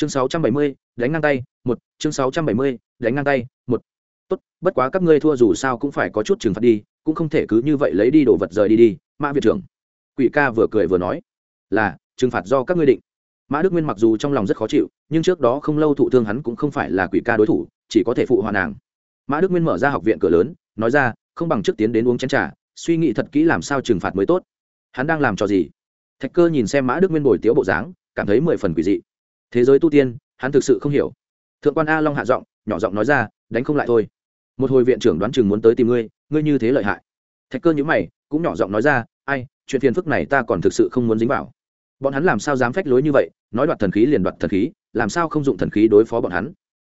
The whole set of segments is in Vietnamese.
chương sáu trăm bảy mươi, đánh ngang tay, một. Chương sáu trăm bảy mươi, đánh ngang tay, một. Tốt, bất quá các ngươi thua dù sao cũng phải có chút trừng phạt đi, cũng không thể cứ như vậy lấy đi đồ vật rời đi đi, mã viện trưởng. Quỷ ca vừa cười vừa nói, là, trừng phạt do các ngươi định. Mã đức nguyên mặc dù trong lòng rất khó chịu, nhưng trước đó không lâu thụ thương hắn cũng không phải là quỷ ca đối thủ, chỉ có thể phụ hòa nàng. Mã đức nguyên mở ra học viện cửa lớn, nói ra, không bằng trước tiến đến uống chén t r à suy nghĩ thật kỹ làm sao trừng phạt mới tốt. Hắn đang làm trò gì? Thạch cơ nhìn xem mã đức nguyên bồi tiếu bộ dáng, cảm thấy mười phần quỷ dị thế giới tu tiên, hắn thực sự không hiểu. Thượng quan a long hạ giọng, nhỏ giọng nói ra, đánh không lại thôi. Một hồi viện trưởng đoán chừng muốn tới tìm ngươi ngươi như thế lợi hại. Thạch cơ nhữ mày, cũng nhỏ giọng nói ra, ai, chuyện phiền phức này ta còn thực sự không muốn dính vào. Bọn hắn làm sao dám phách lối như vậy, nói đoạt thần khí liền đoạt thần khí, làm sao không dụng thần khí đối phó bọn hắn?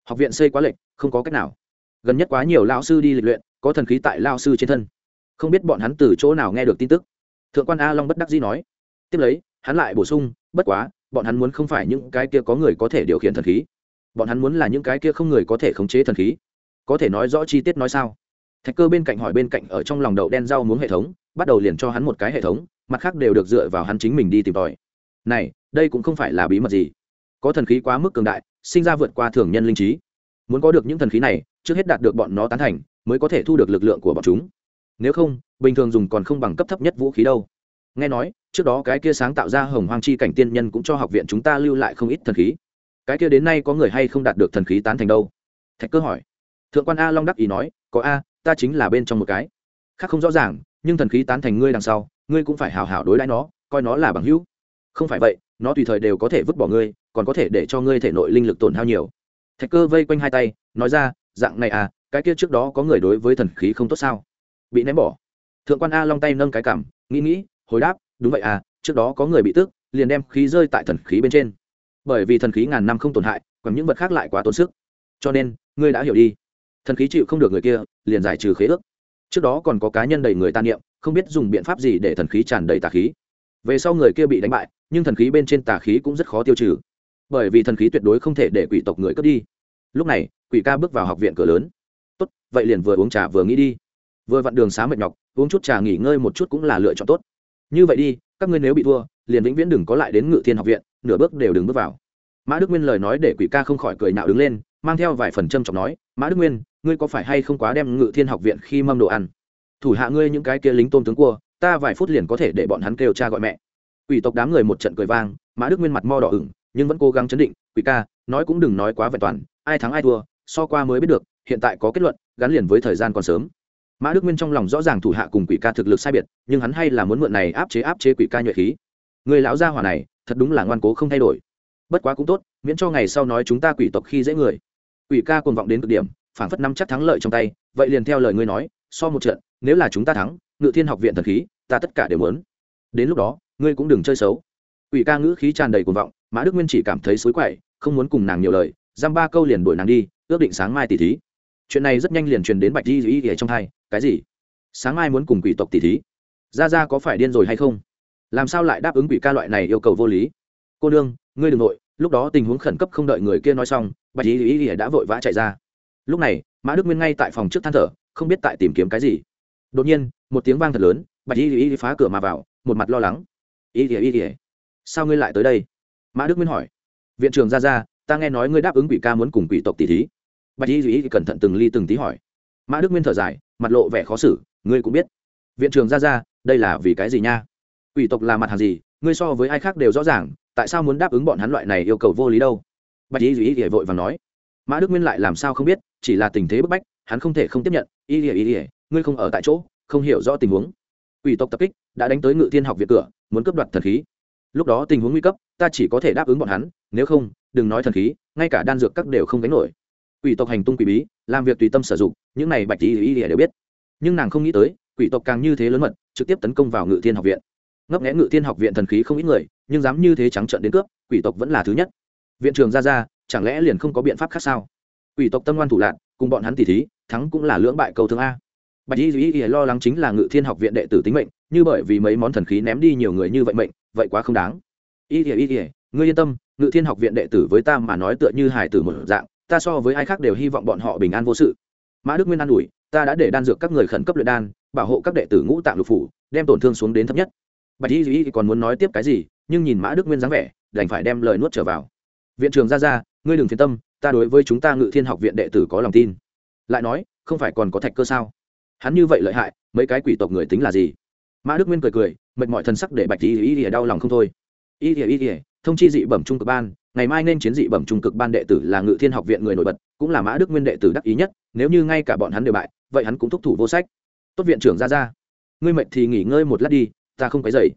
Học viện xây quá lệch, không có cách nào. Gần nhất quá nhiều lao sư đi lịch luyện, có thần khí tại lao sư trên thân. Không biết bọn hắn từ chỗ nào nghe được tin tức. Thượng quan a long bất đắc dĩ nói. Tiếp lấy, hắn lại bổ sung, bất quá bọn hắn muốn không phải những cái kia có người có thể điều khiển thần khí. Bọn hắn muốn là những cái kia không người có thể khống chế thần khí. Có thể nói rõ chi tiết nói sao? Thạch cơ bên cạnh hỏi bên cạnh ở trong lòng đậu đen rau muốn hệ thống, bắt đầu liền cho hắn một cái hệ thống, mặt khác đều được dựa vào hắn chính mình đi tìm tòi. Này, đây cũng không phải là bí mật gì. Có thần khí quá mức cường đại, sinh ra vượt qua thường nhân linh trí. Muốn có được những thần khí này, trước hết đạt được bọn nó tán thành, mới có thể thu được lực lượng của bọn chúng. Nếu không, bình thường dùng còn không bằng cấp thấp nhất vũ khí đâu nghe nói, trước đó cái kia sáng tạo ra hồng hoang chi cảnh tiên nhân cũng cho học viện chúng ta lưu lại không ít thần khí. Cái kia đến nay có người hay không đạt được thần khí tán thành đâu? Thạch cơ hỏi. Thượng quan a long đắc ý nói, có a, ta chính là bên trong một cái. Khác không rõ ràng, nhưng thần khí tán thành ngươi đằng sau, ngươi cũng phải hào hảo đối đãi nó, coi nó là bằng hữu. Không phải vậy, nó tùy thời đều có thể vứt bỏ ngươi, còn có thể để cho ngươi thể nội linh lực tổn hao nhiều. Thạch cơ vây quanh hai tay, nói ra, dạng này à cái kia trước đó có người đối với thần khí không tốt sao? Bị ném bỏ. Thượng quan a long tay nâng cái cảm nghĩ nghĩ hồi đáp, đúng vậy à trước đó có người bị tức, liền đem khí rơi tại thần khí bên trên. Bởi vì thần khí ngàn năm không tổn hại, còn những vật khác lại quá tốn sức. Cho nên, ngươi đã hiểu đi. Thần khí chịu không được người kia, liền giải trừ khế ước. Trước đó còn có cá nhân đầy người tan niệm, không biết dùng biện pháp gì để thần khí tràn đầy tà khí. Về sau người kia bị đánh bại, nhưng thần khí bên trên tà khí cũng rất khó tiêu trừ. Bởi vì thần khí tuyệt đối không thể để quỷ tộc người cướp đi. Lúc này, quỷ ca bước vào học viện cửa lớn. Tốt, vậy liền vừa uống trà vừa nghĩ đi. Vừa vặn đường xá mệt nhọc, uống chút trà nghỉ ngơi một chút cũng là lựa chọn tốt như vậy đi, các ngươi nếu bị thua, liền vĩnh viễn đừng có lại đến ngự thiên học viện, nửa bước đều đừng bước vào. Mã đức nguyên lời nói để quỷ ca không khỏi cười nạo đứng lên, mang theo vài phần châm trọng nói, mã đức nguyên, ngươi có phải hay không quá đem ngự thiên học viện khi mâm đồ ăn? Thủ hạ ngươi những cái kia lính tôn tướng cua, ta vài phút liền có thể để bọn hắn kêu cha gọi mẹ. Quỷ tộc đám người một trận cười vang, mã đức nguyên mặt mo đỏ ửng, nhưng vẫn cố gắng chấn định, quỷ ca, nói cũng đừng nói quá vẹn toàn, ai thắng ai thua, so qua mới biết được, hiện tại có kết luận, gắn liền với thời gian còn sớm mã đức nguyên trong lòng rõ ràng thủ hạ cùng quỷ ca thực lực sai biệt nhưng hắn hay là muốn mượn này áp chế áp chế quỷ ca nhuệ khí. Người lão gia hỏa này thật đúng là ngoan cố không thay đổi. Bất quá cũng tốt miễn cho ngày sau nói chúng ta quỷ tộc khi dễ người. Quỷ ca cuồng vọng đến cực điểm phản phất năm chắc thắng lợi trong tay vậy liền theo lời ngươi nói so một trận nếu là chúng ta thắng ngự thiên học viện thần khí ta tất cả đều muốn. Đến lúc đó ngươi cũng đừng chơi xấu. Quỷ ca ngữ khí tràn đầy cuồng vọng, Mã Đức Nguyên chỉ cảm thấy xối quậy, không muốn cùng nàng nhiều lời, giam ba câu liền đuổi nàng đi, ước định sáng mai tỷ thí. Chuyện này rất nhanh liền truyền đến Bạch Di duy ở trong hai, cái gì? Sáng mai muốn cùng quỷ tộc tỷ thí? Gia Gia có phải điên rồi hay không? Làm sao lại đáp ứng quỷ ca loại này yêu cầu vô lý? Cô nương, ngươi đừng nội, lúc đó tình huống khẩn cấp không đợi người kia nói xong, Bạch Di Dĩ đã vội vã chạy ra. Lúc này, Mã Đức Nguyên ngay tại phòng trước than thở, không biết tại tìm kiếm cái gì. Đột nhiên, một tiếng vang thật lớn, Bạch Di y phá cửa mà vào, một mặt lo lắng. "Y Y Y sao ngươi lại tới đây mã đức nguyên hỏi viện trưởng ra ra ta nghe nói ngươi đáp ứng quỷ ca muốn cùng quỷ tộc tỷ thí bạch y duy cẩn thận từng ly từng tí hỏi. Mã đức nguyên thở dài, mặt lộ vẻ khó xử, ngươi cũng biết. Viện trưởng ra ra, đây là vì cái gì nha? Quỷ tộc là mặt hàng gì, ngươi so với ai khác đều rõ ràng, tại sao muốn đáp ứng bọn hắn loại này yêu cầu vô lý đâu? Bạch y duy vội và nói. Mã đức nguyên lại làm sao không biết, chỉ là tình thế bức bách, hắn không thể không tiếp nhận. Y ỉa y ỉa ngươi không ở tại chỗ, không hiểu rõ tình huống. Quỷ tộc tập kích, đã đánh tới ngự thiên học viện cửa, muốn cướp đoạt thần khí. Lúc đó tình huống nguy cấp, ta chỉ có thể đáp ứng bọn hắn, nếu không, đừng nói thần khí, ngay cả đan dược các đều không đánh nổi quỷ tộc hành tung quỷ bí, làm việc tùy tâm sử dụng, những này bạch lý Y đều biết. Nhưng nàng không nghĩ tới, quỷ tộc càng như thế lớn mật, trực tiếp tấn công vào ngự thiên học viện. Ngấp nghẽ ngự thiên học viện thần khí không ít người, nhưng dám như thế trắng trợn đến cướp, quỷ tộc vẫn là thứ nhất. Viện trường ra ra, chẳng lẽ liền không có biện pháp khác sao? Quỷ tộc tâm ngoan thủ lạc cùng bọn hắn tỉ thí, thắng cũng là lưỡng bại cầu thương a. Bạch y Y lo lắng chính là ngự thiên học viện đệ tử tính mệnh, như bởi vì mấy món thần khí ném đi nhiều người như vậy mệnh, vậy quá không đáng. Y y y ngươi yên tâm, ngự thiên học viện đệ tử với ta mà nói tựa như hải tử một dạng ta so với ai khác đều hy vọng bọn họ bình an vô sự. Mã đức nguyên an ủi, ta đã để đan dược các người khẩn cấp luyện đan, bảo hộ các đệ tử ngũ tạng lục phủ, đem tổn thương xuống đến thấp nhất. Bạch y duy còn muốn nói tiếp cái gì, nhưng nhìn mã đức nguyên dáng vẻ, đành phải đem lời nuốt trở vào. Viện trưởng ra ra, ngươi đừng phiền tâm, ta đối với chúng ta ngự thiên học viện đệ tử có lòng tin. Lại nói, không phải còn có thạch cơ sao? Hắn như vậy lợi hại, mấy cái quỷ tộc người tính là gì? Mã đức nguyên cười cười, mệt mỏi thân sắc để bạch y y đau lòng không thôi. Y y y thông chi dị bẩm trung cực ban ngày mai nên chiến dị bẩm trung cực ban đệ tử là ngự thiên học viện người nổi bật, cũng là mã đức nguyên đệ tử đắc ý nhất, nếu như ngay cả bọn hắn đều bại, vậy hắn cũng thúc thủ vô sách. Tốt viện trưởng ra ra. Ngươi mệt thì nghỉ ngơi một lát đi, ta không cái dậy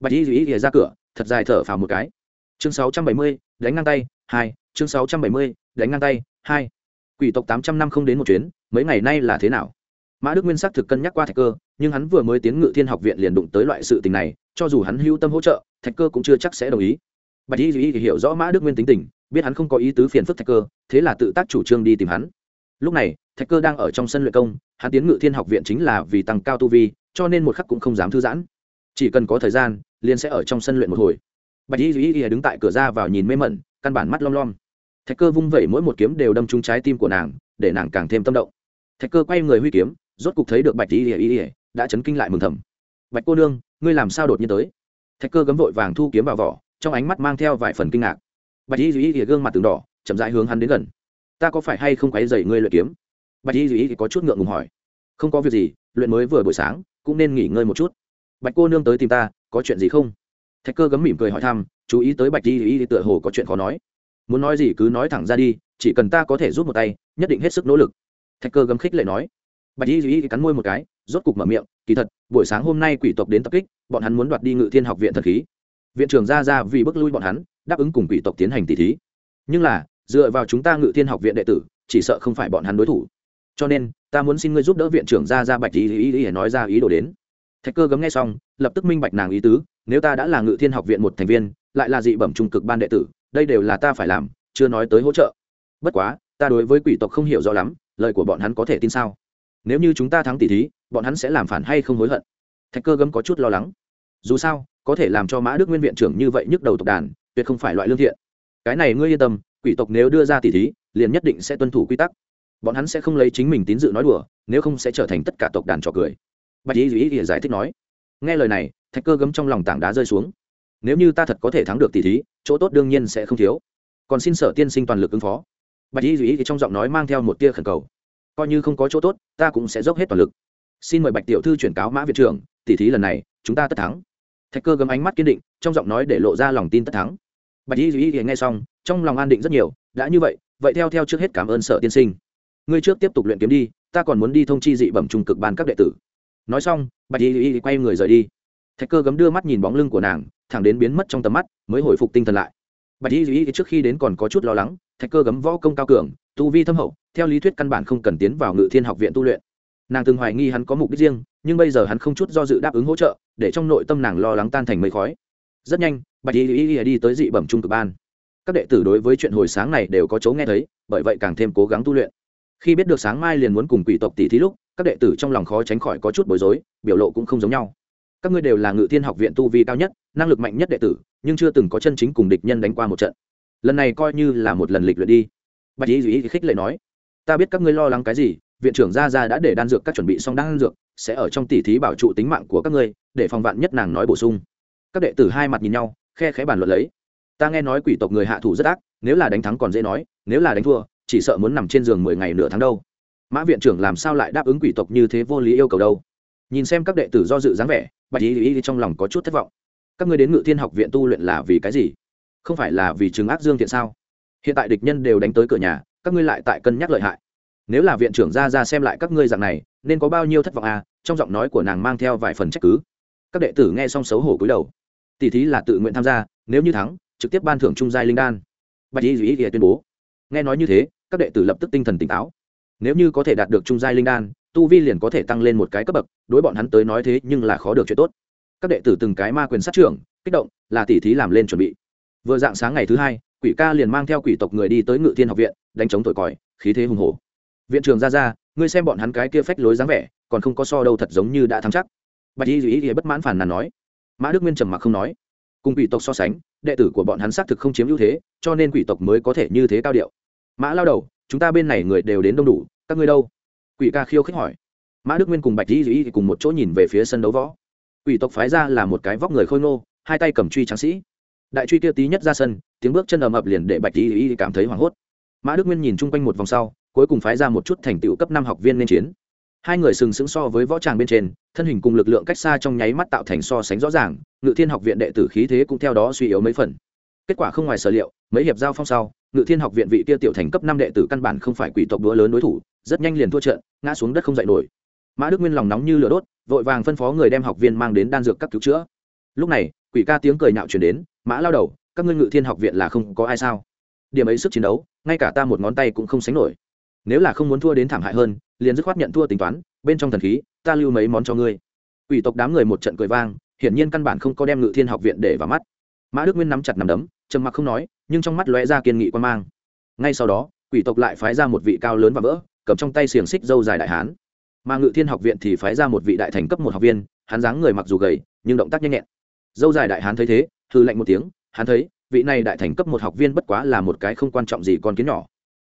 bạch y y y ra cửa, thật dài thở phào một cái. Chương sáu trăm bảy mươi, đánh ngang tay, hai. Chương sáu trăm bảy mươi, đánh ngang tay, hai. Quỷ tộc tám trăm năm không đến một chuyến, mấy ngày nay là thế nào? Mã đức nguyên xác thực cân nhắc qua thạch cơ, nhưng hắn vừa mới tiến ngự thiên học viện liền đụng tới loại sự tình này, cho dù hắn hưu tâm hỗ trợ, thạch cơ cũng chưa chắc sẽ đồng ý bạch y duy hiểu rõ mã đức nguyên tính tình, biết hắn không có ý tứ phiền phức thạch cơ, thế là tự tác chủ trương đi tìm hắn. Lúc này, thạch cơ đang ở trong sân luyện công, hắn tiến ngự thiên học viện chính là vì tăng cao tu vi, cho nên một khắc cũng không dám thư giãn. Chỉ cần có thời gian, liền sẽ ở trong sân luyện một hồi. Bạch y duy đứng tại cửa ra vào nhìn mê mẩn, căn bản mắt lom lom. Thạch cơ vung vẩy mỗi một kiếm đều đâm trúng trái tim của nàng, để nàng càng thêm tâm động. Thạch cơ quay người huy kiếm, rốt cục thấy được bạch y y, đã chấn kinh lại mừng thầm. Bạch cô nương, ngươi làm sao đột nhiên tới? Thạch cơ gấm vội vàng thu kiếm vào vỏ trong ánh mắt mang theo vài phần kinh ngạc. Bạch y y gương mặt từng đỏ, chậm rãi hướng hắn đến gần. Ta có phải hay không quấy dậy ngươi luyện kiếm? Bạch y y có chút ngượng ngùng hỏi. Không có việc gì, luyện mới vừa buổi sáng, cũng nên nghỉ ngơi một chút. Bạch cô nương tới tìm ta, có chuyện gì không? Thạch cơ gấm mỉm cười hỏi thăm, chú ý tới bạch y y tựa hồ có chuyện khó nói. Muốn nói gì cứ nói thẳng ra đi, chỉ cần ta có thể giúp một tay, nhất định hết sức nỗ lực. Thạch cơ gấm khích lệ nói. Bạch y y cắn môi một cái, rốt cục mở miệng, kỳ thật, buổi sáng hôm nay quỷ tộc đến tập kích, bọn hắn muốn đoạt đi ngự thiên học viện thật khí viện trưởng ra ra vì bức lui bọn hắn, đáp ứng cùng quỷ tộc tiến hành tỷ thí. Nhưng là, dựa vào chúng ta ngự thiên học viện đệ tử, chỉ sợ không phải bọn hắn đối thủ. Cho nên, ta muốn xin ngươi giúp đỡ viện trưởng ra ra bạch ý ý ý nói ra ý đồ đến. Thạch cơ gấm nghe xong, lập tức minh bạch nàng ý tứ, nếu ta đã là ngự thiên học viện một thành viên, lại là dị bẩm trung cực ban đệ tử, đây đều là ta phải làm, chưa nói tới hỗ trợ. Bất quá, ta đối với quỷ tộc không hiểu rõ lắm, lời của bọn hắn có thể tin sao? Nếu như chúng ta thắng tỷ thí, bọn hắn sẽ làm phản hay không hối hận? Thạch cơ gấm có chút lo lắng. Dù sao có thể làm cho mã đức nguyên viện trưởng như vậy nhức đầu tộc đàn, tuyệt không phải loại lương thiện. Cái này ngươi yên tâm, quỷ tộc nếu đưa ra tỷ thí, liền nhất định sẽ tuân thủ quy tắc. Bọn hắn sẽ không lấy chính mình tín dự nói đùa, nếu không sẽ trở thành tất cả tộc đàn trò cười. Bạch y dĩ giải thích nói. Nghe lời này, thạch cơ gấm trong lòng tảng đá rơi xuống. Nếu như ta thật có thể thắng được tỷ thí, chỗ tốt đương nhiên sẽ không thiếu. Còn xin sở tiên sinh toàn lực ứng phó. Bạch y duy trong giọng nói mang theo một tia khẩn cầu. Coi như không có chỗ tốt, ta cũng sẽ dốc hết toàn lực. Xin mời bạch tiểu thư chuyển cáo mã viện trưởng tỷ thí lần này, chúng ta tất thắng thạch cơ gấm ánh mắt kiên định, trong giọng nói để lộ ra lòng tin tất thắng. Bạch y duy nghe xong, trong lòng an định rất nhiều, đã như vậy vậy theo theo trước hết cảm ơn sở tiên sinh. Ngươi trước tiếp tục luyện kiếm đi, ta còn muốn đi thông chi dị bẩm trung cực ban các đệ tử. Nói xong, bạch y duy quay người rời đi. Thạch cơ gấm đưa mắt nhìn bóng lưng của nàng, thẳng đến biến mất trong tầm mắt, mới hồi phục tinh thần lại. Bạch y duy trước khi đến còn có chút lo lắng, thạch cơ gấm võ công cao cường, tu vi thâm hậu, theo lý thuyết căn bản không cần tiến vào ngự thiên học viện tu luyện. Nàng từng hoài nghi hắn có mục đích riêng nhưng bây giờ hắn không chút do dự đáp ứng hỗ trợ, để trong nội tâm nàng lo lắng tan thành mây khói. Rất nhanh, bạch y y đi tới dị bẩm trung cực ban. Các đệ tử đối với chuyện hồi sáng này đều có chấu nghe thấy, bởi vậy càng thêm cố gắng tu luyện. Khi biết được sáng mai liền muốn cùng quỷ tộc tỷ thí lúc, các đệ tử trong lòng khó tránh khỏi có chút bối rối, biểu lộ cũng không giống nhau. Các ngươi đều là ngự thiên học viện tu vi cao nhất, năng lực mạnh nhất đệ tử, nhưng chưa từng có chân chính cùng địch nhân đánh qua một trận. Lần này coi như là một lần lịch luyện đi. Bạch y y khích lệ nói, ta biết các ngươi lo lắng cái gì, viện trưởng gia gia đã để đan dược các chuẩn bị xong đan dược sẽ ở trong tỉ thí bảo trụ tính mạng của các ngươi, để phòng vạn nhất nàng nói bổ sung. Các đệ tử hai mặt nhìn nhau, khe khẽ bàn luận lấy. Ta nghe nói quỷ tộc người hạ thủ rất ác, nếu là đánh thắng còn dễ nói, nếu là đánh thua, chỉ sợ muốn nằm trên giường mười ngày nửa tháng đâu. Mã viện trưởng làm sao lại đáp ứng quỷ tộc như thế vô lý yêu cầu đâu? Nhìn xem các đệ tử do dự dáng vẻ, bạch ý lý trong lòng có chút thất vọng. Các ngươi đến ngự thiên học viện tu luyện là vì cái gì? Không phải là vì chứng ác dương thiện sao? Hiện tại địch nhân đều đánh tới cửa nhà, các ngươi lại tại cân nhắc lợi hại. Nếu là viện trưởng ra ra xem lại các ngươi dạng này nên có bao nhiêu thất vọng à trong giọng nói của nàng mang theo vài phần trách cứ. Các đệ tử nghe xong xấu hổ cúi đầu. Tỷ thí là tự nguyện tham gia, nếu như thắng, trực tiếp ban thưởng trung giai linh đan. Bạch y duy tuyên bố. Nghe nói như thế, các đệ tử lập tức tinh thần tỉnh táo. Nếu như có thể đạt được trung giai linh đan, tu vi liền có thể tăng lên một cái cấp bậc, đối bọn hắn tới nói thế nhưng là khó được chuyện tốt. Các đệ tử từng cái ma quyền sát trưởng, kích động, là tỷ thí làm lên chuẩn bị. Vừa dạng sáng ngày thứ hai, quỷ ca liền mang theo quỷ tộc người đi tới ngự thiên học viện, đánh chống tội còi, khí thế hùng hổ viện trưởng ra ra, ngươi xem bọn hắn cái kia phách lối dáng vẻ, còn không có so đâu thật giống như đã thắng chắc. Bạch y duy ý bất mãn phản nàn nói. Mã đức nguyên trầm mặc không nói. Cùng quỷ tộc so sánh, đệ tử của bọn hắn xác thực không chiếm ưu thế, cho nên quỷ tộc mới có thể như thế cao điệu. Mã lao đầu, chúng ta bên này người đều đến đông đủ, các ngươi đâu? Quỷ ca khiêu khích hỏi. Mã đức nguyên cùng bạch y duy cùng một chỗ nhìn về phía sân đấu võ. Quỷ tộc phái ra là một cái vóc người khôi ngô, hai tay cầm truy tráng sĩ. Đại truy kia tí nhất ra sân, tiếng bước chân ầm ập liền để bạch y y cảm thấy hoảng hốt. Mã đức nguyên nhìn chung quanh một vòng sau cuối cùng phái ra một chút thành tựu cấp năm học viên nên chiến. Hai người sừng sững so với võ tràng bên trên, thân hình cùng lực lượng cách xa trong nháy mắt tạo thành so sánh rõ ràng, ngự thiên học viện đệ tử khí thế cũng theo đó suy yếu mấy phần. Kết quả không ngoài sở liệu, mấy hiệp giao phong sau, ngự thiên học viện vị kia tiểu thành cấp năm đệ tử căn bản không phải quỷ tộc đũa lớn đối thủ, rất nhanh liền thua trận, ngã xuống đất không dậy nổi. Mã đức nguyên lòng nóng như lửa đốt, vội vàng phân phó người đem học viên mang đến đan dược các cứu chữa. Lúc này, quỷ ca tiếng cười nhạo chuyển đến, mã lao đầu, các ngươi ngự thiên học viện là không có ai sao? Điểm ấy sức chiến đấu, ngay cả ta một ngón tay cũng không sánh nổi nếu là không muốn thua đến thảm hại hơn, liền dứt khoát nhận thua tính toán, bên trong thần khí, ta lưu mấy món cho ngươi. Quỷ tộc đám người một trận cười vang, hiển nhiên căn bản không có đem ngự thiên học viện để vào mắt. Mã đức nguyên nắm chặt nằm đấm, trầm mặc không nói, nhưng trong mắt lóe ra kiên nghị quan mang. Ngay sau đó, quỷ tộc lại phái ra một vị cao lớn và vỡ, cầm trong tay xiềng xích dâu dài đại hán. Mà ngự thiên học viện thì phái ra một vị đại thành cấp một học viên, hắn dáng người mặc dù gầy, nhưng động tác nhanh nhẹn. Dâu dài đại hán thấy thế hư lạnh một tiếng, hắn thấy, vị này đại thành cấp một học viên bất quá là một cái không quan trọng gì con kiến nhỏ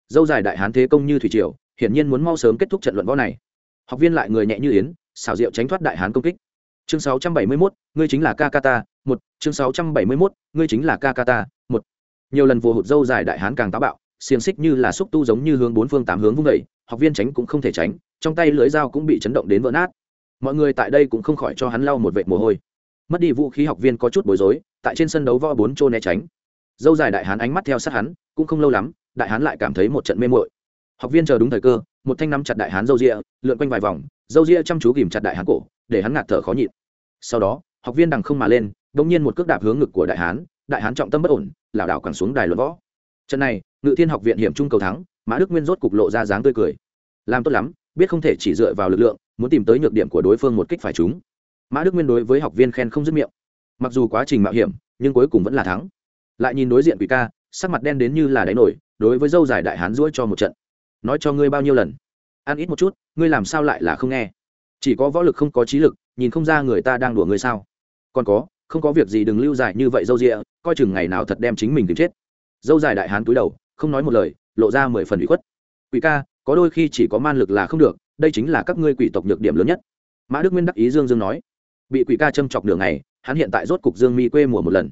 dâu dài đại hán thế công như thủy triều hiển nhiên muốn mau sớm kết thúc trận luận võ này. Học viên lại người nhẹ như yến xảo diệu tránh thoát đại hán công kích. Chương 671, ngươi chính là kakata một. Chương 671, ngươi chính là kakata một. Nhiều lần vùa hụt dâu dài đại hán càng táo bạo xiềng xích như là xúc tu giống như hướng bốn phương tám hướng vung vẩy học viên tránh cũng không thể tránh trong tay lưới dao cũng bị chấn động đến vỡ nát. Mọi người tại đây cũng không khỏi cho hắn lau một vệt mồ hôi. Mất đi vũ khí học viên có chút bối rối tại trên sân đấu võ bốn trô né tránh. Dâu dài đại hán ánh mắt theo sát hắn cũng không lâu lắm đại hán lại cảm thấy một trận mê mội học viên chờ đúng thời cơ một thanh nắm chặt đại hán dâu ria, lượn quanh vài vòng dâu ria chăm chú ghìm chặt đại hán cổ để hắn ngạt thở khó nhịn. Sau đó học viên đằng không mà lên đ ỗ n g nhiên một cước đạp hướng ngực của đại hán đại hán trọng tâm bất ổn lảo đảo quẳng xuống đài luận võ. Trận này ngự thiên học viện hiểm trung cầu thắng mã đức nguyên rốt cục lộ ra dáng tươi cười. Làm tốt lắm biết không thể chỉ dựa vào lực lượng muốn tìm tới nhược điểm của đối phương một kích phải chúng mã đức nguyên đối với học viên khen không dứt miệng. Mặc dù quá trình mạo hiểm nhưng cuối cùng vẫn là thắng. Lại nhìn đối diện quỷ ca sắc mặt đen đến như là đáy nổi đối với dâu dài đại hán ruỗi cho một trận. Nói cho ngươi bao nhiêu lần? Ăn ít một chút, ngươi làm sao lại là không nghe? Chỉ có võ lực không có trí lực, nhìn không ra người ta đang đùa ngươi sao. Còn có, không có việc gì đừng lưu dài như vậy dâu rịa coi chừng ngày nào thật đem chính mình tìm chết. Dâu dài đại hán túi đầu, không nói một lời, lộ ra mười phần bị khuất. Quỷ ca, có đôi khi chỉ có man lực là không được, đây chính là các ngươi quỷ tộc nhược điểm lớn nhất. Mã đức nguyên đắc ý dương dương nói. Bị quỷ ca châm chọc đường này hắn hiện tại rốt cục dương mi quê mùa một lần.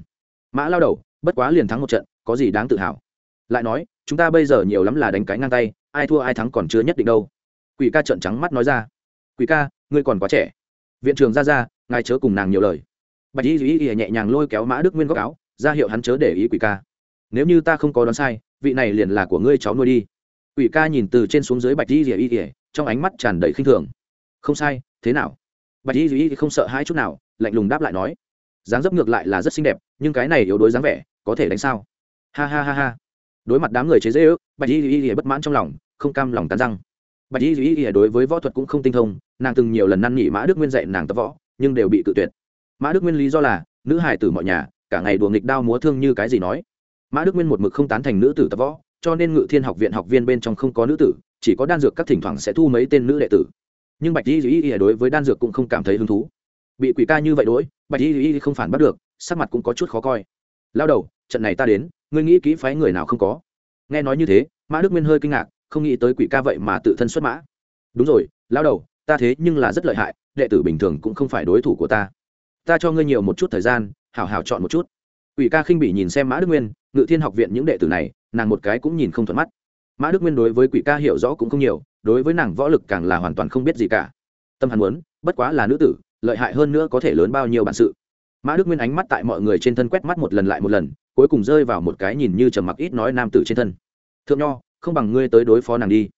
Mã lao đầu, bất quá liền thắng một trận, có gì đáng tự hào? Lại nói chúng ta bây giờ nhiều lắm là đánh cái ngang tay, ai thua ai thắng còn chưa nhất định đâu. Quỷ ca trợn trắng mắt nói ra. Quỷ ca, ngươi còn quá trẻ. Viện trưởng ra ra, ngài chớ cùng nàng nhiều lời. Bạch y duy y nhẹ nhàng lôi kéo mã đức nguyên góc áo, ra hiệu hắn chớ để ý quỷ ca. Nếu như ta không có đoán sai, vị này liền là của ngươi cháu nuôi đi. Quỷ ca nhìn từ trên xuống dưới bạch y duy y, trong ánh mắt tràn đầy khinh thường. Không sai, thế nào? Bạch y duy y không sợ hai chút nào, lạnh lùng đáp lại nói. Dáng dấp ngược lại là rất xinh đẹp, nhưng cái này yếu đuối dáng vẻ, có thể đánh sao? Ha ha ha ha đối mặt đám người chế dễ ước bạch y duy y bất mãn trong lòng không cam lòng tán răng. Bạch y duy y đối với võ thuật cũng không tinh thông nàng từng nhiều lần năn nỉ mã đức nguyên dạy nàng tập võ nhưng đều bị cự tuyệt. Mã đức nguyên lý do là nữ hải tử mọi nhà cả ngày đùa nghịch đao múa thương như cái gì nói. Mã đức nguyên một mực không tán thành nữ tử tập võ cho nên ngự thiên học viện học viên bên trong không có nữ tử chỉ có đan dược các thỉnh thoảng sẽ thu mấy tên nữ đệ tử. Nhưng bạch y duy y đối với đan dược cũng không cảm thấy hứng thú. Bị quỷ ca như vậy đối, bạch y duy y không phản bắt được sắc mặt cũng có chút khó coi. Lao đầu trận này ta đến ngươi nghĩ kỹ phái người nào không có. Nghe nói như thế, mã đức nguyên hơi kinh ngạc, không nghĩ tới quỷ ca vậy mà tự thân xuất mã. Đúng rồi, lao đầu, ta thế nhưng là rất lợi hại, đệ tử bình thường cũng không phải đối thủ của ta. Ta cho ngươi nhiều một chút thời gian, hảo hảo chọn một chút. Quỷ ca khinh bị nhìn xem mã đức nguyên, ngự thiên học viện những đệ tử này, nàng một cái cũng nhìn không thuận mắt. Mã đức nguyên đối với quỷ ca hiểu rõ cũng không nhiều, đối với nàng võ lực càng là hoàn toàn không biết gì cả. Tâm hắn muốn, bất quá là nữ tử, lợi hại hơn nữa có thể lớn bao nhiêu bản sự mã đức nguyên ánh mắt tại mọi người trên thân quét mắt một lần lại một lần, cuối cùng rơi vào một cái nhìn như trầm mặc ít nói nam tử trên thân. Thượng nho, không bằng ngươi tới đối phó nàng đi.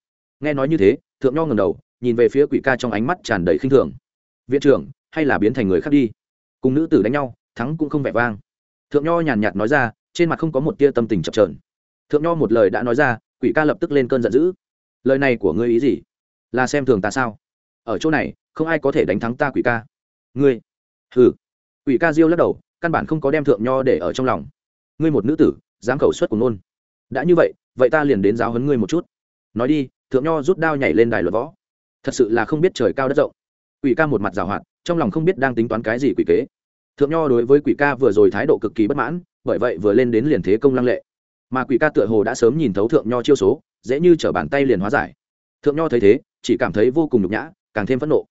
Nghe nói như thế, thượng nho ngầm đầu, nhìn về phía quỷ ca trong ánh mắt tràn đầy khinh thường. Viện trưởng, hay là biến thành người khác đi. Cùng nữ tử đánh nhau, thắng cũng không vẻ vang. Thượng nho nhàn nhạt nói ra, trên mặt không có một tia tâm tình chập trờn thượng nho một lời đã nói ra, quỷ ca lập tức lên cơn giận dữ. Lời này của ngươi ý gì? Là xem thường ta sao? Ở chỗ này, không ai có thể đánh thắng ta quỷ ca. Ngươi? Ừ quỷ ca diêu lắc đầu, căn bản không có đem thượng nho để ở trong lòng. Ngươi một nữ tử, dám khẩu xuất của nôn đã như vậy vậy ta liền đến giáo huấn ngươi một chút. Nói đi, thượng nho rút đao nhảy lên đài luật võ. Thật sự là không biết trời cao đất rộng. Quỷ ca một mặt giảo hoạt, trong lòng không biết đang tính toán cái gì quỷ kế. Thượng nho đối với quỷ ca vừa rồi thái độ cực kỳ bất mãn, bởi vậy vừa lên đến liền thế công lăng lệ. Mà quỷ ca tựa hồ đã sớm nhìn thấu thượng nho chiêu số, dễ như trở bàn tay liền hóa giải. Thượng nho thấy thế, chỉ cảm thấy vô cùng nhục nhã, càng thêm phẫn nộ.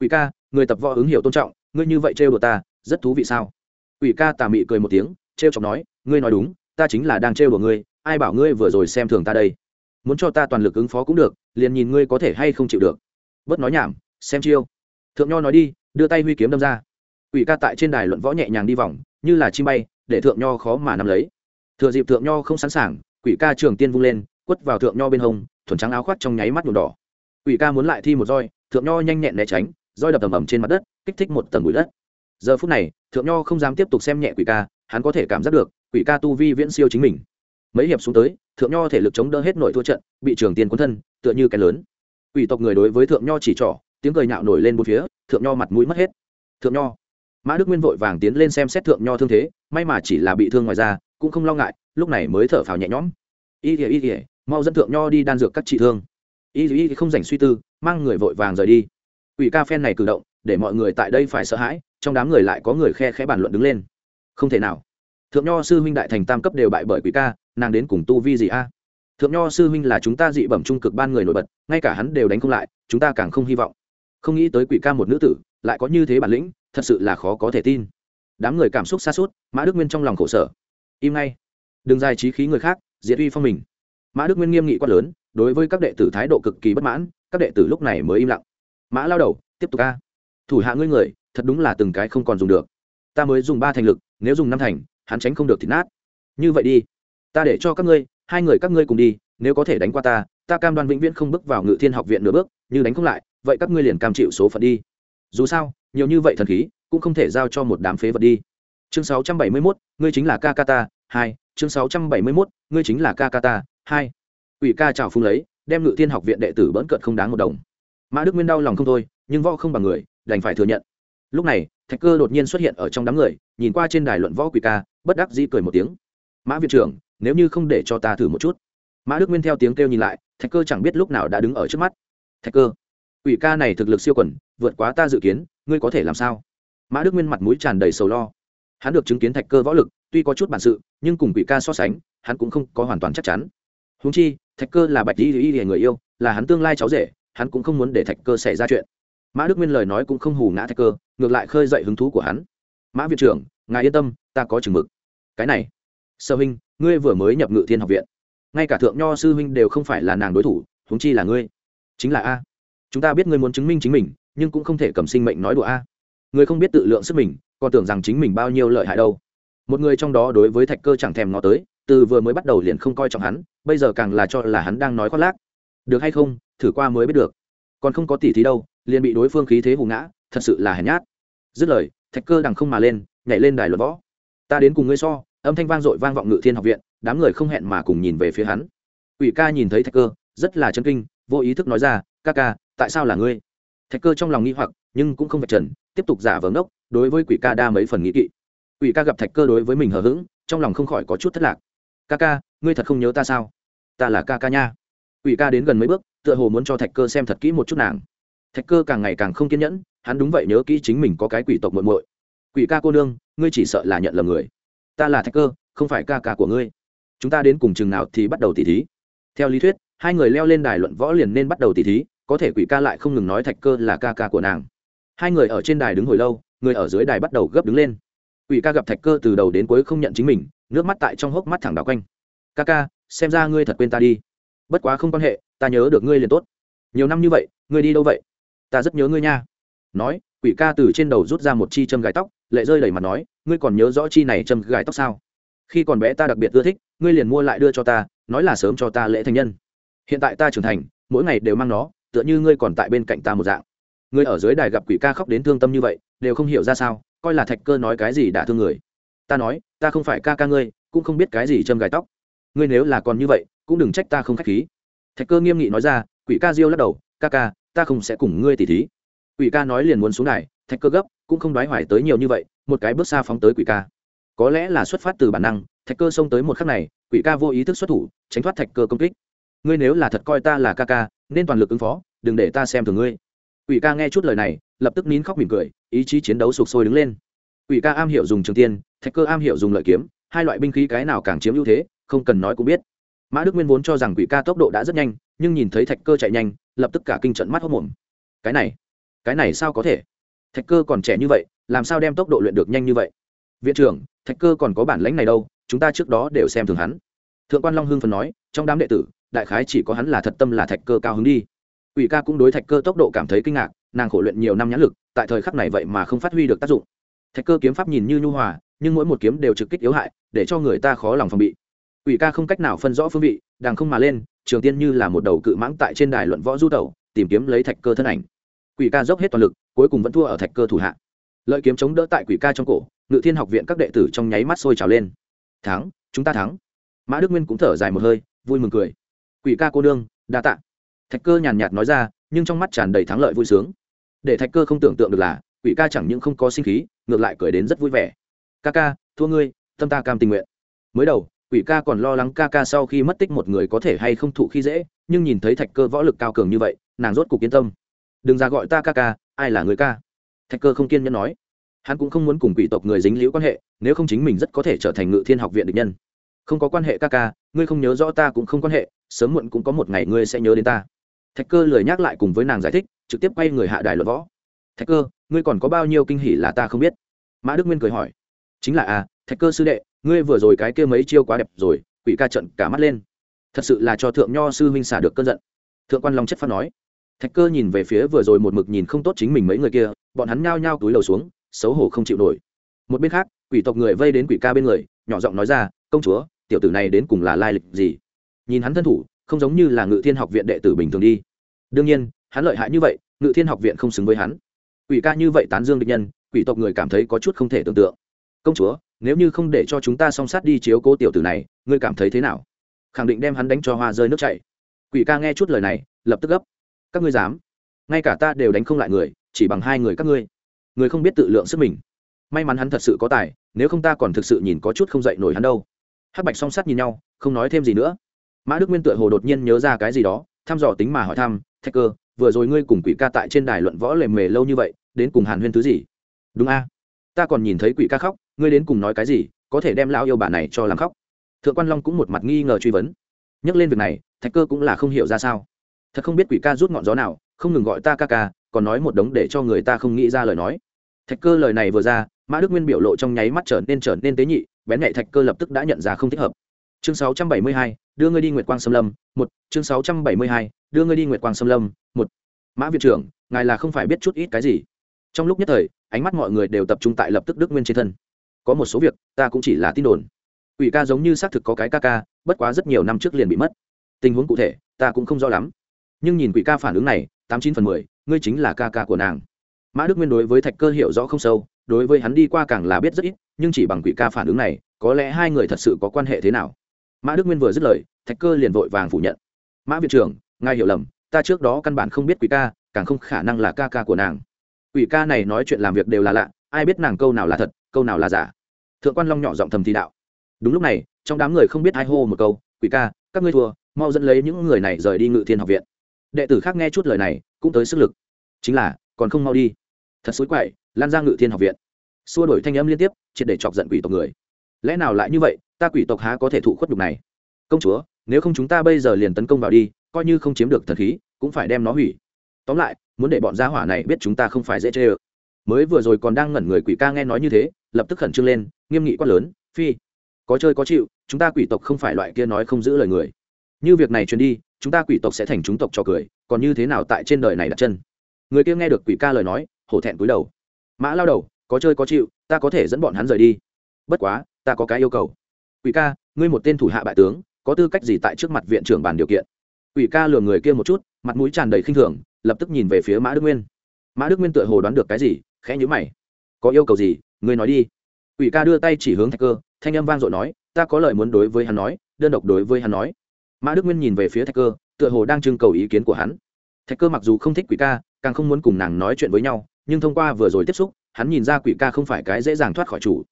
Quỷ ca, người tập võ ứng hiểu tôn trọng, ngươi như vậy trêu đùa ta rất thú vị sao? Quỷ ca tà mị cười một tiếng, trêu chọc nói, ngươi nói đúng, ta chính là đang trêu của ngươi, ai bảo ngươi vừa rồi xem thường ta đây? Muốn cho ta toàn lực ứng phó cũng được, liền nhìn ngươi có thể hay không chịu được. Bớt nói nhảm, xem chiêu. Thượng nho nói đi, đưa tay huy kiếm đâm ra. Quỷ ca tại trên đài luận võ nhẹ nhàng đi vòng, như là chim bay, để thượng nho khó mà nắm lấy. Thừa dịp thượng nho không sẵn sàng, quỷ ca trường tiên vung lên, quất vào thượng nho bên hông, thuần trắng áo khoác trong nháy mắt nhuộm đỏ. Quỷ ca muốn lại thi một roi, thượng nho nhanh nhẹn né tránh, roi đập ầm ầm trên mặt đất, kích thích một tầng bụi đất giờ phút này, thượng nho không dám tiếp tục xem nhẹ quỷ ca, hắn có thể cảm giác được, quỷ ca tu vi viễn siêu chính mình. Mấy hiệp xuống tới, thượng nho thể lực chống đỡ hết nội thua trận, bị trường tiên quân thân, tựa như cái lớn. Quỷ tộc người đối với thượng nho chỉ trỏ, tiếng cười nhạo nổi lên bốn phía, thượng nho mặt mũi mất hết. Thượng nho, mã đức nguyên vội vàng tiến lên xem xét thượng nho thương thế, may mà chỉ là bị thương ngoài da, cũng không lo ngại, lúc này mới thở phào nhẹ nhõm. Y thì y thì, mau dẫn thượng nho đi đan dược các trị thương. Y y không dành suy tư, mang người vội vàng rời đi. Quỷ ca phen này cử động để mọi người tại đây phải sợ hãi, trong đám người lại có người khe khẽ bàn luận đứng lên. Không thể nào. Thượng nho sư huynh đại thành tam cấp đều bại bởi quỷ ca, nàng đến cùng tu vi gì a? Thượng nho sư huynh là chúng ta dị bẩm trung cực ban người nổi bật, ngay cả hắn đều đánh không lại, chúng ta càng không hy vọng. Không nghĩ tới quỷ ca một nữ tử, lại có như thế bản lĩnh, thật sự là khó có thể tin. Đám người cảm xúc xa suốt, mã đức nguyên trong lòng khổ sở. Im ngay. Đừng dài trí khí người khác, diệt uy phong mình. Mã đức nguyên nghiêm nghị quát lớn, đối với các đệ tử thái độ cực kỳ bất mãn, các đệ tử lúc này mới im lặng. Mã lao đầu, tiếp tục ca thủ hạ ngươi người thật đúng là từng cái không còn dùng được. Ta mới dùng ba thành lực nếu dùng năm thành hắn tránh không được thì nát. Như vậy đi. Ta để cho các ngươi hai người các ngươi cùng đi nếu có thể đánh qua ta ta cam đoan vĩnh viễn không bước vào ngự thiên học viện nửa bước như đánh không lại vậy các ngươi liền cam chịu số phận đi. Dù sao nhiều như vậy thần khí cũng không thể giao cho một đám phế vật đi. Chương 671, ngươi chính là ca ca ta hai. Chương 671, ngươi chính là ca ca ta hai. Ủy ca chào phung lấy đem ngự thiên học viện đệ tử bỡn cợt không đáng một đồng. Mã đức nguyên đau lòng không thôi nhưng võ không bằng người đành phải thừa nhận. Lúc này, thạch cơ đột nhiên xuất hiện ở trong đám người, nhìn qua trên đài luận võ quỷ ca, bất đắc dĩ cười một tiếng. Mã viện trưởng, nếu như không để cho ta thử một chút. Mã đức nguyên theo tiếng kêu nhìn lại, thạch cơ chẳng biết lúc nào đã đứng ở trước mắt. Thạch cơ, quỷ ca này thực lực siêu quẩn vượt quá ta dự kiến, ngươi có thể làm sao? Mã đức nguyên mặt mũi tràn đầy sầu lo. Hắn được chứng kiến thạch cơ võ lực, tuy có chút bản sự, nhưng cùng quỷ ca so sánh, hắn cũng không có hoàn toàn chắc chắn. Húng chi, thạch cơ là bạch y y người yêu, là hắn tương lai cháu rể, hắn cũng không muốn để thạch cơ xảy ra chuyện mã đức nguyên lời nói cũng không hù ngã thạch cơ, ngược lại khơi dậy hứng thú của hắn. mã viện trưởng, ngài yên tâm, ta có chừng mực. cái này sơ huynh, ngươi vừa mới nhập ngự thiên học viện. ngay cả thượng nho sư huynh đều không phải là nàng đối thủ, huống chi là ngươi. chính là a. chúng ta biết ngươi muốn chứng minh chính mình, nhưng cũng không thể cầm sinh mệnh nói đùa a. ngươi không biết tự lượng sức mình, còn tưởng rằng chính mình bao nhiêu lợi hại đâu. một người trong đó đối với thạch cơ chẳng thèm ngó tới, từ vừa mới bắt đầu liền không coi trọng hắn, bây giờ càng là cho là hắn đang nói khoác lác. được hay không, thử qua mới biết được còn không có tỉ thí đâu, liền bị đối phương khí thế hù ngã, thật sự là hèn nhát. Dứt lời, thạch cơ đằng không mà lên, nhảy lên đài luật võ. Ta đến cùng ngươi so, âm thanh vang dội vang vọng ngự thiên học viện, đám người không hẹn mà cùng nhìn về phía hắn. Ủy ca nhìn thấy thạch cơ, rất là chân kinh, vô ý thức nói ra, ca ca, tại sao là ngươi? Thạch cơ trong lòng nghi hoặc, nhưng cũng không phải trần, tiếp tục giả vờ ngốc, đối với quỷ ca đa mấy phần nghĩ kỵ. Quỷ ca gặp thạch cơ đối với mình hờ hững, trong lòng không khỏi có chút thất lạc. Ca ca, ngươi thật không nhớ ta sao? Ta là ca ca nha. Quỷ ca đến gần mấy bước tựa hồ muốn cho thạch cơ xem thật kỹ một chút nàng. Thạch cơ càng ngày càng không kiên nhẫn, hắn đúng vậy nhớ kỹ chính mình có cái quỷ tộc muội muội. Quỷ ca cô nương, ngươi chỉ sợ là nhận lầm người. Ta là thạch cơ, không phải ca ca của ngươi. Chúng ta đến cùng chừng nào thì bắt đầu tỉ thí. Theo lý thuyết, hai người leo lên đài luận võ liền nên bắt đầu tỉ thí, có thể quỷ ca lại không ngừng nói thạch cơ là ca ca của nàng. Hai người ở trên đài đứng hồi lâu, người ở dưới đài bắt đầu gấp đứng lên. Quỷ ca gặp thạch cơ từ đầu đến cuối không nhận chính mình, nước mắt tại trong hốc mắt thẳng đảo quanh. Ca ca, xem ra ngươi thật quên ta đi bất quá không quan hệ, ta nhớ được ngươi liền tốt. Nhiều năm như vậy, ngươi đi đâu vậy? Ta rất nhớ ngươi nha. Nói, quỷ ca từ trên đầu rút ra một chi châm gài tóc, lệ rơi đầy mặt nói, ngươi còn nhớ rõ chi này châm gài tóc sao? Khi còn bé ta đặc biệt ưa thích, ngươi liền mua lại đưa cho ta, nói là sớm cho ta lễ thành nhân. Hiện tại ta trưởng thành, mỗi ngày đều mang nó, tựa như ngươi còn tại bên cạnh ta một dạng. Ngươi ở dưới đài gặp quỷ ca khóc đến thương tâm như vậy, đều không hiểu ra sao, coi là thạch cơ nói cái gì đã thương người. Ta nói, ta không phải ca ca ngươi, cũng không biết cái gì châm gài tóc. Ngươi nếu là còn như vậy cũng đừng trách ta không k h á c h khí. Thạch cơ nghiêm nghị nói ra, quỷ ca diêu lắc đầu, ca ca, ta không sẽ cùng ngươi tỉ thí. Quỷ ca nói liền muốn xuống đài, thạch cơ gấp, cũng không đoái hoài tới nhiều như vậy, một cái bước xa phóng tới quỷ ca. Có lẽ là xuất phát từ bản năng, thạch cơ xông tới một khắc này, quỷ ca vô ý thức xuất thủ, tránh thoát thạch cơ công kích. Ngươi nếu là thật coi ta là ca ca, nên toàn lực ứng phó, đừng để ta xem thường ngươi. Quỷ ca nghe chút lời này, lập tức nín khóc mỉm cười, ý chí chiến đấu sụp sôi đứng lên. Quỷ ca am hiểu dùng trường tiên, thạch cơ am hiểu dùng lợi kiếm, hai loại binh khí cái nào càng chiếm ưu thế, không cần nói cũng biết mã đức nguyên vốn cho rằng quỷ ca tốc độ đã rất nhanh, nhưng nhìn thấy thạch cơ chạy nhanh, lập tức cả kinh trận mắt hốc mồm. Cái này cái này sao có thể? Thạch cơ còn trẻ như vậy, làm sao đem tốc độ luyện được nhanh như vậy? Viện trưởng, thạch cơ còn có bản lãnh này đâu, chúng ta trước đó đều xem thường hắn. Thượng quan long hưng phần nói, trong đám đệ tử, đại khái chỉ có hắn là thật tâm là thạch cơ cao hứng đi. Ủy ca cũng đối thạch cơ tốc độ cảm thấy kinh ngạc, nàng khổ luyện nhiều năm nhãn lực, tại thời khắc này vậy mà không phát huy được tác dụng. Thạch cơ kiếm pháp nhìn như nhu hòa, nhưng mỗi một kiếm đều trực kích yếu hại, để cho người ta khó lòng phòng bị. Quỷ ca không cách nào phân rõ phương vị đàng không mà lên trường tiên như là một đầu cự mãng tại trên đài luận võ du tẩu tìm kiếm lấy thạch cơ thân ảnh. Quỷ ca dốc hết toàn lực cuối cùng vẫn thua ở thạch cơ thủ hạ. Lợi kiếm chống đỡ tại quỷ ca trong cổ ngự thiên học viện các đệ tử trong nháy mắt sôi trào lên. Thắng chúng ta thắng. Mã đức nguyên cũng thở dài một hơi vui mừng cười. Quỷ ca cô đương, đa tạ. Thạch cơ nhàn nhạt nói ra nhưng trong mắt tràn đầy thắng lợi vui sướng. Để thạch cơ không tưởng tượng được là quỷ ca chẳng những không có sinh khí ngược lại cười đến rất vui vẻ. Ca ca thua ngươi tâm ta cam tình nguyện. Mới đầu quỷ ca còn lo lắng ca ca sau khi mất tích một người có thể hay không thụ khi dễ, nhưng nhìn thấy thạch cơ võ lực cao cường như vậy, nàng rốt cục yên tâm. Đừng ra gọi ta ca ca, ai là người ca? Thạch cơ không kiên nhẫn nói. Hắn cũng không muốn cùng quỷ tộc người dính liễu quan hệ, nếu không chính mình rất có thể trở thành ngự thiên học viện địch nhân. Không có quan hệ ca ca, ngươi không nhớ rõ ta cũng không quan hệ, sớm muộn cũng có một ngày ngươi sẽ nhớ đến ta. Thạch cơ lười nhắc lại cùng với nàng giải thích, trực tiếp quay người hạ đài luật võ. Thạch cơ, ngươi còn có bao nhiêu kinh hỉ là ta không biết? Mã đức nguyên cười hỏi. Chính là à thạch cơ sư đệ ngươi vừa rồi cái kia mấy chiêu quá đẹp rồi, quỷ ca trận cả mắt lên. Thật sự là cho thượng nho sư huynh xả được cơn giận. Thượng quan long chất phát nói. Thạch cơ nhìn về phía vừa rồi một mực nhìn không tốt chính mình mấy người kia, bọn hắn nhao nhao túi lầu xuống, xấu hổ không chịu nổi. Một bên khác, quỷ tộc người vây đến quỷ ca bên người, nhỏ giọng nói ra, công chúa, tiểu tử này đến cùng là lai lịch gì? Nhìn hắn thân thủ, không giống như là ngự thiên học viện đệ tử bình thường đi. Đương nhiên, hắn lợi hại như vậy, ngự thiên học viện không xứng với hắn. Quỷ ca như vậy tán dương địch nhân, quỷ tộc người cảm thấy có chút không thể tưởng tượng công chúa, nếu như không để cho chúng ta song sát đi chiếu cố tiểu tử này, ngươi cảm thấy thế nào? Khẳng định đem hắn đánh cho hoa rơi nước chảy. Quỷ ca nghe chút lời này, lập tức gấp. Các ngươi dám. Ngay cả ta đều đánh không lại người, chỉ bằng hai người các ngươi. Người không biết tự lượng sức mình. May mắn hắn thật sự có tài, nếu không ta còn thực sự nhìn có chút không dậy nổi hắn đâu. Hắc bạch song sắt nhìn nhau, không nói thêm gì nữa. Mã đức nguyên tựa hồ đột nhiên nhớ ra cái gì đó, thăm dò tính mà hỏi thăm thách cơ, vừa rồi ngươi cùng quỷ ca tại trên đài luận võ lề mề lâu như vậy, đến cùng hàn huyên thứ gì? Đúng a. Ta còn nhìn thấy quỷ ca khóc ngươi đến cùng nói cái gì có thể đem lao yêu bà này cho làm khóc. Thượng quan long cũng một mặt nghi ngờ truy vấn. Nhắc lên việc này thạch cơ cũng là không hiểu ra sao. Thật không biết quỷ ca rút ngọn gió nào không ngừng gọi ta ca ca còn nói một đống để cho người ta không nghĩ ra lời nói. Thạch cơ lời này vừa ra mã đức nguyên biểu lộ trong nháy mắt trở nên trở nên tế nhị bén nhạy thạch cơ lập tức đã nhận ra không thích hợp. Chương 672, đưa ngươi đi nguyệt quang xâm lâm một chương 672, đưa ngươi đi nguyệt quang xâm lâm một. Mã viện trưởng ngài là không phải biết chút ít cái gì. Trong lúc nhất thời ánh mắt mọi người đều tập trung tại lập tức đức nguyên trên thân có một số việc, ta cũng chỉ là tin đồn. Ủy ca giống như xác thực có cái ca ca, bất quá rất nhiều năm trước liền bị mất. Tình huống cụ thể, ta cũng không rõ lắm. Nhưng nhìn quỷ ca phản ứng này, tám chín phần mười, ngươi chính là ca ca của nàng. Mã đức nguyên đối với thạch cơ hiểu rõ không sâu, đối với hắn đi qua càng là biết rất ít, nhưng chỉ bằng quỷ ca phản ứng này, có lẽ hai người thật sự có quan hệ thế nào? Mã đức nguyên vừa dứt lời, thạch cơ liền vội vàng phủ nhận. Mã viện trưởng, ngài hiểu lầm, ta trước đó căn bản không biết quỷ ca, càng không khả năng là ca ca của nàng. Quỷ ca này nói chuyện làm việc đều là lạ ai biết nàng câu nào là thật, câu nào là giả. Thượng quan long nhỏ giọng thầm thì đạo. Đúng lúc này, trong đám người không biết ai hô một câu, quỷ ca, các ngươi thua, mau dẫn lấy những người này rời đi ngự thiên học viện. Đệ tử khác nghe chút lời này, cũng tới sức lực. Chính là, còn không mau đi. Thật xối quậy, lan ra ngự thiên học viện. Xua đổi thanh âm liên tiếp, triệt để chọc giận quỷ tộc người. Lẽ nào lại như vậy, ta quỷ tộc há có thể thụ khuất đục này? Công chúa, nếu không chúng ta bây giờ liền tấn công vào đi, coi như không chiếm được thần khí, cũng phải đem nó hủy. Tóm lại, muốn để bọn gia hỏa này biết chúng ta không phải dễ chê ơ mới vừa rồi còn đang ngẩn người quỷ ca nghe nói như thế, lập tức khẩn trương lên, nghiêm nghị quát lớn, phi, có chơi có chịu, chúng ta quỷ tộc không phải loại kia nói không giữ lời người. Như việc này truyền đi, chúng ta quỷ tộc sẽ thành chúng tộc cho cười, còn như thế nào tại trên đời này đặt chân? Người kia nghe được quỷ ca lời nói, hổ thẹn cúi đầu. Mã lao đầu, có chơi có chịu, ta có thể dẫn bọn hắn rời đi. Bất quá, ta có cái yêu cầu. Quỷ ca, ngươi một tên thủ hạ bại tướng, có tư cách gì tại trước mặt viện trưởng bàn điều kiện? Quỷ ca lừa người kia một chút, mặt mũi tràn đầy khinh thường, lập tức nhìn về phía mã đức nguyên. Mã đức nguyên tựa hồ đoán được cái gì khẽ nhíu mày. Có yêu cầu gì, ngươi nói đi. Quỷ ca đưa tay chỉ hướng thạch cơ, thanh âm vang dội nói, ta có lời muốn đối với hắn nói, đơn độc đối với hắn nói. Mã đức nguyên nhìn về phía thạch cơ, tựa hồ đang trưng cầu ý kiến của hắn. Thạch cơ mặc dù không thích quỷ ca, càng không muốn cùng nàng nói chuyện với nhau, nhưng thông qua vừa rồi tiếp xúc, hắn nhìn ra quỷ ca không phải cái dễ dàng thoát khỏi chủ.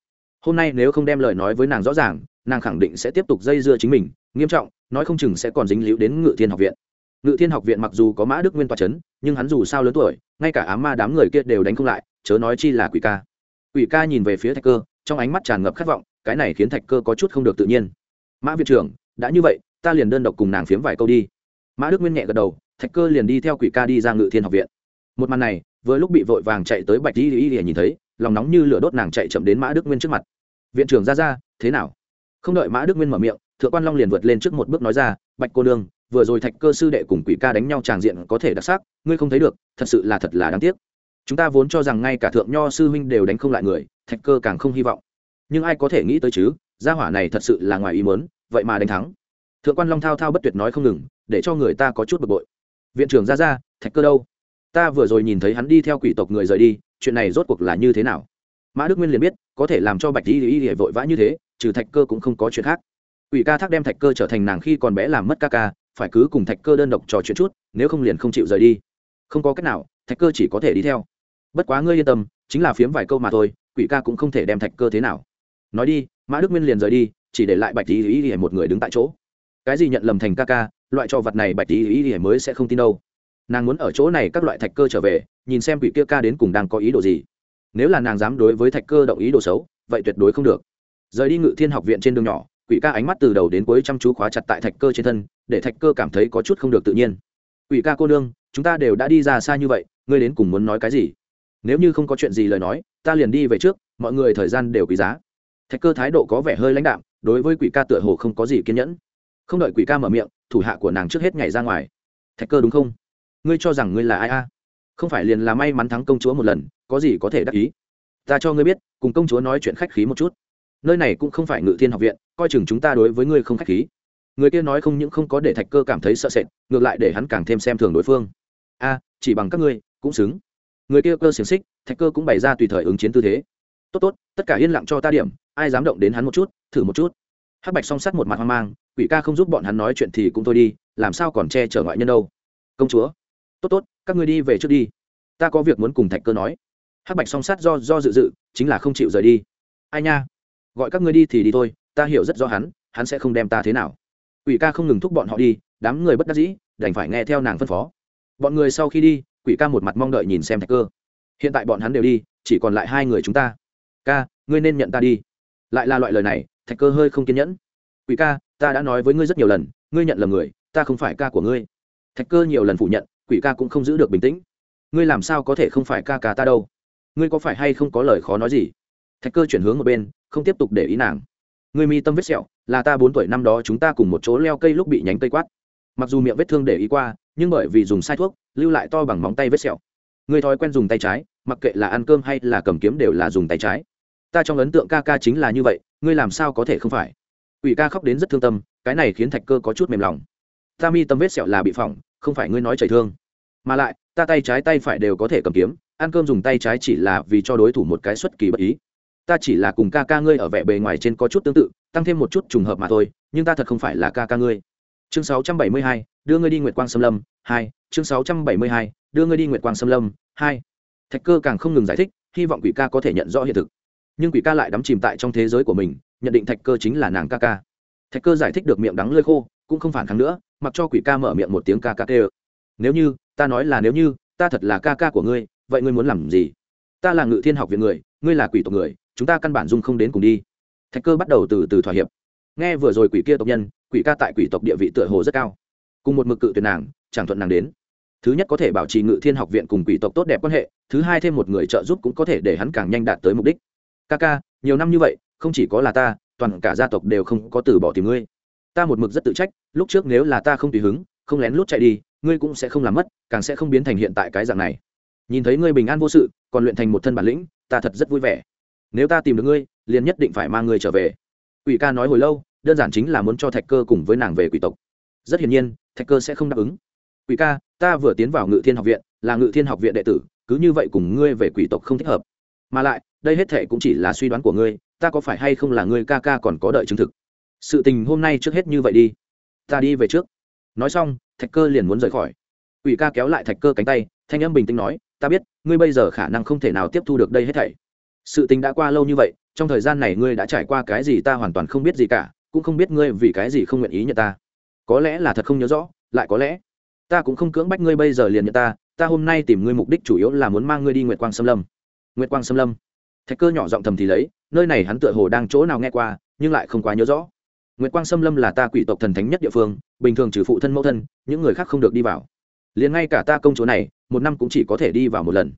Hôm nay nếu không đem lời nói với nàng rõ ràng, nàng khẳng định sẽ tiếp tục dây dưa chính mình, nghiêm trọng, nói không chừng sẽ còn dính líu đến ngự thiên học viện. Ngự thiên học viện mặc dù có mã đức nguyên toa c h ấ n nhưng hắn dù sao lớn tuổi, ngay cả ám ma đám người kia đều đánh không lại chớ nói chi là quỷ ca. Quỷ ca nhìn về phía thạch cơ, trong ánh mắt tràn ngập khát vọng, cái này khiến thạch cơ có chút không được tự nhiên. Mã viện trưởng, đã như vậy, ta liền đơn độc cùng nàng phiếm vài câu đi. Mã đức nguyên nhẹ gật đầu, thạch cơ liền đi theo quỷ ca đi ra ngự thiên học viện. Một màn này, vừa lúc bị vội vàng chạy tới bạch y y y nhìn thấy, lòng nóng như lửa đốt nàng chạy chậm đến mã đức nguyên trước mặt. Viện trưởng ra ra, thế nào? Không đợi mã đức nguyên mở miệng, thượng quan long liền vượt lên trước một bước nói ra, bạch cô nương, vừa rồi thạch cơ sư đệ cùng quỷ ca đánh nhau tràng diện có thể đặc sắc, ngươi không thấy được, thật sự là thật là đáng tiếc chúng ta vốn cho rằng ngay cả thượng nho sư huynh đều đánh không lại người, thạch cơ càng không hy vọng. Nhưng ai có thể nghĩ tới chứ, gia hỏa này thật sự là ngoài ý mớn vậy mà đánh thắng. Thượng quan long thao thao bất tuyệt nói không ngừng, để cho người ta có chút bực bội. Viện trưởng ra ra, thạch cơ đâu? Ta vừa rồi nhìn thấy hắn đi theo quỷ tộc người rời đi, chuyện này rốt cuộc là như thế nào? Mã đức nguyên liền biết, có thể làm cho bạch y y y vội vã như thế, trừ thạch cơ cũng không có chuyện khác. Quỷ ca thác đem thạch cơ trở thành nàng khi còn bé làm mất ca ca, phải cứ cùng thạch cơ đơn độc trò chuyện chút, nếu không liền không chịu rời đi. Không có cách nào, thạch cơ chỉ có thể đi theo bất quá ngươi yên tâm, chính là phiếm vài câu mà thôi, quỷ ca cũng không thể đem thạch cơ thế nào. Nói đi, mã đức nguyên liền rời đi, chỉ để lại bạch y ý ý một người đứng tại chỗ. Cái gì nhận lầm thành ca ca, loại trò vật này bạch y ý ý mới sẽ không tin đâu. Nàng muốn ở chỗ này các loại thạch cơ trở về, nhìn xem quỷ kia ca đến cùng đang có ý đồ gì. Nếu là nàng dám đối với thạch cơ động ý đồ xấu, vậy tuyệt đối không được. Rời đi ngự thiên học viện trên đường nhỏ, quỷ ca ánh mắt từ đầu đến cuối chăm chú khóa chặt tại thạch cơ trên thân, để thạch cơ cảm thấy có chút không được tự nhiên. Quỷ ca cô nương, chúng ta đều đã đi ra xa như vậy, ngươi đến cùng muốn nói cái gì? Nếu như không có chuyện gì lời nói, ta liền đi về trước, mọi người thời gian đều quý giá. Thạch cơ thái độ có vẻ hơi lãnh đạm, đối với quỷ ca tựa hồ không có gì kiên nhẫn. Không đợi quỷ ca mở miệng, thủ hạ của nàng trước hết nhảy ra ngoài. Thạch cơ đúng không? Ngươi cho rằng ngươi là ai a? Không phải liền là may mắn thắng công chúa một lần, có gì có thể đắc ý? Ta cho ngươi biết, cùng công chúa nói chuyện khách khí một chút. Nơi này cũng không phải ngự thiên học viện, coi chừng chúng ta đối với ngươi không khách khí. Người kia nói không những không có để thạch cơ cảm thấy sợ sệt, ngược lại để hắn càng thêm xem thường đối phương. A, chỉ bằng các ngươi, cũng xứng người kia cơ xiềng xích, thạch cơ cũng bày ra tùy thời ứng chiến tư thế. Tốt tốt, tất cả yên lặng cho ta điểm, ai dám động đến hắn một chút, thử một chút. Hắc bạch song sắt một mặt hoang mang, quỷ ca không giúp bọn hắn nói chuyện thì cũng thôi đi, làm sao còn che chở ngoại nhân đâu. Công chúa. Tốt tốt, các ngươi đi về trước đi. Ta có việc muốn cùng thạch cơ nói. Hắc bạch song sát do do dự dự, chính là không chịu rời đi. Ai nha? Gọi các ngươi đi thì đi thôi, ta hiểu rất rõ hắn hắn sẽ không đem ta thế nào. Quỷ ca không ngừng thúc bọn họ đi, đám người bất đắc dĩ, đành phải nghe theo nàng phân phó. Bọn người sau khi đi quỷ ca một mặt mong đợi nhìn xem thạch cơ. Hiện tại bọn hắn đều đi, chỉ còn lại hai người chúng ta. Ca, ngươi nên nhận ta đi. Lại là loại lời này, thạch cơ hơi không kiên nhẫn. Quỷ ca, ta đã nói với ngươi rất nhiều lần, ngươi nhận lầm người, ta không phải ca của ngươi. Thạch cơ nhiều lần phủ nhận, quỷ ca cũng không giữ được bình tĩnh. Ngươi làm sao có thể không phải ca ca ta đâu? Ngươi có phải hay không có lời khó nói gì? Thạch cơ chuyển hướng một bên, không tiếp tục để ý nàng. Ngươi mi tâm vết sẹo, là ta bốn tuổi năm đó chúng ta cùng một chỗ leo cây lúc bị nhánh cây quát. Mặc dù miệng vết thương để ý qua nhưng bởi vì dùng sai thuốc, lưu lại to bằng móng tay vết sẹo. Người thói quen dùng tay trái, mặc kệ là ăn cơm hay là cầm kiếm đều là dùng tay trái. Ta trong ấn tượng ca ca chính là như vậy, ngươi làm sao có thể không phải? Ủy ca khóc đến rất thương tâm, cái này khiến thạch cơ có chút mềm lòng. Ta mi tâm vết sẹo là bị phỏng, không phải ngươi nói chảy thương. Mà lại, ta tay trái tay phải đều có thể cầm kiếm, ăn cơm dùng tay trái chỉ là vì cho đối thủ một cái xuất kỳ bất ý. Ta chỉ là cùng ca ca ngươi ở vẻ bề ngoài trên có chút tương tự, tăng thêm một chút trùng hợp mà thôi, nhưng ta thật không phải là ca ca ngươi chương 672, đưa ngươi đi nguyệt quang xâm lâm hai chương 672, đưa ngươi đi nguyệt quang xâm lâm hai. Thạch cơ càng không ngừng giải thích hy vọng quỷ ca có thể nhận rõ hiện thực. Nhưng quỷ ca lại đắm chìm tại trong thế giới của mình nhận định thạch cơ chính là nàng ca ca. Thạch cơ giải thích được miệng đắng lơi khô cũng không phản kháng nữa mặc cho quỷ ca mở miệng một tiếng ca ca tê nếu như ta nói là nếu như ta thật là ca ca của ngươi vậy ngươi muốn làm gì? Ta là ngự thiên học viện người ngươi là quỷ tộc người chúng ta căn bản dung không đến cùng đi. Thạch cơ bắt đầu từ từ thỏa hiệp. Nghe vừa rồi quỷ kia tộc nhân quỷ ca tại quỷ tộc địa vị tựa hồ rất cao. Cùng một mực cự tuyệt nàng, chẳng thuận nàng đến. Thứ nhất có thể bảo trì ngự thiên học viện cùng quỷ tộc tốt đẹp quan hệ, thứ hai thêm một người trợ giúp cũng có thể để hắn càng nhanh đạt tới mục đích. Ca ca, nhiều năm như vậy, không chỉ có là ta, toàn cả gia tộc đều không có từ bỏ tìm ngươi. Ta một mực rất tự trách, lúc trước nếu là ta không tùy hứng, không lén lút chạy đi, ngươi cũng sẽ không làm mất, càng sẽ không biến thành hiện tại cái dạng này. Nhìn thấy ngươi bình an vô sự, còn luyện thành một thân bản lĩnh, ta thật rất vui vẻ. Nếu ta tìm được ngươi, liền nhất định phải mang ngươi trở về. Quỷ ca nói hồi lâu đơn giản chính là muốn cho thạch cơ cùng với nàng về quỷ tộc. Rất hiển nhiên, thạch cơ sẽ không đáp ứng. Quỷ ca, ta vừa tiến vào ngự thiên học viện, là ngự thiên học viện đệ tử, cứ như vậy cùng ngươi về quỷ tộc không thích hợp. Mà lại, đây hết thệ cũng chỉ là suy đoán của ngươi, ta có phải hay không là ngươi ca ca còn có đợi chứng thực? Sự tình hôm nay trước hết như vậy đi. Ta đi về trước. Nói xong, thạch cơ liền muốn rời khỏi. Ủy ca kéo lại thạch cơ cánh tay, thanh âm bình tĩnh nói, ta biết, ngươi bây giờ khả năng không thể nào tiếp thu được đây hết thảy. Sự tình đã qua lâu như vậy, trong thời gian này ngươi đã trải qua cái gì ta hoàn toàn không biết gì cả cũng không biết ngươi vì cái gì không nguyện ý nhận ta. Có lẽ là thật không nhớ rõ, lại có lẽ, ta cũng không cưỡng bách ngươi bây giờ liền nhận ta ta hôm nay tìm ngươi mục đích chủ yếu là muốn mang ngươi đi nguyệt quang xâm lâm. Nguyệt quang xâm lâm. Thạch cơ nhỏ giọng thầm thì lấy, nơi này hắn tựa hồ đang chỗ nào nghe qua, nhưng lại không quá nhớ rõ. Nguyệt quang xâm lâm là ta quỷ tộc thần thánh nhất địa phương, bình thường trừ phụ thân mẫu thân, những người khác không được đi vào. Liền ngay cả ta công chúa này, một năm cũng chỉ có thể đi vào một lần.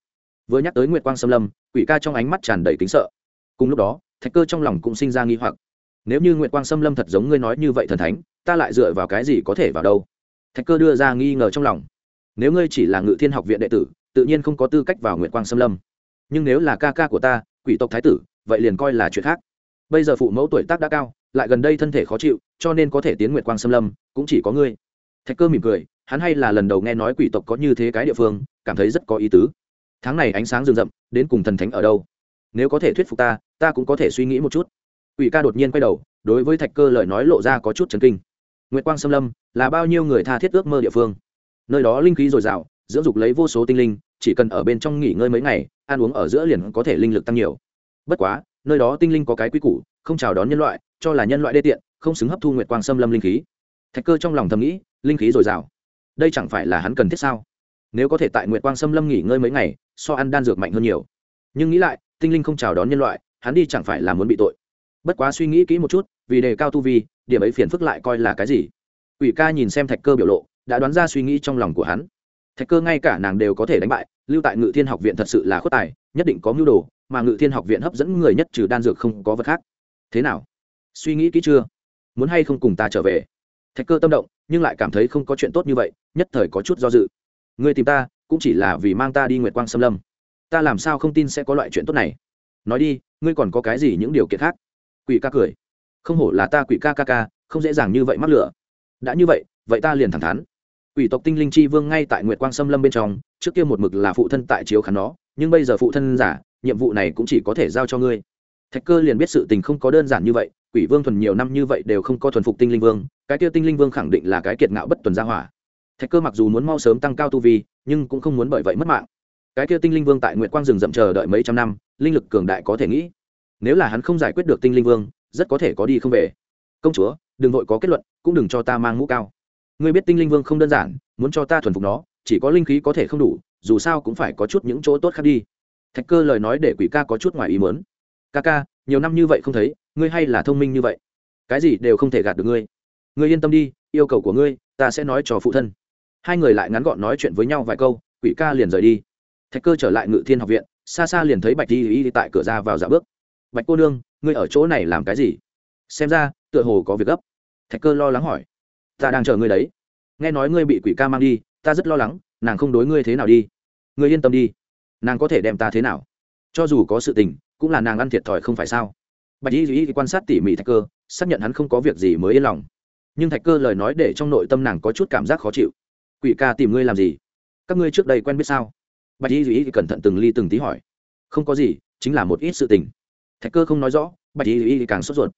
Vừa nhắc tới nguyệt quang xâm lâm, quỷ ca trong ánh mắt tràn đầy kính sợ. Cùng lúc đó, thạch cơ trong lòng cũng sinh ra nghi hoặc nếu như nguyệt quang xâm lâm thật giống ngươi nói như vậy thần thánh, ta lại dựa vào cái gì có thể vào đâu? Thạch cơ đưa ra nghi ngờ trong lòng. Nếu ngươi chỉ là ngự thiên học viện đệ tử, tự nhiên không có tư cách vào nguyệt quang xâm lâm. Nhưng nếu là ca ca của ta, quỷ tộc thái tử, vậy liền coi là chuyện khác. Bây giờ phụ mẫu tuổi tác đã cao, lại gần đây thân thể khó chịu, cho nên có thể tiến nguyệt quang xâm lâm, cũng chỉ có ngươi. Thạch cơ mỉm cười, hắn hay là lần đầu nghe nói quỷ tộc có như thế cái địa phương, cảm thấy rất có ý tứ. Tháng này ánh sáng rừng rậm, đến cùng thần thánh ở đâu? Nếu có thể thuyết phục ta ta cũng có thể suy nghĩ một chút quỷ ca đột nhiên quay đầu, đối với thạch cơ lời nói lộ ra có chút chấn kinh. Nguyệt quang xâm lâm là bao nhiêu người tha thiết ước mơ địa phương? Nơi đó linh khí dồi dào, dưỡng dục lấy vô số tinh linh, chỉ cần ở bên trong nghỉ ngơi mấy ngày, ăn uống ở giữa liền có thể linh lực tăng nhiều. Bất quá, nơi đó tinh linh có cái quy củ, không chào đón nhân loại, cho là nhân loại đê tiện, không xứng hấp thu nguyệt quang xâm lâm linh khí. Thạch cơ trong lòng thầm nghĩ, linh khí dồi dào. Đây chẳng phải là hắn cần thiết sao? Nếu có thể tại nguyệt quang xâm lâm nghỉ ngơi mấy ngày, so ăn đan dược mạnh hơn nhiều. Nhưng nghĩ lại, tinh linh không chào đón nhân loại, hắn đi chẳng phải là muốn bị tội bất quá suy nghĩ kỹ một chút, vì đề cao tu vi, điểm ấy phiền phức lại coi là cái gì? Ủy ca nhìn xem thạch cơ biểu lộ, đã đoán ra suy nghĩ trong lòng của hắn. Thạch cơ ngay cả nàng đều có thể đánh bại, lưu tại ngự thiên học viện thật sự là khuất tài, nhất định có mưu đồ, mà ngự thiên học viện hấp dẫn người nhất trừ đan dược không có vật khác. Thế nào? Suy nghĩ kỹ chưa? Muốn hay không cùng ta trở về? Thạch cơ tâm động, nhưng lại cảm thấy không có chuyện tốt như vậy, nhất thời có chút do dự. Ngươi tìm ta, cũng chỉ là vì mang ta đi nguyệt quang xâm lâm. Ta làm sao không tin sẽ có loại chuyện tốt này? Nói đi, ngươi còn có cái gì những điều kiện khác? Quỷ ca cười. Không hổ là ta quỷ ca ca ca, không dễ dàng như vậy mắc lửa. Đã như vậy vậy ta liền thẳng thắn. Quỷ tộc tinh linh chi vương ngay tại nguyệt quang xâm lâm bên trong, trước kia một mực là phụ thân tại chiếu khán nó, nhưng bây giờ phụ thân giả, nhiệm vụ này cũng chỉ có thể giao cho ngươi. Thạch cơ liền biết sự tình không có đơn giản như vậy, quỷ vương thuần nhiều năm như vậy đều không có thuần phục tinh linh vương, cái kia tinh linh vương khẳng định là cái kiệt ngạo bất tuần gia hỏa. Thạch cơ mặc dù muốn mau sớm tăng cao tu vi, nhưng cũng không muốn bởi vậy mất mạng. Cái kia tinh linh vương tại nguyệt quang rừng rậm chờ đợi mấy trăm năm, linh lực cường đại có thể nghĩ nếu là hắn không giải quyết được tinh linh vương, rất có thể có đi không về. Công chúa, đừng vội có kết luận, cũng đừng cho ta mang mũ cao. Ngươi biết tinh linh vương không đơn giản, muốn cho ta thuần phục nó, chỉ có linh khí có thể không đủ, dù sao cũng phải có chút những chỗ tốt khác đi. Thạch cơ lời nói để quỷ ca có chút ngoài ý mớn ca ca, nhiều năm như vậy không thấy, ngươi hay là thông minh như vậy. Cái gì đều không thể gạt được ngươi. Ngươi yên tâm đi, yêu cầu của ngươi, ta sẽ nói cho phụ thân. Hai người lại ngắn gọn nói chuyện với nhau vài câu, quỷ ca liền rời đi. Thạch cơ trở lại ngự thiên học viện, xa xa liền thấy bạch di ý tại cửa ra vào dạ bước bạch cô nương, ngươi ở chỗ này làm cái gì? Xem ra, tựa hồ có việc gấp. Thạch cơ lo lắng hỏi. Ta đang chờ ngươi đấy. Nghe nói ngươi bị quỷ ca mang đi, ta rất lo lắng, nàng không đối ngươi thế nào đi. Ngươi yên tâm đi. Nàng có thể đem ta thế nào? Cho dù có sự tình, cũng là nàng ăn thiệt thòi không phải sao? Bạch y duy quan sát tỉ mỉ thạch cơ, xác nhận hắn không có việc gì mới yên lòng. Nhưng thạch cơ lời nói để trong nội tâm nàng có chút cảm giác khó chịu. Quỷ ca tìm ngươi làm gì? Các ngươi trước đây quen biết sao? Bạch y duy cẩn thận từng ly từng tí hỏi. Không có gì, chính là một ít sự tình thạch cơ không nói rõ, bạch y duy càng sốt ruột.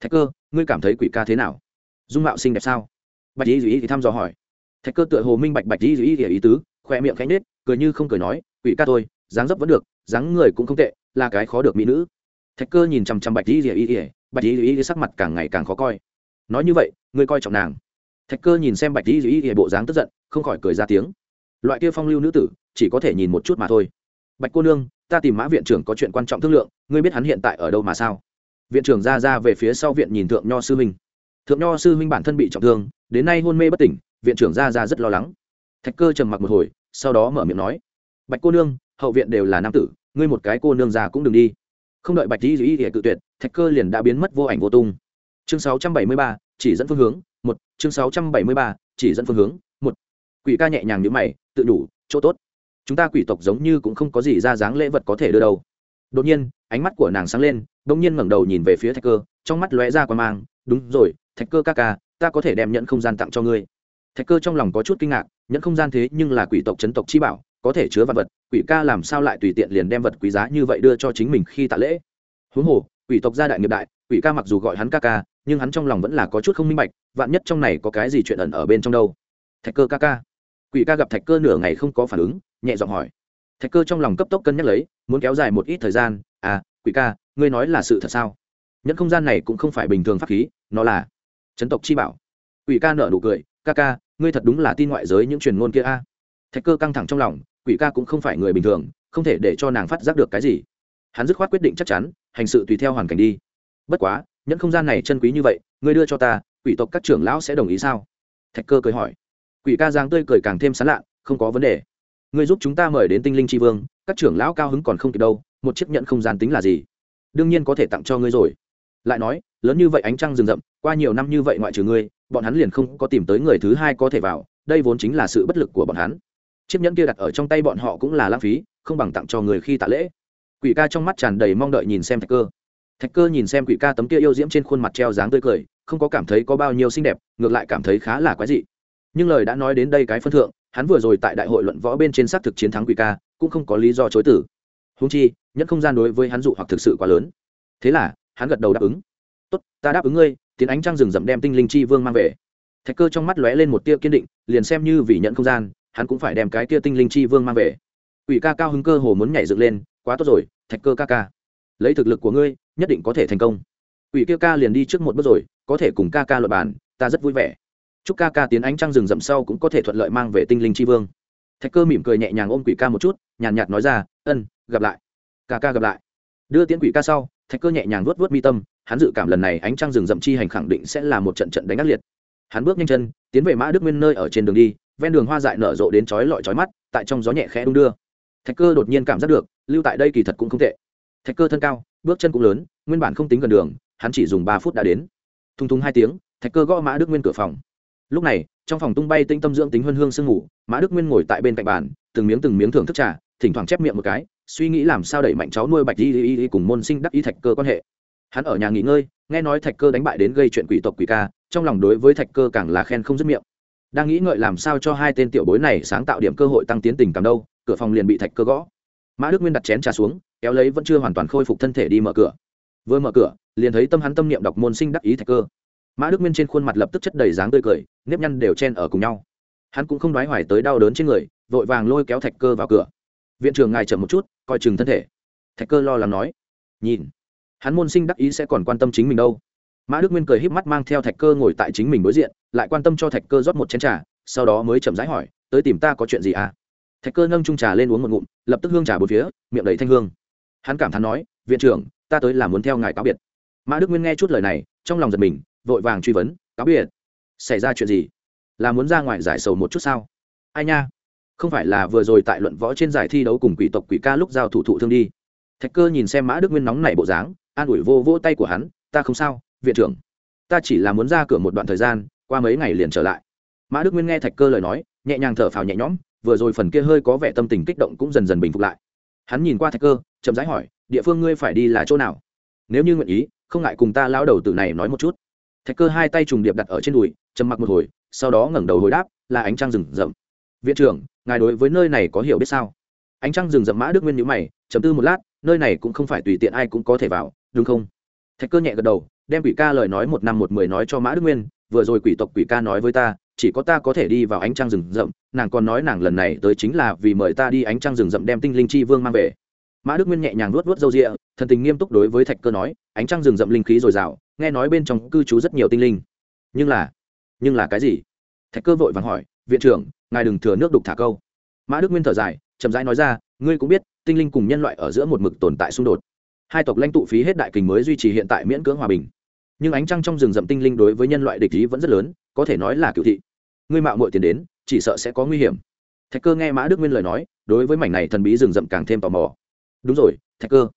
Thạch cơ, ngươi cảm thấy quỷ ca thế nào? Dung mạo xinh đẹp sao? Bạch y thì thăm dò hỏi. Thạch cơ tựa hồ minh bạch bạch y thì ý tứ khoe miệng khẽ nết cười như không cười nói, quỷ ca thôi, dáng dấp vẫn được, dáng người cũng không tệ, là cái khó được mỹ nữ. Thạch cơ nhìn chằm chằm bạch y duy bạch y duy sắc mặt càng ngày càng khó coi. Nói như vậy, ngươi coi trọng nàng. Thạch cơ nhìn xem bạch y duy bộ dáng tức giận, không khỏi cười ra tiếng. Loại kia phong lưu nữ tử, chỉ có thể nhìn một chút mà thôi. Bạch cô nương ta tìm mã viện trưởng có chuyện quan trọng thương lượng ngươi biết hắn hiện tại ở đâu mà sao? Viện trưởng ra ra về phía sau viện nhìn thượng nho sư huynh. Thượng nho sư huynh bản thân bị trọng thương đến nay hôn mê bất tỉnh viện trưởng ra ra rất lo lắng. Thạch cơ trầm mặc một hồi sau đó mở miệng nói bạch cô nương hậu viện đều là nam tử ngươi một cái cô nương già cũng đừng đi. Không đợi bạch di duy để cự tuyệt thạch cơ liền đã biến mất vô ảnh vô tung. Chương 673, chỉ dẫn phương hướng một. Chương 673, chỉ dẫn phương hướng một. Quỷ ca nhẹ nhàng như mày tự đủ chỗ tốt chúng ta quỷ tộc giống như cũng không có gì ra dáng lễ vật có thể đưa đâu. Đột nhiên, ánh mắt của nàng sáng lên đ ỗ n g nhiên ngẩng đầu nhìn về phía thạch cơ, trong mắt lóe ra qua mang, đúng rồi, thạch cơ ca ca, ta có thể đem nhận không gian tặng cho ngươi. Thạch cơ trong lòng có chút kinh ngạc nhận không gian thế nhưng là quỷ tộc chấn tộc chi bảo, có thể chứa vật vật, quỷ ca làm sao lại tùy tiện liền đem vật quý giá như vậy đưa cho chính mình khi tạ lễ? Huống hồ, quỷ tộc gia đại nghiệp đại, quỷ ca mặc dù gọi hắn ca ca, nhưng hắn trong lòng vẫn là có chút không minh bạch, vạn nhất trong này có cái gì chuyện ẩn ở bên trong đâu. Thạch cơ ca ca quỷ ca gặp thạch cơ nửa ngày không có phản ứng, nhẹ giọng hỏi. Thạch cơ trong lòng cấp tốc cân nhắc lấy, muốn kéo dài một ít thời gian. À quỷ ca, ngươi nói là sự thật sao? Nhẫn không gian này cũng không phải bình thường pháp khí, nó là chấn tộc chi bảo. Quỷ ca nợ nụ cười, ca ca, ngươi thật đúng là tin ngoại giới những truyền ngôn kia a. Thạch cơ căng thẳng trong lòng, quỷ ca cũng không phải người bình thường, không thể để cho nàng phát giác được cái gì. Hắn dứt khoát quyết định chắc chắn, hành sự tùy theo hoàn cảnh đi. Bất quá, nhẫn không gian này chân quý như vậy, ngươi đưa cho ta, quỷ tộc các trưởng lão sẽ đồng ý sao? Thạch cơ cười hỏi quỷ ca giang tươi cười càng thêm sán lạ không có vấn đề. Ngươi giúp chúng ta mời đến tinh linh tri vương, các trưởng lão cao hứng còn không kịp đâu, một chiếc nhẫn không gian tính là gì? Đương nhiên có thể tặng cho ngươi rồi. Lại nói, lớn như vậy ánh trăng rừng rậm, qua nhiều năm như vậy ngoại trừ ngươi, bọn hắn liền không có tìm tới người thứ hai có thể vào, đây vốn chính là sự bất lực của bọn hắn. Chiếc nhẫn kia đặt ở trong tay bọn họ cũng là lãng phí, không bằng tặng cho người khi tạ lễ. Quỷ ca trong mắt tràn đầy mong đợi nhìn xem thạch cơ. Thạch cơ nhìn xem quỷ ca tấm kia yêu diễm trên khuôn mặt treo dáng tươi cười, không có cảm thấy có bao nhiêu xinh đẹp, ngược lại cảm thấy khá là quái dị nhưng lời đã nói đến đây cái phân thượng, hắn vừa rồi tại đại hội luận võ bên trên xác thực chiến thắng quỷ ca, cũng không có lý do chối tử. Húng chi, nhất không gian đối với hắn dụ hoặc thực sự quá lớn. Thế là, hắn gật đầu đáp ứng. Tốt, ta đáp ứng ngươi, tiến ánh trăng rừng rậm đem tinh linh chi vương mang về. Thạch cơ trong mắt lóe lên một tia kiên định, liền xem như vì nhận không gian, hắn cũng phải đem cái tia tinh linh chi vương mang về. Quỷ ca cao hứng cơ hồ muốn nhảy dựng lên, quá tốt rồi, thạch cơ ca ca. Lấy thực lực của ngươi, nhất định có thể thành công. Quỷ kia ca liền đi trước một bước rồi, có thể cùng ca ca luật bàn, ta rất vui vẻ chúc ca ca tiến ánh trăng rừng rậm sau cũng có thể thuận lợi mang về tinh linh chi vương. Thạch cơ mỉm cười nhẹ nhàng ôm quỷ ca một chút, nhàn nhạt nói ra, ân, gặp lại. Ca ca gặp lại. Đưa tiến quỷ ca sau, thạch cơ nhẹ nhàng vuốt vuốt mi tâm, hắn dự cảm lần này ánh trăng rừng rậm chi hành khẳng định sẽ là một trận trận đánh ác liệt. Hắn bước nhanh chân, tiến về mã đức nguyên nơi ở trên đường đi, ven đường hoa dại nở rộ đến chói lọi chói mắt, tại trong gió nhẹ khẽ đung đưa. Thạch cơ đột nhiên cảm giác được, lưu tại đây kỳ thật cũng không tệ. Thạch cơ thân cao, bước chân cũng lớn, nguyên bản không tính gần đường, hắn chỉ dùng ba phút đã đến. Thung thung hai tiếng, thạch cơ gõ mã đức nguyên cửa phòng lúc này, trong phòng tung bay tinh tâm dưỡng tính huân hương sương ngủ mã đức nguyên ngồi tại bên cạnh bàn, từng miếng từng miếng thưởng thức trà, thỉnh thoảng chép miệng một cái, suy nghĩ làm sao đẩy mạnh cháu nuôi bạch y y y cùng môn sinh đắc y thạch cơ quan hệ. Hắn ở nhà nghỉ ngơi, nghe nói thạch cơ đánh bại đến gây chuyện quỷ tộc quỷ ca, trong lòng đối với thạch cơ càng là khen không dứt miệng. Đang nghĩ ngợi làm sao cho hai tên tiểu bối này sáng tạo điểm cơ hội tăng tiến tình cảm đâu, cửa phòng liền bị thạch cơ gõ. Mã đức nguyên đặt chén trà xuống, kéo lấy vẫn chưa hoàn toàn khôi phục thân thể đi mở cửa. Vừa mở cửa, liền thấy tâm hắn tâm niệm đọc môn sinh đắc ý thạch cơ mã đức nguyên trên khuôn mặt lập tức chất đầy dáng tươi cười, nếp nhăn đều chen ở cùng nhau. Hắn cũng không đoái hoài tới đau đớn trên người, vội vàng lôi kéo thạch cơ vào cửa. Viện trưởng ngài chậm một chút, coi chừng thân thể. Thạch cơ lo lắng nói. Nhìn. Hắn môn sinh đắc ý sẽ còn quan tâm chính mình đâu. Mã đức nguyên cười híp mắt mang theo thạch cơ ngồi tại chính mình đối diện, lại quan tâm cho thạch cơ rót một chén trà, sau đó mới chậm rãi hỏi, tới tìm ta có chuyện gì à? Thạch cơ nâng trung trà lên uống một ngụm, lập tức hương trà bốn phía, miệng đầy thanh hương. Hắn cảm thán nói, viện trưởng, ta tới là muốn theo ngài cáo biệt. Mã đức nguyên nghe chút lời này, trong lòng giật mình vội vàng truy vấn, cáo biệt, xảy ra chuyện gì? Là muốn ra ngoài giải sầu một chút sao? Ai nha, không phải là vừa rồi tại luận võ trên giải thi đấu cùng quỷ tộc quỷ ca lúc giao thủ thụ thương đi. Thạch cơ nhìn xem mã đức nguyên nóng nảy bộ dáng, an ủi vô vô tay của hắn, ta không sao, viện trưởng, ta chỉ là muốn ra cửa một đoạn thời gian, qua mấy ngày liền trở lại. Mã đức nguyên nghe thạch cơ lời nói, nhẹ nhàng thở phào nhẹ nhõm, vừa rồi phần kia hơi có vẻ tâm tình kích động cũng dần dần bình phục lại. Hắn nhìn qua thạch cơ, chậm rãi hỏi, địa phương ngươi phải đi là chỗ nào? Nếu như nguyện ý, không ngại cùng ta lao đầu từ này nói một chút thạch cơ hai tay trùng điệp đặt ở trên đùi, trầm mặc một hồi, sau đó ngẩng đầu hồi đáp, là ánh trăng rừng rậm. Viện trưởng, ngài đối với nơi này có hiểu biết sao? Ánh trăng rừng rậm mã đức nguyên nhữ mày chấm tư một lát, nơi này cũng không phải tùy tiện ai cũng có thể vào, đúng không? Thạch cơ nhẹ gật đầu, đem quỷ ca lời nói một năm một mười nói cho mã đức nguyên, vừa rồi quỷ tộc quỷ ca nói với ta, chỉ có ta có thể đi vào ánh trăng rừng rậm, nàng còn nói nàng lần này tới chính là vì mời ta đi ánh trăng rừng rậm đem tinh linh chi vương mang về. Mã đức nguyên nhẹ nhàng luốt luốt râu rịa thần tình nghiêm túc đối với thạch cơ nói, ánh trăng rừng rậm linh khí dồi dào nghe nói bên trong cư trú rất nhiều tinh linh. Nhưng là nhưng là cái gì? Thạch cơ vội vàng hỏi, viện trưởng, ngài đừng thừa nước đục thả câu. Mã đức nguyên thở dài, chậm rãi nói ra, ngươi cũng biết, tinh linh cùng nhân loại ở giữa một mực tồn tại xung đột. Hai tộc lãnh tụ phí hết đại kình mới duy trì hiện tại miễn cưỡng hòa bình. Nhưng ánh trăng trong rừng rậm tinh linh đối với nhân loại địch ý vẫn rất lớn, có thể nói là cựu thị. Ngươi mạo muội tiền đến, chỉ sợ sẽ có nguy hiểm. Thạch cơ nghe mã đức nguyên lời nói, đối với mảnh này thần bí rừng rậm càng thêm tò mò. Đúng rồi, thạch cơ.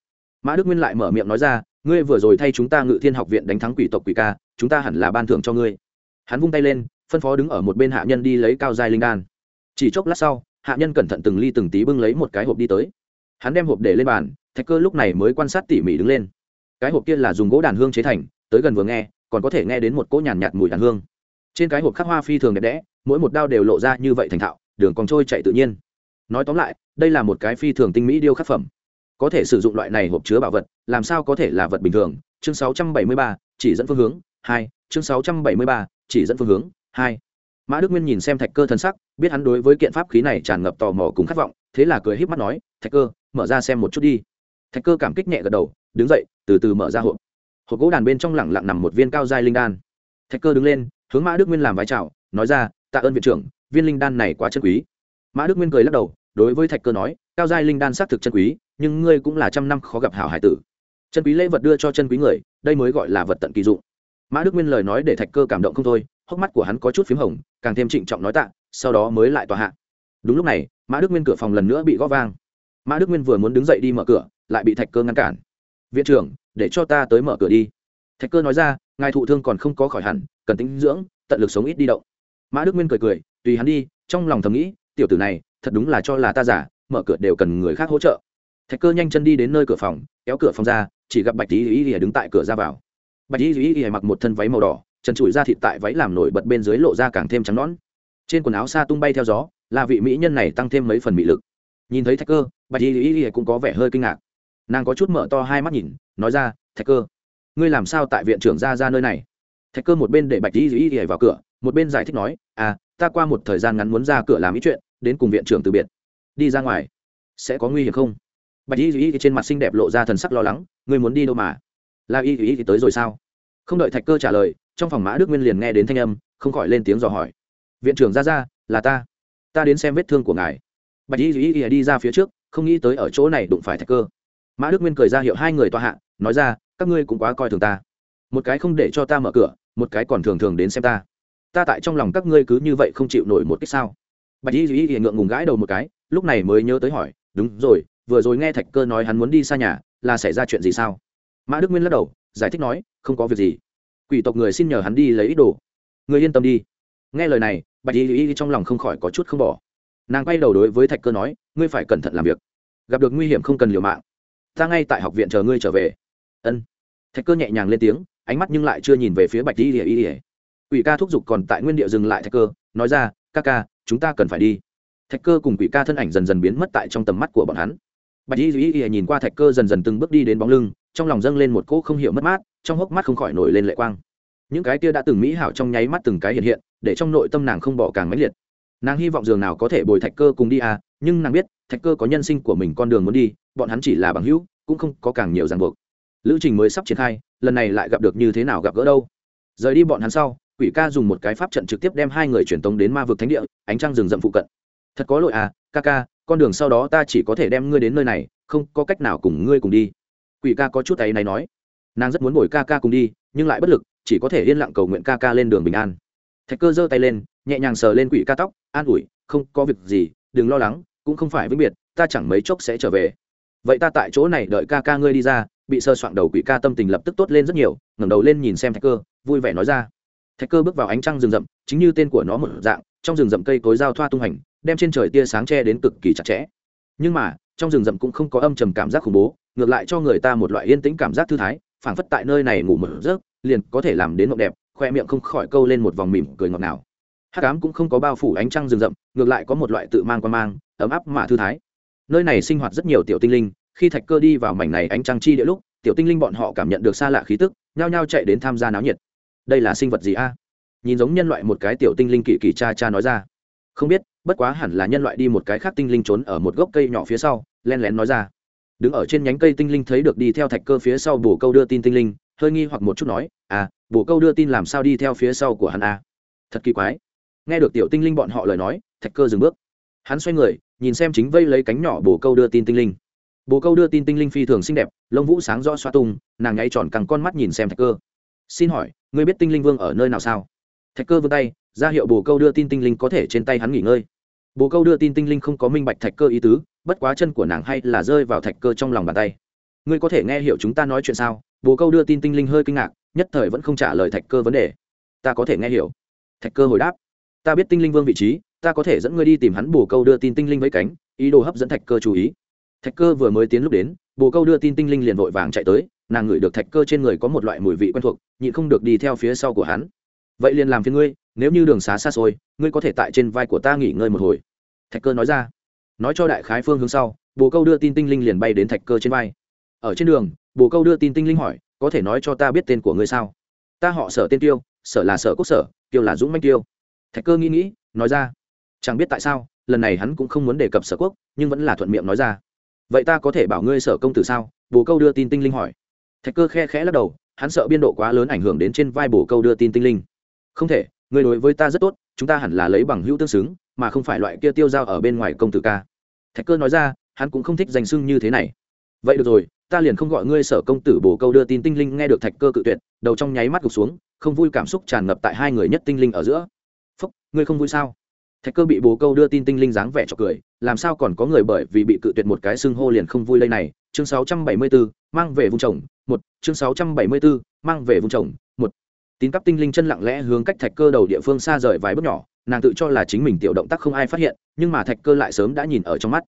Mã đức nguyên lại mở miệng nói ra ngươi vừa rồi thay chúng ta ngự thiên học viện đánh thắng quỷ tộc quỷ ca chúng ta hẳn là ban thưởng cho ngươi. Hắn vung tay lên phân phó đứng ở một bên hạ nhân đi lấy cao giai linh đan. Chỉ chốc lát sau hạ nhân cẩn thận từng ly từng tí bưng lấy một cái hộp đi tới. Hắn đem hộp để lên bàn thạch cơ lúc này mới quan sát tỉ mỉ đứng lên. Cái hộp kia là dùng gỗ đàn hương chế thành tới gần vừa nghe còn có thể nghe đến một cỗ nhàn nhạt, nhạt mùi đàn hương. Trên cái hộp khắc hoa phi thường đẹp đẽ mỗi một đao đều lộ ra như vậy thành thạo đường còn trôi chạy tự nhiên. Nói tóm lại đây là một cái phi thường tinh mỹ điêu khắc phẩm có thể sử dụng loại này hộp chứa bảo vật làm sao có thể là vật bình thường? Chương 673, chỉ dẫn phương hướng hai. Chương 673, chỉ dẫn phương hướng hai. Mã đức nguyên nhìn xem thạch cơ thân sắc biết hắn đối với kiện pháp khí này tràn ngập tò mò cùng khát vọng thế là cười híp mắt nói thạch cơ mở ra xem một chút đi. Thạch cơ cảm kích nhẹ gật đầu đứng dậy từ từ mở ra hộp. Hộp gỗ đàn bên trong lẳng lặng nằm một viên cao giai linh đan. Thạch cơ đứng lên hướng mã đức nguyên làm vai trào nói ra tạ ơn viện trưởng viên linh đan này quá chân quý. Mã đức nguyên cười lắc đầu đối với thạch cơ nói cao giai linh đan xác thực chân quý nhưng ngươi cũng là trăm năm khó gặp hảo hải tử. Chân quý lễ vật đưa cho chân quý người, đây mới gọi là vật tận kỳ dụng. Mã đức nguyên lời nói để thạch cơ cảm động không thôi, hốc mắt của hắn có chút p h í m hồng, càng thêm trịnh trọng nói tạ, sau đó mới lại tòa hạ. Đúng lúc này, mã đức nguyên cửa phòng lần nữa bị g ó vang. Mã đức nguyên vừa muốn đứng dậy đi mở cửa, lại bị thạch cơ ngăn cản. Viện trưởng, để cho ta tới mở cửa đi. Thạch cơ nói ra, ngài thụ thương còn không có khỏi hẳn, cần tính dưỡng, tận lực sống ít đi động. Mã đức nguyên cười cười, tùy hắn đi, trong lòng thầm nghĩ, tiểu tử này thật đúng là cho là ta giả, mở cửa đều cần người khác hỗ trợ thạch cơ nhanh chân đi đến nơi cửa phòng kéo cửa phòng ra chỉ gặp bạch y y y đứng tại cửa ra vào bạch y y y mặc một thân váy màu đỏ trần trụi ra thịt tại váy làm nổi bật bên dưới lộ ra càng thêm trắng nón trên quần áo xa tung bay theo gió là vị mỹ nhân này tăng thêm mấy phần mỹ lực nhìn thấy thạch cơ bạch y y y cũng có vẻ hơi kinh ngạc nàng có chút mở to hai mắt nhìn nói ra thạch cơ ngươi làm sao tại viện trưởng ra ra nơi này thạch cơ một bên để bạch y y y vào cửa một bên giải thích nói à ta qua một thời gian ngắn muốn ra cửa làm ý chuyện đến cùng viện trưởng từ biệt đi ra ngoài sẽ có nguy hiểm không bạch y y trên mặt xinh đẹp lộ ra thần sắc lo lắng ngươi muốn đi đâu mà la y y tới rồi sao không đợi thạch cơ trả lời trong phòng mã đức nguyên liền nghe đến thanh âm không khỏi lên tiếng dò hỏi viện trưởng ra ra là ta ta đến xem vết thương của ngài bạch y y đi ra phía trước không nghĩ tới ở chỗ này đụng phải thạch cơ mã đức nguyên cười ra hiệu hai người tòa hạ nói ra các ngươi cũng quá coi thường ta một cái không để cho ta mở cửa một cái còn thường thường đến xem ta ta tại trong lòng các ngươi cứ như vậy không chịu nổi một cách sao bạch y y y ngượng ngùng gãi đầu một cái lúc này mới nhớ tới hỏi đúng rồi vừa rồi nghe thạch cơ nói hắn muốn đi xa nhà, là xảy ra chuyện gì sao? Mã đức nguyên lắc đầu, giải thích nói, không có việc gì. Quỷ tộc người xin nhờ hắn đi lấy ít đồ. Người yên tâm đi. Nghe lời này, bạch y y trong lòng không khỏi có chút không bỏ. Nàng quay đầu đối với thạch cơ nói, ngươi phải cẩn thận làm việc. Gặp được nguy hiểm không cần liều mạng. Ta ngay tại học viện chờ ngươi trở về. Ân. Thạch cơ nhẹ nhàng lên tiếng, ánh mắt nhưng lại chưa nhìn về phía bạch y y y. Quỷ ca thúc giục còn tại nguyên địa dừng lại thạch cơ, nói ra, ca ca, chúng ta cần phải đi. Thạch cơ cùng quỷ ca thân ảnh dần dần biến mất tại trong tầm mắt của bọn hắn bạch y duy y nhìn qua thạch cơ dần dần từng bước đi đến bóng lưng, trong lòng dâng lên một cỗ không hiểu mất mát, trong hốc mắt không khỏi nổi lên lệ quang. Những cái kia đã từng mỹ hảo trong nháy mắt từng cái hiện hiện, để trong nội tâm nàng không bỏ càng mãnh liệt. Nàng hy vọng dường nào có thể bồi thạch cơ cùng đi à nhưng nàng biết, thạch cơ có nhân sinh của mình con đường muốn đi, bọn hắn chỉ là bằng hữu, cũng không có càng nhiều ràng buộc. Lữ trình mới sắp triển khai, lần này lại gặp được như thế nào gặp gỡ đâu? Rời đi bọn hắn sau, quỷ ca dùng một cái pháp trận trực tiếp đem hai người truyền tống đến ma vực thánh địa, ánh trăng rừng rậm phụ cận. Thật có lỗi à ca ca con đường sau đó ta chỉ có thể đem ngươi đến nơi này, không có cách nào cùng ngươi cùng đi. Quỷ ca có chút ấy này nói. Nàng rất muốn ngồi ca ca cùng đi, nhưng lại bất lực, chỉ có thể yên lặng cầu nguyện ca ca lên đường bình an. Thạch cơ giơ tay lên, nhẹ nhàng sờ lên quỷ ca tóc, an ủi, không có việc gì, đừng lo lắng, cũng không phải vĩnh biệt, ta chẳng mấy chốc sẽ trở về. Vậy ta tại chỗ này đợi ca ca ngươi đi ra. Bị sơ soạn đầu quỷ ca tâm tình lập tức tốt lên rất nhiều, ngẩng đầu lên nhìn xem thạch cơ, vui vẻ nói ra. Thạch cơ bước vào ánh trăng rừng rậm, chính như tên của nó một dạng, trong rừng rậm cây cối giao thoa tung hành đem trên trời tia sáng che đến cực kỳ chặt chẽ. Nhưng mà, trong rừng rậm cũng không có âm trầm cảm giác khủng bố, ngược lại cho người ta một loại yên tĩnh cảm giác thư thái, phảng phất tại nơi này ngủ một giấc, liền có thể làm đến mộng đẹp, khoe miệng không khỏi câu lên một vòng mỉm cười ngọt ngào. Hát cám cũng không có bao phủ ánh trăng rừng rậm, ngược lại có một loại tự mang quan mang, ấm áp mà thư thái. Nơi này sinh hoạt rất nhiều tiểu tinh linh, khi thạch cơ đi vào mảnh này ánh trăng chi địa lúc, tiểu tinh linh bọn họ cảm nhận được xa lạ khí tức, nhao nhao chạy đến tham gia náo nhiệt. Đây là sinh vật gì a? Nhìn giống nhân loại một cái tiểu tinh linh kỳ kỳ cha cha nói ra. Không biết bất quá hẳn là nhân loại đi một cái khác tinh linh trốn ở một gốc cây nhỏ phía sau, len lén nói ra. Đứng ở trên nhánh cây tinh linh thấy được đi theo thạch cơ phía sau bồ câu đưa tin tinh linh, hơi nghi hoặc một chút nói à bồ câu đưa tin làm sao đi theo phía sau của hắn à? thật kỳ quái. Nghe được tiểu tinh linh bọn họ lời nói, thạch cơ dừng bước. Hắn xoay người, nhìn xem chính vây lấy cánh nhỏ bồ câu đưa tin tinh linh. Bồ câu đưa tin tinh linh phi thường xinh đẹp, lông vũ sáng rõ xoa tung, nàng ngay tròn cằn con mắt nhìn xem thạch cơ. Xin hỏi, ngươi biết tinh linh vương ở nơi nào sao? Thạch cơ vươn tay, ra hiệu bồ câu đưa tin tinh linh có thể trên tay hắn nghỉ ngơi bồ câu đưa tin tinh linh không có minh bạch thạch cơ ý tứ, bất quá chân của nàng hay là rơi vào thạch cơ trong lòng bàn tay. Ngươi có thể nghe hiểu chúng ta nói chuyện sao? Bồ câu đưa tin tinh linh hơi kinh ngạc, nhất thời vẫn không trả lời thạch cơ vấn đề. Ta có thể nghe hiểu. Thạch cơ hồi đáp. Ta biết tinh linh vương vị trí, ta có thể dẫn ngươi đi tìm hắn. Bồ câu đưa tin tinh linh với cánh, ý đồ hấp dẫn thạch cơ chú ý. Thạch cơ vừa mới tiến lúc đến, bồ câu đưa tin tinh linh liền vội vàng chạy tới, nàng ngửi được thạch cơ trên người có một loại mùi vị quen thuộc, nhịn không được đi theo phía sau của hắn. Vậy liền làm phiền ngươi nếu như đường xá xa xôi, ngươi có thể tại trên vai của ta nghỉ ngơi một hồi. Thạch cơ nói ra. Nói cho đại khái phương hướng sau, bồ câu đưa tin tinh linh liền bay đến thạch cơ trên vai. Ở trên đường, bồ câu đưa tin tinh linh hỏi, có thể nói cho ta biết tên của ngươi sao? Ta họ sở tên tiêu, sở là sở quốc sở, tiêu là dũng manh tiêu. Thạch cơ nghĩ nghĩ, nói ra. Chẳng biết tại sao, lần này hắn cũng không muốn đề cập sở quốc, nhưng vẫn là thuận miệng nói ra. Vậy ta có thể bảo ngươi sở công tử sao? Bồ câu đưa tin tinh linh hỏi. Thạch cơ khe khẽ lắc đầu, hắn sợ biên độ quá lớn ảnh hưởng đến trên vai bồ câu đưa tin tinh linh. Không thể ngươi đối với ta rất tốt chúng ta hẳn là lấy bằng hữu tương xứng mà không phải loại kia tiêu dao ở bên ngoài công tử ca. Thạch cơ nói ra hắn cũng không thích danh sưng như thế này. Vậy được rồi ta liền không gọi ngươi sở công tử bổ câu đưa tin tinh linh nghe được thạch cơ cự tuyệt đầu trong nháy mắt gục xuống không vui cảm xúc tràn ngập tại hai người nhất tinh linh ở giữa. Phúc ngươi không vui sao? Thạch cơ bị bồ câu đưa tin tinh linh dáng vẻ cho cười làm sao còn có người bởi vì bị cự tuyệt một cái xưng hô liền không vui lây này? Chương 674, mang về vùng trồng một chương 674, mang về vùng trồng tín cắp tinh linh chân lặng lẽ hướng cách thạch cơ đầu địa phương xa rời vài bước nhỏ, nàng tự cho là chính mình tiểu động tác không ai phát hiện, nhưng mà thạch cơ lại sớm đã nhìn ở trong mắt.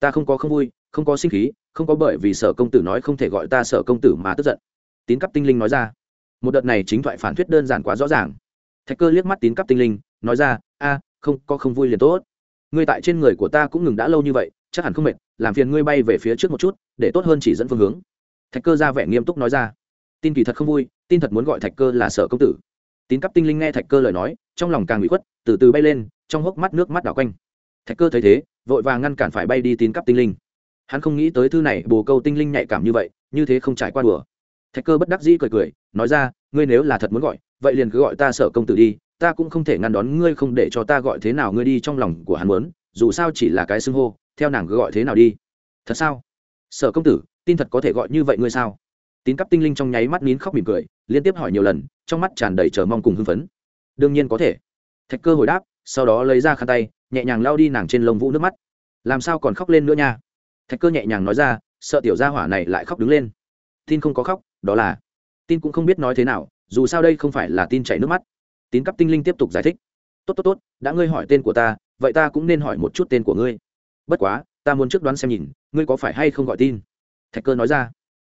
Ta không có không vui, không có sinh khí, không có bởi vì sở công tử nói không thể gọi ta sở công tử mà tức giận. Tín cắp tinh linh nói ra. Một đợt này chính thoại phản thuyết đơn giản quá rõ ràng. Thạch cơ liếc mắt tín cắp tinh linh, nói ra, a, không, có không vui liền tốt. Ngươi tại trên người của ta cũng ngừng đã lâu như vậy, chắc hẳn không mệt, làm phiền ngươi bay về phía trước một chút, để tốt hơn chỉ dẫn phương hướng. Thạch cơ ra vẻ nghiêm túc nói ra. Tin kỳ thật không vui tin thật muốn gọi thạch cơ là sở công tử. Tín cấp tinh linh nghe thạch cơ lời nói, trong lòng càng bị khuất, từ từ bay lên, trong hốc mắt nước mắt đảo quanh. Thạch cơ thấy thế, vội vàng ngăn cản phải bay đi tín cấp tinh linh. Hắn không nghĩ tới thư này, bồ câu tinh linh nhạy cảm như vậy, như thế không trải qua đùa. Thạch cơ bất đắc dĩ cười cười, nói ra, ngươi nếu là thật muốn gọi, vậy liền cứ gọi ta sở công tử đi, ta cũng không thể ngăn đón ngươi không để cho ta gọi thế nào ngươi đi trong lòng của hắn muốn, dù sao chỉ là cái xưng hô, theo nàng cứ gọi thế nào đi. Thật sao? Sở công tử, tin thật có thể gọi như vậy ngươi sao? Tín cấp tinh linh trong nháy mắt nín khóc mỉm cười, liên tiếp hỏi nhiều lần, trong mắt tràn đầy chờ mong cùng hưng phấn. Đương nhiên có thể. Thạch cơ hồi đáp, sau đó lấy ra khăn tay, nhẹ nhàng lao đi nàng trên lông vũ nước mắt. Làm sao còn khóc lên nữa nha? Thạch cơ nhẹ nhàng nói ra, sợ tiểu gia hỏa này lại khóc đứng lên. Tin không có khóc, đó là. Tin cũng không biết nói thế nào, dù sao đây không phải là tin chảy nước mắt. Tín cấp tinh linh tiếp tục giải thích. Tốt tốt tốt, đã ngươi hỏi tên của ta, vậy ta cũng nên hỏi một chút tên của ngươi. Bất quá, ta muốn trước đoán xem nhìn, ngươi có phải hay không gọi tin? Thạch cơ nói ra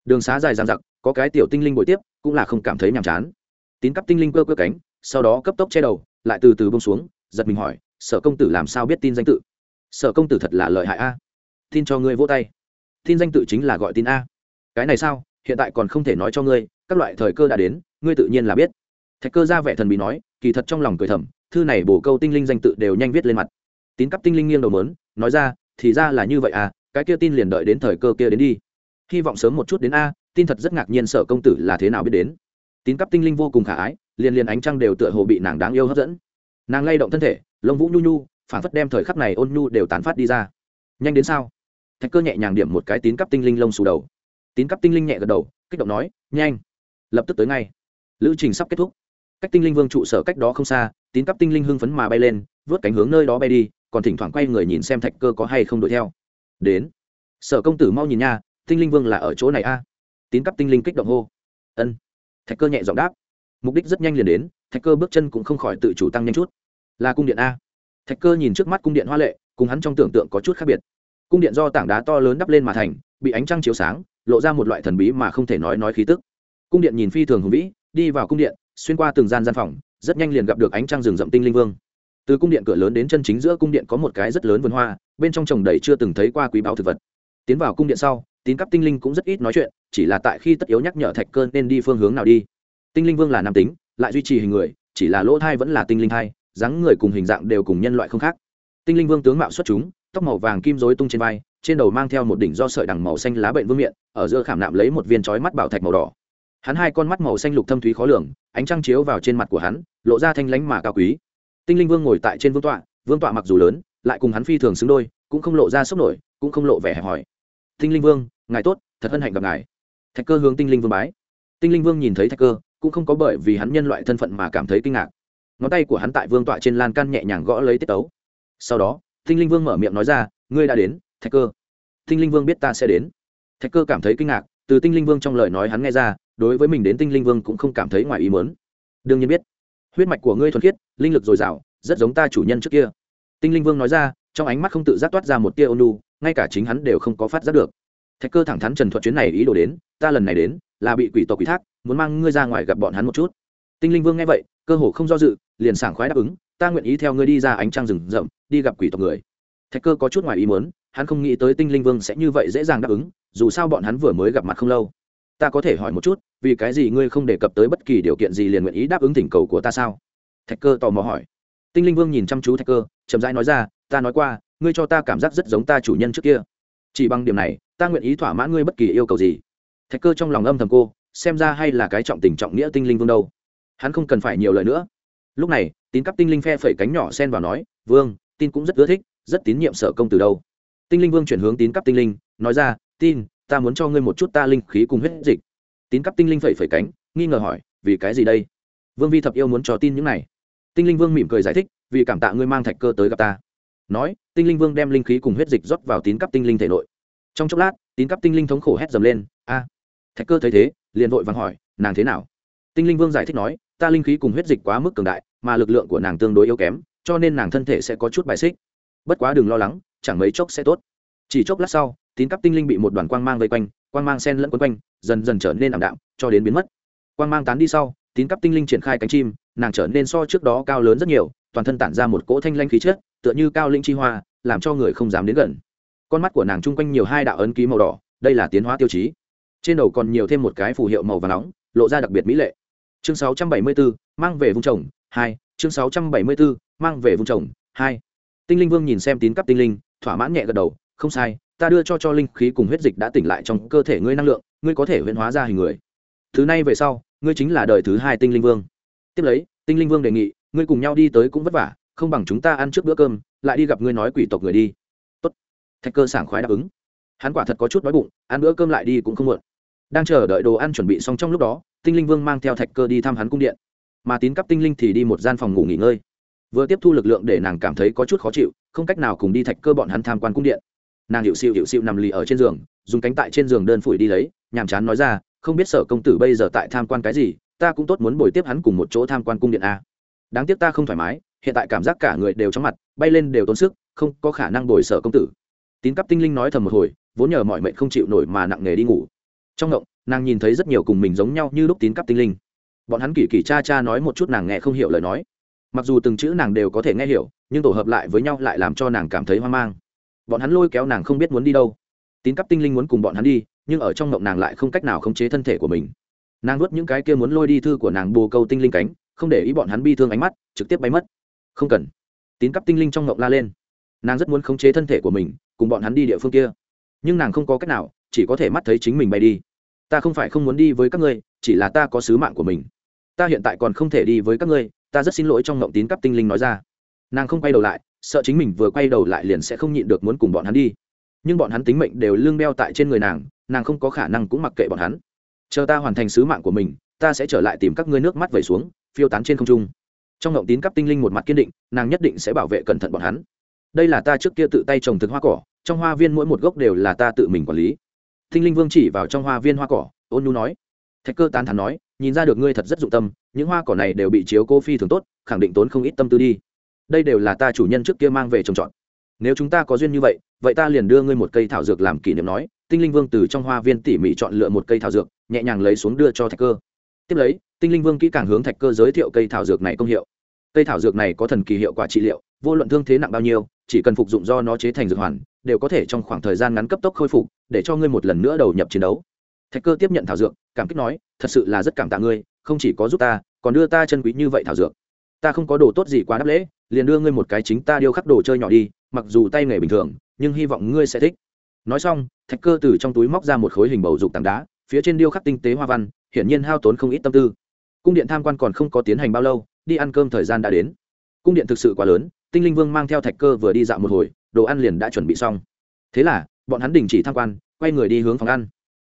đường xá dài dằng dặc, có cái tiểu tinh linh bội tiếp, cũng là không cảm thấy nhàm chán. Tín cắp tinh linh cơ cơ cánh, sau đó cấp tốc che đầu, lại từ từ bông xuống, giật mình hỏi, sở công tử làm sao biết tin danh tự? Sở công tử thật là lợi hại a. Tin cho ngươi vỗ tay. Tin danh tự chính là gọi tin a. Cái này sao? Hiện tại còn không thể nói cho ngươi, các loại thời cơ đã đến, ngươi tự nhiên là biết. Thạch cơ ra vẻ thần bí nói, kỳ thật trong lòng cười thầm, thư này bổ câu tinh linh danh tự đều nhanh viết lên mặt. Tín cắp tinh linh nghiêng đầu mớn, nói ra, thì ra là như vậy à cái kia tin liền đợi đến thời cơ kia đến đi hy vọng sớm một chút đến a, tin thật rất ngạc nhiên sở công tử là thế nào biết đến. Tín cắp tinh linh vô cùng khả ái, liền liền ánh trăng đều tựa hồ bị nàng đáng yêu hấp dẫn. Nàng lay động thân thể, lông vũ nhu nhu, phản phất đem thời khắc này ôn nhu đều tán phát đi ra. Nhanh đến sao? Thạch cơ nhẹ nhàng điểm một cái tín cắp tinh linh lông xù đầu. Tín cắp tinh linh nhẹ gật đầu, kích động nói, nhanh, lập tức tới ngay. Lữ trình sắp kết thúc. Cách tinh linh vương trụ sở cách đó không xa, tín cắp tinh linh hưng phấn mà bay lên, vớt cánh hướng nơi đó bay đi, còn thỉnh thoảng quay người nhìn xem thạch cơ có hay không đuổi theo. Đến. Sở công tử mau nhìn nha tinh linh vương là ở chỗ này a. Tín cấp tinh linh kích động hô. Ân. Thạch cơ nhẹ giọng đáp. Mục đích rất nhanh liền đến, thạch cơ bước chân cũng không khỏi tự chủ tăng nhanh chút. Là cung điện a. Thạch cơ nhìn trước mắt cung điện hoa lệ, cùng hắn trong tưởng tượng có chút khác biệt. Cung điện do tảng đá to lớn đắp lên mà thành, bị ánh trăng chiếu sáng, lộ ra một loại thần bí mà không thể nói nói khí tức. Cung điện nhìn phi thường hùng vĩ, đi vào cung điện, xuyên qua từng gian gian phòng, rất nhanh liền gặp được ánh trăng rừng rậm tinh linh vương. Từ cung điện cửa lớn đến chân chính giữa cung điện có một cái rất lớn vườn hoa, bên trong trồng đầy chưa từng thấy qua quý báo thực vật tiến vào cung điện sau, tín cấp tinh linh cũng rất ít nói chuyện, chỉ là tại khi tất yếu nhắc nhở thạch cơ nên đi phương hướng nào đi. Tinh linh vương là nam tính, lại duy trì hình người, chỉ là lỗ thai vẫn là tinh linh thai, dáng người cùng hình dạng đều cùng nhân loại không khác. Tinh linh vương tướng mạo xuất chúng, tóc màu vàng kim rối tung trên vai, trên đầu mang theo một đỉnh do sợi đằng màu xanh lá bệnh vương miệng ở giữa khảm nạm lấy một viên trói mắt bảo thạch màu đỏ. Hắn hai con mắt màu xanh lục thâm thúy khó lường, ánh trăng chiếu vào trên mặt của hắn, lộ ra thanh lánh mà cao quý. Tinh linh vương ngồi tại trên vương tọa vương tọa mặc dù lớn, lại cùng hắn phi thường xứng đôi, cũng không lộ ra sốc nổi, cũng không lộ vẻ hẹp hòi tinh linh vương, ngài tốt, thật hân hạnh gặp ngài. Thạch cơ hướng tinh linh vương bái. Tinh linh vương nhìn thấy thạch cơ, cũng không có bởi vì hắn nhân loại thân phận mà cảm thấy kinh ngạc. Ngón tay của hắn tại vương tọa trên lan can nhẹ nhàng gõ lấy tiết tấu. Sau đó, tinh linh vương mở miệng nói ra, ngươi đã đến, thạch cơ. Tinh linh vương biết ta sẽ đến. Thạch cơ cảm thấy kinh ngạc, từ tinh linh vương trong lời nói hắn nghe ra, đối với mình đến tinh linh vương cũng không cảm thấy ngoài ý mớn đương nhiên biết. Huyết mạch của ngươi thuần khiết, linh lực dồi dào, rất giống ta chủ nhân trước kia. Tinh linh vương nói ra trong ánh mắt không tự giác toát ra một tia ônu ngay cả chính hắn đều không có phát giác được. Thạch cơ thẳng thắn trần thuật chuyến này ý đồ đến, ta lần này đến là bị quỷ tộc quỷ thác, muốn mang ngươi ra ngoài gặp bọn hắn một chút. Tinh linh vương nghe vậy, cơ hồ không do dự, liền sảng khoái đáp ứng, ta nguyện ý theo ngươi đi ra ánh trăng rừng rậm, đi gặp quỷ tộc người. Thạch cơ có chút ngoài ý muốn, hắn không nghĩ tới tinh linh vương sẽ như vậy dễ dàng đáp ứng, dù sao bọn hắn vừa mới gặp mặt không lâu. Ta có thể hỏi một chút, vì cái gì ngươi không đề cập tới bất kỳ điều kiện gì liền nguyện ý đáp ứng thỉnh cầu của ta sao? Thạch cơ tò mò hỏi. Tinh linh vương nhìn chăm chú thạch cơ, chậm rãi nói ra ta nói qua, ngươi cho ta cảm giác rất giống ta chủ nhân trước kia. Chỉ bằng điểm này, ta nguyện ý thỏa mãn ngươi bất kỳ yêu cầu gì. Thạch cơ trong lòng âm thầm cô, xem ra hay là cái trọng tình trọng nghĩa tinh linh vương đâu. Hắn không cần phải nhiều lời nữa. Lúc này, tín cấp tinh linh phe phẩy cánh nhỏ sen vào nói, vương, tin cũng rất ưa thích, rất tín nhiệm sở công từ đâu. Tinh linh vương chuyển hướng tín cấp tinh linh, nói ra, tin, ta muốn cho ngươi một chút ta linh khí cùng huyết dịch. Tín cấp tinh linh phẩy phẩy cánh, nghi ngờ hỏi, vì cái gì đây? Vương vi thập yêu muốn cho tin những này. Tinh linh vương mỉm cười giải thích, vì cảm tạ ngươi mang thạch cơ tới gặp ta nói, tinh linh vương đem linh khí cùng huyết dịch rót vào tín cấp tinh linh thể nội. Trong chốc lát, tín cấp tinh linh thống khổ hét dầm lên, a, thạch cơ thấy thế, liền vội vàng hỏi, nàng thế nào? Tinh linh vương giải thích nói, ta linh khí cùng huyết dịch quá mức cường đại, mà lực lượng của nàng tương đối yếu kém, cho nên nàng thân thể sẽ có chút bài xích. Bất quá đừng lo lắng, chẳng mấy chốc sẽ tốt. Chỉ chốc lát sau, tín cấp tinh linh bị một đoàn quang mang vây quanh, quang mang sen lẫn quấn quanh, dần dần trở nên ảm đạm, cho đến biến mất. Quang mang tán đi sau, tín cấp tinh linh triển khai cánh chim, nàng trở nên so trước đó cao lớn rất nhiều, toàn thân tản ra một cỗ thanh lanh khí chất tựa như cao linh chi hoa làm cho người không dám đến gần. Con mắt của nàng chung quanh nhiều hai đạo ấn ký màu đỏ đây là tiến hóa tiêu chí. Trên đầu còn nhiều thêm một cái phù hiệu màu và nóng lộ ra đặc biệt mỹ lệ. Chương 674, mang về vùng trồng hai. Chương 674, mang về vùng trồng hai. Tinh linh vương nhìn xem tín cấp tinh linh thỏa mãn nhẹ gật đầu không sai ta đưa cho cho linh khí cùng huyết dịch đã tỉnh lại trong cơ thể ngươi năng lượng ngươi có thể huyễn hóa ra hình người. Thứ này về sau ngươi chính là đời thứ hai tinh linh vương. Tiếp lấy tinh linh vương đề nghị ngươi cùng nhau đi tới cũng vất vả không bằng chúng ta ăn trước bữa cơm, lại đi gặp ngươi nói quỷ tộc người đi. Tốt. Thạch cơ sảng khoái đáp ứng. Hắn quả thật có chút đói bụng, ăn bữa cơm lại đi cũng không muộn. Đang chờ đợi đồ ăn chuẩn bị xong trong lúc đó, tinh linh vương mang theo thạch cơ đi thăm hắn cung điện. Mà tín cắp tinh linh thì đi một gian phòng ngủ nghỉ ngơi. Vừa tiếp thu lực lượng để nàng cảm thấy có chút khó chịu, không cách nào cùng đi thạch cơ bọn hắn tham quan cung điện. Nàng hiệu xịu hiệu xịu nằm lì ở trên giường, dùng cánh tại trên giường đơn phủi đi lấy, nhàm chán nói ra, không biết sở công tử bây giờ tại tham quan cái gì, ta cũng tốt muốn bồi tiếp hắn cùng một chỗ tham quan cung điện a đáng tiếc ta không thoải mái hiện tại cảm giác cả người đều chóng mặt, bay lên đều tốn sức, không có khả năng đổi sở công tử. Tín cấp tinh linh nói thầm một hồi, vốn nhờ mọi mệnh không chịu nổi mà nặng nghề đi ngủ. Trong ngộng, nàng nhìn thấy rất nhiều cùng mình giống nhau như lúc tín cấp tinh linh. Bọn hắn kỳ kỳ cha cha nói một chút nàng nghe không hiểu lời nói. Mặc dù từng chữ nàng đều có thể nghe hiểu, nhưng tổ hợp lại với nhau lại làm cho nàng cảm thấy hoang mang. Bọn hắn lôi kéo nàng không biết muốn đi đâu. Tín cấp tinh linh muốn cùng bọn hắn đi, nhưng ở trong ngộng nàng lại không cách nào khống chế thân thể của mình. Nàng nuốt những cái kia muốn lôi đi thư của nàng bồ câu tinh linh cánh, không để ý bọn hắn bi thương ánh mắt, trực tiếp bay mất không cần. Tín cắp tinh linh trong ngộng la lên. Nàng rất muốn khống chế thân thể của mình, cùng bọn hắn đi địa phương kia. Nhưng nàng không có cách nào, chỉ có thể mắt thấy chính mình bay đi. Ta không phải không muốn đi với các ngươi, chỉ là ta có sứ mạng của mình. Ta hiện tại còn không thể đi với các ngươi, ta rất xin lỗi trong ngộng tín cắp tinh linh nói ra. Nàng không quay đầu lại, sợ chính mình vừa quay đầu lại liền sẽ không nhịn được muốn cùng bọn hắn đi. Nhưng bọn hắn tính mệnh đều lương đeo tại trên người nàng nàng không có khả năng cũng mặc kệ bọn hắn. Chờ ta hoàn thành sứ mạng của mình, ta sẽ trở lại tìm các ngươi nước mắt vẩy xuống, phiêu tán trên không trung trong ngộng tín cấp tinh linh một mặt kiên định, nàng nhất định sẽ bảo vệ cẩn thận bọn hắn. Đây là ta trước kia tự tay trồng thực hoa cỏ, trong hoa viên mỗi một gốc đều là ta tự mình quản lý. Tinh linh vương chỉ vào trong hoa viên hoa cỏ, ôn nhu nói. Thạch cơ tán thắn nói, nhìn ra được ngươi thật rất dụng tâm, những hoa cỏ này đều bị chiếu cô phi thường tốt, khẳng định tốn không ít tâm tư đi. Đây đều là ta chủ nhân trước kia mang về trồng trọt. Nếu chúng ta có duyên như vậy vậy ta liền đưa ngươi một cây thảo dược làm kỷ niệm nói. Tinh linh vương từ trong hoa viên tỉ mỉ chọn lựa một cây thảo dược, nhẹ nhàng lấy xuống đưa cho thạch cơ. Tiếp lấy, tinh linh vương kỹ càng hướng thạch cơ giới thiệu cây thảo dược này công hiệu cây thảo dược này có thần kỳ hiệu quả trị liệu, vô luận thương thế nặng bao nhiêu, chỉ cần phục dụng do nó chế thành dược hoàn, đều có thể trong khoảng thời gian ngắn cấp tốc khôi phục, để cho ngươi một lần nữa đầu nhập chiến đấu. Thạch cơ tiếp nhận thảo dược, cảm kích nói, thật sự là rất cảm tạ ngươi, không chỉ có giúp ta, còn đưa ta chân quý như vậy thảo dược. Ta không có đồ tốt gì quá đáp lễ, liền đưa ngươi một cái chính ta điêu khắc đồ chơi nhỏ đi, mặc dù tay nghề bình thường, nhưng hy vọng ngươi sẽ thích. Nói xong, thạch cơ từ trong túi móc ra một khối hình bầu dục tảng đá, phía trên điêu khắc tinh tế hoa văn, hiển nhiên hao tốn không ít tâm tư. Cung điện tham quan còn không có tiến hành bao lâu đi ăn cơm thời gian đã đến. Cung điện thực sự quá lớn, tinh linh vương mang theo thạch cơ vừa đi dạo một hồi, đồ ăn liền đã chuẩn bị xong. Thế là, bọn hắn đình chỉ tham quan, quay người đi hướng phòng ăn.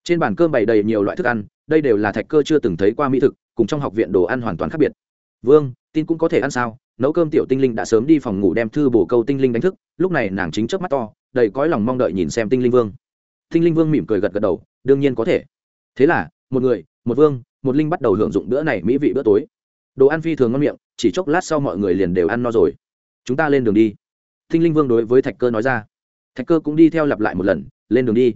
Trên bàn cơm bày đầy nhiều loại thức ăn, đây đều là thạch cơ chưa từng thấy qua mỹ thực, cùng trong học viện đồ ăn hoàn toàn khác biệt. Vương, tin cũng có thể ăn sao? Nấu cơm tiểu tinh linh đã sớm đi phòng ngủ đem thư bổ câu tinh linh đánh thức, lúc này nàng chính chớp mắt to, đầy cõi lòng mong đợi nhìn xem tinh linh vương. Tinh linh vương mỉm cười gật gật đầu, đương nhiên có thể. Thế là, một người, một vương, một linh bắt đầu hưởng dụng bữa này mỹ vị bữa tối đồ ăn phi thường ngon miệng, chỉ chốc lát sau mọi người liền đều ăn no rồi. Chúng ta lên đường đi. Thinh linh vương đối với thạch cơ nói ra. Thạch cơ cũng đi theo lặp lại một lần, lên đường đi.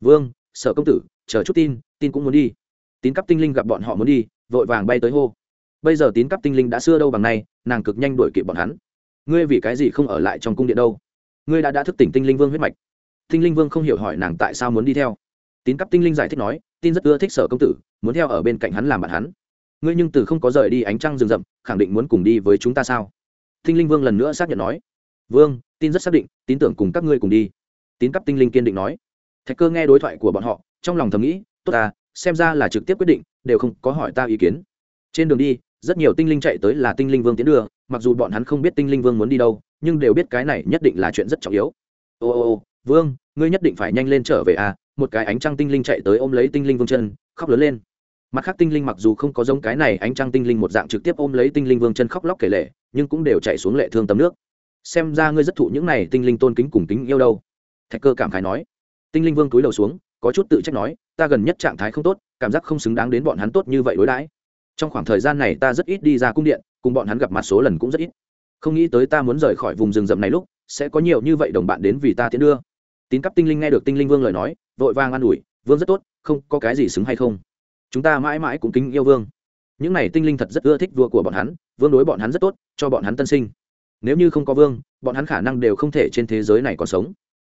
Vương sở công tử, chờ chút tin tin cũng muốn đi. Tín cấp tinh linh gặp bọn họ muốn đi, vội vàng bay tới hô. Bây giờ tín cấp tinh linh đã xưa đâu bằng nay, nàng cực nhanh đuổi kịp bọn hắn. Ngươi vì cái gì không ở lại trong cung điện đâu? Ngươi đã đã thức tỉnh tinh linh vương huyết mạch. Tinh linh vương không hiểu hỏi nàng tại sao muốn đi theo. Tín cấp tinh linh giải thích nói, tin rất ưa thích sở công tử, muốn theo ở bên cạnh hắn làm bạn hắn ngươi nhưng từ không có rời đi ánh trăng rừng rậm, khẳng định muốn cùng đi với chúng ta sao? Tinh linh vương lần nữa xác nhận nói. Vương, tin rất xác định, tin tưởng cùng các ngươi cùng đi. Tín cấp tinh linh kiên định nói. Thạch cơ nghe đối thoại của bọn họ, trong lòng thầm nghĩ, tốt ta, xem ra là trực tiếp quyết định, đều không có hỏi ta ý kiến. Trên đường đi, rất nhiều tinh linh chạy tới là tinh linh vương tiến đưa, mặc dù bọn hắn không biết tinh linh vương muốn đi đâu, nhưng đều biết cái này nhất định là chuyện rất trọng yếu. Ô ô ô, vương, ngươi nhất định phải nhanh lên trở về à một cái ánh trăng tinh linh chạy tới ôm lấy tinh linh vương chân, khóc lớn lên mặt khác tinh linh mặc dù không có giống cái này ánh trăng tinh linh một dạng trực tiếp ôm lấy tinh linh vương chân khóc lóc kể lệ nhưng cũng đều chạy xuống lệ thương tấm nước. Xem ra ngươi rất thụ những này tinh linh tôn kính cùng kính yêu đâu. Thạch cơ cảm khái nói. Tinh linh vương túi đầu xuống, có chút tự trách nói, ta gần nhất trạng thái không tốt, cảm giác không xứng đáng đến bọn hắn tốt như vậy đối đãi. Trong khoảng thời gian này ta rất ít đi ra cung điện, cùng bọn hắn gặp mặt số lần cũng rất ít. Không nghĩ tới ta muốn rời khỏi vùng rừng rậm này lúc, sẽ có nhiều như vậy đồng bạn đến vì ta tiến đưa. Tín cấp tinh linh nghe được tinh linh vương lời nói, vội vàng an ủi, vương rất tốt, không có cái gì xứng hay không? Chúng ta mãi mãi cũng kính yêu vương. Những này tinh linh thật rất ưa thích vua của bọn hắn, vương đối bọn hắn rất tốt, cho bọn hắn tân sinh. Nếu như không có vương, bọn hắn khả năng đều không thể trên thế giới này còn sống.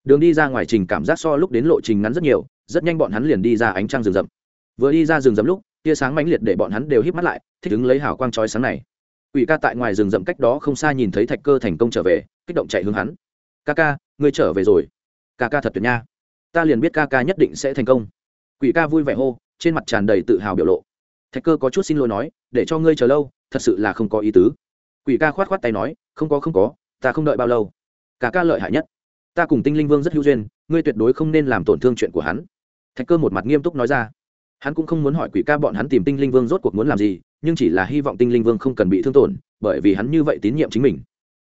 Đường đi ra ngoài trình cảm giác so lúc đến lộ trình ngắn rất nhiều, rất nhanh bọn hắn liền đi ra ánh trăng rừng rậm. Vừa đi ra rừng rậm lúc, tia sáng mãnh liệt để bọn hắn đều hít mắt lại, thích ứng lấy hào quang trói sáng này. Quỷ ca tại ngoài rừng rậm cách đó không xa nhìn thấy thạch cơ thành công trở về, kích động chạy hướng hắn. Ca ca, ngươi trở về rồi. Ca ca thật tuyệt nha. Ta liền biết ca ca nhất định sẽ thành công. Quỷ ca vui vẻ hô trên mặt tràn đầy tự hào biểu lộ. Thạch cơ có chút xin lỗi nói, để cho ngươi chờ lâu, thật sự là không có ý tứ. Quỷ ca khoát khoát tay nói, không có không có, ta không đợi bao lâu. Cả ca lợi hại nhất. Ta cùng tinh linh vương rất hữu duyên, ngươi tuyệt đối không nên làm tổn thương chuyện của hắn. Thạch cơ một mặt nghiêm túc nói ra. Hắn cũng không muốn hỏi quỷ ca bọn hắn tìm tinh linh vương rốt cuộc muốn làm gì, nhưng chỉ là hy vọng tinh linh vương không cần bị thương tổn, bởi vì hắn như vậy tín nhiệm chính mình.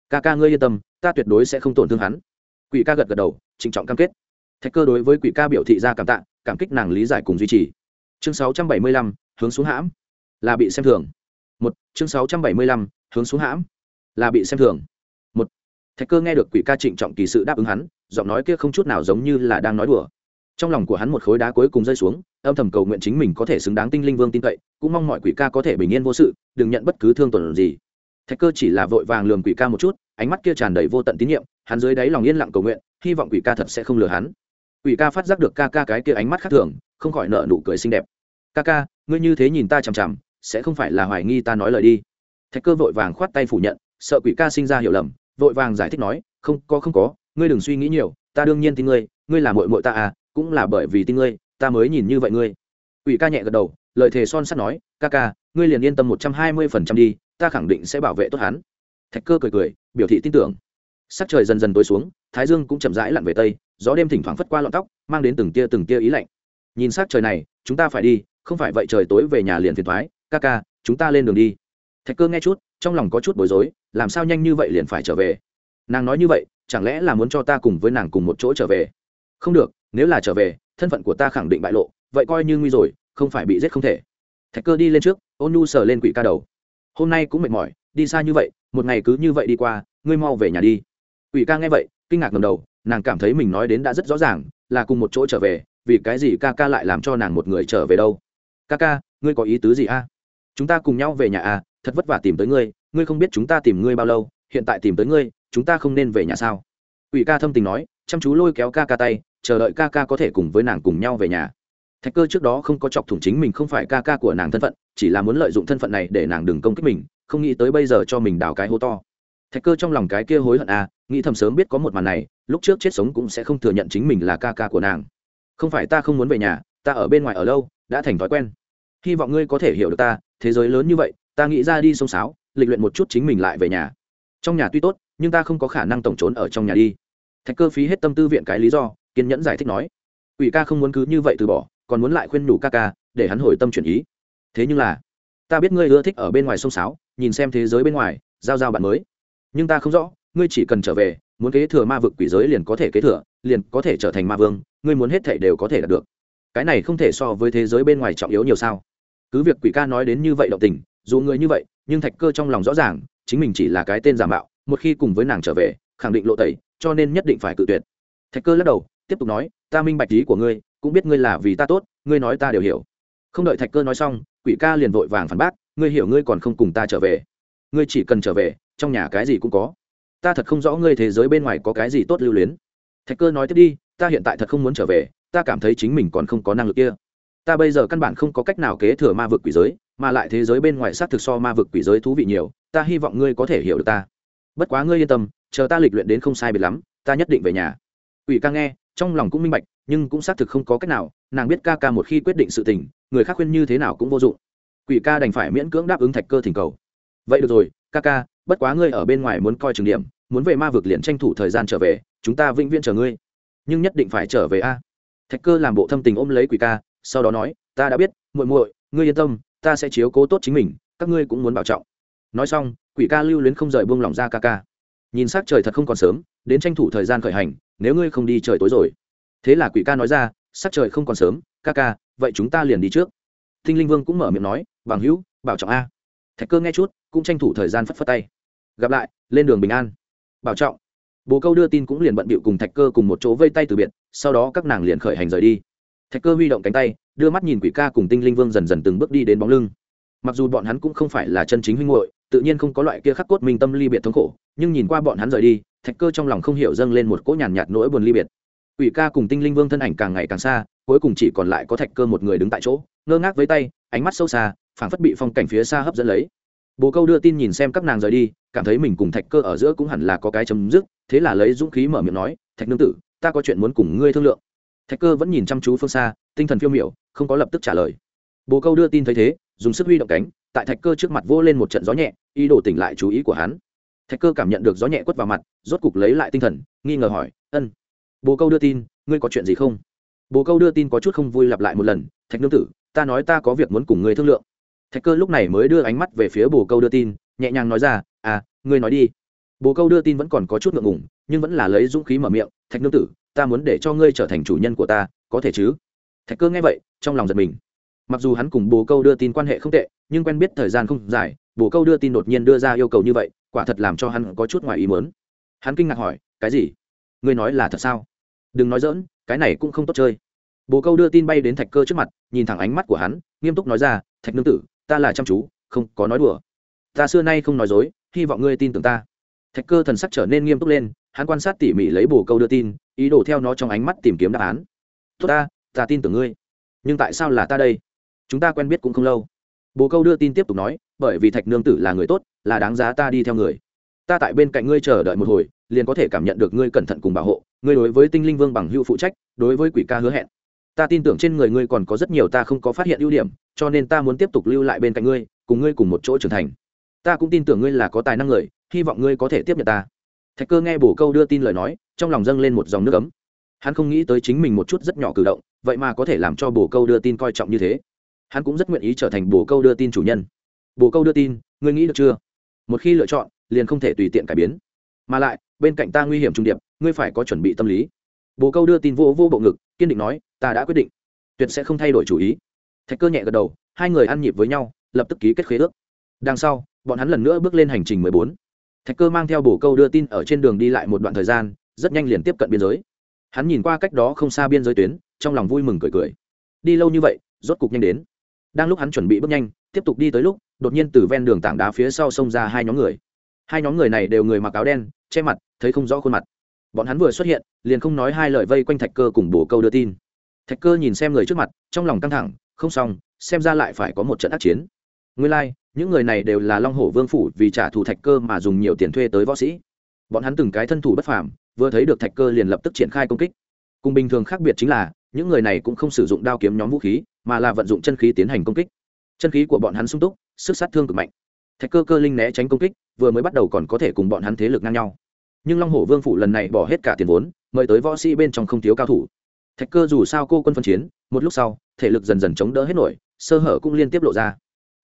Ca ca, ngươi yên tâm, ta tuyệt đối sẽ không tổn thương hắn. Quỷ ca gật gật đầu, trịnh trọng cam kết. Thạch cơ đối với quỷ ca biểu thị ra cảm tạ, cảm kích nàng lý giải cùng duy trì chương 675, hướng xuống hãm. Là bị xem thường. Một chương 675, hướng xuống hãm. Là bị xem thường. Một thạch cơ nghe được quỷ ca trịnh trọng kỳ sự đáp ứng hắn giọng nói kia không chút nào giống như là đang nói đùa. Trong lòng của hắn một khối đá cuối cùng rơi xuống âm thầm cầu nguyện chính mình có thể xứng đáng tinh linh vương tin cậy cũng mong mọi quỷ ca có thể bình yên vô sự đừng nhận bất cứ thương tổn gì. Thạch cơ chỉ là vội vàng lường quỷ ca một chút ánh mắt kia tràn đầy vô tận tín nhiệm hắn dưới đáy lòng yên lặng cầu nguyện hy vọng quỷ ca thật sẽ không lừa hắn. Quỷ ca phát giác được ca ca cái kia ánh mắt khác thường không khỏi nợ nụ cười xinh đẹp. Ca ca, ngươi như thế nhìn ta chằm chằm, sẽ không phải là hoài nghi ta nói lời đi. Thạch cơ vội vàng khoát tay phủ nhận, sợ quỷ ca sinh ra hiểu lầm, vội vàng giải thích nói, không có không có, ngươi đừng suy nghĩ nhiều, ta đương nhiên tin ngươi ngươi là mội mội ta à cũng là bởi vì tin ngươi, ta mới nhìn như vậy ngươi. Quỷ ca nhẹ gật đầu, lời thề son sắt nói, ca ca, ngươi liền yên tâm một trăm hai mươi phần trăm đi, ta khẳng định sẽ bảo vệ tốt hắn. Thạch cơ cười cười, biểu thị tin tưởng. Sắc trời dần dần tối xuống, thái dương cũng chậm rãi lặn về tây, gió đêm thỉnh thoảng phất qua lọn tóc, mang đến từng tia từng tia ý lạnh nhìn sắc trời này, chúng ta phải đi, không phải vậy trời tối về nhà liền phiền thoái, ca ca, chúng ta lên đường đi. Thạch cơ nghe chút, trong lòng có chút bối rối, làm sao nhanh như vậy liền phải trở về? Nàng nói như vậy, chẳng lẽ là muốn cho ta cùng với nàng cùng một chỗ trở về? Không được, nếu là trở về, thân phận của ta khẳng định bại lộ, vậy coi như nguy rồi, không phải bị giết không thể. Thạch cơ đi lên trước, ôn nhu sờ lên quỷ ca đầu. Hôm nay cũng mệt mỏi, đi xa như vậy, một ngày cứ như vậy đi qua, ngươi mau về nhà đi. Quỷ ca nghe vậy, kinh ngạc ngầm đầu, nàng cảm thấy mình nói đến đã rất rõ ràng, là cùng một chỗ trở về vì cái gì ca ca lại làm cho nàng một người trở về đâu? Ca ca, ngươi có ý tứ gì a? Chúng ta cùng nhau về nhà à thật vất vả tìm tới ngươi ngươi không biết chúng ta tìm ngươi bao lâu, hiện tại tìm tới ngươi, chúng ta không nên về nhà sao? Ủy ca thâm tình nói, chăm chú lôi kéo ca ca tay, chờ đợi ca ca có thể cùng với nàng cùng nhau về nhà. Thạch cơ trước đó không có chọc thủng chính mình không phải ca ca của nàng thân phận, chỉ là muốn lợi dụng thân phận này để nàng đừng công kích mình, không nghĩ tới bây giờ cho mình đào cái hố to. Thạch cơ trong lòng cái kia hối hận à nghĩ thầm sớm biết có một màn này, lúc trước chết sống cũng sẽ không thừa nhận chính mình là ca ca của nàng không phải ta không muốn về nhà, ta ở bên ngoài ở lâu, đã thành thói quen. Hy vọng ngươi có thể hiểu được ta, thế giới lớn như vậy, ta nghĩ ra đi sông sáo, lịch luyện một chút chính mình lại về nhà. Trong nhà tuy tốt, nhưng ta không có khả năng tổng trốn ở trong nhà đi. Thạch cơ phí hết tâm tư viện cái lý do, kiên nhẫn giải thích nói. Ủy ca không muốn cứ như vậy từ bỏ, còn muốn lại khuyên nhủ ca ca, để hắn hồi tâm chuyển ý. Thế nhưng là, ta biết ngươi ưa thích ở bên ngoài sông sáo, nhìn xem thế giới bên ngoài, giao giao bạn mới. Nhưng ta không rõ, ngươi chỉ cần trở về, muốn kế thừa ma vực quỷ giới liền có thể kế thừa, liền có thể trở thành ma vương ngươi muốn hết thảy đều có thể đạt được. Cái này không thể so với thế giới bên ngoài trọng yếu nhiều sao. Cứ việc quỷ ca nói đến như vậy động tình, dù người như vậy, nhưng thạch cơ trong lòng rõ ràng, chính mình chỉ là cái tên giả mạo, một khi cùng với nàng trở về, khẳng định lộ tẩy, cho nên nhất định phải cự tuyệt. Thạch cơ lắc đầu, tiếp tục nói, ta minh bạch ý của ngươi, cũng biết ngươi là vì ta tốt, ngươi nói ta đều hiểu. Không đợi thạch cơ nói xong, quỷ ca liền vội vàng phản bác, ngươi hiểu ngươi còn không cùng ta trở về. Ngươi chỉ cần trở về, trong nhà cái gì cũng có. Ta thật không rõ ngươi thế giới bên ngoài có cái gì tốt lưu luyến. Thạch cơ nói tiếp đi ta hiện tại thật không muốn trở về, ta cảm thấy chính mình còn không có năng lực kia. Ta bây giờ căn bản không có cách nào kế thừa ma vực quỷ giới, mà lại thế giới bên ngoài s á t thực so ma vực quỷ giới thú vị nhiều, ta hy vọng ngươi có thể hiểu được ta. Bất quá ngươi yên tâm, chờ ta lịch luyện đến không sai biệt lắm, ta nhất định về nhà. Ủy ca nghe, trong lòng cũng minh bạch, nhưng cũng xác thực không có cách nào, nàng biết ca ca một khi quyết định sự tình, người khác khuyên như thế nào cũng vô dụng. Quỷ ca đành phải miễn cưỡng đáp ứng thạch cơ thỉnh cầu. Vậy được rồi, ca ca, bất quá ngươi ở bên ngoài muốn coi trường điểm, muốn về ma vực liền tranh thủ thời gian trở về, chúng ta vĩnh viễn chờ ngươi nhưng nhất định phải trở về a. Thạch cơ làm bộ thâm tình ôm lấy quỷ ca, sau đó nói, ta đã biết, muội muội, ngươi yên tâm, ta sẽ chiếu cố tốt chính mình, các ngươi cũng muốn bảo trọng. Nói xong, quỷ ca lưu luyến không rời buông lỏng ra ca ca. Nhìn s ắ c trời thật không còn sớm, đến tranh thủ thời gian khởi hành, nếu ngươi không đi trời tối rồi. Thế là quỷ ca nói ra, sắc trời không còn sớm, ca ca, vậy chúng ta liền đi trước. Thinh linh vương cũng mở miệng nói, bằng hữu, bảo trọng a. Thạch cơ nghe chút, cũng tranh thủ thời gian phất phất tay. Gặp lại, lên đường bình an. Bảo trọng bồ câu đưa tin cũng liền bận bịu cùng thạch cơ cùng một chỗ vây tay từ biệt, sau đó các nàng liền khởi hành rời đi. Thạch cơ huy động cánh tay, đưa mắt nhìn quỷ ca cùng tinh linh vương dần dần từng bước đi đến bóng lưng. Mặc dù bọn hắn cũng không phải là chân chính huynh hội tự nhiên không có loại kia khắc cốt minh tâm ly biệt thống khổ, nhưng nhìn qua bọn hắn rời đi, thạch cơ trong lòng không hiểu dâng lên một cỗ nhàn nhạt nỗi buồn ly biệt. Quỷ ca cùng tinh linh vương thân ảnh càng ngày càng xa, cuối cùng chỉ còn lại có thạch cơ một người đứng tại chỗ, ngơ ngác với tay, ánh mắt sâu xa, phảng phất bị phong cảnh phía xa hấp dẫn lấy. Bồ câu đưa tin nhìn xem các nàng rời đi cảm thấy mình cùng thạch cơ ở giữa cũng hẳn là có cái chấm dứt, thế là lấy dũng khí mở miệng nói, thạch nương tử, ta có chuyện muốn cùng ngươi thương lượng. Thạch cơ vẫn nhìn chăm chú phương xa, tinh thần phiêu miểu, không có lập tức trả lời. Bồ câu đưa tin thấy thế, dùng sức huy động cánh, tại thạch cơ trước mặt vô lên một trận gió nhẹ, ý đồ tỉnh lại chú ý của hắn. Thạch cơ cảm nhận được gió nhẹ quất vào mặt, rốt cục lấy lại tinh thần, nghi ngờ hỏi, ân, bồ câu đưa tin, ngươi có chuyện gì không? Bồ câu đưa tin có chút không vui lặp lại một lần, thạch nương tử, ta nói ta có việc muốn cùng ngươi thương lượng. Thạch cơ lúc này mới đưa ánh mắt về phía bồ câu đưa tin nhẹ nhàng nói ra à ngươi nói đi. Bồ câu đưa tin vẫn còn có chút ngượng ngùng, nhưng vẫn là lấy dũng khí mở miệng, thạch nương tử, ta muốn để cho ngươi trở thành chủ nhân của ta, có thể chứ? Thạch cơ nghe vậy, trong lòng giật mình. Mặc dù hắn cùng bồ câu đưa tin quan hệ không tệ, nhưng quen biết thời gian không dài, bồ câu đưa tin đột nhiên đưa ra yêu cầu như vậy, quả thật làm cho hắn có chút ngoài ý mớn hắn kinh ngạc hỏi, cái gì? Ngươi nói là thật sao? Đừng nói dỡn cái này cũng không tốt chơi. Bồ câu đưa tin bay đến thạch cơ trước mặt, nhìn thẳng ánh mắt của hắn, nghiêm túc nói ra, thạch nương tử, ta là chăm chú, không có nói đùa ta xưa nay không nói dối, hy vọng ngươi tin tưởng ta. Thạch cơ thần sắc trở nên nghiêm túc lên, hắn quan sát tỉ mỉ lấy bồ câu đưa tin, ý đồ theo nó trong ánh mắt tìm kiếm đáp án. Tốt ta ta tin tưởng ngươi. Nhưng tại sao là ta đây? Chúng ta quen biết cũng không lâu. Bồ câu đưa tin tiếp tục nói, bởi vì thạch nương tử là người tốt, là đáng giá ta đi theo người. Ta tại bên cạnh ngươi chờ đợi một hồi, liền có thể cảm nhận được ngươi cẩn thận cùng bảo hộ. Ngươi đối với tinh linh vương bằng hữu phụ trách, đối với quỷ ca hứa hẹn. Ta tin tưởng trên người ngươi còn có rất nhiều ta không có phát hiện ưu điểm, cho nên ta muốn tiếp tục lưu lại bên cạnh ngươi, cùng ngươi cùng một chỗ trưởng thành ta cũng tin tưởng ngươi là có tài năng người, hy vọng ngươi có thể tiếp nhận ta. Thạch cơ nghe bổ câu đưa tin lời nói, trong lòng dâng lên một dòng nước ấm. Hắn không nghĩ tới chính mình một chút rất nhỏ cử động, vậy mà có thể làm cho bổ câu đưa tin coi trọng như thế. Hắn cũng rất nguyện ý trở thành bổ câu đưa tin chủ nhân. Bổ câu đưa tin, ngươi nghĩ được chưa? Một khi lựa chọn, liền không thể tùy tiện cải biến. Mà lại, bên cạnh ta nguy hiểm trung điệp, ngươi phải có chuẩn bị tâm lý. Bồ câu đưa tin vô vô bộ ngực, kiên định nói, ta đã quyết định, tuyệt sẽ không thay đổi chủ ý. Thạch cơ nhẹ gật đầu, hai người ăn nhịp với nhau, lập tức ký kết khế ước. Đằng sau bọn hắn lần nữa bước lên hành trình mười bốn. Thạch cơ mang theo bổ câu đưa tin ở trên đường đi lại một đoạn thời gian rất nhanh liền tiếp cận biên giới. Hắn nhìn qua cách đó không xa biên giới tuyến trong lòng vui mừng cười cười. Đi lâu như vậy rốt cục nhanh đến. Đang lúc hắn chuẩn bị bước nhanh tiếp tục đi tới lúc đột nhiên từ ven đường tảng đá phía sau xông ra hai nhóm người. Hai nhóm người này đều người mặc áo đen che mặt thấy không rõ khuôn mặt. Bọn hắn vừa xuất hiện liền không nói hai lời vây quanh thạch cơ cùng bổ câu đưa tin. Thạch cơ nhìn xem người trước mặt trong lòng căng thẳng không xong xem ra lại phải có một trận ác chiến. Nguyên lai、like, những người này đều là long hổ vương phủ vì trả thù thạch cơ mà dùng nhiều tiền thuê tới võ sĩ. Bọn hắn từng cái thân thủ bất phàm, vừa thấy được thạch cơ liền lập tức triển khai công kích. Cùng bình thường khác biệt chính là, những người này cũng không sử dụng đao kiếm nhóm vũ khí, mà là vận dụng chân khí tiến hành công kích. Chân khí của bọn hắn sung túc, sức sát thương cực mạnh. Thạch cơ cơ linh né tránh công kích, vừa mới bắt đầu còn có thể cùng bọn hắn thế lực ngang nhau. Nhưng long hổ vương phủ lần này bỏ hết cả tiền vốn, mời tới võ sĩ bên trong không thiếu cao thủ. Thạch cơ dù sao cô quân phân chiến, một lúc sau, thể lực dần dần chống đỡ hết nổi, sơ hở cũng liên tiếp lộ ra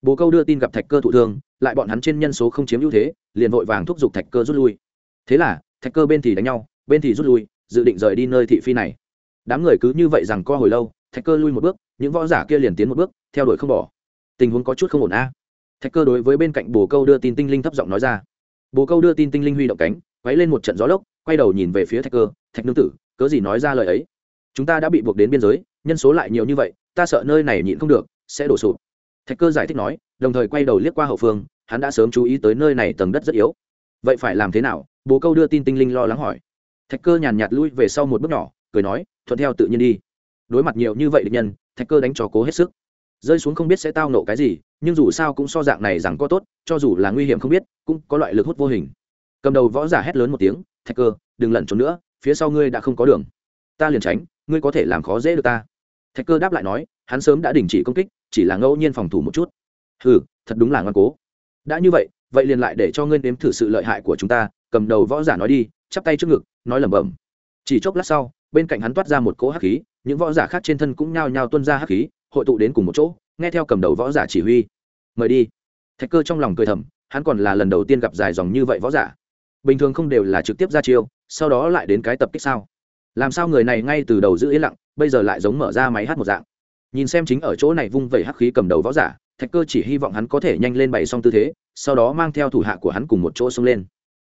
bồ câu đưa tin gặp thạch cơ thụ thương, lại bọn hắn trên nhân số không chiếm ưu thế, liền vội vàng thúc giục thạch cơ rút lui. Thế là, thạch cơ bên thì đánh nhau, bên thì rút lui, dự định rời đi nơi thị phi này. Đám người cứ như vậy rằng co hồi lâu, thạch cơ lui một bước, những võ giả kia liền tiến một bước, theo đuổi không bỏ. Tình huống có chút không ổn a. Thạch cơ đối với bên cạnh bồ câu đưa tin tinh linh thấp giọng nói ra. Bồ câu đưa tin tinh linh huy động cánh, quấy lên một trận gió lốc, quay đầu nhìn về phía thạch cơ, thạch nương tử, cớ gì nói ra lời ấy? Chúng ta đã bị buộc đến biên giới, nhân số lại nhiều như vậy, ta sợ nơi này nhịn không được, sẽ đổ sụp thạch cơ giải thích nói, đồng thời quay đầu liếc qua hậu phương, hắn đã sớm chú ý tới nơi này tầng đất rất yếu. Vậy phải làm thế nào? Bồ câu đưa tin tinh linh lo lắng hỏi. Thạch cơ nhàn nhạt lui về sau một bước nhỏ, cười nói, thuận theo tự nhiên đi. Đối mặt nhiều như vậy địch nhân, thạch cơ đánh trò cố hết sức. Rơi xuống không biết sẽ tao nộ cái gì, nhưng dù sao cũng so dạng này rằng có tốt, cho dù là nguy hiểm không biết, cũng có loại lực hút vô hình. Cầm đầu võ giả hét lớn một tiếng, thạch cơ, đừng lẩn trốn nữa, phía sau ngươi đã không có đường. Ta liền tránh, ngươi có thể làm khó dễ được ta. Thạch cơ đáp lại nói, hắn sớm đã đình chỉ công kích chỉ là ngẫu nhiên phòng thủ một chút. Hừ, thật đúng là ngoan cố. Đã như vậy vậy liền lại để cho ngươi nếm thử sự lợi hại của chúng ta, cầm đầu võ giả nói đi, chắp tay trước ngực, nói lẩm bẩm. Chỉ chốc lát sau, bên cạnh hắn toát ra một cỗ hắc khí, những võ giả khác trên thân cũng nhao nhao tuân ra hắc khí, hội tụ đến cùng một chỗ, nghe theo cầm đầu võ giả chỉ huy. Mời đi. Thạch cơ trong lòng cười thầm, hắn còn là lần đầu tiên gặp dài dòng như vậy võ giả. Bình thường không đều là trực tiếp ra chiêu, sau đó lại đến cái tập kích sao? Làm sao người này ngay từ đầu giữ yên lặng, bây giờ lại giống mở ra máy hát một dạng? Nhìn xem chính ở chỗ này vung vẩy hắc khí cầm đầu võ giả, thạch cơ chỉ hy vọng hắn có thể nhanh lên bày xong tư thế, sau đó mang theo thủ hạ của hắn cùng một chỗ xông lên.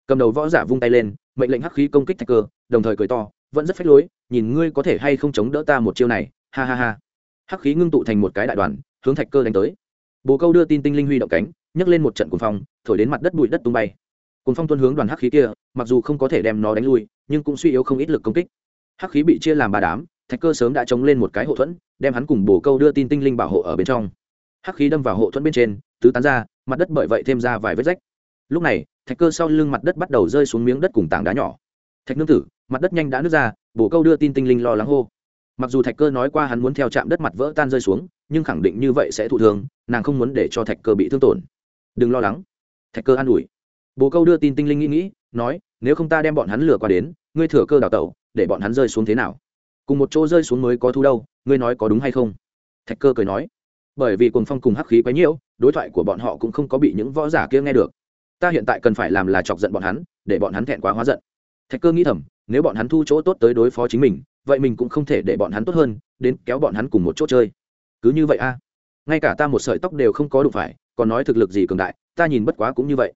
Cầm đầu võ giả vung tay lên, mệnh lệnh hắc khí công kích thạch cơ, đồng thời cười to, vẫn rất phách lối, nhìn ngươi có thể hay không chống đỡ ta một chiêu này. Ha ha ha. Hắc khí ngưng tụ thành một cái đại đoàn, hướng thạch cơ đánh tới. Bồ câu đưa tin tinh linh huy động cánh, nhấc lên một trận cuồng phong, thổi đến mặt đất bụi đất tung bay. Cuồng phong tuân hướng đoàn hắc khí kia, mặc dù không có thể đem nó đánh lui, nhưng cũng suy yếu không ít lực công kích. Hắc khí bị chia làm ba đám thạch cơ sớm đã chống lên một cái hộ thuẫn, đem hắn cùng bổ câu đưa tin tinh linh bảo hộ ở bên trong. Hắc khí đâm vào hộ thuẫn bên trên, tứ tán ra, mặt đất bởi vậy thêm ra vài vết rách. Lúc này, thạch cơ sau lưng mặt đất bắt đầu rơi xuống miếng đất cùng tảng đá nhỏ. Thạch nương tử, mặt đất nhanh đã nứt ra bổ câu đưa tin tinh linh lo lắng hô. Mặc dù thạch cơ nói qua hắn muốn theo chạm đất mặt vỡ tan rơi xuống, nhưng khẳng định như vậy sẽ thụ thương, nàng không muốn để cho thạch cơ bị thương tổn. Đừng lo lắng. Thạch cơ an ủi. Bồ câu đưa tin tinh linh nghĩ nghĩ, nói, nếu không ta đem bọn hắn lừa qua đến, ngươi thừa cơ đào tẩu, để bọn hắn rơi xuống thế nào? Cùng một chỗ rơi xuống mới có thu đâu, ngươi nói có đúng hay không? Thạch cơ cười nói. Bởi vì cùng phong cùng hắc khí quá nhiễu, đối thoại của bọn họ cũng không có bị những võ giả kia nghe được. Ta hiện tại cần phải làm là chọc giận bọn hắn, để bọn hắn thẹn quá hóa giận. Thạch cơ nghĩ thầm, nếu bọn hắn thu chỗ tốt tới đối phó chính mình, vậy mình cũng không thể để bọn hắn tốt hơn, đến kéo bọn hắn cùng một chỗ chơi. Cứ như vậy a. Ngay cả ta một sợi tóc đều không có đủ phải, còn nói thực lực gì cường đại, ta nhìn bất quá cũng như vậy.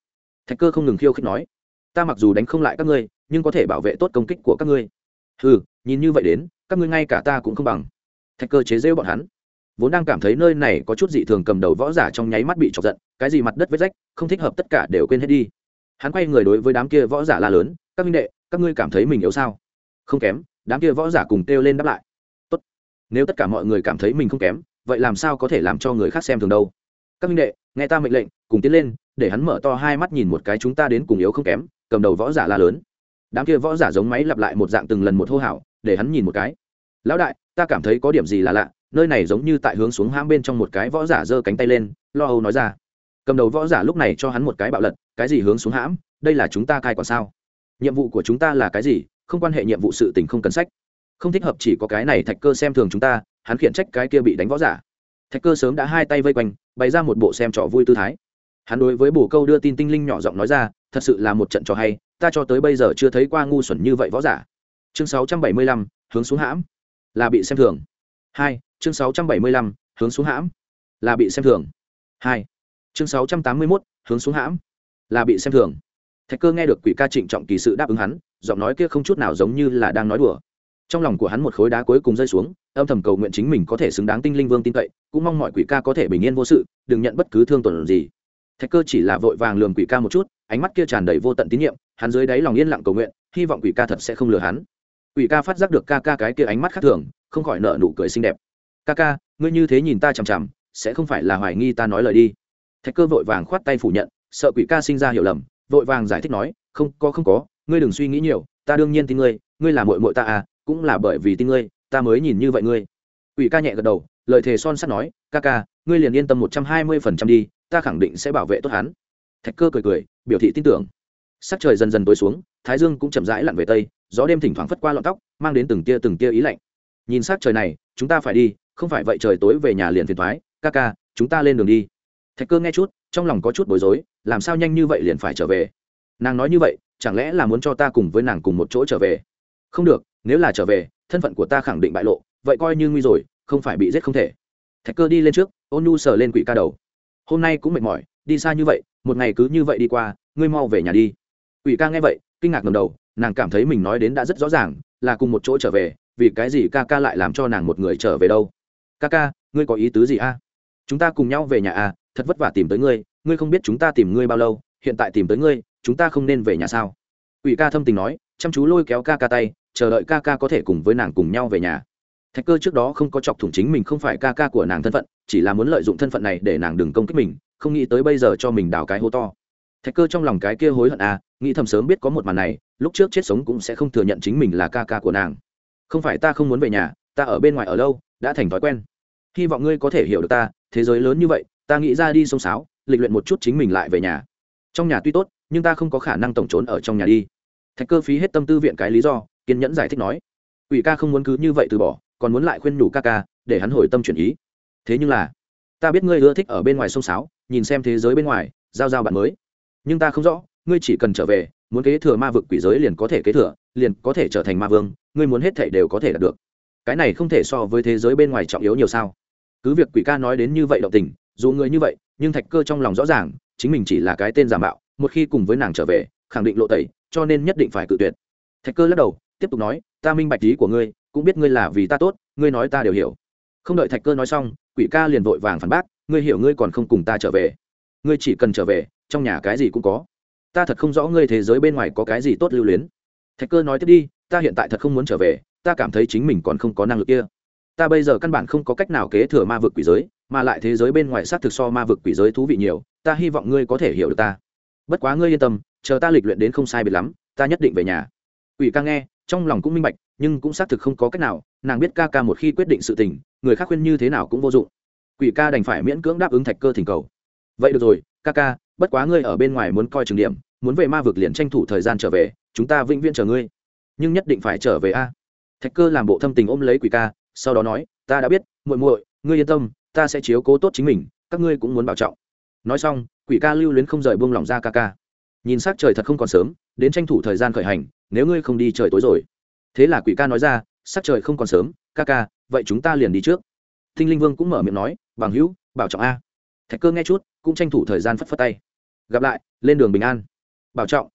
Thạch cơ không ngừng khiêu khích nói, ta mặc dù đánh không lại các ngươi, nhưng có thể bảo vệ tốt công kích của các ngươi. Ừ nhìn như vậy đến các ngươi ngay cả ta cũng không bằng. Thạch cơ chế rêu bọn hắn. Vốn đang cảm thấy nơi này có chút dị thường cầm đầu võ giả trong nháy mắt bị chọc giận, cái gì mặt đất vết rách, không thích hợp tất cả đều quên hết đi. Hắn quay người đối với đám kia võ giả la lớn, các minh đệ, các ngươi cảm thấy mình yếu sao? Không kém. Đám kia võ giả cùng kêu lên đáp lại. Tốt. Nếu tất cả mọi người cảm thấy mình không kém, vậy làm sao có thể làm cho người khác xem thường đâu? Các minh đệ, nghe ta mệnh lệnh, cùng tiến lên, để hắn mở to hai mắt nhìn một cái chúng ta đến cùng yếu không kém, cầm đầu võ giả la lớn. Đám kia võ giả giống máy lặp lại một dạng từng lần một hô hào, để hắn nhìn một cái lão đại ta cảm thấy có điểm gì là lạ nơi này giống như tại hướng xuống hãm bên trong một cái võ giả giơ cánh tay lên lo âu nói ra. Cầm đầu võ giả lúc này cho hắn một cái bạo lật cái gì hướng xuống hãm đây là chúng ta cai còn sao? Nhiệm vụ của chúng ta là cái gì không quan hệ nhiệm vụ sự tình không cần sách. Không thích hợp chỉ có cái này thạch cơ xem thường chúng ta hắn khiển trách cái kia bị đánh võ giả. Thạch cơ sớm đã hai tay vây quanh bày ra một bộ xem trò vui tư thái. Hắn đối với bổ câu đưa tin tinh linh nhỏ giọng nói ra thật sự là một trận trò hay ta cho tới bây giờ chưa thấy qua ngu xuẩn như vậy võ giả. Chương 675, hướng xuống hãm là bị xem thường. Hai chương 675, hướng xuống hãm là bị xem thường. Hai chương 681, hướng xuống hãm là bị xem thường. Thạch cơ nghe được quỷ ca trịnh trọng kỳ sự đáp ứng hắn giọng nói kia không chút nào giống như là đang nói đùa. Trong lòng của hắn một khối đá cuối cùng rơi xuống âm thầm cầu nguyện chính mình có thể xứng đáng tinh linh vương tin cậy cũng mong mọi quỷ ca có thể bình yên vô sự đừng nhận bất cứ thương tổn gì. Thạch cơ chỉ là vội vàng lường quỷ ca một chút ánh mắt kia tràn đầy vô tận tín nhiệm hắn dưới đáy lòng yên lặng cầu nguyện hy vọng quỷ ca thật sẽ không lừa hắn quỷ ca phát giác được ca ca cái kia ánh mắt khác thường, không khỏi nợ nụ cười xinh đẹp. Ca ca, ngươi như thế nhìn ta chằm chằm, sẽ không phải là hoài nghi ta nói lời đi. Thạch cơ vội vàng khoát tay phủ nhận, sợ quỷ ca sinh ra hiểu lầm, vội vàng giải thích nói, không, có không có, ngươi đừng suy nghĩ nhiều, ta đương nhiên tin ngươi ngươi là mội mội ta à cũng là bởi vì tin ngươi, ta mới nhìn như vậy ngươi. Quỷ ca nhẹ gật đầu, lời thề son sắt nói, ca ca, ngươi liền yên tâm một trăm hai mươi phần trăm đi, ta khẳng định sẽ bảo vệ tốt hắn. Thạch cơ cười cười, biểu thị tin tưởng. Sắc trời dần dần tối xuống, thái dương cũng chậm rãi lặn về tây gió đêm thỉnh thoảng phất qua lọn tóc, mang đến từng tia từng tia ý lạnh. Nhìn sát trời này, chúng ta phải đi, không phải vậy trời tối về nhà liền phiền thoái, ca ca, chúng ta lên đường đi. Thạch cơ nghe chút, trong lòng có chút bối rối, làm sao nhanh như vậy liền phải trở về? Nàng nói như vậy, chẳng lẽ là muốn cho ta cùng với nàng cùng một chỗ trở về? Không được, nếu là trở về, thân phận của ta khẳng định bại lộ, vậy coi như nguy rồi, không phải bị giết không thể. Thạch cơ đi lên trước, ôn nu sờ lên quỷ ca đầu. Hôm nay cũng mệt mỏi, đi xa như vậy, một ngày cứ như vậy đi qua, ngươi mau về nhà đi. Quỷ ca nghe vậy, kinh ngạc ngầm đầu nàng cảm thấy mình nói đến đã rất rõ ràng, là cùng một chỗ trở về, vì cái gì ca ca lại làm cho nàng một người trở về đâu? Ca ca, ngươi có ý tứ gì a? Chúng ta cùng nhau về nhà a thật vất vả tìm tới ngươi ngươi không biết chúng ta tìm ngươi bao lâu, hiện tại tìm tới ngươi, chúng ta không nên về nhà sao? Ủy ca thâm tình nói, chăm chú lôi kéo ca ca tay, chờ đợi ca ca có thể cùng với nàng cùng nhau về nhà. Thạch cơ trước đó không có chọc thủng chính mình không phải ca ca của nàng thân phận, chỉ là muốn lợi dụng thân phận này để nàng đừng công kích mình, không nghĩ tới bây giờ cho mình đào cái hố to. Thạch cơ trong lòng cái kia hối hận à nghĩ thầm sớm biết có một màn này lúc trước chết sống cũng sẽ không thừa nhận chính mình là ca ca của nàng. Không phải ta không muốn về nhà, ta ở bên ngoài ở lâu, đã thành thói quen. Hy vọng ngươi có thể hiểu được ta, thế giới lớn như vậy, ta nghĩ ra đi sông sáo, lịch luyện một chút chính mình lại về nhà. Trong nhà tuy tốt, nhưng ta không có khả năng tổng trốn ở trong nhà đi. Thạch cơ phí hết tâm tư viện cái lý do, kiên nhẫn giải thích nói. Ủy ca không muốn cứ như vậy từ bỏ, còn muốn lại khuyên nhủ ca ca, để hắn hồi tâm chuyển ý. Thế nhưng là, ta biết ngươi ưa thích ở bên ngoài sông sáo, nhìn xem thế giới bên ngoài, giao giao bạn mới. Nhưng ta không rõ, ngươi chỉ cần trở về muốn kế thừa ma vực quỷ giới liền có thể kế thừa, liền có thể trở thành ma vương, ngươi muốn hết thảy đều có thể đạt được. Cái này không thể so với thế giới bên ngoài trọng yếu nhiều sao? Cứ việc quỷ ca nói đến như vậy động tình, dù người như vậy, nhưng thạch cơ trong lòng rõ ràng, chính mình chỉ là cái tên giả mạo, một khi cùng với nàng trở về, khẳng định lộ tẩy, cho nên nhất định phải cự tuyệt. Thạch cơ lắc đầu, tiếp tục nói, ta minh bạch ý của ngươi, cũng biết ngươi là vì ta tốt, ngươi nói ta đều hiểu. Không đợi thạch cơ nói xong, quỷ ca liền vội vàng phản bác, ngươi hiểu ngươi còn không cùng ta trở về. Ngươi chỉ cần trở về, trong nhà cái gì cũng có ta thật không rõ ngươi thế giới bên ngoài có cái gì tốt lưu luyến. Thạch cơ nói tiếp đi, ta hiện tại thật không muốn trở về, ta cảm thấy chính mình còn không có năng lực kia. Ta bây giờ căn bản không có cách nào kế thừa ma vực quỷ giới, mà lại thế giới bên ngoài xác thực so ma vực quỷ giới thú vị nhiều, ta hy vọng ngươi có thể hiểu được ta. Bất quá ngươi yên tâm, chờ ta lịch luyện đến không sai biệt lắm, ta nhất định về nhà. Quỷ ca nghe, trong lòng cũng minh bạch, nhưng cũng xác thực không có cách nào, nàng biết ca ca một khi quyết định sự tình, người khác khuyên như thế nào cũng vô dụng. Quỷ ca đành phải miễn cưỡng đáp ứng thạch cơ thỉnh cầu. Vậy được rồi, ca ca bất quá ngươi ở bên ngoài muốn coi trường điểm, muốn về ma vực liền tranh thủ thời gian trở về, chúng ta vĩnh viễn chờ ngươi. Nhưng nhất định phải trở về a. Thạch cơ làm bộ thâm tình ôm lấy quỷ ca, sau đó nói, ta đã biết, muội muội, ngươi yên tâm, ta sẽ chiếu cố tốt chính mình, các ngươi cũng muốn bảo trọng. Nói xong, quỷ ca lưu luyến không rời buông lỏng ra ca ca. Nhìn s ắ c trời thật không còn sớm, đến tranh thủ thời gian khởi hành, nếu ngươi không đi trời tối rồi. Thế là quỷ ca nói ra, sắc trời không còn sớm, ca ca, vậy chúng ta liền đi trước. Thinh linh vương cũng mở miệng nói, bằng hữu, bảo trọng a. Thạch cơ nghe chút cũng tranh thủ thời gian phất phất tay. Gặp lại, lên đường bình an. Bảo trọng.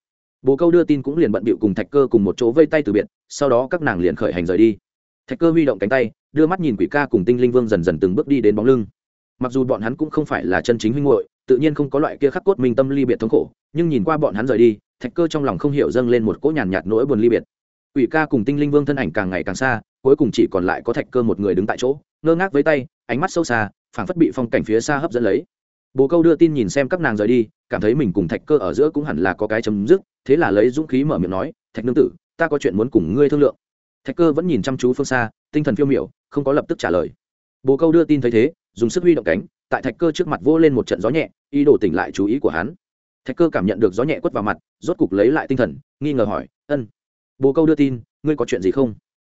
Bồ câu đưa tin cũng liền bận bịu cùng thạch cơ cùng một chỗ vây tay từ biệt, sau đó các nàng liền khởi hành rời đi. Thạch cơ huy động cánh tay, đưa mắt nhìn quỷ ca cùng tinh linh vương dần dần từng bước đi đến bóng lưng. Mặc dù bọn hắn cũng không phải là chân chính huynh hội tự nhiên không có loại kia khắc cốt minh tâm ly biệt thống khổ, nhưng nhìn qua bọn hắn rời đi, thạch cơ trong lòng không hiểu dâng lên một cỗ nhàn nhạt nỗi buồn ly biệt. Quỷ ca cùng tinh linh vương thân ảnh càng ngày càng xa, cuối cùng chỉ còn lại có thạch cơ một người đứng tại chỗ, ngơ ngác với tay, ánh mắt sâu xa, phảng phất bị phong cảnh phía xa hấp dẫn lấy bồ câu đưa tin nhìn xem các nàng rời đi, cảm thấy mình cùng thạch cơ ở giữa cũng hẳn là có cái chấm dứt, thế là lấy dũng khí mở miệng nói, thạch nương tử, ta có chuyện muốn cùng ngươi thương lượng. Thạch cơ vẫn nhìn chăm chú phương xa, tinh thần phiêu miểu, không có lập tức trả lời. Bồ câu đưa tin thấy thế, dùng sức huy động cánh, tại thạch cơ trước mặt vô lên một trận gió nhẹ, ý đồ tỉnh lại chú ý của hắn. Thạch cơ cảm nhận được gió nhẹ quất vào mặt, rốt cục lấy lại tinh thần, nghi ngờ hỏi, ân, bồ câu đưa tin, ngươi có chuyện gì không?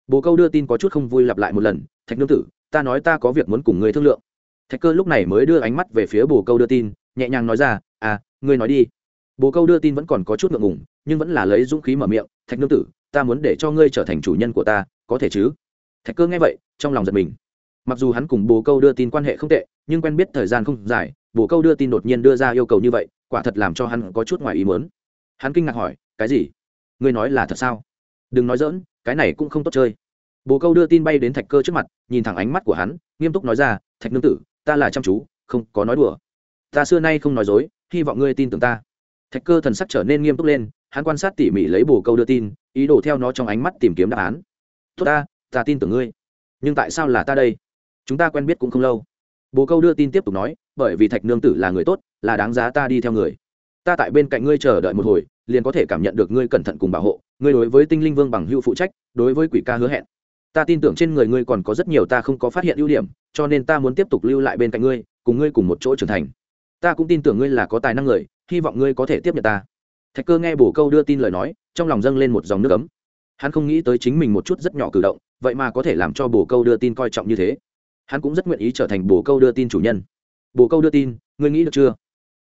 Bồ câu đưa tin có chút không vui lặp lại một lần, thạch nương tử, ta nói ta có việc muốn cùng ngươi thương lượng thạch cơ lúc này mới đưa ánh mắt về phía bồ câu đưa tin, nhẹ nhàng nói ra à ngươi nói đi. Bồ câu đưa tin vẫn còn có chút ngượng ngùng, nhưng vẫn là lấy dũng khí mở miệng, thạch nương tử, ta muốn để cho ngươi trở thành chủ nhân của ta, có thể chứ? Thạch cơ nghe vậy, trong lòng giật mình. Mặc dù hắn cùng bồ câu đưa tin quan hệ không tệ, nhưng quen biết thời gian không dài, bồ câu đưa tin đột nhiên đưa ra yêu cầu như vậy, quả thật làm cho hắn có chút ngoài ý mớn hắn kinh ngạc hỏi, cái gì? Ngươi nói là thật sao? Đừng nói dỡn cái này cũng không tốt chơi. Bồ câu đưa tin bay đến thạch cơ trước mặt, nhìn thẳng ánh mắt của hắn, nghiêm túc nói ra, thạch nương tử ta là chăm chú, không có nói đùa. Ta xưa nay không nói dối, hy vọng ngươi tin tưởng ta. Thạch cơ thần sắc trở nên nghiêm túc lên, hắn quan sát tỉ mỉ lấy bồ câu đưa tin, ý đồ theo nó trong ánh mắt tìm kiếm đáp án. Tốt ta ta tin tưởng ngươi. Nhưng tại sao là ta đây? Chúng ta quen biết cũng không lâu. Bồ câu đưa tin tiếp tục nói, bởi vì thạch nương tử là người tốt, là đáng giá ta đi theo người. Ta tại bên cạnh ngươi chờ đợi một hồi, liền có thể cảm nhận được ngươi cẩn thận cùng bảo hộ. Ngươi đối với tinh linh vương bằng hữu phụ trách, đối với quỷ ca hứa hẹn ta tin tưởng trên người ngươi còn có rất nhiều ta không có phát hiện ưu điểm, cho nên ta muốn tiếp tục lưu lại bên cạnh ngươi, cùng ngươi cùng một chỗ trưởng thành. Ta cũng tin tưởng ngươi là có tài năng người, hy vọng ngươi có thể tiếp nhận ta. Thạch cơ nghe bổ câu đưa tin lời nói, trong lòng dâng lên một dòng nước ấm. Hắn không nghĩ tới chính mình một chút rất nhỏ cử động, vậy mà có thể làm cho bổ câu đưa tin coi trọng như thế. Hắn cũng rất nguyện ý trở thành bổ câu đưa tin chủ nhân. Bổ câu đưa tin, ngươi nghĩ được chưa?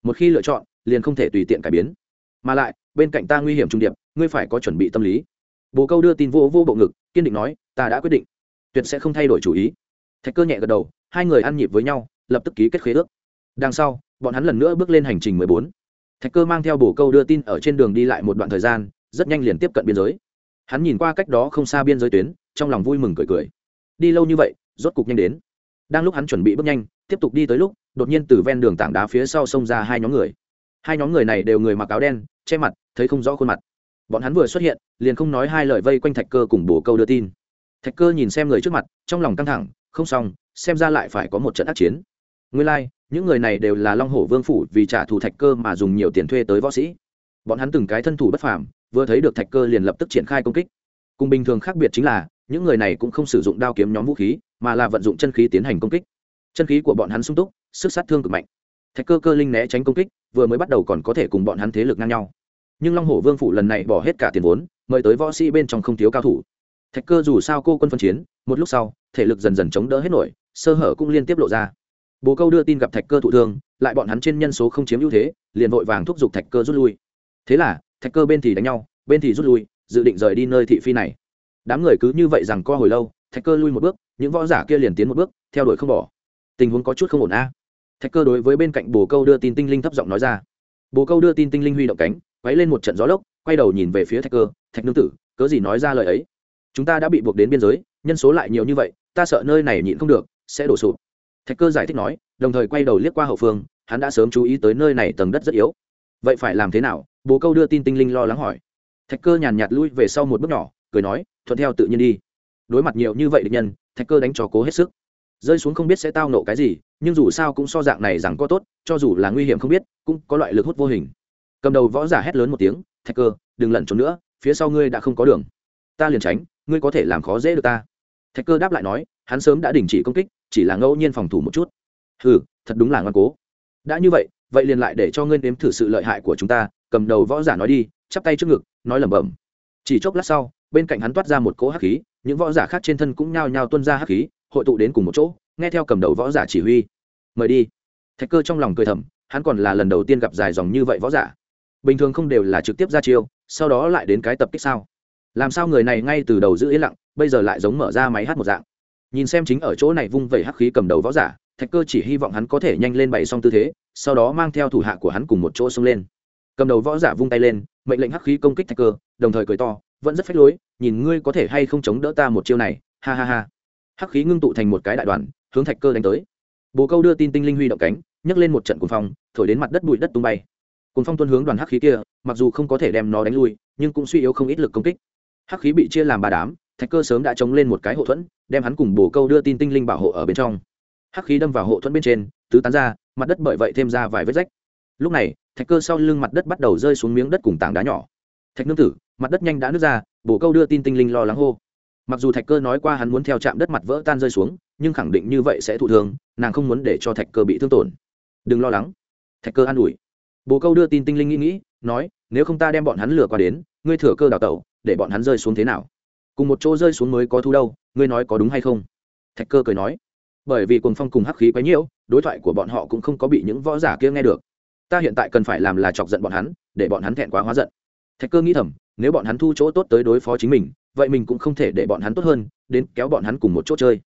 Một khi lựa chọn, liền không thể tùy tiện cải biến. Mà lại, bên cạnh ta nguy hiểm trung điệp, ngươi phải có chuẩn bị tâm lý bồ câu đưa tin vô vô bộ ngực, kiên định nói, ta đã quyết định. Tuyệt sẽ không thay đổi chủ ý. Thạch cơ nhẹ gật đầu, hai người ăn nhịp với nhau, lập tức ký kết khế ước. Đằng sau, bọn hắn lần nữa bước lên hành trình mười bốn. Thạch cơ mang theo bồ câu đưa tin ở trên đường đi lại một đoạn thời gian, rất nhanh liền tiếp cận biên giới. Hắn nhìn qua cách đó không xa biên giới tuyến, trong lòng vui mừng cười cười. Đi lâu như vậy, rốt cục nhanh đến. Đang lúc hắn chuẩn bị bước nhanh, tiếp tục đi tới lúc, đột nhiên từ ven đường tảng đá phía sau xông ra hai nhóm người. Hai nhóm người này đều người mặc áo đen, che mặt, thấy không rõ khuôn mặt bọn hắn vừa xuất hiện liền không nói hai lời vây quanh thạch cơ cùng bồ câu đưa tin. Thạch cơ nhìn xem người trước mặt trong lòng căng thẳng không xong xem ra lại phải có một trận ác chiến. Nguyên lai、like, những người này đều là long hổ vương phủ vì trả thù thạch cơ mà dùng nhiều tiền thuê tới võ sĩ. Bọn hắn từng cái thân thủ bất phàm vừa thấy được thạch cơ liền lập tức triển khai công kích. Cùng bình thường khác biệt chính là những người này cũng không sử dụng đao kiếm nhóm vũ khí mà là vận dụng chân khí tiến hành công kích. Chân khí của bọn hắn sung túc sức sát thương cực mạnh. Thạch cơ cơ linh né tránh công kích vừa mới bắt đầu còn có thể cùng bọn hắn thế lực ngang nhau nhưng long hổ vương phủ lần này bỏ hết cả tiền vốn, mời tới võ sĩ bên trong không thiếu cao thủ. Thạch cơ dù sao cô quân phân chiến, một lúc sau, thể lực dần dần chống đỡ hết nổi, sơ hở cũng liên tiếp lộ ra. Bố câu đưa tin gặp thạch cơ thụ thương, lại bọn hắn trên nhân số không chiếm ưu thế, liền vội vàng thúc giục thạch cơ rút lui. Thế là, thạch cơ bên thì đánh nhau, bên thì rút lui, dự định rời đi nơi thị phi này. Đám người cứ như vậy rằng co hồi lâu, thạch cơ lui một bước, những võ giả kia liền tiến một bước, theo đuổi không bỏ. Tình huống có chút không ổn a. Thạch cơ đối với bên cạnh bồ câu đưa tin tinh linh thấp giọng nói ra. Bồ câu đưa tin tinh linh huy động cánh quấy lên một trận gió lốc, quay đầu nhìn về phía thạch cơ, thạch nương tử, cớ gì nói ra lời ấy? Chúng ta đã bị buộc đến biên giới, nhân số lại nhiều như vậy, ta sợ nơi này nhịn không được, sẽ đổ sụp. Thạch cơ giải thích nói, đồng thời quay đầu liếc qua hậu phương, hắn đã sớm chú ý tới nơi này tầng đất rất yếu. Vậy phải làm thế nào? Bồ câu đưa tin tinh linh lo lắng hỏi. Thạch cơ nhàn nhạt lui về sau một bước nhỏ, cười nói, thuận theo tự nhiên đi. Đối mặt nhiều như vậy địch nhân, thạch cơ đánh trò cố hết sức. Rơi xuống không biết sẽ tao nộ cái gì, nhưng dù sao cũng so dạng này rằng có tốt, cho dù là nguy hiểm không biết, cũng có loại lực hút vô hình cầm đầu võ giả hét lớn một tiếng, thạch cơ, đừng lẩn trốn nữa, phía sau ngươi đã không có đường. Ta liền tránh, ngươi có thể làm khó dễ được ta. Thạch cơ đáp lại nói, hắn sớm đã đình chỉ công kích, chỉ là ngẫu nhiên phòng thủ một chút. Ừ thật đúng là ngoan cố. Đã như vậy vậy liền lại để cho ngươi nếm thử sự lợi hại của chúng ta, cầm đầu võ giả nói đi, chắp tay trước ngực, nói lẩm bẩm. Chỉ chốc lát sau, bên cạnh hắn toát ra một cỗ hắc khí, những võ giả khác trên thân cũng nhao nhao tuân ra hắc khí, hội tụ đến cùng một chỗ, nghe theo cầm đầu võ giả chỉ huy. Mời đi. Thạch cơ trong lòng cười thầm, hắn còn là lần đầu tiên gặp dài dòng như vậy võ giả bình thường không đều là trực tiếp ra chiêu, sau đó lại đến cái tập kích sao? Làm sao người này ngay từ đầu giữ yên lặng, bây giờ lại giống mở ra máy hát một dạng? Nhìn xem chính ở chỗ này vung vẩy hắc khí cầm đầu võ giả, thạch cơ chỉ hy vọng hắn có thể nhanh lên bày xong tư thế, sau đó mang theo thủ hạ của hắn cùng một chỗ xông lên. Cầm đầu võ giả vung tay lên, mệnh lệnh hắc khí công kích thạch cơ, đồng thời cười to, vẫn rất phách lối, nhìn ngươi có thể hay không chống đỡ ta một chiêu này, ha ha ha. Hắc khí ngưng tụ thành một cái đại đoàn, hướng thạch cơ đánh tới. Bồ câu đưa tin tinh linh huy động cánh, nhấc lên một trận cuồng phong, thổi đến mặt đất bụi đất tung bay. Cùng phong tuân hướng đoàn hắc khí kia, mặc dù không có thể đem nó đánh lui, nhưng cũng suy yếu không ít lực công kích. Hắc khí bị chia làm ba đám, thạch cơ sớm đã chống lên một cái hộ thuẫn, đem hắn cùng bồ câu đưa tin tinh linh bảo hộ ở bên trong. Hắc khí đâm vào hộ thuẫn bên trên, tứ tán ra, mặt đất bởi vậy thêm ra vài vết rách. Lúc này, thạch cơ sau lưng mặt đất bắt đầu rơi xuống miếng đất cùng tảng đá nhỏ. Thạch nương tử, mặt đất nhanh đã nứt ra, bồ câu đưa tin tinh linh lo lắng hô. Mặc dù thạch cơ nói qua hắn muốn theo chạm đất mặt vỡ tan rơi xuống, nhưng khẳng định như vậy sẽ thụ thương, nàng không muốn để cho thạch cơ bị thương tổn. Đừng lo lắng. Thạch cơ an ủi bồ câu đưa tin tinh linh nghĩ nghĩ, nói, nếu không ta đem bọn hắn lừa qua đến, ngươi thừa cơ đào tẩu, để bọn hắn rơi xuống thế nào? Cùng một chỗ rơi xuống mới có thu đâu, ngươi nói có đúng hay không? Thạch cơ cười nói, bởi vì cùng phong cùng hắc khí quá nhiễu đối thoại của bọn họ cũng không có bị những võ giả kia nghe được. Ta hiện tại cần phải làm là chọc giận bọn hắn, để bọn hắn thẹn quá hóa giận. Thạch cơ nghĩ thầm, nếu bọn hắn thu chỗ tốt tới đối phó chính mình, vậy mình cũng không thể để bọn hắn tốt hơn, đến kéo bọn hắn cùng một chỗ chơi.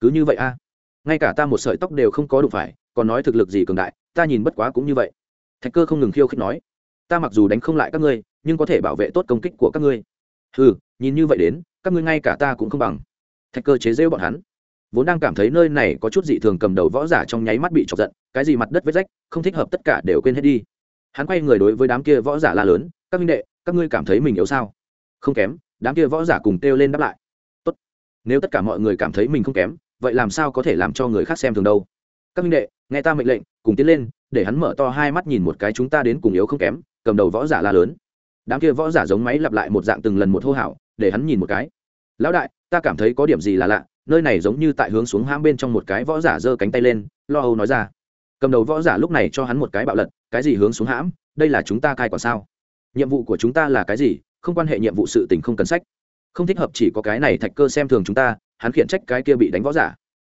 Cứ như vậy a. Ngay cả ta một sợi tóc đều không có đủ phải, còn nói thực lực gì cường đại, ta nhìn bất quá cũng như vậy thạch cơ không ngừng khiêu khích nói, ta mặc dù đánh không lại các ngươi, nhưng có thể bảo vệ tốt công kích của các ngươi. Ừ nhìn như vậy đến, các ngươi ngay cả ta cũng không bằng. Thạch cơ chế rêu bọn hắn. Vốn đang cảm thấy nơi này có chút dị thường cầm đầu võ giả trong nháy mắt bị chọc giận, cái gì mặt đất vết rách, không thích hợp tất cả đều quên hết đi. Hắn quay người đối với đám kia võ giả la lớn, các minh đệ, các ngươi cảm thấy mình yếu sao? Không kém. Đám kia võ giả cùng kêu lên đáp lại, tốt. Nếu tất cả mọi người cảm thấy mình không kém, vậy làm sao có thể làm cho người khác xem thường đâu? Các minh đệ, nghe ta mệnh lệnh, cùng tiến lên để hắn mở to hai mắt nhìn một cái chúng ta đến cùng yếu không kém, cầm đầu võ giả la lớn. Đám kia võ giả giống máy lặp lại một dạng từng lần một hô hào, để hắn nhìn một cái. Lão đại, ta cảm thấy có điểm gì là lạ, nơi này giống như tại hướng xuống hãm bên trong một cái võ giả giơ cánh tay lên, lo âu nói ra. Cầm đầu võ giả lúc này cho hắn một cái bạo lật, cái gì hướng xuống hãm, đây là chúng ta cai còn sao? Nhiệm vụ của chúng ta là cái gì, không quan hệ nhiệm vụ sự tình không cần sách. Không thích hợp chỉ có cái này thạch cơ xem thường chúng ta, hắn khiển trách cái kia bị đánh võ giả.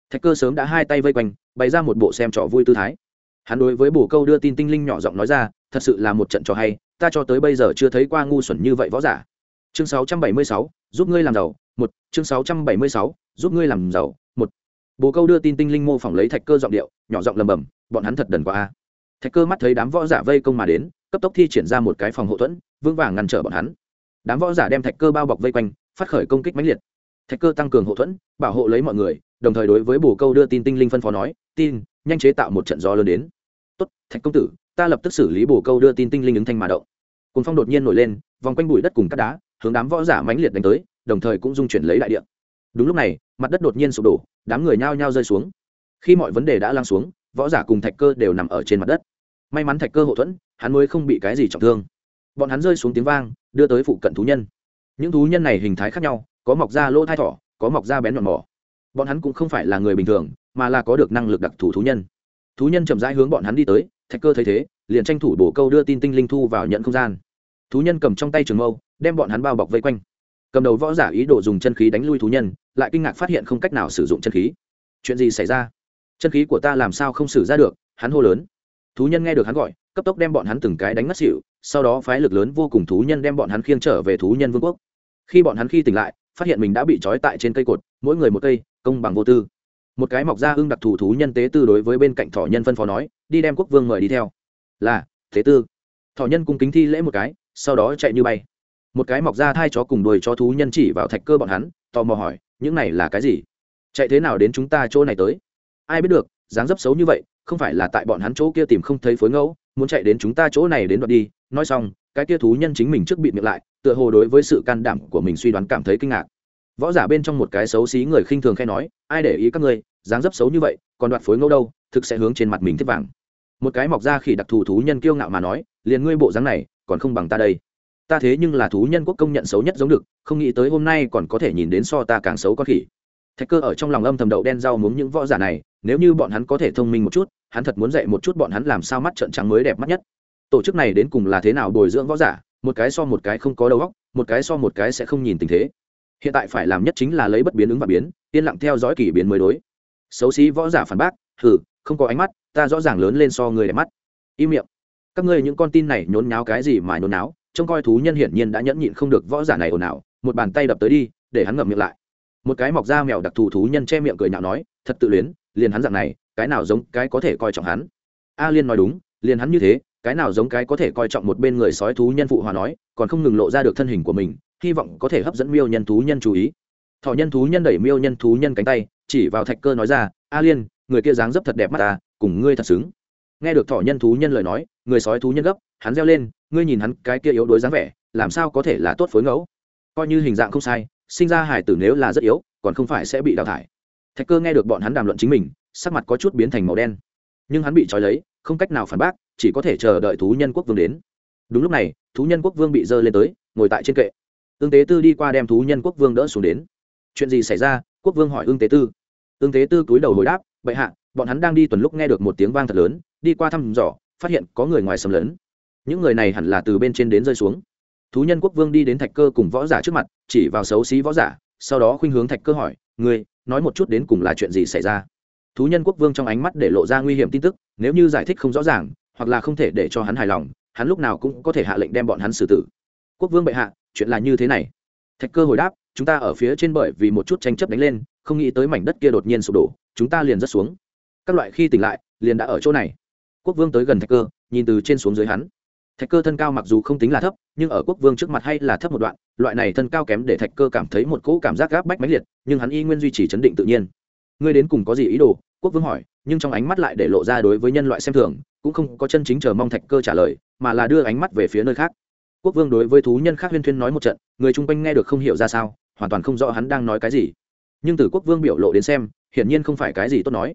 Thạch cơ sớm đã hai tay vây quanh, bày ra một bộ xem trò vui tư thái hắn đối với bồ câu đưa tin tinh linh nhỏ giọng nói ra thật sự là một trận trò hay ta cho tới bây giờ chưa thấy qua ngu xuẩn như vậy võ giả. Chương 676, giúp ngươi làm giàu một chương 676, giúp ngươi làm giàu một. Bồ câu đưa tin tinh linh mô phỏng lấy thạch cơ giọng điệu nhỏ giọng lầm bầm bọn hắn thật đần quá a. Thạch cơ mắt thấy đám võ giả vây công mà đến cấp tốc thi triển ra một cái phòng hậu thuẫn vững vàng ngăn trở bọn hắn. Đám võ giả đem thạch cơ bao bọc vây quanh phát khởi công kích mãnh liệt. Thạch cơ tăng cường hậu thuẫn bảo hộ lấy mọi người đồng thời đối với bồ câu đưa tin tinh linh phân phó nói, tin, nhanh chế tạo một trận gió lớn đến. Tốt, thạch công tử, ta lập tức xử lý bồ câu đưa tin tinh linh ứng thanh mà động. Cùng phong đột nhiên nổi lên, vòng quanh bụi đất cùng cắt đá, hướng đám võ giả mãnh liệt đánh tới, đồng thời cũng dung chuyển lấy đại địa. Đúng lúc này, mặt đất đột nhiên sụp đổ, đám người nhao nhao rơi xuống. Khi mọi vấn đề đã lan xuống, võ giả cùng thạch cơ đều nằm ở trên mặt đất. May mắn thạch cơ hậu thuẫn, hắn mới không bị cái gì trọng thương. Bọn hắn rơi xuống tiếng vang, đưa tới phụ cận thú nhân. Những thú nhân này hình thái khác nhau, có mọc da lỗ thai thỏ, có mọc da bén nhọn mỏ bọn hắn cũng không phải là người bình thường, mà là có được năng lực đặc thù thú nhân. Thú nhân chậm rãi hướng bọn hắn đi tới, thạch cơ thấy thế, liền tranh thủ bổ câu đưa tin tinh linh thu vào nhận không gian. Thú nhân cầm trong tay trường mâu, đem bọn hắn bao bọc vây quanh. Cầm đầu võ giả ý đồ dùng chân khí đánh lui thú nhân, lại kinh ngạc phát hiện không cách nào sử dụng chân khí. Chuyện gì xảy ra? Chân khí của ta làm sao không xử ra được? Hắn hô lớn. Thú nhân nghe được hắn gọi, cấp tốc đem bọn hắn từng cái đánh ngất xỉu, sau đó phái lực lớn vô cùng thú nhân đem bọn hắn khiêng trở về thú nhân vương quốc. Khi bọn hắn khi tỉnh lại, phát hiện mình đã bị trói tại trên cây cột, mỗi người một cây công bằng vô tư. Một cái mọc ra ưng đặc thù thú nhân tế tư đối với bên cạnh thỏ nhân phân phó nói, đi đem quốc vương mời đi theo. Là thế tư. Thỏ nhân cung kính thi lễ một cái, sau đó chạy như bay. Một cái mọc ra thai chó cùng đuôi cho thú nhân chỉ vào thạch cơ bọn hắn, tò mò hỏi, những này là cái gì? Chạy thế nào đến chúng ta chỗ này tới? Ai biết được, dáng dấp xấu như vậy, không phải là tại bọn hắn chỗ kia tìm không thấy phối ngẫu, muốn chạy đến chúng ta chỗ này đến đoạn đi. Nói xong, cái kia thú nhân chính mình trước bị miệng lại, tựa hồ đối với sự can đảm của mình suy đoán cảm thấy kinh ngạc võ giả bên trong một cái xấu xí người khinh thường khe nói, ai để ý các ngươi, dáng dấp xấu như vậy, còn đoạt phối ngẫu đâu, thực sẽ hướng trên mặt mình thiết vàng. Một cái mọc ra khỉ đặc thù thú nhân kiêu ngạo mà nói, liền ngươi bộ dáng này, còn không bằng ta đây. Ta thế nhưng là thú nhân quốc công nhận xấu nhất giống được, không nghĩ tới hôm nay còn có thể nhìn đến so ta càng xấu con khỉ. Thạch cơ ở trong lòng âm thầm đậu đen rau muống những võ giả này, nếu như bọn hắn có thể thông minh một chút, hắn thật muốn dạy một chút bọn hắn làm sao mắt trợn trắng mới đẹp mắt nhất. Tổ chức này đến cùng là thế nào bồi dưỡng võ giả, một cái so một cái không có đầu óc, một cái so một cái sẽ không nhìn tình thế hiện tại phải làm nhất chính là lấy bất biến ứng và biến, yên lặng theo dõi kỷ biến mới đối. Xấu xí võ giả phản bác, hừ, không có ánh mắt, ta rõ ràng lớn lên so người đẹp mắt. Im miệng. Các ngươi những con tin này nhốn nháo cái gì mà nhốn náo trông coi thú nhân hiển nhiên đã nhẫn nhịn không được võ giả này ồn ào, một bàn tay đập tới đi, để hắn ngậm miệng lại. Một cái mọc da mèo đặc thù thú nhân che miệng cười nhạo nói, thật tự luyến, liền hắn dạng này, cái nào giống cái có thể coi trọng hắn? A liên nói đúng, liền hắn như thế, cái nào giống cái có thể coi trọng một bên người sói thú nhân phụ hòa nói, còn không ngừng lộ ra được thân hình của mình hy vọng có thể hấp dẫn miêu nhân thú nhân chú ý. Thọ nhân thú nhân đẩy miêu nhân thú nhân cánh tay, chỉ vào thạch cơ nói ra, a liên, người kia dáng dấp thật đẹp mắt ta, cùng ngươi thật xứng. Nghe được thọ nhân thú nhân lời nói, người sói thú nhân gấp, hắn reo lên, ngươi nhìn hắn, cái kia yếu đuối dáng vẻ, làm sao có thể là tốt phối ngẫu? Coi như hình dạng không sai, sinh ra hải tử nếu là rất yếu, còn không phải sẽ bị đào thải. Thạch cơ nghe được bọn hắn đàm luận chính mình, sắc mặt có chút biến thành màu đen. Nhưng hắn bị trói lấy, không cách nào phản bác, chỉ có thể chờ đợi thú nhân quốc vương đến. Đúng lúc này, thú nhân quốc vương bị dơ lên tới, ngồi tại trên kệ ương tế tư đi qua đem thú nhân quốc vương đỡ xuống đến. Chuyện gì xảy ra? Quốc vương hỏi ương tế tư. Ương tế tư cúi đầu hồi đáp, bệ hạ, bọn hắn đang đi tuần lúc nghe được một tiếng vang thật lớn, đi qua thăm dò, phát hiện có người ngoài xâm lấn. Những người này hẳn là từ bên trên đến rơi xuống. Thú nhân quốc vương đi đến thạch cơ cùng võ giả trước mặt, chỉ vào xấu xí võ giả, sau đó khuynh hướng thạch cơ hỏi, ngươi, nói một chút đến cùng là chuyện gì xảy ra? Thú nhân quốc vương trong ánh mắt để lộ ra nguy hiểm tin tức, nếu như giải thích không rõ ràng, hoặc là không thể để cho hắn hài lòng, hắn lúc nào cũng có thể hạ lệnh đem bọn hắn xử tử. Quốc vương bệ hạ chuyện là như thế này. Thạch cơ hồi đáp, chúng ta ở phía trên bởi vì một chút tranh chấp đánh lên, không nghĩ tới mảnh đất kia đột nhiên sụp đổ, chúng ta liền rất xuống. Các loại khi tỉnh lại, liền đã ở chỗ này. Quốc vương tới gần thạch cơ, nhìn từ trên xuống dưới hắn. Thạch cơ thân cao mặc dù không tính là thấp, nhưng ở quốc vương trước mặt hay là thấp một đoạn, loại này thân cao kém để thạch cơ cảm thấy một cỗ cảm giác gáp bách mãnh liệt, nhưng hắn y nguyên duy trì chấn định tự nhiên. Ngươi đến cùng có gì ý đồ? quốc vương hỏi, nhưng trong ánh mắt lại để lộ ra đối với nhân loại xem thường, cũng không có chân chính chờ mong thạch cơ trả lời, mà là đưa ánh mắt về phía nơi khác quốc vương đối với thú nhân khác huyên thuyên nói một trận, người chung quanh nghe được không hiểu ra sao, hoàn toàn không rõ hắn đang nói cái gì. Nhưng từ quốc vương biểu lộ đến xem, hiển nhiên không phải cái gì tốt nói.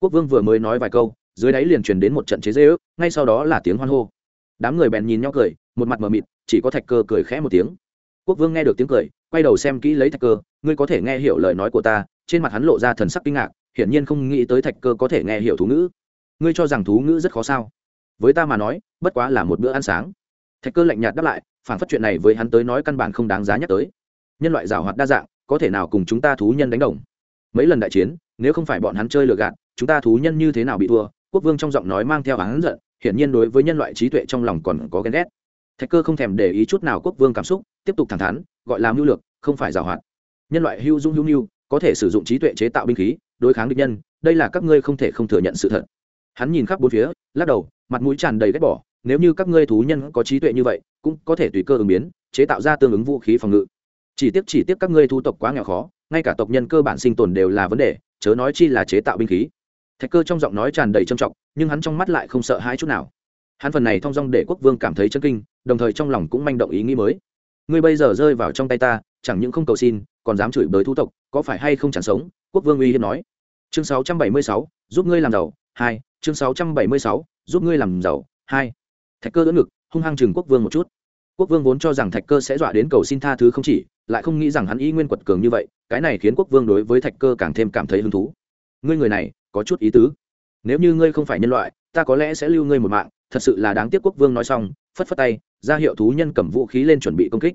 Quốc vương vừa mới nói vài câu, dưới đáy liền truyền đến một trận chế dễ ước ngay sau đó là tiếng hoan hô. Đám người bèn nhìn nhau cười, một mặt mờ mịt, chỉ có thạch cơ cười khẽ một tiếng. Quốc vương nghe được tiếng cười, quay đầu xem kỹ lấy thạch cơ, ngươi có thể nghe hiểu lời nói của ta, trên mặt hắn lộ ra thần sắc kinh ngạc, hiển nhiên không nghĩ tới thạch cơ có thể nghe hiểu thú ngữ. Ngươi cho rằng thú ngữ rất khó sao? Với ta mà nói, bất quá là một bữa ăn sáng thạch cơ lạnh nhạt đáp lại phản phát chuyện này với hắn tới nói căn bản không đáng giá nhắc tới. Nhân loại giảo hoạt đa dạng, có thể nào cùng chúng ta thú nhân đánh đồng? Mấy lần đại chiến, nếu không phải bọn hắn chơi lừa gạt, chúng ta thú nhân như thế nào bị thua? Quốc vương trong giọng nói mang theo hắn giận, hiển nhiên đối với nhân loại trí tuệ trong lòng còn có ghen ghét. Thạch cơ không thèm để ý chút nào quốc vương cảm xúc, tiếp tục thẳng thắn, gọi là mưu lược, không phải giảo hoạt. Nhân loại hưu dung hưu mưu có thể sử dụng trí tuệ chế tạo binh khí, đối kháng địch nhân, đây là các ngươi không thể không thừa nhận sự thật. Hắn nhìn khắp bốn phía, lắc đầu, mặt mũi tràn đầy ghét bỏ nếu như các ngươi thú nhân có trí tuệ như vậy cũng có thể tùy cơ ứng biến chế tạo ra tương ứng vũ khí phòng ngự. Chỉ tiếc chỉ tiếc các ngươi thu tộc quá nghèo khó ngay cả tộc nhân cơ bản sinh tồn đều là vấn đề chớ nói chi là chế tạo binh khí. Thạch cơ trong giọng nói tràn đầy trầm trọng nhưng hắn trong mắt lại không sợ hãi chút nào. Hắn phần này thong dong để quốc vương cảm thấy chân kinh đồng thời trong lòng cũng manh động ý nghĩ mới. Ngươi bây giờ rơi vào trong tay ta chẳng những không cầu xin còn dám chửi bới thu tộc có phải hay không chẳng sống? Quốc vương uy hiếp nói. Chương 676, giúp ngươi làm giàu hai chương 676, giúp ngươi làm giàu hai thạch cơ đỡ ngực, hung hăng chừng quốc vương một chút. Quốc vương vốn cho rằng thạch cơ sẽ dọa đến cầu xin tha thứ không chỉ, lại không nghĩ rằng hắn y nguyên quật cường như vậy, cái này khiến quốc vương đối với thạch cơ càng thêm cảm thấy hứng thú. Ngươi người này, có chút ý tứ. Nếu như ngươi không phải nhân loại, ta có lẽ sẽ lưu ngươi một mạng, thật sự là đáng tiếc quốc vương nói xong, phất phất tay, ra hiệu thú nhân cầm vũ khí lên chuẩn bị công kích.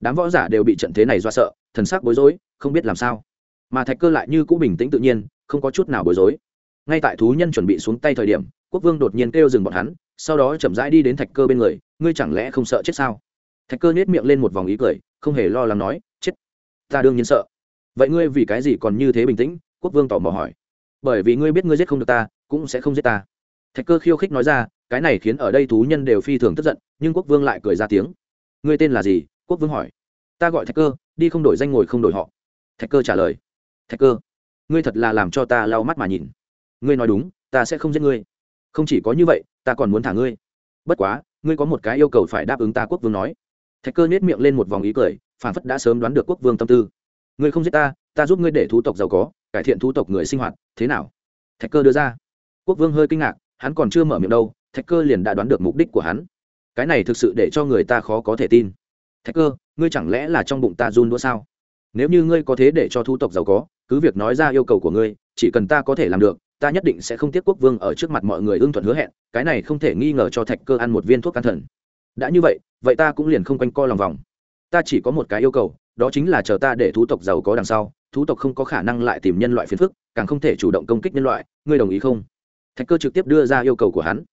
Đám võ giả đều bị trận thế này do sợ, thần sắc bối rối, không biết làm sao. Mà thạch cơ lại như cũ bình tĩnh tự nhiên, không có chút nào bối rối. Ngay tại thú nhân chuẩn bị xuống tay thời điểm, quốc vương đột nhiên kêu dừng bọn hắn sau đó chậm rãi đi đến thạch cơ bên người, ngươi chẳng lẽ không sợ chết sao? Thạch cơ nết miệng lên một vòng ý cười, không hề lo lắng nói, chết, ta đương nhiên sợ. Vậy ngươi vì cái gì còn như thế bình tĩnh? Quốc vương tỏ mò hỏi. Bởi vì ngươi biết ngươi giết không được ta, cũng sẽ không giết ta. Thạch cơ khiêu khích nói ra, cái này khiến ở đây thú nhân đều phi thường tức giận, nhưng quốc vương lại cười ra tiếng. Ngươi tên là gì? Quốc vương hỏi. Ta gọi thạch cơ, đi không đổi danh ngồi không đổi họ. Thạch cơ trả lời. Thạch cơ, ngươi thật là làm cho ta lau mắt mà nhìn. Ngươi nói đúng, ta sẽ không giết ngươi không chỉ có như vậy, ta còn muốn thả ngươi. Bất quá, ngươi có một cái yêu cầu phải đáp ứng ta quốc vương nói. Thạch cơ nết miệng lên một vòng ý cười, phản phất đã sớm đoán được quốc vương tâm tư. Ngươi không giết ta ta giúp ngươi để thú tộc giàu có, cải thiện thú tộc người sinh hoạt, thế nào? Thạch cơ đưa ra. Quốc vương hơi kinh ngạc, hắn còn chưa mở miệng đâu, thạch cơ liền đã đoán được mục đích của hắn. Cái này thực sự để cho người ta khó có thể tin. Thạch cơ, ngươi chẳng lẽ là trong bụng ta run đũa sao? Nếu như ngươi có thế để cho thu tộc giàu có, cứ việc nói ra yêu cầu của ngươi, chỉ cần ta có thể làm được ta nhất định sẽ không tiếc quốc vương ở trước mặt mọi người ưng thuận hứa hẹn, cái này không thể nghi ngờ cho thạch cơ ăn một viên thuốc can thần. Đã như vậy vậy ta cũng liền không quanh co lòng vòng. Ta chỉ có một cái yêu cầu, đó chính là chờ ta để thú tộc giàu có đằng sau, thú tộc không có khả năng lại tìm nhân loại phiền phức, càng không thể chủ động công kích nhân loại, ngươi đồng ý không? Thạch cơ trực tiếp đưa ra yêu cầu của hắn.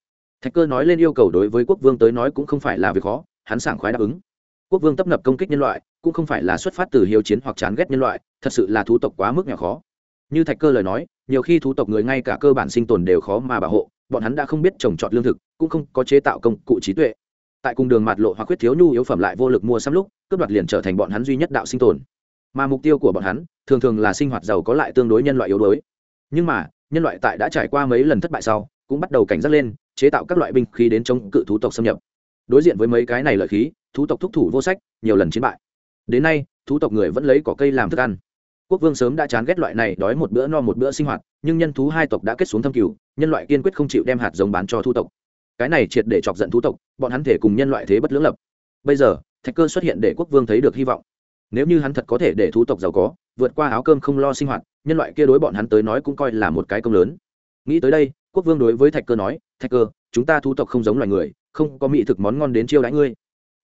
Thạch cơ nói lên yêu cầu đối với quốc vương tới nói cũng không phải là việc khó, hắn sảng khoái đáp ứng. Quốc vương tấp nập công kích nhân loại, cũng không phải là xuất phát từ hiếu chiến hoặc chán ghét nhân loại, thật sự là thú tộc quá mức nhỏ khó như thạch cơ lời nói, nhiều khi thú tộc người ngay cả cơ bản sinh tồn đều khó mà bảo hộ, bọn hắn đã không biết trồng trọt lương thực, cũng không có chế tạo công cụ trí tuệ. Tại cùng đường mạt lộ hoặc quyết thiếu nhu yếu phẩm lại vô lực mua sắm lúc, cướp đoạt liền trở thành bọn hắn duy nhất đạo sinh tồn. Mà mục tiêu của bọn hắn, thường thường là sinh hoạt giàu có lại tương đối nhân loại yếu đuối. Nhưng mà, nhân loại tại đã trải qua mấy lần thất bại sau, cũng bắt đầu cảnh giác lên, chế tạo các loại binh khí đến chống cự thú tộc xâm nhập. Đối diện với mấy cái này lợi khí, thú tộc thúc thủ vô sách, nhiều lần chiến bại. Đến nay, thú tộc người vẫn lấy cỏ cây làm thức ăn quốc vương sớm đã chán ghét loại này đói một bữa no một bữa sinh hoạt, nhưng nhân thú hai tộc đã kết xuống thâm cửu nhân loại kiên quyết không chịu đem hạt giống bán cho thú tộc. Cái này triệt để chọc giận thú tộc, bọn hắn thể cùng nhân loại thế bất lưỡng lập. Bây giờ, thạch cơ xuất hiện để quốc vương thấy được hy vọng. Nếu như hắn thật có thể để thú tộc giàu có, vượt qua áo cơm không lo sinh hoạt, nhân loại kia đối bọn hắn tới nói cũng coi là một cái công lớn. Nghĩ tới đây, quốc vương đối với thạch cơ nói, thạch cơ, chúng ta thú tộc không giống loài người, không có mỹ thực món ngon đến chiêu đãi ngươi.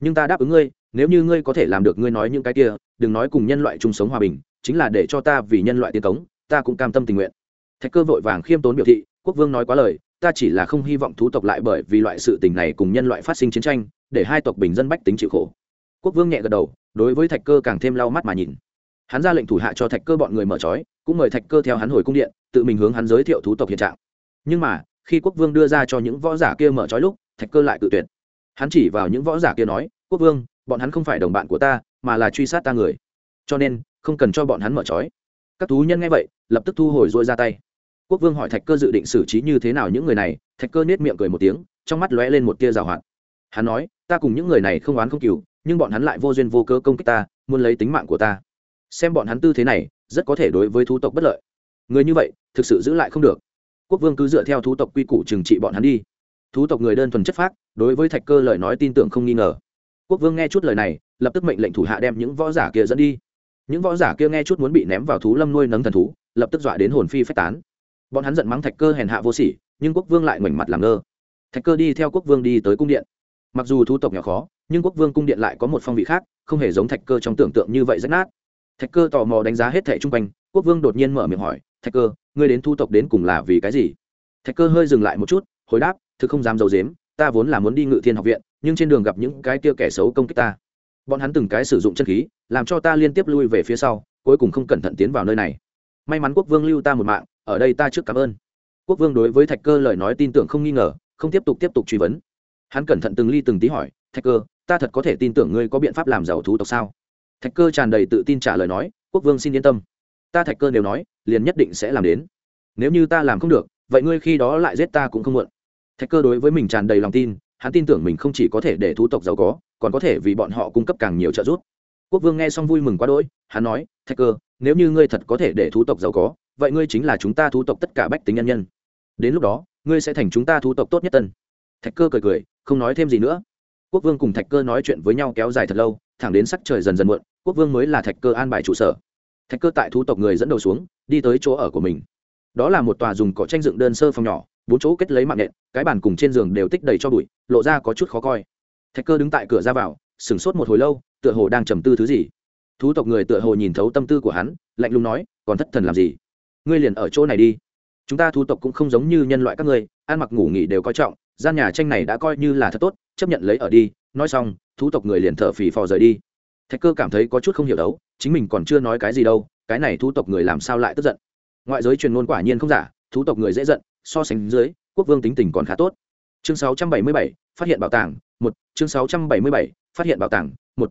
Nhưng ta đáp ứng ngươi, nếu như ngươi có thể làm được ngươi nói những cái kia, đừng nói cùng nhân loại chung sống hòa bình chính là để cho ta vì nhân loại tiến cống, ta cũng cam tâm tình nguyện. Thạch cơ vội vàng khiêm tốn biểu thị, quốc vương nói quá lời, ta chỉ là không hy vọng thú tộc lại bởi vì loại sự tình này cùng nhân loại phát sinh chiến tranh, để hai tộc bình dân bách tính chịu khổ. Quốc vương nhẹ gật đầu, đối với thạch cơ càng thêm lau mắt mà nhìn. Hắn ra lệnh thủ hạ cho thạch cơ bọn người mở trói, cũng mời thạch cơ theo hắn hồi cung điện, tự mình hướng hắn giới thiệu thú tộc hiện trạng. Nhưng mà, khi quốc vương đưa ra cho những võ giả kia mở trói lúc, thạch cơ lại cự tuyệt. Hắn chỉ vào những võ giả kia nói, quốc vương, bọn hắn không phải đồng bạn của ta, mà là truy sát ta người. Cho nên không cần cho bọn hắn mở trói. Các thú nhân nghe vậy, lập tức thu hồi dôi ra tay. Quốc vương hỏi thạch cơ dự định xử trí như thế nào những người này, thạch cơ nết miệng cười một tiếng, trong mắt lóe lên một tia rào hoạt. Hắn nói, ta cùng những người này không oán không cừu nhưng bọn hắn lại vô duyên vô cơ công kích ta, muốn lấy tính mạng của ta. Xem bọn hắn tư thế này, rất có thể đối với thú tộc bất lợi. Người như vậy, thực sự giữ lại không được. Quốc vương cứ dựa theo thú tộc quy củ trừng trị bọn hắn đi. Thú tộc người đơn thuần chất phác, đối với thạch cơ lời nói tin tưởng không nghi ngờ. Quốc vương nghe chút lời này, lập tức mệnh lệnh thủ hạ đem những võ giả kia dẫn đi những võ giả kia nghe chút muốn bị ném vào thú lâm nuôi nấng thần thú, lập tức dọa đến hồn phi phách tán. Bọn hắn giận mắng thạch cơ hèn hạ vô sỉ, nhưng quốc vương lại ngoảnh mặt làm ngơ. Thạch cơ đi theo quốc vương đi tới cung điện. Mặc dù thu tộc nhỏ khó, nhưng quốc vương cung điện lại có một phong vị khác, không hề giống thạch cơ trong tưởng tượng như vậy rách nát. Thạch cơ tò mò đánh giá hết thẻ chung quanh, quốc vương đột nhiên mở miệng hỏi, thạch cơ, ngươi đến thu tộc đến cùng là vì cái gì? Thạch cơ hơi dừng lại một chút, hồi đáp thứ không dám d i ấ u dếm ta vốn là muốn đi ngự thiên học viện, nhưng trên đường gặp những cái tia kẻ xấu công kích ta bọn hắn từng cái sử dụng chân khí, làm cho ta liên tiếp lui về phía sau, cuối cùng không cẩn thận tiến vào nơi này. May mắn quốc vương lưu ta một mạng, ở đây ta trước cảm ơn. Quốc vương đối với thạch cơ lời nói tin tưởng không nghi ngờ, không tiếp tục tiếp tục truy vấn. Hắn cẩn thận từng ly từng tí hỏi, thạch cơ, ta thật có thể tin tưởng ngươi có biện pháp làm giàu thú tộc sao? Thạch cơ tràn đầy tự tin trả lời nói, quốc vương xin yên tâm. Ta thạch cơ đều nói, liền nhất định sẽ làm đến. Nếu như ta làm không được, vậy ngươi khi đó lại giết ta cũng không muộn. Thạch cơ đối với mình tràn đầy lòng tin, hắn tin tưởng mình không chỉ có thể để thú tộc giàu có còn có thể vì bọn họ cung cấp càng nhiều trợ giúp. Quốc vương nghe xong vui mừng quá đỗi, hắn nói, thạch cơ, nếu như ngươi thật có thể để thú tộc giàu có, vậy ngươi chính là chúng ta thú tộc tất cả bách tính nhân nhân. Đến lúc đó, ngươi sẽ thành chúng ta thú tộc tốt nhất tân. Thạch cơ cười cười, không nói thêm gì nữa. Quốc vương cùng thạch cơ nói chuyện với nhau kéo dài thật lâu, thẳng đến sắc trời dần dần muộn, quốc vương mới là thạch cơ an bài trụ sở. Thạch cơ tại thú tộc người dẫn đầu xuống, đi tới chỗ ở của mình. Đó là một tòa dùng cỏ tranh dựng đơn sơ phòng nhỏ, bốn chỗ kết lấy mạng nện cái bàn cùng trên giường đều tích đầy cho bụi, lộ ra có chút khó coi thạch cơ đứng tại cửa ra vào sửng sốt một hồi lâu tựa hồ đang trầm tư thứ gì. Thú tộc người tựa hồ nhìn thấu tâm tư của hắn lạnh lùng nói còn thất thần làm gì? Ngươi liền ở chỗ này đi. Chúng ta thú tộc cũng không giống như nhân loại các ngươi ăn mặc ngủ nghỉ đều coi trọng gian nhà tranh này đã coi như là thật tốt chấp nhận lấy ở đi. Nói xong thú tộc người liền thở phì phò rời đi. Thạch cơ cảm thấy có chút không hiểu đấu chính mình còn chưa nói cái gì đâu cái này thú tộc người làm sao lại tức giận? Ngoại giới truyền ngôn quả nhiên không giả thú tộc người dễ giận so sánh dưới quốc vương tính tình còn khá tốt. Chương 677, phát hiện bảo tàng một chương 677, phát hiện bảo tàng một.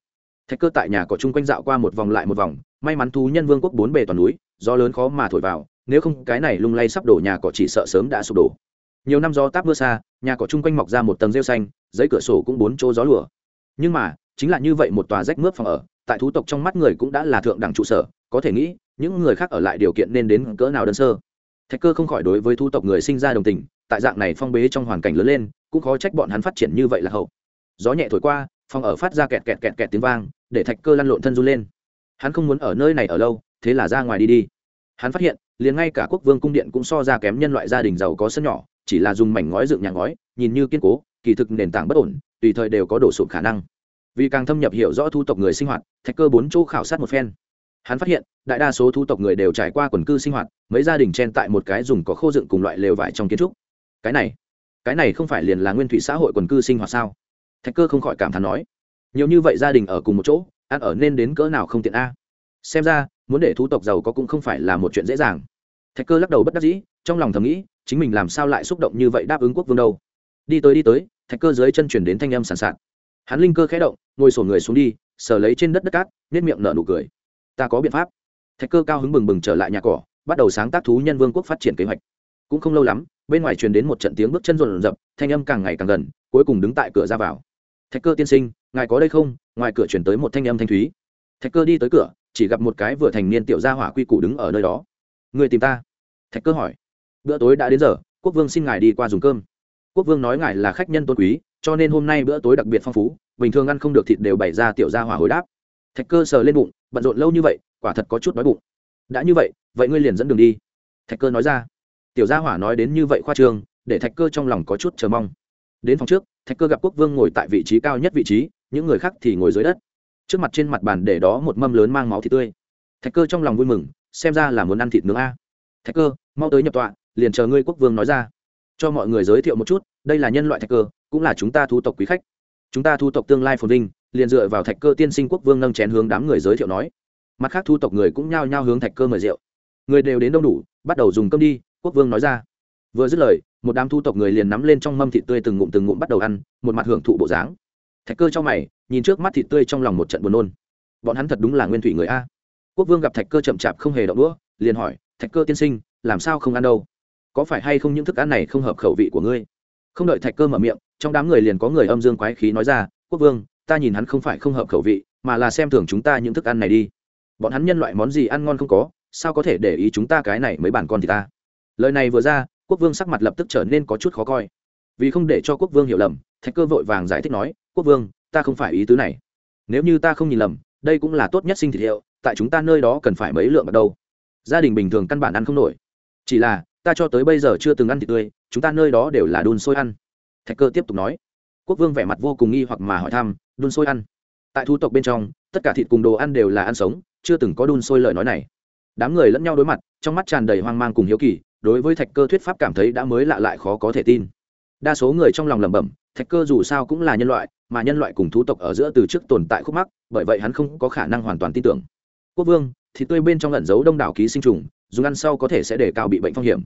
Thạch cơ tại nhà có chung quanh dạo qua một vòng lại một vòng may mắn thú nhân vương quốc bốn bề toàn núi gió lớn khó mà thổi vào nếu không cái này lung lay sắp đổ nhà cỏ chỉ sợ sớm đã sụp đổ. Nhiều năm gió táp mưa xa nhà cỏ chung quanh mọc ra một tầng rêu xanh giấy cửa sổ cũng bốn chỗ gió lùa. Nhưng mà chính là như vậy một tòa rách mướp phòng ở tại thú tộc trong mắt người cũng đã là thượng đẳng trụ sở có thể nghĩ những người khác ở lại điều kiện nên đến cỡ nào đơn sơ. Thạch cơ không khỏi đối với thu tộc người sinh ra đồng tình tại dạng này phong bế trong hoàn cảnh lớn lên, cũng khó trách bọn hắn phát triển như vậy là hậu. Gió nhẹ thổi qua, phòng ở phát ra kẹt kẹt kẹt kẹt tiếng vang, để thạch cơ lăn lộn thân run lên. Hắn không muốn ở nơi này ở lâu, thế là ra ngoài đi đi. Hắn phát hiện, liền ngay cả quốc vương cung điện cũng so ra kém nhân loại gia đình giàu có sân nhỏ, chỉ là dùng mảnh ngói dựng nhà ngói, nhìn như kiên cố, kỳ thực nền tảng bất ổn, tùy thời đều có đổ sụp khả năng. Vì càng thâm nhập hiểu rõ thu tộc người sinh hoạt, thạch cơ bốn chỗ khảo sát một phen. Hắn phát hiện, đại đa số thu tộc người đều trải qua quần cư sinh hoạt, mấy gia đình chen tại một cái dùng có khô dựng cùng loại lều vải trong kiến trúc cái này cái này không phải liền là nguyên thủy xã hội quần cư sinh hoạt sao? Thạch cơ không khỏi cảm thán nói, nhiều như vậy gia đình ở cùng một chỗ, ăn ở nên đến cỡ nào không tiện a? Xem ra, muốn để thú tộc giàu có cũng không phải là một chuyện dễ dàng. Thạch cơ lắc đầu bất đắc dĩ, trong lòng thầm nghĩ, chính mình làm sao lại xúc động như vậy đáp ứng quốc vương đâu? Đi tới đi tới, thạch cơ dưới chân chuyển đến thanh âm sàn sạt. Hắn linh cơ khẽ động, ngồi sổ người xuống đi, sờ lấy trên đất đất cát nết miệng nở nụ cười. Ta có biện pháp. Thạch cơ cao hứng bừng bừng trở lại nhà cỏ, bắt đầu sáng tác thú nhân vương quốc phát triển kế hoạch. Cũng không lâu lắm bên ngoài truyền đến một trận tiếng bước chân rộn rập, thanh âm càng ngày càng gần, cuối cùng đứng tại cửa ra vào. Thạch cơ tiên sinh, ngài có đây không? Ngoài cửa chuyển tới một thanh âm thanh thúy. Thạch cơ đi tới cửa, chỉ gặp một cái vừa thành niên tiểu gia hỏa quy củ đứng ở nơi đó. Người tìm ta? Thạch cơ hỏi. Bữa tối đã đến giờ, quốc vương xin ngài đi qua dùng cơm. Quốc vương nói ngài là khách nhân tôn quý, cho nên hôm nay bữa tối đặc biệt phong phú, bình thường ăn không được thịt đều bày ra tiểu gia hỏa hồi đáp. Thạch cơ sờ lên bụng, bận rộn lâu như vậy, quả thật có chút đói bụng. Đã như vậy vậy ngươi liền dẫn đường đi. Thạch cơ nói ra tiểu gia hỏa nói đến như vậy khoa trương, để thạch cơ trong lòng có chút chờ mong. Đến phòng trước, thạch cơ gặp quốc vương ngồi tại vị trí cao nhất vị trí, những người khác thì ngồi dưới đất. Trước mặt trên mặt bàn để đó một mâm lớn mang máu thịt tươi. Thạch cơ trong lòng vui mừng, xem ra là muốn ăn thịt nướng a. Thạch cơ, mau tới nhập tọa, liền chờ ngươi quốc vương nói ra. Cho mọi người giới thiệu một chút, đây là nhân loại thạch cơ, cũng là chúng ta thu tộc quý khách. Chúng ta thu tộc tương lai phồn vinh, liền dựa vào thạch cơ tiên sinh quốc vương nâng chén hướng đám người giới thiệu nói. Mặt khác thu tộc người cũng nhao nhao hướng thạch cơ mời rượu. Người đều đến đông đủ, bắt đầu dùng cơm đi quốc vương nói ra. Vừa dứt lời, một đám thu tộc người liền nắm lên trong mâm thịt tươi từng ngụm từng ngụm bắt đầu ăn, một mặt hưởng thụ bộ dáng. Thạch cơ cho mày, nhìn trước mắt thịt tươi trong lòng một trận buồn nôn. Bọn hắn thật đúng là nguyên thủy người a. Quốc vương gặp thạch cơ chậm chạp không hề đậu đũa, liền hỏi, thạch cơ tiên sinh, làm sao không ăn đâu? Có phải hay không những thức ăn này không hợp khẩu vị của ngươi? Không đợi thạch cơ mở miệng, trong đám người liền có người âm dương quái khí nói ra, quốc vương, ta nhìn hắn không phải không hợp khẩu vị, mà là xem thường chúng ta những thức ăn này đi. Bọn hắn nhân loại món gì ăn ngon không có, sao có thể để ý chúng ta cái này mấy bản con thì ta? Lời này vừa ra, quốc vương sắc mặt lập tức trở nên có chút khó coi. Vì không để cho quốc vương hiểu lầm, thạch cơ vội vàng giải thích nói, quốc vương, ta không phải ý tứ này. Nếu như ta không nhìn lầm, đây cũng là tốt nhất sinh thịt hiệu, tại chúng ta nơi đó cần phải mấy lượng ở đâu. Gia đình bình thường căn bản ăn không nổi. Chỉ là, ta cho tới bây giờ chưa từng ăn thịt tươi, chúng ta nơi đó đều là đun sôi ăn. Thạch cơ tiếp tục nói. Quốc vương vẻ mặt vô cùng nghi hoặc mà hỏi thăm, đun sôi ăn? Tại thu tộc bên trong, tất cả thịt cùng đồ ăn đều là ăn sống, chưa từng có đun sôi lời nói này. Đám người lẫn nhau đối mặt, trong mắt tràn đầy hoang mang cùng hiếu kỳ đối với thạch cơ thuyết pháp cảm thấy đã mới lạ lại khó có thể tin. Đa số người trong lòng lẩm bẩm, thạch cơ dù sao cũng là nhân loại, mà nhân loại cùng thú tộc ở giữa từ trước tồn tại khúc mắc, bởi vậy hắn không có khả năng hoàn toàn tin tưởng. Quốc vương, thịt tươi bên trong lẩn giấu đông đảo ký sinh trùng, dùng ăn sau có thể sẽ để cao bị bệnh phong hiểm.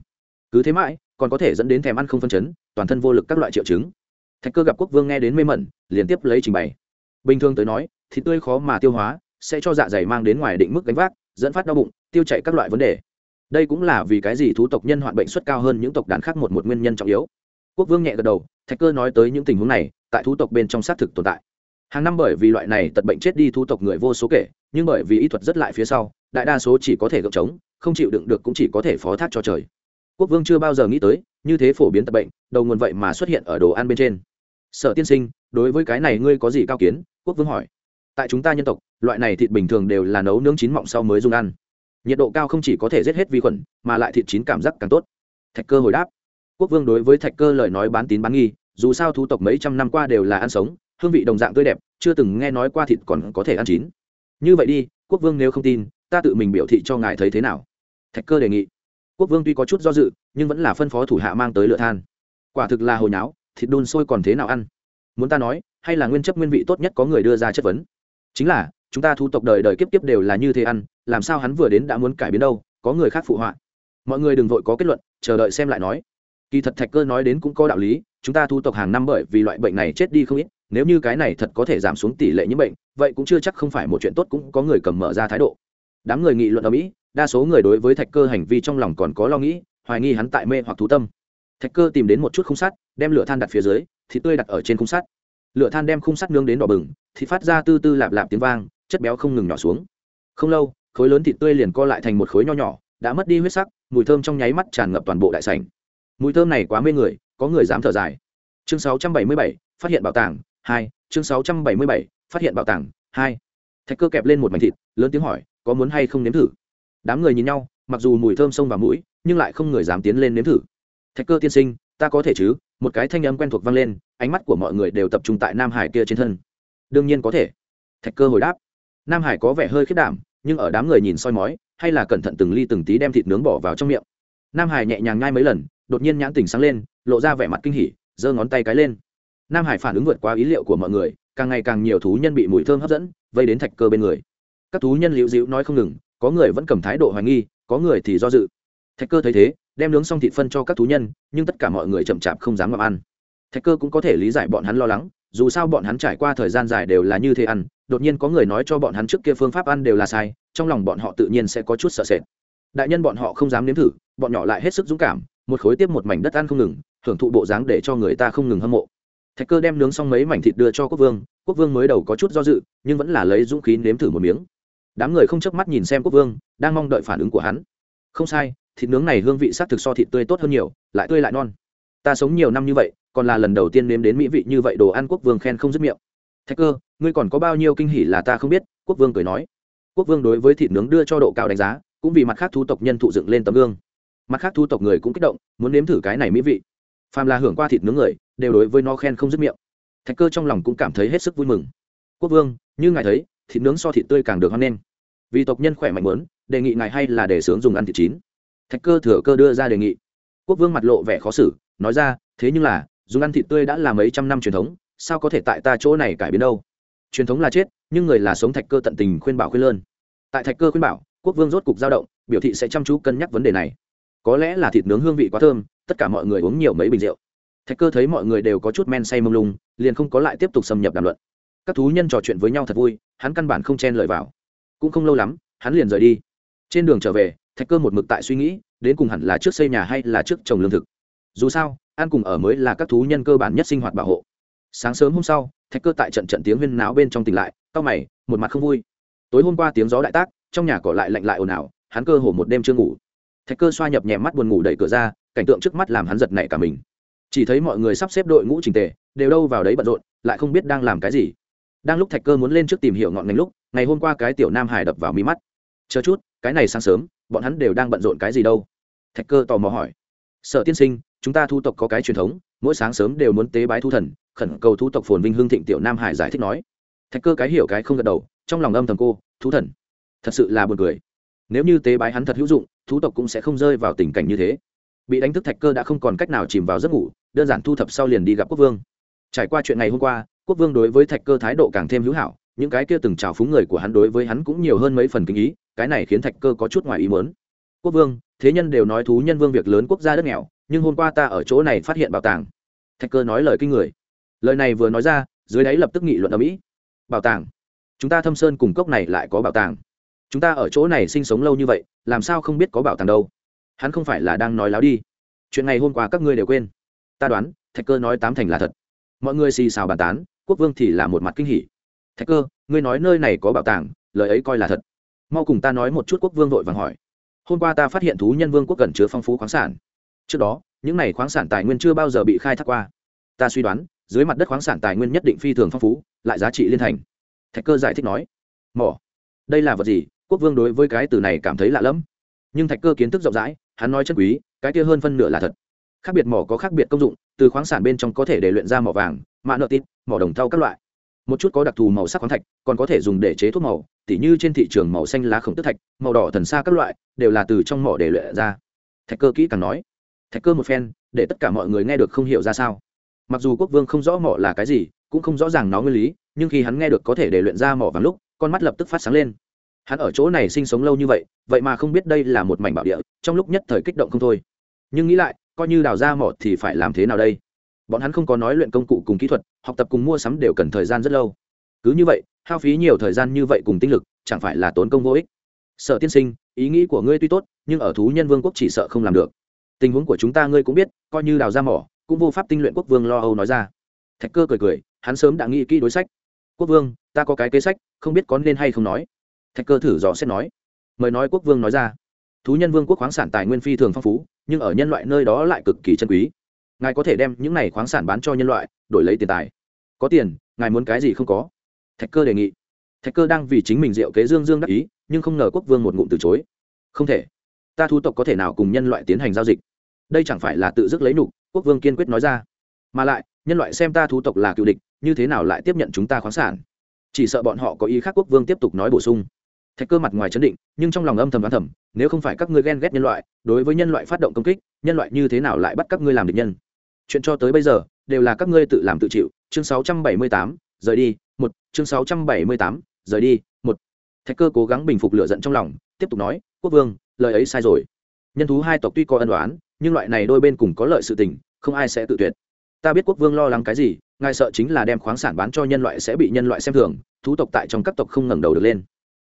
Cứ thế mãi, còn có thể dẫn đến thèm ăn không phân chấn, toàn thân vô lực các loại triệu chứng. Thạch cơ gặp quốc vương nghe đến mê mẩn liên tiếp lấy trình bày. Bình thường tới nói, thịt tươi khó mà tiêu hóa, sẽ cho dạ dày mang đến ngoài định mức gánh vác, dẫn phát đau bụng, tiêu chảy các loại vấn đề đây cũng là vì cái gì thú tộc nhân hoạn bệnh suất cao hơn những tộc đàn khác một một nguyên nhân trọng yếu. Quốc vương nhẹ gật đầu, thạch cơ nói tới những tình huống này, tại thú tộc bên trong xác thực tồn tại. Hàng năm bởi vì loại này tật bệnh chết đi thú tộc người vô số kể, nhưng bởi vì y thuật rất lại phía sau, đại đa số chỉ có thể gượng chống không chịu đựng được cũng chỉ có thể phó thác cho trời. Quốc vương chưa bao giờ nghĩ tới, như thế phổ biến tật bệnh, đầu nguồn vậy mà xuất hiện ở đồ ăn bên trên. Sở tiên sinh, đối với cái này ngươi có gì cao kiến? Quốc vương hỏi. Tại chúng ta nhân tộc, loại này thịt bình thường đều là nấu nướng chín mọng sau mới dùng ăn nhiệt độ cao không chỉ có thể giết hết vi khuẩn, mà lại thịt chín cảm giác càng tốt. Thạch cơ hồi đáp, quốc vương đối với thạch cơ lời nói bán tín bán nghi, dù sao thú tộc mấy trăm năm qua đều là ăn sống, hương vị đồng dạng tươi đẹp, chưa từng nghe nói qua thịt còn có thể ăn chín. Như vậy đi, quốc vương nếu không tin, ta tự mình biểu thị cho ngài thấy thế nào? Thạch cơ đề nghị. Quốc vương tuy có chút do dự, nhưng vẫn là phân phó thủ hạ mang tới lửa than. Quả thực là hồi nháo, thịt đun sôi còn thế nào ăn? Muốn ta nói, hay là nguyên chấp nguyên vị tốt nhất có người đưa ra chất vấn? Chính là chúng ta thu tộc đời đời kiếp kiếp đều là như thế ăn, làm sao hắn vừa đến đã muốn cải biến đâu, có người khác phụ họa. Mọi người đừng vội có kết luận, chờ đợi xem lại nói. Kỳ thật thạch cơ nói đến cũng có đạo lý, chúng ta thu tộc hàng năm bởi vì loại bệnh này chết đi không ít, nếu như cái này thật có thể giảm xuống tỷ lệ những bệnh, vậy cũng chưa chắc không phải một chuyện tốt cũng có người cầm mở ra thái độ. Đám người nghị luận ở mỹ, đa số người đối với thạch cơ hành vi trong lòng còn có lo nghĩ, hoài nghi hắn tại mê hoặc thú tâm. Thạch cơ tìm đến một chút khung sắt, đem lửa than đặt phía dưới, thịt tươi đặt ở trên khung sắt. Lửa than đem khung sắt nướng đến đỏ bừng, thịt phát ra tư tư lạp lạp tiếng vang chất béo không ngừng nhỏ xuống. Không lâu khối lớn thịt tươi liền co lại thành một khối nho nhỏ đã mất đi huyết sắc mùi thơm trong nháy mắt tràn ngập toàn bộ đại sảnh. Mùi thơm này quá mê người có người dám thở dài. Chương 677, phát hiện bảo tàng hai. Chương 677, phát hiện bảo tàng hai. Thạch cơ kẹp lên một mảnh thịt lớn tiếng hỏi có muốn hay không nếm thử? Đám người nhìn nhau mặc dù mùi thơm sông vào mũi nhưng lại không người dám tiến lên nếm thử. Thạch cơ tiên sinh ta có thể chứ? Một cái thanh âm quen thuộc vang lên ánh mắt của mọi người đều tập trung tại nam hải kia trên thân. Đương nhiên có thể. Thạch cơ hồi đáp nam hải có vẻ hơi khiết đảm, nhưng ở đám người nhìn soi mói, hay là cẩn thận từng ly từng tí đem thịt nướng bỏ vào trong miệng. Nam hải nhẹ nhàng nhai mấy lần, đột nhiên nhãn tỉnh sáng lên, lộ ra vẻ mặt kinh hỉ, giơ ngón tay cái lên. Nam hải phản ứng vượt qua ý liệu của mọi người, càng ngày càng nhiều thú nhân bị mùi thơm hấp dẫn, vây đến thạch cơ bên người. Các thú nhân liễu dịu nói không ngừng, có người vẫn cầm thái độ hoài nghi, có người thì do dự. Thạch cơ thấy thế, đem nướng xong thịt phân cho các thú nhân, nhưng tất cả mọi người chậm chạp không dám ngậm ăn. Thạch cơ cũng có thể lý giải bọn hắn lo lắng, dù sao bọn hắn trải qua thời gian dài đều là như thế ăn đột nhiên có người nói cho bọn hắn trước kia phương pháp ăn đều là sai, trong lòng bọn họ tự nhiên sẽ có chút sợ sệt. Đại nhân bọn họ không dám nếm thử, bọn nhỏ lại hết sức dũng cảm, một khối tiếp một mảnh đất ăn không ngừng hưởng thụ bộ dáng để cho người ta không ngừng hâm mộ. Thạch cơ đem nướng xong mấy mảnh thịt đưa cho quốc vương quốc vương mới đầu có chút do dự, nhưng vẫn là lấy dũng khí nếm thử một miếng. Đám người không chớp mắt nhìn xem quốc vương, đang mong đợi phản ứng của hắn. Không sai, thịt nướng này hương vị s á c thực so thịt tươi tốt hơn nhiều, lại tươi lại non. Ta sống nhiều năm như vậy, còn là lần đầu tiên nếm đến mỹ vị như vậy, đồ ăn quốc vương khen không dứt miệng thạch cơ, ngươi còn có bao nhiêu kinh hỉ là ta không biết, quốc vương cười nói. Quốc vương đối với thịt nướng đưa cho độ cao đánh giá, cũng vì mặt khác thu tộc nhân thụ dựng lên tấm gương. Mặt khác thu tộc người cũng kích động, muốn nếm thử cái này mỹ vị. Phàm là hưởng qua thịt nướng người, đều đối với nó khen không dứt miệng. Thạch cơ trong lòng cũng cảm thấy hết sức vui mừng. Quốc vương, như ngài thấy, thịt nướng so thịt tươi càng được hăng lên vì tộc nhân khỏe mạnh muốn, đề nghị ngài hay là để sướng dùng ăn thịt chín. Thạch cơ thừa cơ đưa ra đề nghị. Quốc vương mặt lộ vẻ khó xử, nói ra, thế nhưng là, dùng ăn thịt tươi đã là mấy trăm năm truyền thống sao có thể tại ta chỗ này cải biến đâu? Truyền thống là chết, nhưng người là sống thạch cơ tận tình khuyên bảo khuyên lơn. Tại thạch cơ khuyên bảo, quốc vương rốt cục dao động, biểu thị sẽ chăm chú cân nhắc vấn đề này. Có lẽ là thịt nướng hương vị quá thơm, tất cả mọi người uống nhiều mấy bình rượu. Thạch cơ thấy mọi người đều có chút men say mông lung, liền không có lại tiếp tục xâm nhập đàm luận. Các thú nhân trò chuyện với nhau thật vui, hắn căn bản không chen lời vào. Cũng không lâu lắm, hắn liền rời đi. Trên đường trở về, thạch cơ một mực tại suy nghĩ, đến cùng hẳn là trước xây nhà hay là trước trồng lương thực. Dù sao, ăn cùng ở mới là các thú nhân cơ bản nhất sinh hoạt bảo hộ sáng sớm hôm sau, thạch cơ tại trận trận tiếng huyên náo bên trong tỉnh lại, cau mày, một mặt không vui. Tối hôm qua tiếng gió đại tác, trong nhà cỏ lại lạnh lại ồn ào, hắn cơ hồ một đêm chưa ngủ. Thạch cơ xoa nhập nhèm mắt buồn ngủ đẩy cửa ra, cảnh tượng trước mắt làm hắn giật nảy cả mình. Chỉ thấy mọi người sắp xếp đội ngũ trình tề, đều đâu vào đấy bận rộn, lại không biết đang làm cái gì. Đang lúc thạch cơ muốn lên trước tìm hiểu ngọn ngành lúc, ngày hôm qua cái tiểu nam hải đập vào mi mắt. Chờ chút, cái này sáng sớm, bọn hắn đều đang bận rộn cái gì đâu? Thạch cơ tò mò hỏi. Sợ tiên sinh, chúng ta thu tộc có cái truyền thống mỗi sáng sớm đều muốn tế bái thu thần, khẩn cầu thu tộc phồn vinh hương thịnh tiểu nam hải giải thích nói. Thạch cơ cái hiểu cái không gật đầu, trong lòng âm thầm cô, thú thần, thật sự là buồn cười. Nếu như tế bái hắn thật hữu dụng, thú tộc cũng sẽ không rơi vào tình cảnh như thế. Bị đánh thức thạch cơ đã không còn cách nào chìm vào giấc ngủ, đơn giản thu thập sau liền đi gặp quốc vương. Trải qua chuyện ngày hôm qua, quốc vương đối với thạch cơ thái độ càng thêm hữu hảo, những cái kia từng trào phúng người của hắn đối với hắn cũng nhiều hơn mấy phần kinh ý, cái này khiến thạch cơ có chút ngoài ý mớn quốc vương, thế nhân đều nói thú nhân vương việc lớn quốc gia đất nghèo nhưng hôm qua ta ở chỗ này phát hiện bảo tàng. Thạch cơ nói lời kinh người. Lời này vừa nói ra, dưới đáy lập tức nghị luận ở mỹ bảo tàng. Chúng ta thâm sơn cùng cốc này lại có bảo tàng. Chúng ta ở chỗ này sinh sống lâu như vậy, làm sao không biết có bảo tàng đâu? Hắn không phải là đang nói láo đi. Chuyện này hôm qua các ngươi đều quên. Ta đoán, thạch cơ nói tám thành là thật. Mọi người xì xào bàn tán, quốc vương thì là một mặt kinh hỉ. Thạch cơ, ngươi nói nơi này có bảo tàng, lời ấy coi là thật. Mau cùng ta nói một chút quốc vương vội vàng hỏi. Hôm qua ta phát hiện thú nhân vương quốc gần chứa phong phú khoáng sản trước đó, những này khoáng sản tài nguyên chưa bao giờ bị khai thác qua. Ta suy đoán, dưới mặt đất khoáng sản tài nguyên nhất định phi thường phong phú, lại giá trị liên thành. Thạch cơ giải thích nói. Mỏ. Đây là vật gì? Quốc vương đối với cái từ này cảm thấy lạ lẫm. Nhưng thạch cơ kiến thức rộng rãi, hắn nói chân quý, cái kia hơn phân nửa là thật. Khác biệt mỏ có khác biệt công dụng, từ khoáng sản bên trong có thể để luyện ra mỏ vàng, mạ nợ tít, mỏ đồng thau các loại. Một chút có đặc thù màu sắc khoáng thạch, còn có thể dùng để chế thuốc màu, tỉ như trên thị trường màu xanh lá khổng tức thạch, màu đỏ thần xa các loại, đều là từ trong mỏ để luyện ra. Thạch cơ kỹ càng nói thạch cơ một phen, để tất cả mọi người nghe được không hiểu ra sao. Mặc dù quốc vương không rõ mỏ là cái gì, cũng không rõ ràng nó nguyên lý, nhưng khi hắn nghe được có thể để luyện ra mỏ vàng lúc, con mắt lập tức phát sáng lên. Hắn ở chỗ này sinh sống lâu như vậy vậy mà không biết đây là một mảnh bảo địa, trong lúc nhất thời kích động không thôi. Nhưng nghĩ lại, coi như đào ra mỏ thì phải làm thế nào đây? Bọn hắn không có nói luyện công cụ cùng kỹ thuật, học tập cùng mua sắm đều cần thời gian rất lâu. Cứ như vậy, hao phí nhiều thời gian như vậy cùng tinh lực, chẳng phải là tốn công vô ích. Sợ tiên sinh, ý nghĩ của ngươi tuy tốt, nhưng ở thú nhân vương quốc chỉ sợ không làm được tình huống của chúng ta ngươi cũng biết, coi như đào ra mỏ, cũng vô pháp tinh luyện quốc vương lo âu nói ra. Thạch cơ cười cười, hắn sớm đã nghĩ kỹ đối sách. Quốc vương, ta có cái kế sách, không biết có nên hay không nói. Thạch cơ thử dò xét nói. Mời nói quốc vương nói ra. Thú nhân vương quốc khoáng sản tài nguyên phi thường phong phú, nhưng ở nhân loại nơi đó lại cực kỳ chân quý. Ngài có thể đem những này khoáng sản bán cho nhân loại, đổi lấy tiền tài. Có tiền, ngài muốn cái gì không có? Thạch cơ đề nghị. Thạch cơ đang vì chính mình diệu kế dương dương đắc ý, nhưng không ngờ quốc vương một ngụm từ chối. Không thể. Ta thu tộc có thể nào cùng nhân loại tiến hành giao dịch? Đây chẳng phải là tự dứt lấy nục quốc vương kiên quyết nói ra. Mà lại nhân loại xem ta thú tộc là cựu địch như thế nào lại tiếp nhận chúng ta khoáng sản? Chỉ sợ bọn họ có ý khác quốc vương tiếp tục nói bổ sung. Thạch cơ mặt ngoài chấn định nhưng trong lòng âm thầm đoán thầm nếu không phải các ngươi ghen ghét nhân loại đối với nhân loại phát động công kích nhân loại như thế nào lại bắt các ngươi làm địch nhân? Chuyện cho tới bây giờ đều là các ngươi tự làm tự chịu. Chương 678, rời đi một. Chương 678, rời đi một. Thạch cơ cố gắng bình phục lửa giận trong lòng tiếp tục nói quốc vương lời ấy sai rồi. Nhân thú hai tộc tuy có ân đoán nhưng loại này đôi bên cùng có lợi sự tình, không ai sẽ tự tuyệt. Ta biết quốc vương lo lắng cái gì, ngài sợ chính là đem khoáng sản bán cho nhân loại sẽ bị nhân loại xem thường, thú tộc tại trong các tộc không ngẩng đầu được lên.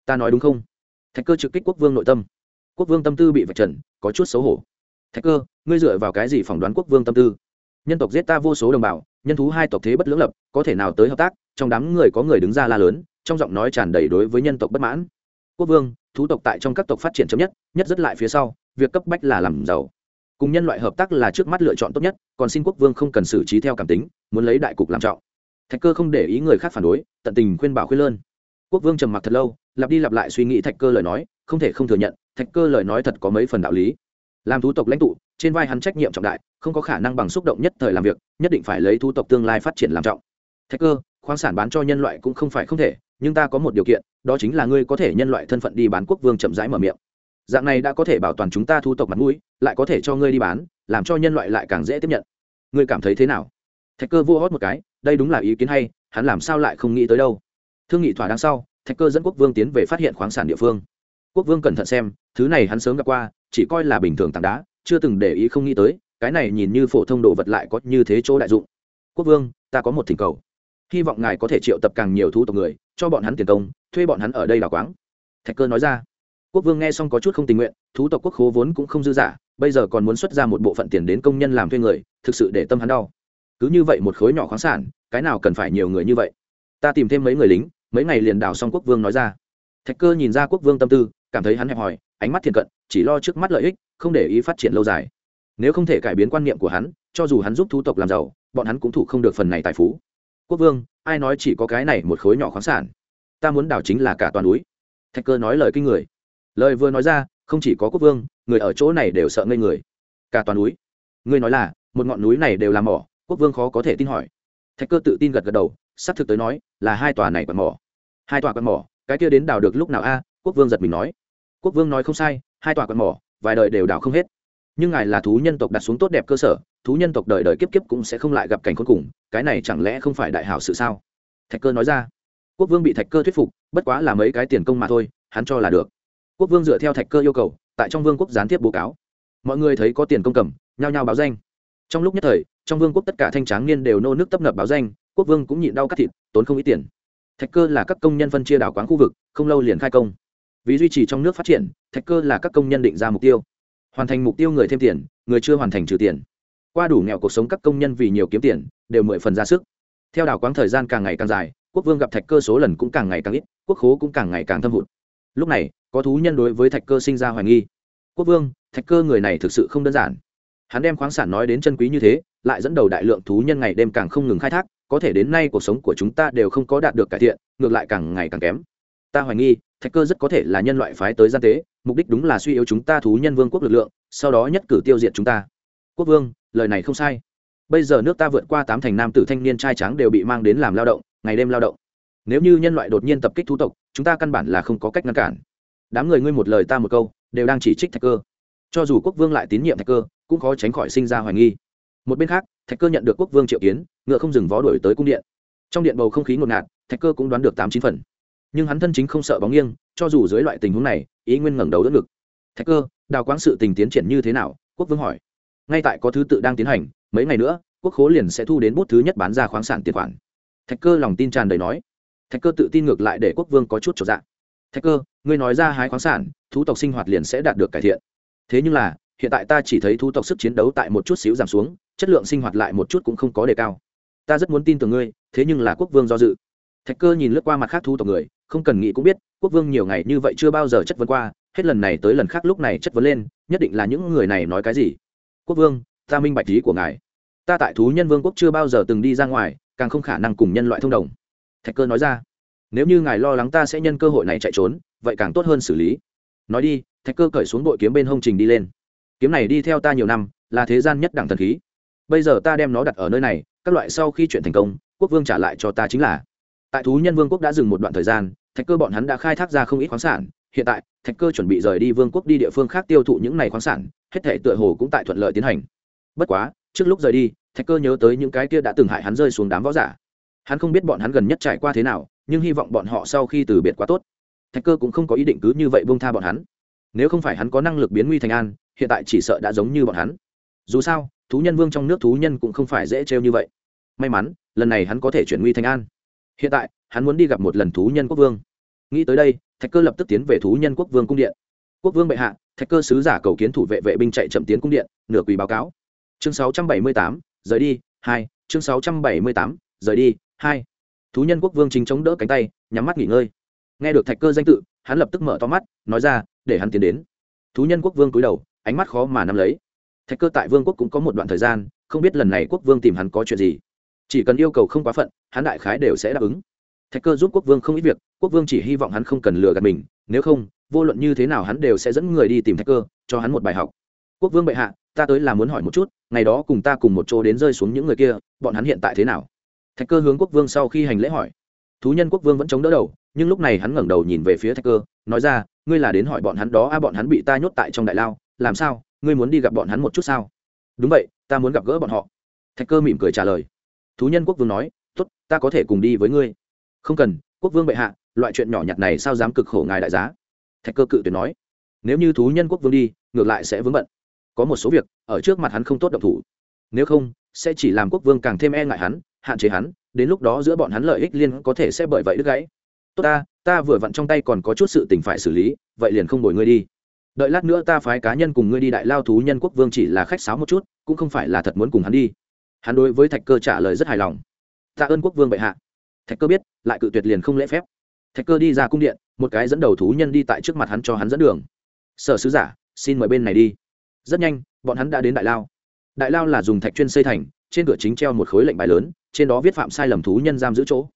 Ta nói đúng không? Thạch cơ trực kích quốc vương nội tâm. Quốc vương tâm tư bị vạch trần, có chút xấu hổ. Thạch cơ, ngươi dựa vào cái gì phỏng đoán quốc vương tâm tư? Nhân tộc giết ta vô số đồng bào, nhân thú hai tộc thế bất lưỡng lập, có thể nào tới hợp tác? Trong đám người có người đứng ra la lớn, trong giọng nói tràn đầy đối với nhân tộc bất mãn. Quốc vương, thú tộc tại trong các tộc phát triển chậm nhất nhất rất lại phía sau, việc cấp bách là làm giàu cùng nhân loại hợp tác là trước mắt lựa chọn tốt nhất, còn xin quốc vương không cần xử trí theo cảm tính, muốn lấy đại cục làm trọng. Thạch cơ không để ý người khác phản đối, tận tình khuyên bảo khuyên lơn. Quốc vương trầm mặc thật lâu, lặp đi lặp lại suy nghĩ thạch cơ lời nói, không thể không thừa nhận, thạch cơ lời nói thật có mấy phần đạo lý. Làm thú tộc lãnh tụ, trên vai hắn trách nhiệm trọng đại, không có khả năng bằng xúc động nhất thời làm việc, nhất định phải lấy thú tộc tương lai phát triển làm trọng. Thạch cơ, khoáng sản bán cho nhân loại cũng không phải không thể, nhưng ta có một điều kiện, đó chính là ngươi có thể nhân loại thân phận đi bán quốc vương chậm rãi mở miệng dạng này đã có thể bảo toàn chúng ta thu tộc mặt mũi, lại có thể cho ngươi đi bán, làm cho nhân loại lại càng dễ tiếp nhận. Ngươi cảm thấy thế nào? Thạch cơ vua hót một cái, đây đúng là ý kiến hay, hắn làm sao lại không nghĩ tới đâu? Thương nghị thỏa đáng sau, thạch cơ dẫn quốc vương tiến về phát hiện khoáng sản địa phương. Quốc vương cẩn thận xem, thứ này hắn sớm gặp qua, chỉ coi là bình thường tảng đá, chưa từng để ý không nghĩ tới, cái này nhìn như phổ thông đồ vật lại có như thế chỗ đại dụng. Quốc vương, ta có một thỉnh cầu. Hy vọng ngài có thể triệu tập càng nhiều thu tộc người, cho bọn hắn tiền công, thuê bọn hắn ở đây đào quáng. Thạch cơ nói ra quốc vương nghe xong có chút không tình nguyện, thú tộc quốc khố vốn cũng không dư giả bây giờ còn muốn xuất ra một bộ phận tiền đến công nhân làm thuê người, thực sự để tâm hắn đau. Cứ như vậy một khối nhỏ khoáng sản, cái nào cần phải nhiều người như vậy? Ta tìm thêm mấy người lính, mấy ngày liền đào xong quốc vương nói ra. Thạch cơ nhìn ra quốc vương tâm tư, cảm thấy hắn hẹp hòi, ánh mắt thiền cận, chỉ lo trước mắt lợi ích, không để ý phát triển lâu dài. Nếu không thể cải biến quan niệm của hắn, cho dù hắn giúp thú tộc làm giàu, bọn hắn cũng thủ không được phần này tài phú. Quốc vương, ai nói chỉ có cái này một khối nhỏ khoáng sản? Ta muốn đào chính là cả toàn núi. Thạch cơ nói lời kinh người lời vừa nói ra, không chỉ có quốc vương, người ở chỗ này đều sợ ngây người. Cả toàn núi. Ngươi nói là, một ngọn núi này đều là mỏ, quốc vương khó có thể tin hỏi. Thạch cơ tự tin gật gật đầu sắp thực tới nói, là hai tòa này còn mỏ. Hai tòa còn mỏ, cái kia đến đào được lúc nào a? Quốc vương giật mình nói. Quốc vương nói không sai, hai tòa còn mỏ, vài đời đều đào không hết. Nhưng ngài là thú nhân tộc đặt xuống tốt đẹp cơ sở, thú nhân tộc đời đời kiếp kiếp cũng sẽ không lại gặp cảnh khốn cùng, cái này chẳng lẽ không phải đại hảo sự sao? Thạch cơ nói ra. Quốc vương bị thạch cơ thuyết phục, bất quá là mấy cái tiền công mà thôi, hắn cho là được quốc vương dựa theo thạch cơ yêu cầu, tại trong vương quốc gián tiếp bố cáo. Mọi người thấy có tiền công cầm, nhao nhao báo danh. Trong lúc nhất thời, trong vương quốc tất cả thanh tráng niên đều nô nước tấp nập báo danh, quốc vương cũng nhịn đau cắt thịt, tốn không ít tiền. Thạch cơ là các công nhân phân chia đảo quán khu vực, không lâu liền khai công. Vì duy trì trong nước phát triển, thạch cơ là các công nhân định ra mục tiêu. Hoàn thành mục tiêu người thêm tiền, người chưa hoàn thành trừ tiền. Qua đủ nghèo cuộc sống các công nhân vì nhiều kiếm tiền, đều mười phần ra sức. Theo đảo quán thời gian càng ngày càng dài, quốc vương gặp thạch cơ số lần cũng càng ngày càng ít, quốc khố cũng càng ngày càng thâm hụt lúc này, có thú nhân đối với thạch cơ sinh ra hoài nghi. Quốc vương, thạch cơ người này thực sự không đơn giản. Hắn đem khoáng sản nói đến chân quý như thế, lại dẫn đầu đại lượng thú nhân ngày đêm càng không ngừng khai thác, có thể đến nay cuộc sống của chúng ta đều không có đạt được cải thiện, ngược lại càng ngày càng kém. Ta hoài nghi, thạch cơ rất có thể là nhân loại phái tới gian tế, mục đích đúng là suy yếu chúng ta thú nhân vương quốc lực lượng, sau đó nhất cử tiêu diệt chúng ta. Quốc vương, lời này không sai. Bây giờ nước ta vượt qua tám thành nam tử thanh niên trai trắng đều bị mang đến làm lao động, ngày đêm lao động nếu như nhân loại đột nhiên tập kích thú tộc, chúng ta căn bản là không có cách ngăn cản. Đám người ngươi một lời ta một câu, đều đang chỉ trích thạch cơ. Cho dù quốc vương lại tín nhiệm thạch cơ, cũng khó tránh khỏi sinh ra hoài nghi. Một bên khác, thạch cơ nhận được quốc vương triệu kiến, ngựa không dừng vó đổi tới cung điện. Trong điện bầu không khí ngột ngạt, thạch cơ cũng đoán được tám chín phần. Nhưng hắn thân chính không sợ bóng nghiêng, cho dù dưới loại tình huống này, ý nguyên ngẩng đầu đỡ ngực. Thạch cơ, đào quáng sự tình tiến triển như thế nào? quốc vương hỏi. Ngay tại có thứ tự đang tiến hành, mấy ngày nữa, quốc khố liền sẽ thu đến bút thứ nhất bán ra khoáng sản tiền khoản. Thạch cơ lòng tin tràn đầy nói thạch cơ tự tin ngược lại để quốc vương có chút trở dạng thạch cơ, ngươi nói ra hái khoáng sản, thú tộc sinh hoạt liền sẽ đạt được cải thiện. Thế nhưng là, hiện tại ta chỉ thấy thú tộc sức chiến đấu tại một chút xíu giảm xuống, chất lượng sinh hoạt lại một chút cũng không có đề cao. Ta rất muốn tin tưởng ngươi, thế nhưng là quốc vương do dự. Thạch cơ nhìn lướt qua mặt khác thú tộc người, không cần nghĩ cũng biết, quốc vương nhiều ngày như vậy chưa bao giờ chất vấn qua, hết lần này tới lần khác lúc này chất vấn lên, nhất định là những người này nói cái gì. Quốc vương, ta minh bạch lý của ngài. Ta tại thú nhân vương quốc chưa bao giờ từng đi ra ngoài, càng không khả năng cùng nhân loại thông đồng thạch cơ nói ra, nếu như ngài lo lắng ta sẽ nhân cơ hội này chạy trốn, vậy càng tốt hơn xử lý. Nói đi, thạch cơ cởi xuống bội kiếm bên hông trình đi lên. Kiếm này đi theo ta nhiều năm, là thế gian nhất đẳng thần khí. Bây giờ ta đem nó đặt ở nơi này, các loại sau khi chuyện thành công, quốc vương trả lại cho ta chính là. Tại thú nhân vương quốc đã dừng một đoạn thời gian, thạch cơ bọn hắn đã khai thác ra không ít khoáng sản. Hiện tại, thạch cơ chuẩn bị rời đi vương quốc đi địa phương khác tiêu thụ những n à y khoáng sản, hết thể tựa hồ cũng tại thuận lợi tiến hành. Bất quá, trước lúc rời đi, thạch cơ nhớ tới những cái kia đã từng hại hắn rơi xuống đám võ giả hắn không biết bọn hắn gần nhất trải qua thế nào nhưng hy vọng bọn họ sau khi từ biệt quá tốt. Thạch cơ cũng không có ý định cứ như vậy bông tha bọn hắn. Nếu không phải hắn có năng lực biến nguy thành an hiện tại chỉ sợ đã giống như bọn hắn. Dù sao thú nhân vương trong nước thú nhân cũng không phải dễ trêu như vậy. May mắn lần này hắn có thể chuyển nguy thành an. Hiện tại hắn muốn đi gặp một lần thú nhân quốc vương. Nghĩ tới đây thạch cơ lập tức tiến về thú nhân quốc vương cung điện. Quốc vương bệ hạ thạch cơ sứ giả cầu kiến thủ vệ vệ binh chạy chậm tiến cung điện nửa quỳ báo cáo. Chương 678, rời đi hai chương 678, rời đi hai. Thú nhân quốc vương chính chống đỡ cánh tay, nhắm mắt nghỉ ngơi. Nghe được thạch cơ danh tự, hắn lập tức mở to mắt, nói ra, để hắn tiến đến. Thú nhân quốc vương cúi đầu, ánh mắt khó mà nắm lấy. Thạch cơ tại vương quốc cũng có một đoạn thời gian, không biết lần này quốc vương tìm hắn có chuyện gì. Chỉ cần yêu cầu không quá phận, hắn đại khái đều sẽ đáp ứng. Thạch cơ giúp quốc vương không ít việc, quốc vương chỉ hy vọng hắn không cần lừa gạt mình, nếu không, vô luận như thế nào hắn đều sẽ dẫn người đi tìm thạch cơ, cho hắn một bài học. Quốc vương bệ hạ, ta tới là muốn hỏi một chút, ngày đó cùng ta cùng một chỗ đến rơi xuống những người kia, bọn hắn hiện tại thế nào? Thạch cơ hướng quốc vương sau khi hành lễ hỏi. Thú nhân quốc vương vẫn chống đỡ đầu, nhưng lúc này hắn ngẩng đầu nhìn về phía thạch cơ, nói ra, ngươi là đến hỏi bọn hắn đó a bọn hắn bị ta nhốt tại trong đại lao, làm sao? Ngươi muốn đi gặp bọn hắn một chút sao? Đúng vậy, ta muốn gặp gỡ bọn họ. Thạch cơ mỉm cười trả lời. Thú nhân quốc vương nói, tốt, ta có thể cùng đi với ngươi. Không cần, quốc vương bệ hạ, loại chuyện nhỏ nhặt này sao dám cực khổ ngài đại giá? Thạch cơ cự tuyệt nói. Nếu như thú nhân quốc vương đi, ngược lại sẽ vướng bận. Có một số việc, ở trước mặt hắn không tốt độc thủ. Nếu không, sẽ chỉ làm quốc vương càng thêm e ngại hắn hạn chế hắn, đến lúc đó giữa bọn hắn lợi ích liên có thể sẽ bởi vậy đứt gãy. Tốt ta ta vừa vặn trong tay còn có chút sự tình phải xử lý, vậy liền không đổi ngươi đi. Đợi lát nữa ta phái cá nhân cùng ngươi đi đại lao thú nhân quốc vương chỉ là khách sáo một chút, cũng không phải là thật muốn cùng hắn đi. Hắn đối với thạch cơ trả lời rất hài lòng. Tạ ơn quốc vương bệ hạ. Thạch cơ biết, lại cự tuyệt liền không lễ phép. Thạch cơ đi ra cung điện, một cái dẫn đầu thú nhân đi tại trước mặt hắn cho hắn dẫn đường. Sở sứ giả, xin mời bên này đi. Rất nhanh, bọn hắn đã đến đại lao. Đại lao là dùng thạch chuyên xây thành trên cửa chính treo một khối lệnh bài lớn, trên đó viết phạm sai lầm thú nhân giam giữ chỗ.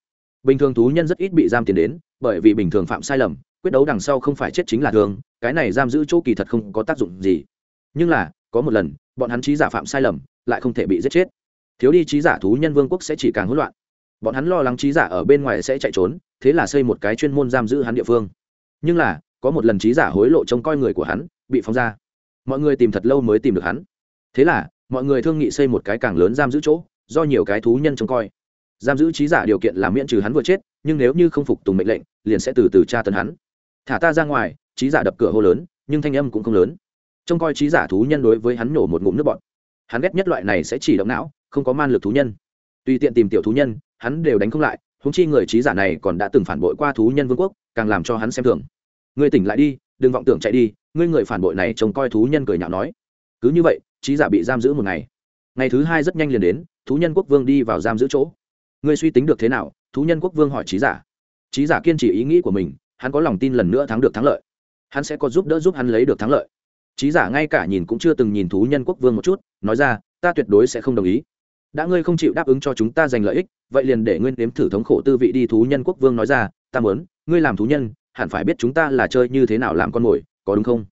Bình thường thú nhân rất ít bị giam tiền đến, bởi vì bình thường phạm sai lầm, quyết đấu đằng sau không phải chết chính là thường, cái này giam giữ chỗ kỳ thật không có tác dụng gì. Nhưng là, có một lần, bọn hắn trí giả phạm sai lầm, lại không thể bị giết chết. Thiếu đi trí giả thú nhân vương quốc sẽ chỉ càng hỗn loạn. Bọn hắn lo lắng trí giả ở bên ngoài sẽ chạy trốn, thế là xây một cái chuyên môn giam giữ hắn địa phương. Nhưng là, có một lần trí giả hối lộ trông coi người của hắn, bị phóng ra. Mọi người tìm thật lâu mới tìm được hắn. Thế là mọi người thương nghị xây một cái càng lớn giam giữ chỗ, do nhiều cái thú nhân trông coi. Giam giữ trí giả điều kiện là miễn trừ hắn vừa chết, nhưng nếu như không phục tùng mệnh lệnh, liền sẽ từ từ tra tấn hắn. Thả ta ra ngoài, trí giả đập cửa hô lớn, nhưng thanh âm cũng không lớn. Trông coi trí giả thú nhân đối với hắn nổ một ngụm nước bọt. Hắn ghét nhất loại này sẽ chỉ động não, không có man lực thú nhân. Tùy tiện tìm tiểu thú nhân, hắn đều đánh không lại húng chi người trí giả này còn đã từng phản bội qua thú nhân vương quốc, càng làm cho hắn xem thường. Ngươi tỉnh lại đi, đừng vọng tưởng chạy đi, ngươi người phản bội này trông coi thú nhân cười nhạo nói. Cứ như vậy trí giả bị giam giữ một ngày. Ngày thứ hai rất nhanh liền đến, thú nhân quốc vương đi vào giam giữ chỗ. Ngươi suy tính được thế nào? Thú nhân quốc vương hỏi trí giả. Trí giả kiên trì ý nghĩ của mình, hắn có lòng tin lần nữa thắng được thắng lợi. Hắn sẽ có giúp đỡ giúp hắn lấy được thắng lợi. Trí giả ngay cả nhìn cũng chưa từng nhìn thú nhân quốc vương một chút, nói ra, ta tuyệt đối sẽ không đồng ý. Đã ngươi không chịu đáp ứng cho chúng ta giành lợi ích, vậy liền để ngươi nếm thử thống khổ tư vị đi, thú nhân quốc vương nói ra, ta muốn, ngươi làm thú nhân, hẳn phải biết chúng ta là chơi như thế nào làm con mồi, có đúng không?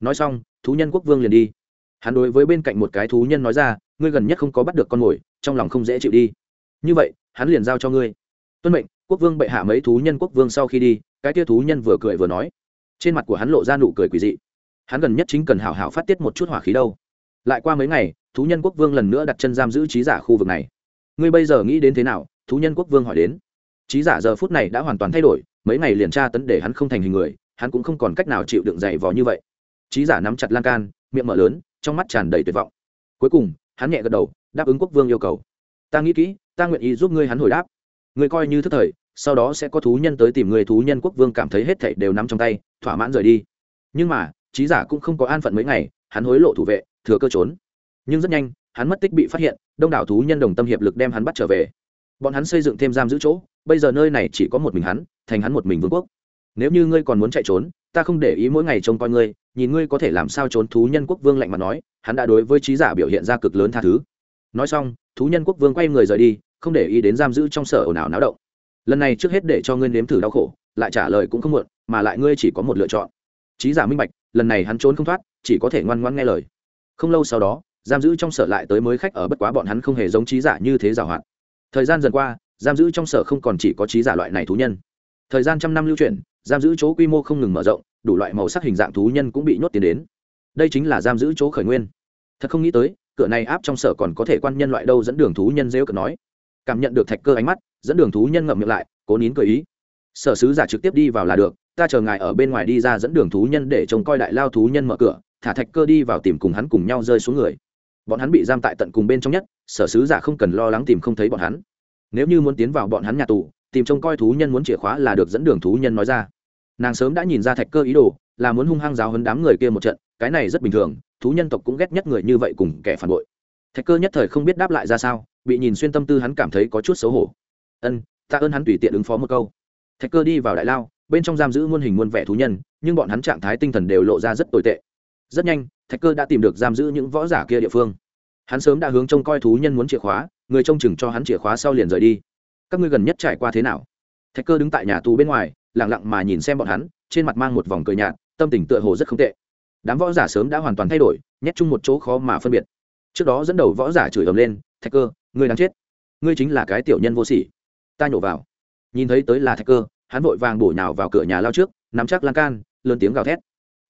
Nói xong, thú nhân quốc vương liền đi hắn đối với bên cạnh một cái thú nhân nói ra, ngươi gần nhất không có bắt được con mồi, trong lòng không dễ chịu đi. Như vậy, hắn liền giao cho ngươi. Tuân mệnh, quốc vương bệ hạ mấy thú nhân quốc vương sau khi đi, cái tia thú nhân vừa cười vừa nói. Trên mặt của hắn lộ ra nụ cười quỳ dị. Hắn gần nhất chính cần hảo hảo phát tiết một chút hỏa khí đâu. Lại qua mấy ngày, thú nhân quốc vương lần nữa đặt chân giam giữ trí giả khu vực này. Ngươi bây giờ nghĩ đến thế nào? thú nhân quốc vương hỏi đến. Trí giả giờ phút này đã hoàn toàn thay đổi, mấy ngày liền tra tấn để hắn không thành hình người, hắn cũng không còn cách nào chịu đựng dày vò như vậy. Trí giả nắm chặt lan can, miệng mở lớn trong mắt tràn đầy tuyệt vọng. Cuối cùng, hắn nhẹ gật đầu, đáp ứng quốc vương yêu cầu. Ta nghĩ kỹ, ta nguyện ý giúp ngươi hắn hồi đáp. Ngươi coi như thức thời, sau đó sẽ có thú nhân tới tìm người thú nhân quốc vương cảm thấy hết thảy đều nắm trong tay, thỏa mãn rời đi. Nhưng mà, trí giả cũng không có an phận mấy ngày, hắn hối lộ thủ vệ, thừa cơ trốn. Nhưng rất nhanh, hắn mất tích bị phát hiện, đông đảo thú nhân đồng tâm hiệp lực đem hắn bắt trở về. Bọn hắn xây dựng thêm giam giữ chỗ, bây giờ nơi này chỉ có một mình hắn, thành hắn một mình vương quốc. Nếu như ngươi còn muốn chạy trốn, ta không để ý mỗi ngày trông coi ngươi nhìn ngươi có thể làm sao trốn thú nhân quốc vương lạnh mặt nói, hắn đã đối với trí giả biểu hiện ra cực lớn tha thứ. Nói xong, thú nhân quốc vương quay người rời đi, không để ý đến giam giữ trong sở ồn ào náo động. Lần này trước hết để cho ngươi nếm thử đau khổ, lại trả lời cũng không muộn, mà lại ngươi chỉ có một lựa chọn. Trí giả minh bạch, lần này hắn trốn không thoát, chỉ có thể ngoan ngoan nghe lời. Không lâu sau đó, giam giữ trong sở lại tới mới khách ở bất quá bọn hắn không hề giống trí giả như thế giảo hoạt thời gian dần qua, giam giữ trong sở không còn chỉ có trí giả loại này thú nhân. Thời gian trăm năm lưu chuyển, giam giữ chỗ quy mô không ngừng mở rộng đủ loại màu sắc hình dạng thú nhân cũng bị nhốt tiến đến. Đây chính là giam giữ chỗ khởi nguyên. Thật không nghĩ tới, cửa này áp trong sở còn có thể quan nhân loại đâu dẫn đường thú nhân rêu cợt nói. Cảm nhận được thạch cơ ánh mắt, dẫn đường thú nhân ngậm miệng lại, cố nín cười ý. Sở sứ giả trực tiếp đi vào là được, ta chờ ngài ở bên ngoài đi ra dẫn đường thú nhân để trông coi đại lao thú nhân mở cửa, thả thạch cơ đi vào tìm cùng hắn cùng nhau rơi xuống người. Bọn hắn bị giam tại tận cùng bên trong nhất, sở sứ giả không cần lo lắng tìm không thấy bọn hắn. Nếu như muốn tiến vào bọn hắn nhà tù, tìm trông coi thú nhân muốn chìa khóa là được dẫn đường thú nhân nói ra nàng sớm đã nhìn ra thạch cơ ý đồ, là muốn hung hăng giáo hấn đám người kia một trận, cái này rất bình thường, thú nhân tộc cũng ghét nhất người như vậy cùng kẻ phản bội. Thạch cơ nhất thời không biết đáp lại ra sao, bị nhìn xuyên tâm tư hắn cảm thấy có chút xấu hổ. Ân, ta ơn hắn tùy tiện ứng phó một câu. Thạch cơ đi vào đại lao, bên trong giam giữ muôn hình muôn vẻ thú nhân, nhưng bọn hắn trạng thái tinh thần đều lộ ra rất tồi tệ. Rất nhanh, thạch cơ đã tìm được giam giữ những võ giả kia địa phương. Hắn sớm đã hướng trông coi thú nhân muốn chìa khóa, người trông chừng cho hắn chìa khóa sau liền rời đi. Các ngươi gần nhất trải qua thế nào? Thạch cơ đứng tại nhà tù bên ngoài lặng lặng mà nhìn xem bọn hắn trên mặt mang một vòng cười nhạt tâm tình tựa hồ rất không tệ. Đám võ giả sớm đã hoàn toàn thay đổi nhét chung một chỗ khó mà phân biệt. Trước đó dẫn đầu võ giả chửi ầm lên thạch cơ ngươi đáng chết. Ngươi chính là cái tiểu nhân vô sỉ. Ta nhổ vào. Nhìn thấy tới là thạch cơ hắn vội vàng bổ nhào vào cửa nhà lao trước nắm chắc lan can lớn tiếng gào thét.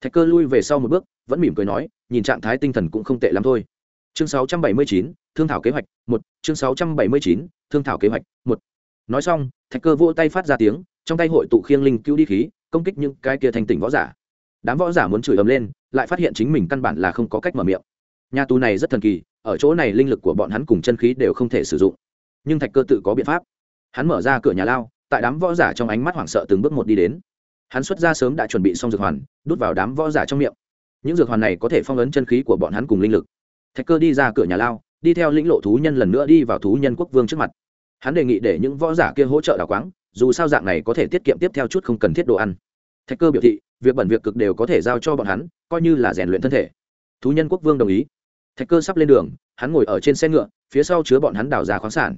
Thạch cơ lui về sau một bước vẫn mỉm cười nói nhìn trạng thái tinh thần cũng không tệ lắm thôi. Chương 679, thương thảo kế hoạch một chương 679, thương thảo kế hoạch một. Nói xong thạch cơ vỗ tay phát ra tiếng trong tay hội tụ khiêng linh cứu đi khí, công kích những cái kia thành tỉnh võ giả. Đám võ giả muốn chửi ầm lên, lại phát hiện chính mình căn bản là không có cách mở miệng. Nhà tù này rất thần kỳ, ở chỗ này linh lực của bọn hắn cùng chân khí đều không thể sử dụng. Nhưng thạch cơ tự có biện pháp. Hắn mở ra cửa nhà lao, tại đám võ giả trong ánh mắt hoảng sợ từng bước một đi đến. Hắn xuất ra sớm đã chuẩn bị xong dược hoàn, đút vào đám võ giả trong miệng. Những dược hoàn này có thể phong ấn chân khí của bọn hắn cùng linh lực. Thạch cơ đi ra cửa nhà lao, đi theo lĩnh lộ thú nhân lần nữa đi vào thú nhân quốc vương trước mặt. Hắn đề nghị để những võ giả kia hỗ trợ đào quáng dù sao dạng này có thể tiết kiệm tiếp theo chút không cần thiết đồ ăn. Thạch cơ biểu thị, việc bẩn việc cực đều có thể giao cho bọn hắn, coi như là rèn luyện thân thể. Thú nhân quốc vương đồng ý. Thạch cơ sắp lên đường, hắn ngồi ở trên xe ngựa, phía sau chứa bọn hắn đào ra khoáng sản.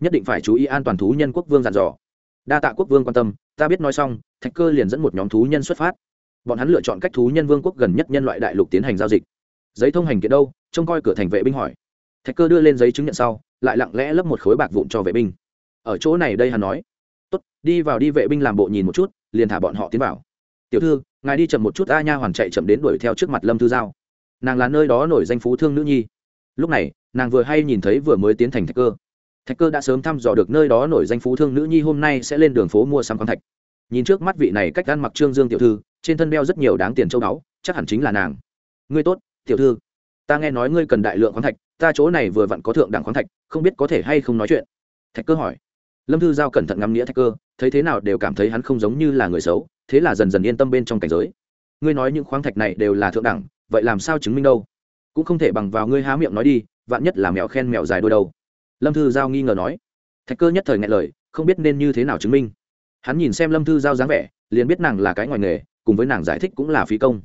Nhất định phải chú ý an toàn thú nhân quốc vương dặn dò. Đa tạ quốc vương quan tâm, ta biết nói xong, thạch cơ liền dẫn một nhóm thú nhân xuất phát. Bọn hắn lựa chọn cách thú nhân vương quốc gần nhất nhân loại đại lục tiến hành giao dịch. Giấy thông hành kiện đâu? Trông coi cửa thành vệ binh hỏi. Thạch cơ đưa lên giấy chứng nhận sau, lại lặng lẽ lấp một khối bạc vụn cho vệ binh. Ở chỗ này đây hắn nói tốt, đi vào đi vệ binh làm bộ nhìn một chút, liền thả bọn họ tiến vào. Tiểu thư, ngài đi chậm một chút, a nha hoàn chạy chậm đến đuổi theo trước mặt lâm thư giao. Nàng là nơi đó nổi danh phú thương nữ nhi. Lúc này, nàng vừa hay nhìn thấy vừa mới tiến thành thạch cơ. Thạch cơ đã sớm thăm dò được nơi đó nổi danh phú thương nữ nhi, hôm nay sẽ lên đường phố mua sắm khoáng thạch. Nhìn trước mắt vị này cách ăn mặc trương dương tiểu thư, trên thân đeo rất nhiều đáng tiền châu báu, chắc hẳn chính là nàng. Ngươi tốt, tiểu thư, ta nghe nói ngươi cần đại lượng khoáng thạch, ta chỗ này vừa vặn có thượng đẳng khoáng thạch, không biết có thể hay không nói chuyện. Thạch cơ hỏi lâm thư giao cẩn thận ngắm nghĩa thạch cơ, thấy thế nào đều cảm thấy hắn không giống như là người xấu, thế là dần dần yên tâm bên trong cảnh giới. Ngươi nói những khoáng thạch này đều là thượng đẳng, vậy làm sao chứng minh đâu? Cũng không thể bằng vào ngươi há miệng nói đi, vạn nhất là mèo khen mèo dài đôi đầu. lâm thư giao nghi ngờ nói. Thạch cơ nhất thời ngại lời, không biết nên như thế nào chứng minh. Hắn nhìn xem lâm thư giao dáng vẻ, liền biết nàng là cái ngoài nghề, cùng với nàng giải thích cũng là phí công.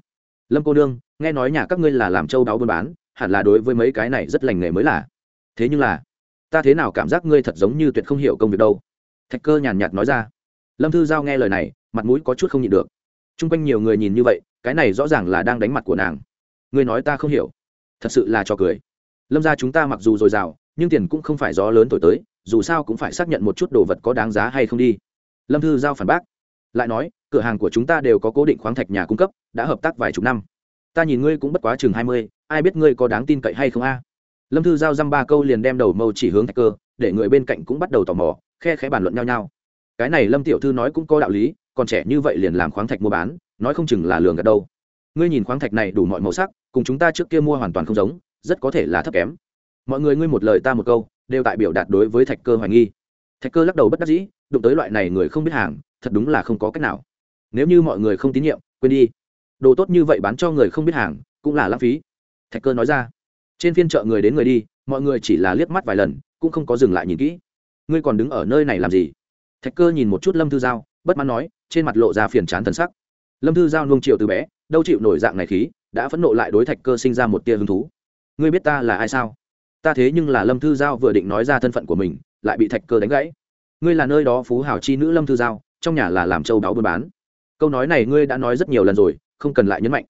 Lâm cô nương, nghe nói nhà các ngươi là làm châu đáo buôn bán, hẳn là đối với mấy cái này rất lành nghề mới là. Thế nhưng là ta thế nào cảm giác ngươi thật giống như tuyệt không hiểu công việc đâu? Thạch cơ nhàn nhạt nói ra. Lâm thư giao nghe lời này, mặt mũi có chút không nhịn được. T r u n g quanh nhiều người nhìn như vậy, cái này rõ ràng là đang đánh mặt của nàng. Ngươi nói ta không hiểu. Thật sự là cho cười. Lâm ra chúng ta mặc dù dồi dào, nhưng tiền cũng không phải gió lớn thổi tới, dù sao cũng phải xác nhận một chút đồ vật có đáng giá hay không đi. Lâm thư giao phản bác. Lại nói, cửa hàng của chúng ta đều có cố định khoáng thạch nhà cung cấp, đã hợp tác vài chục năm. Ta nhìn ngươi cũng bất quá chừng hai mươi, ai biết ngươi có đáng tin cậy hay không a? Lâm thư giao dăm ba câu liền đem đầu mâu chỉ hướng thạch cơ, để người bên cạnh cũng bắt đầu tò mò, khe khẽ bàn luận nhau nhau. Cái này lâm tiểu thư nói cũng có đạo lý, còn trẻ như vậy liền làm khoáng thạch mua bán, nói không chừng là lường gạt đâu. Ngươi nhìn khoáng thạch này đủ mọi màu sắc, cùng chúng ta trước kia mua hoàn toàn không giống, rất có thể là thấp kém. Mọi người ngươi một lời ta một câu, đều tại biểu đạt đối với thạch cơ hoài nghi. Thạch cơ lắc đầu bất đắc dĩ, đụng tới loại này người không biết hàng, thật đúng là không có cách nào. Nếu như mọi người không tín nhiệm, quên đi. Đồ tốt như vậy bán cho người không biết hàng, cũng là lãng phí. Thạch cơ nói ra trên phiên chợ người đến người đi, mọi người chỉ là liếc mắt vài lần, cũng không có dừng lại nhìn kỹ. Ngươi còn đứng ở nơi này làm gì? Thạch cơ nhìn một chút lâm thư giao, bất mãn nói, trên mặt lộ ra phiền chán thần sắc. Lâm thư giao nuông triệu từ bé, đâu chịu nổi dạng này khí, đã phẫn nộ lại đối thạch cơ sinh ra một tia hứng thú. Ngươi biết ta là ai sao? Ta thế nhưng là lâm thư giao vừa định nói ra thân phận của mình, lại bị thạch cơ đánh gãy. Ngươi là nơi đó phú hảo chi nữ lâm thư giao, trong nhà là làm châu đáo buôn bán. Câu nói này ngươi đã nói rất nhiều lần rồi, không cần lại nhấn mạnh.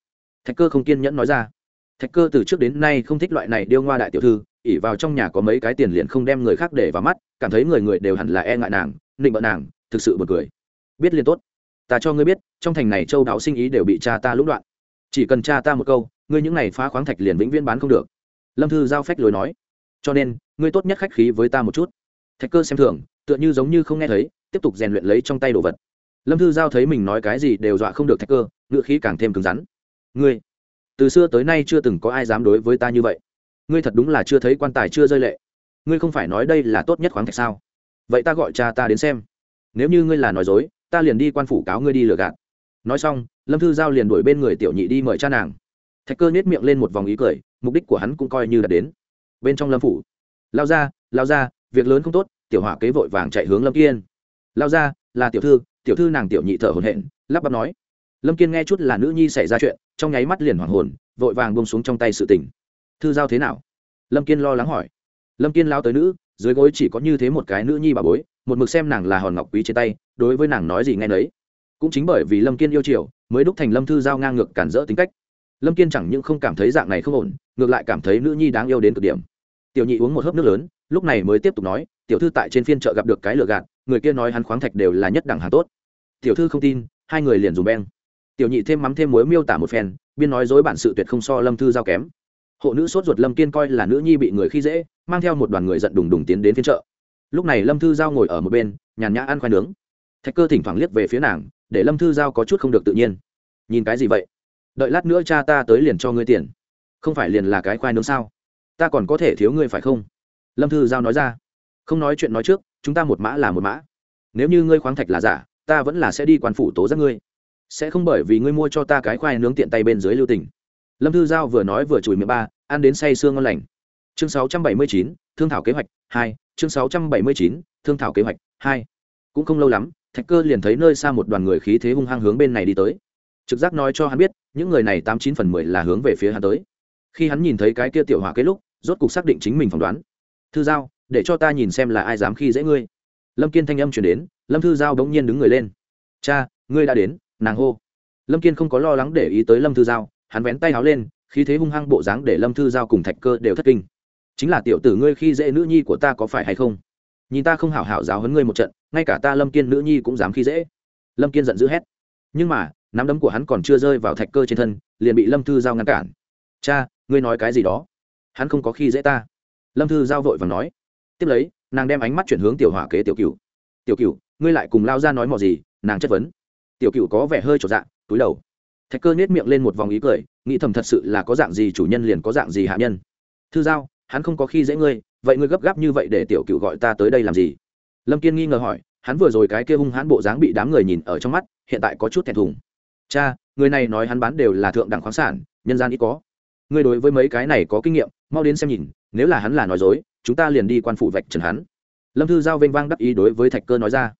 Thạch cơ không kiên nhẫn nói ra thạch cơ từ trước đến nay không thích loại này điêu ngoa đại tiểu thư, ỉ vào trong nhà có mấy cái tiền liền không đem người khác để vào mắt, cảm thấy người người đều hẳn là e ngại nàng, nịnh bợ nàng, thực sự bật cười. Biết liên tốt. Ta cho ngươi biết, trong thành này châu Đạo sinh ý đều bị cha ta lũng đoạn. Chỉ cần cha ta một câu, ngươi những này phá khoáng thạch liền vĩnh viễn bán không được. Lâm thư giao phách lối nói. Cho nên, ngươi tốt nhất khách khí với ta một chút. Thạch cơ xem thường, tựa như giống như không nghe thấy, tiếp tục rèn luyện lấy trong tay đồ vật. Lâm thư giao thấy mình nói cái gì đều dọa không được thạch cơ ngựa khí càng thêm cứng rắn. Ngươi từ xưa tới nay chưa từng có ai dám đối với ta như vậy. Ngươi thật đúng là chưa thấy quan tài chưa rơi lệ. Ngươi không phải nói đây là tốt nhất khoáng thạch sao? Vậy ta gọi cha ta đến xem. Nếu như ngươi là nói dối, ta liền đi quan phủ cáo ngươi đi lừa gạt. Nói xong, lâm thư giao liền đuổi bên người tiểu nhị đi mời cha nàng. Thạch cơ nhét miệng lên một vòng ý cười, mục đích của hắn cũng coi như đã đến. Bên trong lâm phủ, lao ra lao ra việc lớn không tốt, tiểu hỏa kế vội vàng chạy hướng lâm kiên lao ra là tiểu thư. Tiểu thư nàng tiểu nhị thở hồn hện lắp bắp nói lâm kiên nghe chút là nữ nhi xảy ra chuyện, trong nháy mắt liền hoảng hồn, vội vàng bông xuống trong tay sự tình. Thư giao thế nào? Lâm kiên lo lắng hỏi. Lâm kiên lao tới nữ, dưới gối chỉ có như thế một cái nữ nhi bà bối, một mực xem nàng là hòn ngọc quý trên tay, đối với nàng nói gì nghe nấy. Cũng chính bởi vì lâm kiên yêu chiều, mới đúc thành lâm thư giao ngang ngược cản rỡ tính cách. Lâm kiên chẳng những không cảm thấy dạng này không ổn, ngược lại cảm thấy nữ nhi đáng yêu đến cực điểm. Tiểu nhị uống một hớp nước lớn, lúc này mới tiếp tục nói, tiểu thư tại trên phiên chợ gặp được cái lừa gạt, người kia nói hắn khoáng thạch đều là nhất đẳng hàng tốt. Tiểu thư không tin, hai người liền dùng beng tiểu nhị thêm mắm thêm muối miêu tả một phen, biên nói dối bản sự tuyệt không so lâm thư giao kém. Hộ nữ sốt ruột lâm kiên coi là nữ nhi bị người khi dễ, mang theo một đoàn người giận đùng đùng tiến đến phiên chợ. Lúc này lâm thư giao ngồi ở một bên, nhàn nhã ăn khoai nướng. Thạch cơ thỉnh thoảng liếc về phía nàng, để lâm thư giao có chút không được tự nhiên. Nhìn cái gì vậy? Đợi lát nữa cha ta tới liền cho ngươi tiền. Không phải liền là cái khoai nướng sao? Ta còn có thể thiếu ngươi phải không? Lâm thư giao nói ra. Không nói chuyện nói trước, chúng ta một mã là một mã. Nếu như ngươi khoáng thạch là giả, ta vẫn là sẽ đi quan phủ tố giác ngươi sẽ không bởi vì ngươi mua cho ta cái khoai nướng tiện tay bên dưới lưu tình. Lâm thư giao vừa nói vừa chùi miệng ba ăn đến say sương ngon lành. Chương 679, thương thảo kế hoạch hai chương 679, thương thảo kế hoạch hai. Cũng không lâu lắm thạch cơ liền thấy nơi xa một đoàn người khí thế hung hăng hướng bên này đi tới. Trực giác nói cho hắn biết những người này tám chín phần mười là hướng về phía hắn tới. Khi hắn nhìn thấy cái kia tiểu hỏa kết lúc rốt cục xác định chính mình phỏng đoán. Thư giao để cho ta nhìn xem là ai dám khi dễ ngươi. Lâm kiên thanh âm chuyển đến lâm thư giao bỗng nhiên đứng người lên. Cha ngươi đã đến nàng hô. Lâm kiên không có lo lắng để ý tới lâm thư giao, hắn vén tay háo lên khi thế hung hăng bộ dáng để lâm thư giao cùng thạch cơ đều thất kinh. Chính là tiểu tử ngươi khi dễ nữ nhi của ta có phải hay không? Nhìn ta không hảo hảo giáo hấn ngươi một trận, ngay cả ta lâm kiên nữ nhi cũng dám khi dễ. Lâm kiên giận dữ hét. Nhưng mà, nắm đấm của hắn còn chưa rơi vào thạch cơ trên thân, liền bị lâm thư giao ngăn cản. Cha, ngươi nói cái gì đó? Hắn không có khi dễ ta. Lâm thư giao vội và nói. Tiếp lấy, nàng đem ánh mắt chuyển hướng tiểu hỏa kế tiểu cựu tiểu cựu ngươi lại cùng lao ra nói mò gì, nàng chất vấn tiểu cựu có vẻ hơi trọn dạng túi đầu. Thạch cơ nết miệng lên một vòng ý cười, nghĩ thầm thật sự là có dạng gì chủ nhân liền có dạng gì hạ nhân. Thư giao, hắn không có khi dễ ngươi, vậy ngươi gấp gáp như vậy để tiểu cựu gọi ta tới đây làm gì? Lâm kiên nghi ngờ hỏi, hắn vừa rồi cái kia hung hãn bộ dáng bị đám người nhìn ở trong mắt, hiện tại có chút thẹn thùng. Cha, người này nói hắn bán đều là thượng đẳng khoáng sản, nhân gian ít có. Ngươi đối với mấy cái này có kinh nghiệm, mau đến xem nhìn, nếu là hắn là nói dối, chúng ta liền đi quan phủ vạch trần hắn. Lâm thư giao vênh vang đắc ý đối với thạch cơ nói ra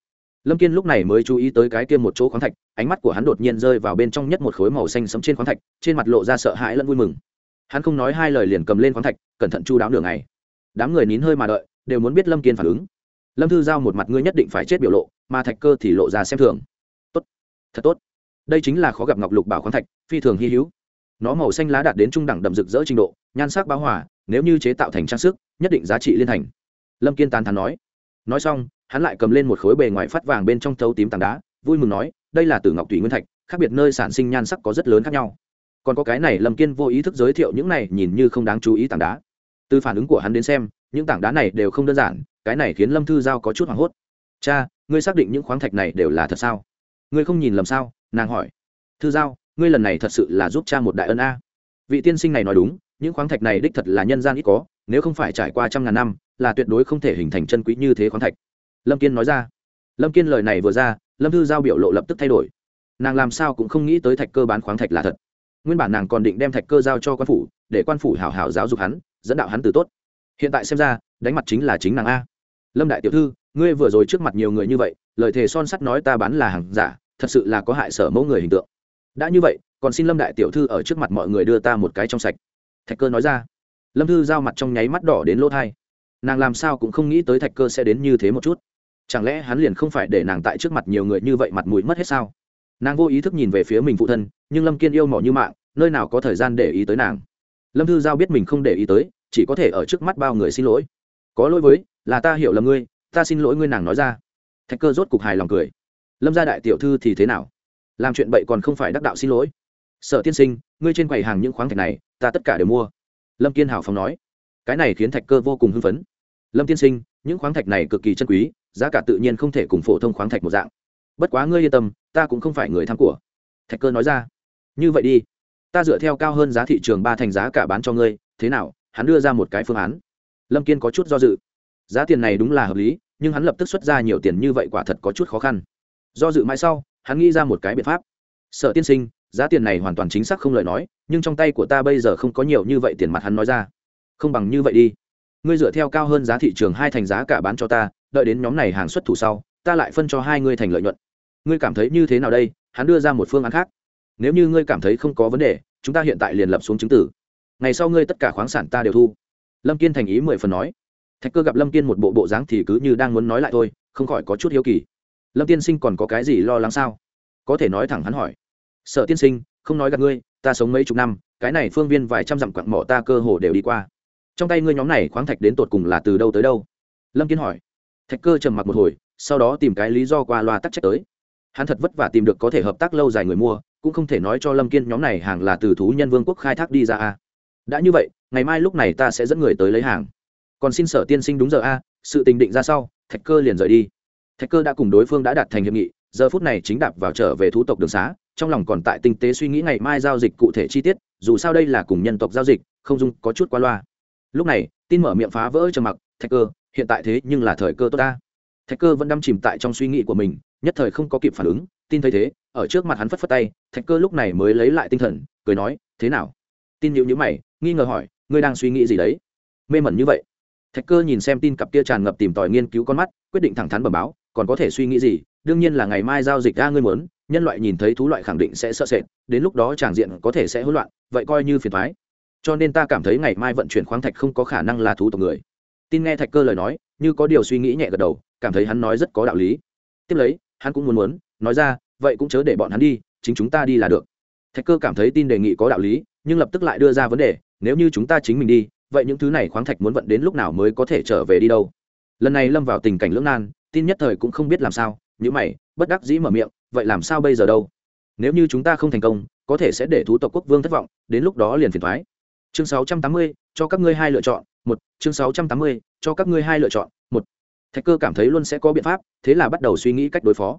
lâm kiên lúc này mới chú ý tới cái kia một chỗ khoáng thạch, ánh mắt của hắn đột nhiên rơi vào bên trong nhất một khối màu xanh sẫm trên khoáng thạch, trên mặt lộ ra sợ hãi lẫn vui mừng. Hắn không nói hai lời liền cầm lên khoáng thạch, cẩn thận chu đáo đường này đám người nín hơi mà đợi, đều muốn biết lâm kiên phản ứng. Lâm thư giao một mặt ngươi nhất định phải chết biểu lộ, mà thạch cơ thì lộ ra xem thường. Tốt, thật tốt. Đây chính là khó gặp ngọc lục bảo khoáng thạch, phi thường hy hữu. Nó màu xanh lá đạt đến trung đẳng đậm rực rỡ trình độ, nhan sắc báo hỏa nếu như chế tạo thành trang sức, nhất định giá trị liên thành. Lâm kiên tán thán nói. Nói xong hắn lại cầm lên một khối bề ngoài phát vàng bên trong thấu tím tảng đá, vui mừng nói, đây là từ ngọc thủy nguyên thạch, khác biệt nơi sản sinh nhan sắc có rất lớn khác nhau. Còn có cái này lâm kiên vô ý thức giới thiệu những này, nhìn như không đáng chú ý tảng đá. Từ phản ứng của hắn đến xem, những tảng đá này đều không đơn giản, cái này khiến lâm thư giao có chút hoảng hốt. Cha, ngươi xác định những khoáng thạch này đều là thật sao? Ngươi không nhìn lầm sao? nàng hỏi. Thư giao, ngươi lần này thật sự là giúp cha một đại ân a. Vị tiên sinh này nói đúng, những khoáng thạch này đích thật là nhân gian ít có, nếu không phải trải qua trăm ngàn năm, là tuyệt đối không thể hình thành chân quý như thế khoáng thạch lâm kiên nói ra. Lâm kiên lời này vừa ra, lâm thư giao biểu lộ lập tức thay đổi. Nàng làm sao cũng không nghĩ tới thạch cơ bán khoáng thạch là thật. Nguyên bản nàng còn định đem thạch cơ giao cho quan phủ, để quan phủ hảo hảo giáo dục hắn, dẫn đạo hắn từ tốt. Hiện tại xem ra, đánh mặt chính là chính nàng a. Lâm đại tiểu thư, ngươi vừa rồi trước mặt nhiều người như vậy, lời thề son sắt nói ta bán là hàng giả, thật sự là có hại sở mẫu người hình tượng. Đã như vậy, còn xin lâm đại tiểu thư ở trước mặt mọi người đưa ta một cái trong sạch. Thạch cơ nói ra. Lâm thư giao mặt trong nháy mắt đỏ đến lỗ thai. Nàng làm sao cũng không nghĩ tới thạch cơ sẽ đến như thế một chút chẳng lẽ hắn liền không phải để nàng tại trước mặt nhiều người như vậy mặt mũi mất hết sao? Nàng vô ý thức nhìn về phía mình phụ thân, nhưng lâm kiên yêu mỏ như mạng, nơi nào có thời gian để ý tới nàng? Lâm thư giao biết mình không để ý tới, chỉ có thể ở trước mắt bao người xin lỗi. Có lỗi với, là ta hiểu lầm ngươi, ta xin lỗi ngươi nàng nói ra. Thạch cơ rốt cục hài lòng cười. Lâm gia đại tiểu thư thì thế nào? Làm chuyện bậy còn không phải đắc đạo xin lỗi. Sở tiên sinh, ngươi trên quầy hàng những khoáng thạch này, ta tất cả đều mua. Lâm kiên hào phóng nói. Cái này khiến thạch cơ vô cùng hưng phấn. Lâm tiên sinh, những khoáng thạch này cực kỳ chân quý giá cả tự nhiên không thể cùng phổ thông khoáng thạch một dạng. Bất quá ngươi yên tâm, ta cũng không phải người tham của. Thạch cơ nói ra. Như vậy đi. Ta dựa theo cao hơn giá thị trường ba thành giá cả bán cho ngươi, thế nào? Hắn đưa ra một cái phương án. Lâm kiên có chút do dự. Giá tiền này đúng là hợp lý, nhưng hắn lập tức xuất ra nhiều tiền như vậy quả thật có chút khó khăn. Do dự mãi sau, hắn nghĩ ra một cái biện pháp. Sợ tiên sinh, giá tiền này hoàn toàn chính xác không lời nói, nhưng trong tay của ta bây giờ không có nhiều như vậy tiền mặt hắn nói ra. Không bằng như vậy đi. Ngươi dựa theo cao hơn giá thị trường hai thành giá cả bán cho ta đợi đến nhóm này hàng xuất thủ sau, ta lại phân cho hai ngươi thành lợi nhuận. Ngươi cảm thấy như thế nào đây? Hắn đưa ra một phương án khác. Nếu như ngươi cảm thấy không có vấn đề, chúng ta hiện tại liền lập xuống chứng tử. Ngày sau ngươi tất cả khoáng sản ta đều thu. Lâm kiên thành ý mười phần nói. Thạch cơ gặp lâm kiên một bộ bộ dáng thì cứ như đang muốn nói lại thôi, không khỏi có chút hiếu kỳ. Lâm tiên sinh còn có cái gì lo lắng sao? Có thể nói thẳng hắn hỏi. Sợ tiên sinh, không nói gặp ngươi, ta sống mấy chục năm, cái này phương viên vài trăm dặm quặng mỏ ta cơ hồ đều đi qua. Trong tay ngươi nhóm này khoáng thạch đến tột cùng là từ đâu tới đâu? Lâm kiên hỏi thạch cơ trầm mặc một hồi, sau đó tìm cái lý do qua loa tắc trách tới. Hắn thật vất vả tìm được có thể hợp tác lâu dài người mua, cũng không thể nói cho lâm kiên nhóm này hàng là từ thú nhân vương quốc khai thác đi ra a. Đã như vậy, ngày mai lúc này ta sẽ dẫn người tới lấy hàng. Còn xin sở tiên sinh đúng giờ a, sự tình định ra sau, thạch cơ liền rời đi. Thạch cơ đã cùng đối phương đã đạt thành hiệp nghị, giờ phút này chính đạp vào trở về thú tộc đường xá, trong lòng còn tại tinh tế suy nghĩ ngày mai giao dịch cụ thể chi tiết, dù sao đây là cùng nhân tộc giao dịch, không dung có chút qua loa. Lúc này, tin mở miệng phá vỡ trầm mặc, thạch cơ hiện tại thế nhưng là thời cơ tốt ta. Thạch cơ vẫn đâm chìm tại trong suy nghĩ của mình, nhất thời không có kịp phản ứng, tin thấy thế, ở trước mặt hắn phất phất tay, thạch cơ lúc này mới lấy lại tinh thần, cười nói, thế nào? Tin nhịu nhữ mày, nghi ngờ hỏi, ngươi đang suy nghĩ gì đấy? Mê mẩn như vậy. Thạch cơ nhìn xem tin cặp kia tràn ngập tìm tòi nghiên cứu con mắt, quyết định thẳng thắn bẩm báo, còn có thể suy nghĩ gì? Đương nhiên là ngày mai giao dịch ra ngươi muốn, nhân loại nhìn thấy thú loại khẳng định sẽ sợ sệt, đến lúc đó tràng diện có thể sẽ hỗn loạn, vậy coi như phiền thoái cho nên ta cảm thấy ngày mai vận chuyển khoáng thạch không có khả năng là thú tộc người tin nghe thạch cơ lời nói như có điều suy nghĩ nhẹ gật đầu cảm thấy hắn nói rất có đạo lý. Tiếp lấy hắn cũng muốn muốn nói ra vậy cũng chớ để bọn hắn đi chính chúng ta đi là được. Thạch cơ cảm thấy tin đề nghị có đạo lý nhưng lập tức lại đưa ra vấn đề nếu như chúng ta chính mình đi vậy những thứ này khoáng thạch muốn vận đến lúc nào mới có thể trở về đi đâu? Lần này lâm vào tình cảnh lưỡng nan tin nhất thời cũng không biết làm sao nhữ mày bất đắc dĩ mở miệng vậy làm sao bây giờ đâu? Nếu như chúng ta không thành công có thể sẽ để thú tộc quốc vương thất vọng đến lúc đó liền phiền thoái. Chương 680, cho các ngươi hai lựa chọn một chương 680, cho các ngươi hai lựa chọn. Một thạch cơ cảm thấy luôn sẽ có biện pháp thế là bắt đầu suy nghĩ cách đối phó.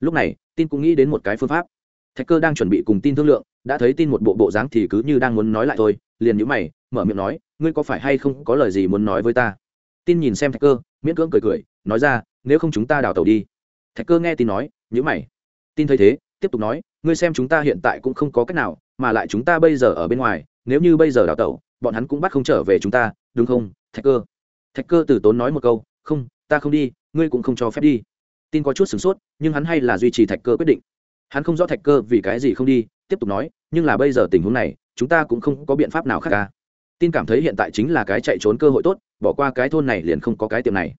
Lúc này tin cũng nghĩ đến một cái phương pháp. Thạch cơ đang chuẩn bị cùng tin thương lượng đã thấy tin một bộ bộ dáng thì cứ như đang muốn nói lại thôi liền nhữ mày mở miệng nói ngươi có phải hay không có lời gì muốn nói với ta? Tin nhìn xem thạch cơ miễn cưỡng cười cười nói ra nếu không chúng ta đào tàu đi. Thạch cơ nghe tin nói nhữ mày. Tin thấy thế tiếp tục nói ngươi xem chúng ta hiện tại cũng không có cách nào mà lại chúng ta bây giờ ở bên ngoài nếu như bây giờ đào tẩu bọn hắn cũng bắt không trở về chúng ta đúng không, thạch cơ? Thạch cơ từ tốn nói một câu, không, ta không đi, ngươi cũng không cho phép đi. Tin có chút sửng sốt, nhưng hắn hay là duy trì thạch cơ quyết định. Hắn không rõ thạch cơ vì cái gì không đi, tiếp tục nói, nhưng là bây giờ tình huống này, chúng ta cũng không có biện pháp nào khác cả. Tin cảm thấy hiện tại chính là cái chạy trốn cơ hội tốt, bỏ qua cái thôn này liền không có cái tiệm này.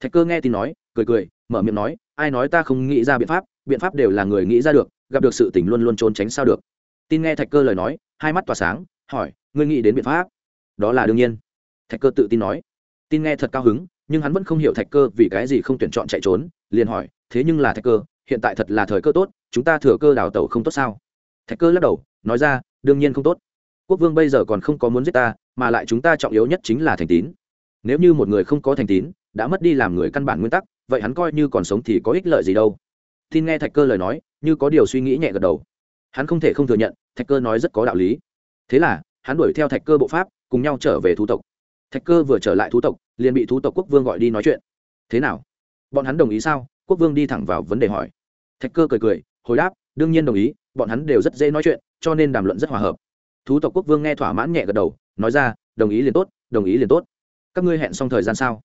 Thạch cơ nghe tin nói, cười cười, mở miệng nói, ai nói ta không nghĩ ra biện pháp biện pháp đều là người nghĩ ra được, gặp được sự tình luôn luôn trốn tránh sao được. Tin nghe thạch cơ lời nói, hai mắt tỏa sáng, hỏi, ngươi nghĩ đến biện pháp? Đó là đương nhiên thạch cơ tự tin nói. Tin nghe thật cao hứng, nhưng hắn vẫn không hiểu thạch cơ vì cái gì không tuyển chọn chạy trốn, liền hỏi, thế nhưng là thạch cơ, hiện tại thật là thời cơ tốt, chúng ta thừa cơ đào tẩu không tốt sao? Thạch cơ lắc đầu, nói ra, đương nhiên không tốt. Quốc vương bây giờ còn không có muốn giết ta, mà lại chúng ta trọng yếu nhất chính là thành tín. Nếu như một người không có thành tín, đã mất đi làm người căn bản nguyên tắc, vậy hắn coi như còn sống thì có ích lợi gì đâu? Tin nghe thạch cơ lời nói, như có điều suy nghĩ nhẹ gật đầu. Hắn không thể không thừa nhận, thạch cơ nói rất có đạo lý. Thế là, hắn đuổi theo thạch cơ bộ pháp, cùng nhau trở về thủ tộc thạch cơ vừa trở lại thú tộc, liền bị thú tộc quốc vương gọi đi nói chuyện. Thế nào? Bọn hắn đồng ý sao? Quốc vương đi thẳng vào vấn đề hỏi. Thạch cơ cười cười, hồi đáp, đương nhiên đồng ý, bọn hắn đều rất dễ nói chuyện, cho nên đàm luận rất hòa hợp. Thú tộc quốc vương nghe thỏa mãn nhẹ gật đầu, nói ra, đồng ý liền tốt, đồng ý liền tốt. Các ngươi hẹn xong thời gian sao?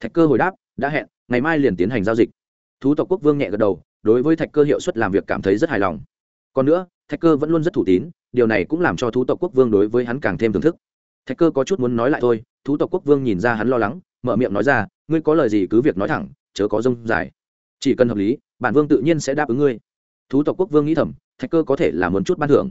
Thạch cơ hồi đáp, đã hẹn, ngày mai liền tiến hành giao dịch. Thú tộc quốc vương nhẹ gật đầu, đối với thạch cơ hiệu suất làm việc cảm thấy rất hài lòng. Còn nữa, thạch cơ vẫn luôn rất thủ tín, điều này cũng làm cho thú tộc quốc vương đối với hắn càng thêm thưởng thức thạch cơ có chút muốn nói lại thôi, thú tộc quốc vương nhìn ra hắn lo lắng, mở miệng nói ra, ngươi có lời gì cứ việc nói thẳng, chớ có rông dài. Chỉ cần hợp lý, bản vương tự nhiên sẽ đáp ứng ngươi. Thú tộc quốc vương nghĩ thầm, thạch cơ có thể là muốn chút ban thưởng.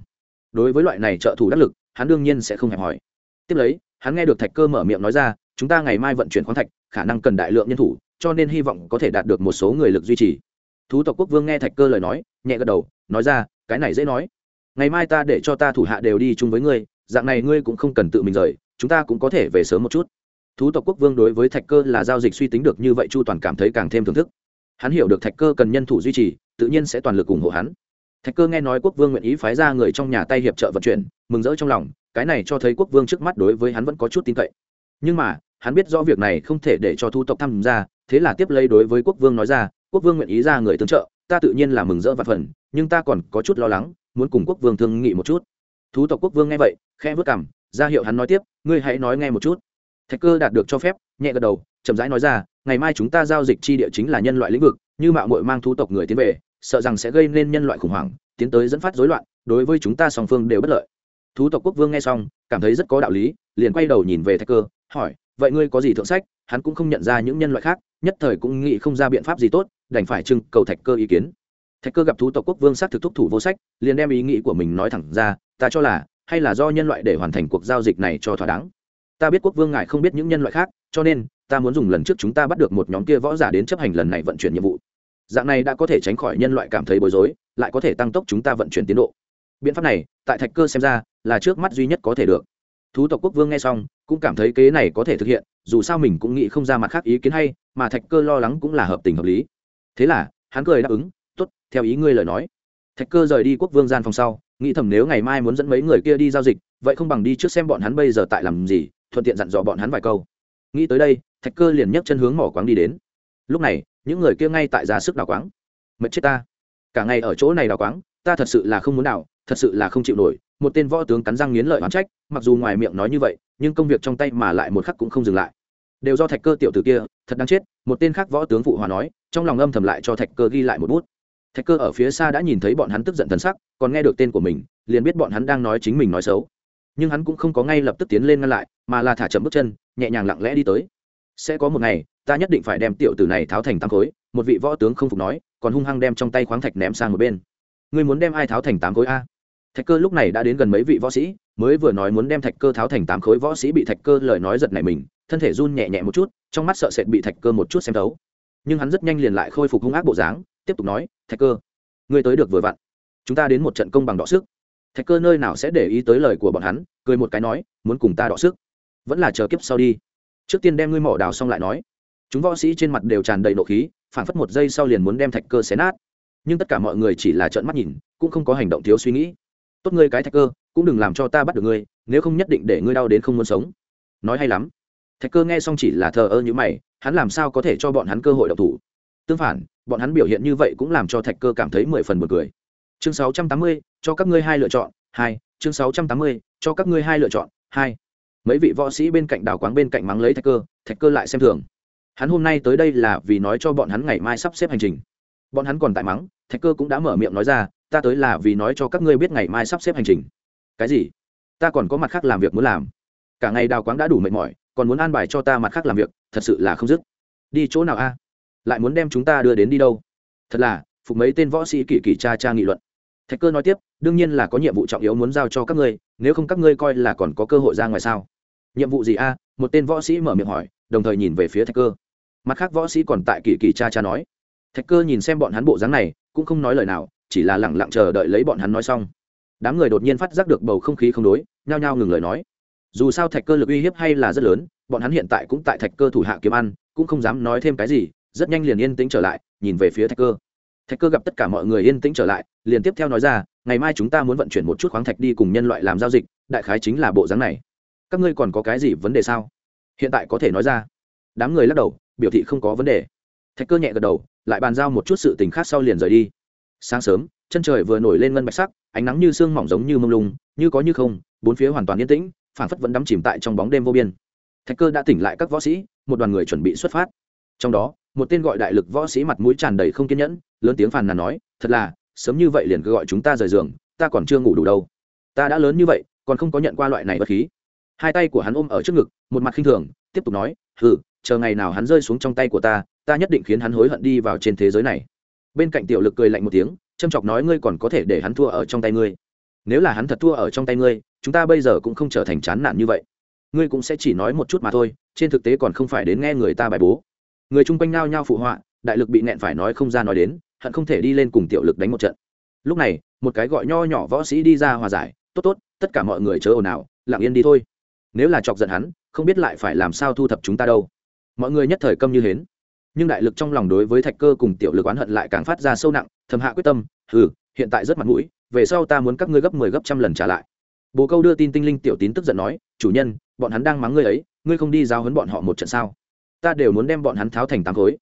Đối với loại này trợ thủ đắc lực, hắn đương nhiên sẽ không hẹp hỏi. Tiếp lấy, hắn nghe được thạch cơ mở miệng nói ra, chúng ta ngày mai vận chuyển khoáng thạch, khả năng cần đại lượng nhân thủ, cho nên hy vọng có thể đạt được một số người lực duy trì. Thú tộc quốc vương nghe thạch cơ lời nói, nhẹ gật đầu, nói ra, cái này dễ nói. Ngày mai ta để cho ta thủ hạ đều đi chung với ngươi dạng này ngươi cũng không cần tự mình rời, chúng ta cũng có thể về sớm một chút. Thú tộc quốc vương đối với thạch cơ là giao dịch suy tính được như vậy chu toàn cảm thấy càng thêm thưởng thức. Hắn hiểu được thạch cơ cần nhân thủ duy trì, tự nhiên sẽ toàn lực ủng hộ hắn. Thạch cơ nghe nói quốc vương nguyện ý phái ra người trong nhà tay hiệp trợ vận chuyển, mừng rỡ trong lòng, cái này cho thấy quốc vương trước mắt đối với hắn vẫn có chút tin cậy. Nhưng mà, hắn biết rõ việc này không thể để cho thu tộc tham gia, thế là tiếp lấy đối với quốc vương nói ra, quốc vương nguyện ý ra người tương trợ, ta tự nhiên là mừng rỡ và phần nhưng ta còn có chút lo lắng, muốn cùng quốc vương thương nghị một chút. Thú tộc quốc vương nghe vậy khe vớt cảm ra hiệu hắn nói tiếp, ngươi hãy nói nghe một chút. Thạch cơ đạt được cho phép, nhẹ gật đầu, chậm rãi nói ra, ngày mai chúng ta giao dịch chi địa chính là nhân loại lĩnh vực, như mạo muội mang thú tộc người tiến về, sợ rằng sẽ gây nên nhân loại khủng hoảng, tiến tới dẫn phát dối loạn, đối với chúng ta song phương đều bất lợi. Thú tộc quốc vương nghe xong, cảm thấy rất có đạo lý, liền quay đầu nhìn về thạch cơ, hỏi, vậy ngươi có gì thượng sách? Hắn cũng không nhận ra những nhân loại khác, nhất thời cũng nghĩ không ra biện pháp gì tốt, đành phải trưng cầu thạch cơ ý kiến. Thạch cơ gặp thú tộc quốc vương xác thực thúc thủ vô sách, liền đem ý nghĩ của mình nói thẳng ra, ta cho là hay là do nhân loại để hoàn thành cuộc giao dịch này cho thỏa đáng? Ta biết quốc vương ngài không biết những nhân loại khác, cho nên, ta muốn dùng lần trước chúng ta bắt được một nhóm kia võ giả đến chấp hành lần này vận chuyển nhiệm vụ. Dạng này đã có thể tránh khỏi nhân loại cảm thấy bối rối, lại có thể tăng tốc chúng ta vận chuyển tiến độ. Biện pháp này, tại thạch cơ xem ra, là trước mắt duy nhất có thể được. Thú tộc quốc vương nghe xong, cũng cảm thấy kế này có thể thực hiện, dù sao mình cũng nghĩ không ra mặt khác ý kiến hay, mà thạch cơ lo lắng cũng là hợp tình hợp lý. Thế là, hắn cười đáp ứng t ố t theo ý ngươi lời nói. Thạch cơ rời đi quốc vương gian phòng sau nghĩ thầm nếu ngày mai muốn dẫn mấy người kia đi giao dịch, vậy không bằng đi trước xem bọn hắn bây giờ tại làm gì, thuận tiện dặn dò bọn hắn vài câu. Nghĩ tới đây, thạch cơ liền nhấc chân hướng mỏ quáng đi đến. Lúc này, những người kia ngay tại ra sức đào quáng. Mệt chết ta. Cả ngày ở chỗ này đào quáng, ta thật sự là không muốn đào, thật sự là không chịu nổi. Một tên võ tướng cắn răng nghiến lợi oán trách, mặc dù ngoài miệng nói như vậy, nhưng công việc trong tay mà lại một khắc cũng không dừng lại. Đều do thạch cơ tiểu tử kia, thật đáng chết, một tên khác võ tướng phụ hòa nói, trong lòng âm thầm lại cho thạch cơ ghi lại một bút thạch cơ ở phía xa đã nhìn thấy bọn hắn tức giận thần sắc, còn nghe được tên của mình, liền biết bọn hắn đang nói chính mình nói xấu. Nhưng hắn cũng không có ngay lập tức tiến lên ngăn lại, mà là thả chậm bước chân, nhẹ nhàng lặng lẽ đi tới. Sẽ có một ngày, ta nhất định phải đem tiểu tử này tháo thành tám khối, một vị võ tướng không phục nói, còn hung hăng đem trong tay khoáng thạch ném sang một bên. Ngươi muốn đem ai tháo thành tám khối a? Thạch cơ lúc này đã đến gần mấy vị võ sĩ, mới vừa nói muốn đem thạch cơ tháo thành tám khối, võ sĩ bị thạch cơ lời nói giật này mình, thân thể run nhẹ nhẹ một chút, trong mắt sợ sệt bị thạch cơ một chút xem thấu. Nhưng hắn rất nhanh liền lại khôi phục hung ác bộ dáng tiếp tục nói, thạch cơ, ngươi tới được vừa vặn. Chúng ta đến một trận công bằng đọ sức. Thạch cơ nơi nào sẽ để ý tới lời của bọn hắn, cười một cái nói, muốn cùng ta đọ sức. Vẫn là chờ kiếp sau đi. Trước tiên đem ngươi mỏ đào xong lại nói. Chúng võ sĩ trên mặt đều tràn đầy nộ khí, phảng phất một giây sau liền muốn đem thạch cơ xé nát. Nhưng tất cả mọi người chỉ là trợn mắt nhìn, cũng không có hành động thiếu suy nghĩ. Tốt ngươi cái thạch cơ, cũng đừng làm cho ta bắt được ngươi, nếu không nhất định để ngươi đau đến không muốn sống. Nói hay lắm. Thạch cơ nghe xong chỉ là thờ ơ như mày, hắn làm sao có thể cho bọn hắn cơ hội độc thủ? Tương phản, bọn hắn biểu hiện như vậy cũng làm cho thạch cơ cảm thấy mười phần một cười. Chương sáu trăm tám mươi, cho các ngươi hai lựa chọn, hai, chương sáu trăm tám mươi, cho các ngươi hai lựa chọn, hai. Mấy vị võ sĩ bên cạnh đào quáng bên cạnh mắng lấy thạch cơ thạch cơ lại xem thường. Hắn hôm nay tới đây là vì nói cho bọn hắn ngày mai sắp xếp hành trình. Bọn hắn còn tại mắng, thạch cơ cũng đã mở miệng nói ra, ta tới là vì nói cho các ngươi biết ngày mai sắp xếp hành trình. Cái gì? Ta còn có mặt khác làm việc muốn làm. Cả ngày đào quáng đã đủ mệt mỏi, còn muốn an bài cho ta mặt khác làm việc, thật sự là không dứt. Đi chỗ nào a? Lại muốn đem chúng ta đưa đến đi đâu? Thật là, phục mấy tên võ sĩ kỳ kỳ cha cha nghị luận. Thạch cơ nói tiếp, đương nhiên là có nhiệm vụ trọng yếu muốn giao cho các ngươi, nếu không các ngươi coi là còn có cơ hội ra ngoài sao? Nhiệm vụ gì a? Một tên võ sĩ mở miệng hỏi, đồng thời nhìn về phía thạch cơ. Mặt khác võ sĩ còn tại kỳ kỳ cha cha nói. Thạch cơ nhìn xem bọn hắn bộ dáng này, cũng không nói lời nào, chỉ là lẳng lặng chờ đợi lấy bọn hắn nói xong. Đám người đột nhiên phát giác được bầu không khí không đối, nhao nhao ngừng lời nói. Dù sao thạch cơ lực uy hiếp hay là rất lớn, bọn hắn hiện tại cũng tại thạch cơ thủ hạ kiếm ăn, cũng không dám nói thêm cái gì rất nhanh liền yên tĩnh trở lại, nhìn về phía thạch cơ. Thạch cơ gặp tất cả mọi người yên tĩnh trở lại, liền tiếp theo nói ra, ngày mai chúng ta muốn vận chuyển một chút khoáng thạch đi cùng nhân loại làm giao dịch, đại khái chính là bộ dáng này. Các ngươi còn có cái gì vấn đề sao? Hiện tại có thể nói ra. Đám người lắc đầu, biểu thị không có vấn đề. Thạch cơ nhẹ gật đầu, lại bàn giao một chút sự tình khác sau liền rời đi. Sáng sớm, chân trời vừa nổi lên ngân bạch sắc, ánh nắng như sương mỏng giống như mông lung, như có như không, bốn phía hoàn toàn yên tĩnh, phảng phất vẫn đắm chìm tại trong bóng đêm vô biên. Thạch cơ đã tỉnh lại các võ sĩ, một đoàn người chuẩn bị xuất phát. Trong đó một tên gọi đại lực võ sĩ mặt mũi tràn đầy không kiên nhẫn, lớn tiếng phàn nàn nói, thật là, sớm như vậy liền cứ gọi chúng ta rời giường, ta còn chưa ngủ đủ đâu. Ta đã lớn như vậy, còn không có nhận qua loại này bất khí. Hai tay của hắn ôm ở trước ngực, một mặt khinh thường, tiếp tục nói, hừ, chờ ngày nào hắn rơi xuống trong tay của ta ta nhất định khiến hắn hối hận đi vào trên thế giới này. Bên cạnh tiểu lực cười lạnh một tiếng, châm chọc nói, ngươi còn có thể để hắn thua ở trong tay ngươi. Nếu là hắn thật thua ở trong tay ngươi, chúng ta bây giờ cũng không trở thành chán nản như vậy. Ngươi cũng sẽ chỉ nói một chút mà thôi, trên thực tế còn không phải đến nghe người ta bài bố người chung quanh nao nhao phụ họa, đại lực bị nẹn phải nói không ra nói đến, hận không thể đi lên cùng tiểu lực đánh một trận. Lúc này, một cái gọi nho nhỏ võ sĩ đi ra hòa giải, tốt tốt, tất cả mọi người chớ ồn ào, lặng yên đi thôi. Nếu là chọc giận hắn, không biết lại phải làm sao thu thập chúng ta đâu. Mọi người nhất thời câm như hến. Nhưng đại lực trong lòng đối với thạch cơ cùng tiểu lực oán hận lại càng phát ra sâu nặng, thầm hạ quyết tâm ừ hiện tại rất mặt mũi, về sau ta muốn các ngươi gấp mười 10 gấp trăm lần trả lại. Bồ câu đưa tin tinh linh tiểu tín tức giận nói, chủ nhân, bọn hắn đang mắng ngươi ấy, ngươi không đi giao hấn bọn họ một trận sao? Ta đều muốn đem bọn hắn tháo thành tám khối.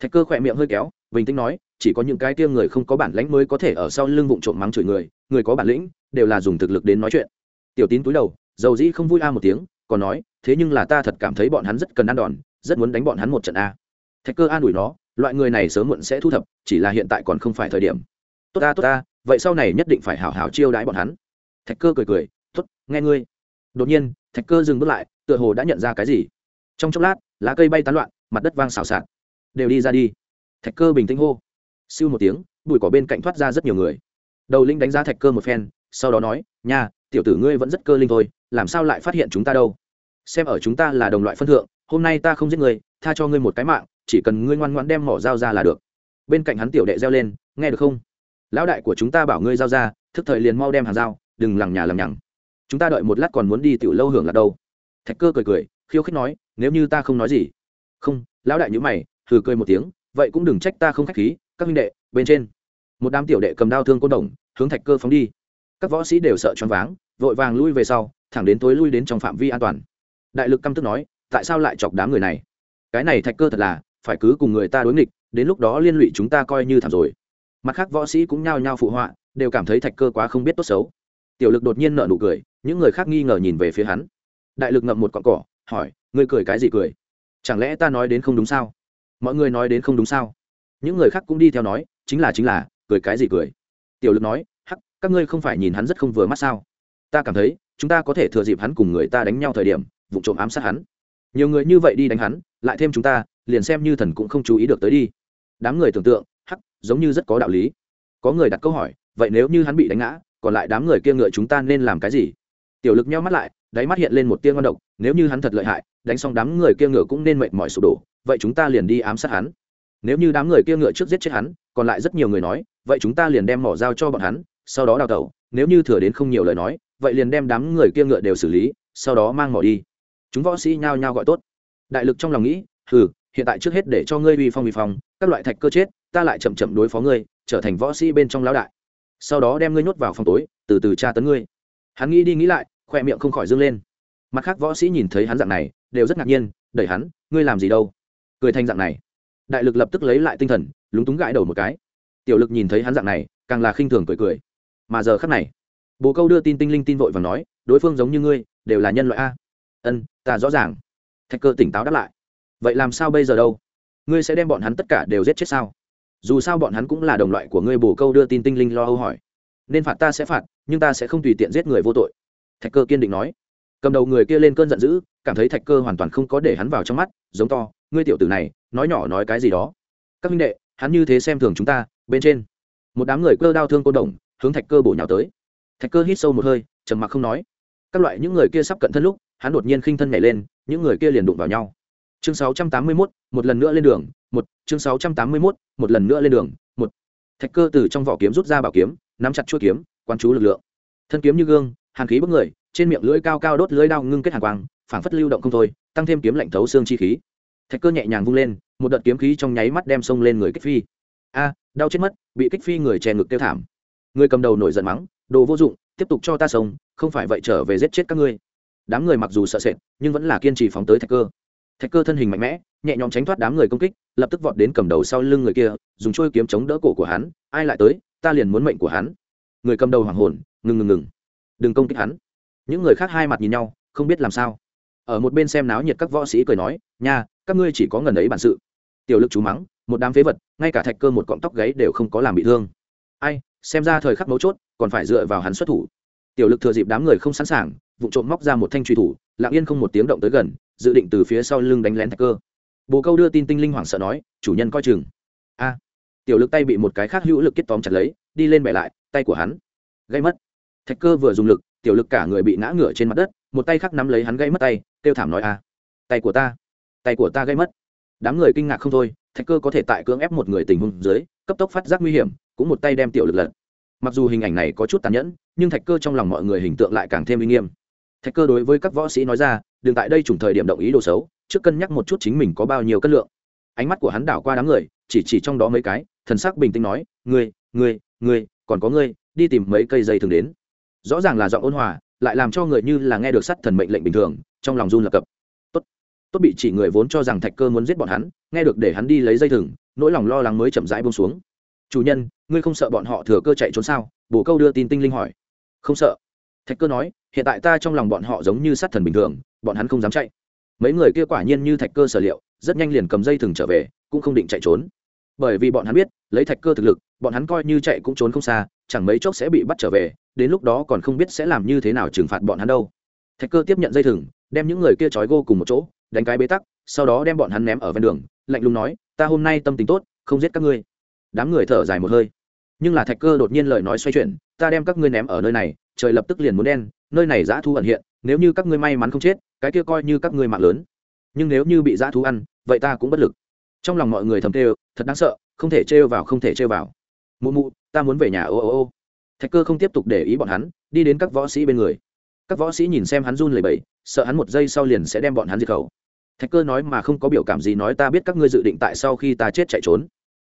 Thạch cơ khỏe miệng hơi kéo, bình tĩnh nói, chỉ có những cái tiêm người không có bản lãnh mới có thể ở sau lưng vụng trộm mắng chửi người người có bản lĩnh, đều là dùng thực lực đến nói chuyện. Tiểu tín túi đầu, dầu dĩ không vui a một tiếng, còn nói, thế nhưng là ta thật cảm thấy bọn hắn rất cần ăn đòn, rất muốn đánh bọn hắn một trận a. Thạch cơ an ủi nó, loại người này sớm muộn sẽ thu thập, chỉ là hiện tại còn không phải thời điểm. Tốt ta tốt ta, vậy sau này nhất định phải hảo hảo chiêu đãi bọn hắn. Thạch cơ cười cười, tốt, nghe ngươi. Đột nhiên, thạch cơ dừng bước lại, tựa hồ đã nhận ra cái gì trong chốc lát, lá cây bay tán loạn, mặt đất vang xào xạc. Đều đi ra đi. Thạch cơ bình tĩnh hô. Siêu một tiếng, bụi cỏ bên cạnh thoát ra rất nhiều người. Đầu linh đánh giá thạch cơ một phen, sau đó nói, nha, tiểu tử ngươi vẫn rất cơ linh thôi, làm sao lại phát hiện chúng ta đâu? Xem ở chúng ta là đồng loại phân thượng, hôm nay ta không giết người tha cho ngươi một cái mạng, chỉ cần ngươi ngoan ngoãn đem mỏ dao ra là được. Bên cạnh hắn tiểu đệ reo lên, nghe được không? Lão đại của chúng ta bảo ngươi giao ra, thức thời liền mau đem hàng dao đừng lằng nhà lằng nhằng. Chúng ta đợi một lát còn muốn đi tiểu lâu hưởng là đâu. Thạch cơ cười cười, khiêu khích nói nếu như ta không nói gì. Không, lão đại nhữ mày thử cười một tiếng, vậy cũng đừng trách ta không khách khí, các minh đệ, bên trên. Một đám tiểu đệ cầm đao thương côn đồng, hướng thạch cơ phóng đi. Các võ sĩ đều sợ choáng váng, vội vàng lui về sau, thẳng đến tối lui đến trong phạm vi an toàn. Đại lực căm tức nói, tại sao lại chọc đám người này? Cái này thạch cơ thật là, phải cứ cùng người ta đối nghịch, đến lúc đó liên lụy chúng ta coi như thảm rồi. Mặt khác võ sĩ cũng nhao nhao phụ họa, đều cảm thấy thạch cơ quá không biết tốt xấu. Tiểu lực đột nhiên nợ nụ cười, những người khác nghi ngờ nhìn về phía hắn. Đại lực ngậm một cọn cỏ, hỏi ngươi cười cái gì cười? Chẳng lẽ ta nói đến không đúng sao? Mọi người nói đến không đúng sao? Những người khác cũng đi theo nói, chính là chính là, cười cái gì cười? Tiểu lực nói, hắc, các ngươi không phải nhìn hắn rất không vừa mắt sao? Ta cảm thấy, chúng ta có thể thừa dịp hắn cùng người ta đánh nhau thời điểm, vụ trộm ám sát hắn. Nhiều người như vậy đi đánh hắn, lại thêm chúng ta, liền xem như thần cũng không chú ý được tới đi. Đám người tưởng tượng, hắc, giống như rất có đạo lý. Có người đặt câu hỏi, vậy nếu như hắn bị đánh ngã, còn lại đám người kia ngựa chúng ta nên làm cái gì? Tiểu lực nhau mắt lại đáy mắt hiện lên một tia ngon độc, nếu như hắn thật lợi hại, đánh xong đám người kia ngựa cũng nên mệt mỏi sụp đổ, vậy chúng ta liền đi ám sát hắn. Nếu như đám người kia ngựa trước giết chết hắn, còn lại rất nhiều người nói, vậy chúng ta liền đem mỏ dao cho bọn hắn, sau đó đào tẩu, nếu như thừa đến không nhiều lời nói, vậy liền đem đám người kia ngựa đều xử lý, sau đó mang mỏ đi. Chúng võ sĩ nhao nhao gọi tốt. Đại lực trong lòng nghĩ, hừ, hiện tại trước hết để cho ngươi uy phong uy phong, các loại thạch cơ chết, ta lại chậm chậm đối phó ngươi, trở thành võ sĩ bên trong lão đại. Sau đó đem ngươi nhốt vào phòng tối, từ từ tra tấn ngươi. Hắn nghĩ đi nghĩ lại khoe miệng không khỏi dâng lên. Mặt khác võ sĩ nhìn thấy hắn dạng này, đều rất ngạc nhiên, đẩy hắn, ngươi làm gì đâu? Cười thành dạng này. Đại lực lập tức lấy lại tinh thần, lúng túng gãi đầu một cái. Tiểu lực nhìn thấy hắn dạng này, càng là khinh thường cười cười. Mà giờ khắc này, bồ câu đưa tin tinh linh tin vội và nói, đối phương giống như ngươi, đều là nhân loại a. Ân, ta rõ ràng. Thạch cơ tỉnh táo đáp lại. Vậy làm sao bây giờ đâu? Ngươi sẽ đem bọn hắn tất cả đều giết chết sao? Dù sao bọn hắn cũng là đồng loại của ngươi, bồ câu đưa tin tinh linh lo âu hỏi. Nên phạt ta sẽ phạt, nhưng ta sẽ không tùy tiện giết người vô tội thạch cơ kiên định nói. Cầm đầu người kia lên cơn giận dữ cảm thấy thạch cơ hoàn toàn không có để hắn vào trong mắt giống to ngươi tiểu tử này nói nhỏ nói cái gì đó. Các minh đệ hắn như thế xem thường chúng ta bên trên. Một đám người cơ đau thương côn đồng hướng thạch cơ bổ nhào tới. Thạch cơ hít sâu một hơi trầm mặc không nói. Các loại những người kia sắp cận thân lúc hắn đột nhiên khinh thân nhảy lên những người kia liền đụng vào nhau. Chương 681, một lần nữa lên đường một chương 681, một lần nữa lên đường một. Thạch cơ từ trong vỏ kiếm rút ra bảo kiếm nắm chặt chuôi kiếm quan chú lực lượng. Thân kiếm như gương hàn khí bức người, trên miệng lưỡi cao cao đốt lưỡi đao ngưng kết hàn quang, phảng phất lưu động không thôi, tăng thêm kiếm lạnh thấu xương chi khí. Thạch cơ nhẹ nhàng vung lên, một đợt kiếm khí trong nháy mắt đem xông lên người kích phi. A, đau chết mất, bị kích phi người chè ngực tiêu thảm. Người cầm đầu nổi giận mắng, đồ vô dụng, tiếp tục cho ta sống không phải vậy trở về giết chết các ngươi. Đám người mặc dù sợ sệt, nhưng vẫn là kiên trì phóng tới thạch cơ. Thạch cơ thân hình mạnh mẽ, nhẹ nhõm tránh thoát đám người công kích, lập tức vọt đến cầm đầu sau lưng người kia, dùng trôi kiếm chống đỡ cổ của hắn, ai lại tới, ta liền muốn mệnh của hắn. Người cầm đầu hoàng hồn, ngừng ngừng ngừng đừng công kích hắn. Những người khác hai mặt nhìn nhau, không biết làm sao. Ở một bên xem náo nhiệt các võ sĩ cười nói, nha, các ngươi chỉ có ngần ấy bản sự. Tiểu lực chú mắng, một đám phế vật, ngay cả thạch cơ một cọng tóc gáy đều không có làm bị thương. Ai, xem ra thời khắc mấu chốt, còn phải dựa vào hắn xuất thủ. Tiểu lực thừa dịp đám người không sẵn sàng vụ trộm móc ra một thanh truy thủ, lặng yên không một tiếng động tới gần, dự định từ phía sau lưng đánh lén thạch cơ. Bồ câu đưa tin tinh linh hoảng sợ nói, chủ nhân coi chừng. A, tiểu lực tay bị một cái khác hữu lực kết tóm chặt lấy, đi lên bẻ lại, tay của hắn gây mất thạch cơ vừa dùng lực, tiểu lực cả người bị ngã ngửa trên mặt đất, một tay khác nắm lấy hắn gây mất tay, kêu thảm nói a tay của ta, tay của ta gây mất. Đám người kinh ngạc không thôi, thạch cơ có thể tại cưỡng ép một người tình huống dưới, cấp tốc phát giác nguy hiểm, cũng một tay đem tiểu lực lật. Mặc dù hình ảnh này có chút tàn nhẫn, nhưng thạch cơ trong lòng mọi người hình tượng lại càng thêm uy nghiêm. Thạch cơ đối với các võ sĩ nói ra, đừng tại đây trùng thời điểm động ý đồ xấu, trước cân nhắc một chút chính mình có bao nhiêu cân lượng. Ánh mắt của hắn đảo qua đám người, chỉ chỉ trong đó mấy cái, thần sắc bình tĩnh nói, ngươi ngươi ngươi, còn có ngươi, đi tìm mấy cây dây thường đến rõ ràng là giọng ôn hòa, lại làm cho người như là nghe được sắt thần mệnh lệnh bình thường, trong lòng run lập cập. Tốt. Tốt bị chỉ người vốn cho rằng thạch cơ muốn giết bọn hắn, nghe được để hắn đi lấy dây thừng, nỗi lòng lo lắng mới chậm rãi buông xuống. Chủ nhân, ngươi không sợ bọn họ thừa cơ chạy trốn sao? Bồ câu đưa tin tinh linh hỏi. Không sợ. Thạch cơ nói, hiện tại ta trong lòng bọn họ giống như sát thần bình thường, bọn hắn không dám chạy. Mấy người kia quả nhiên như thạch cơ sở liệu, rất nhanh liền cầm dây thừng trở về, cũng không định chạy trốn bởi vì bọn hắn biết, lấy thạch cơ thực lực, bọn hắn coi như chạy cũng trốn không xa, chẳng mấy chốc sẽ bị bắt trở về, đến lúc đó còn không biết sẽ làm như thế nào trừng phạt bọn hắn đâu. Thạch cơ tiếp nhận dây thừng, đem những người kia trói gô cùng một chỗ, đánh cái bế tắc, sau đó đem bọn hắn ném ở ven đường, lạnh lùng nói, ta hôm nay tâm tính tốt, không giết các ngươi. Đám người thở dài một hơi. Nhưng là thạch cơ đột nhiên lời nói xoay chuyển, ta đem các ngươi ném ở nơi này, trời lập tức liền muốn đen, nơi này dã thu ẩn hiện, nếu như các ngươi may mắn không chết, cái kia coi như các ngươi mạng lớn. Nhưng nếu như bị dã thú ăn, vậy ta cũng bất lực trong lòng mọi người thầm tê thật đáng sợ, không thể trêu vào, không thể trêu vào. Mụ mụ, ta muốn về nhà, ô ô ô. Thạch cơ không tiếp tục để ý bọn hắn, đi đến các võ sĩ bên người. Các võ sĩ nhìn xem hắn run lầy bẫy sợ hắn một giây sau liền sẽ đem bọn hắn diệt khẩu. Thạch cơ nói mà không có biểu cảm gì nói ta biết các ngươi dự định tại sau khi ta chết chạy trốn.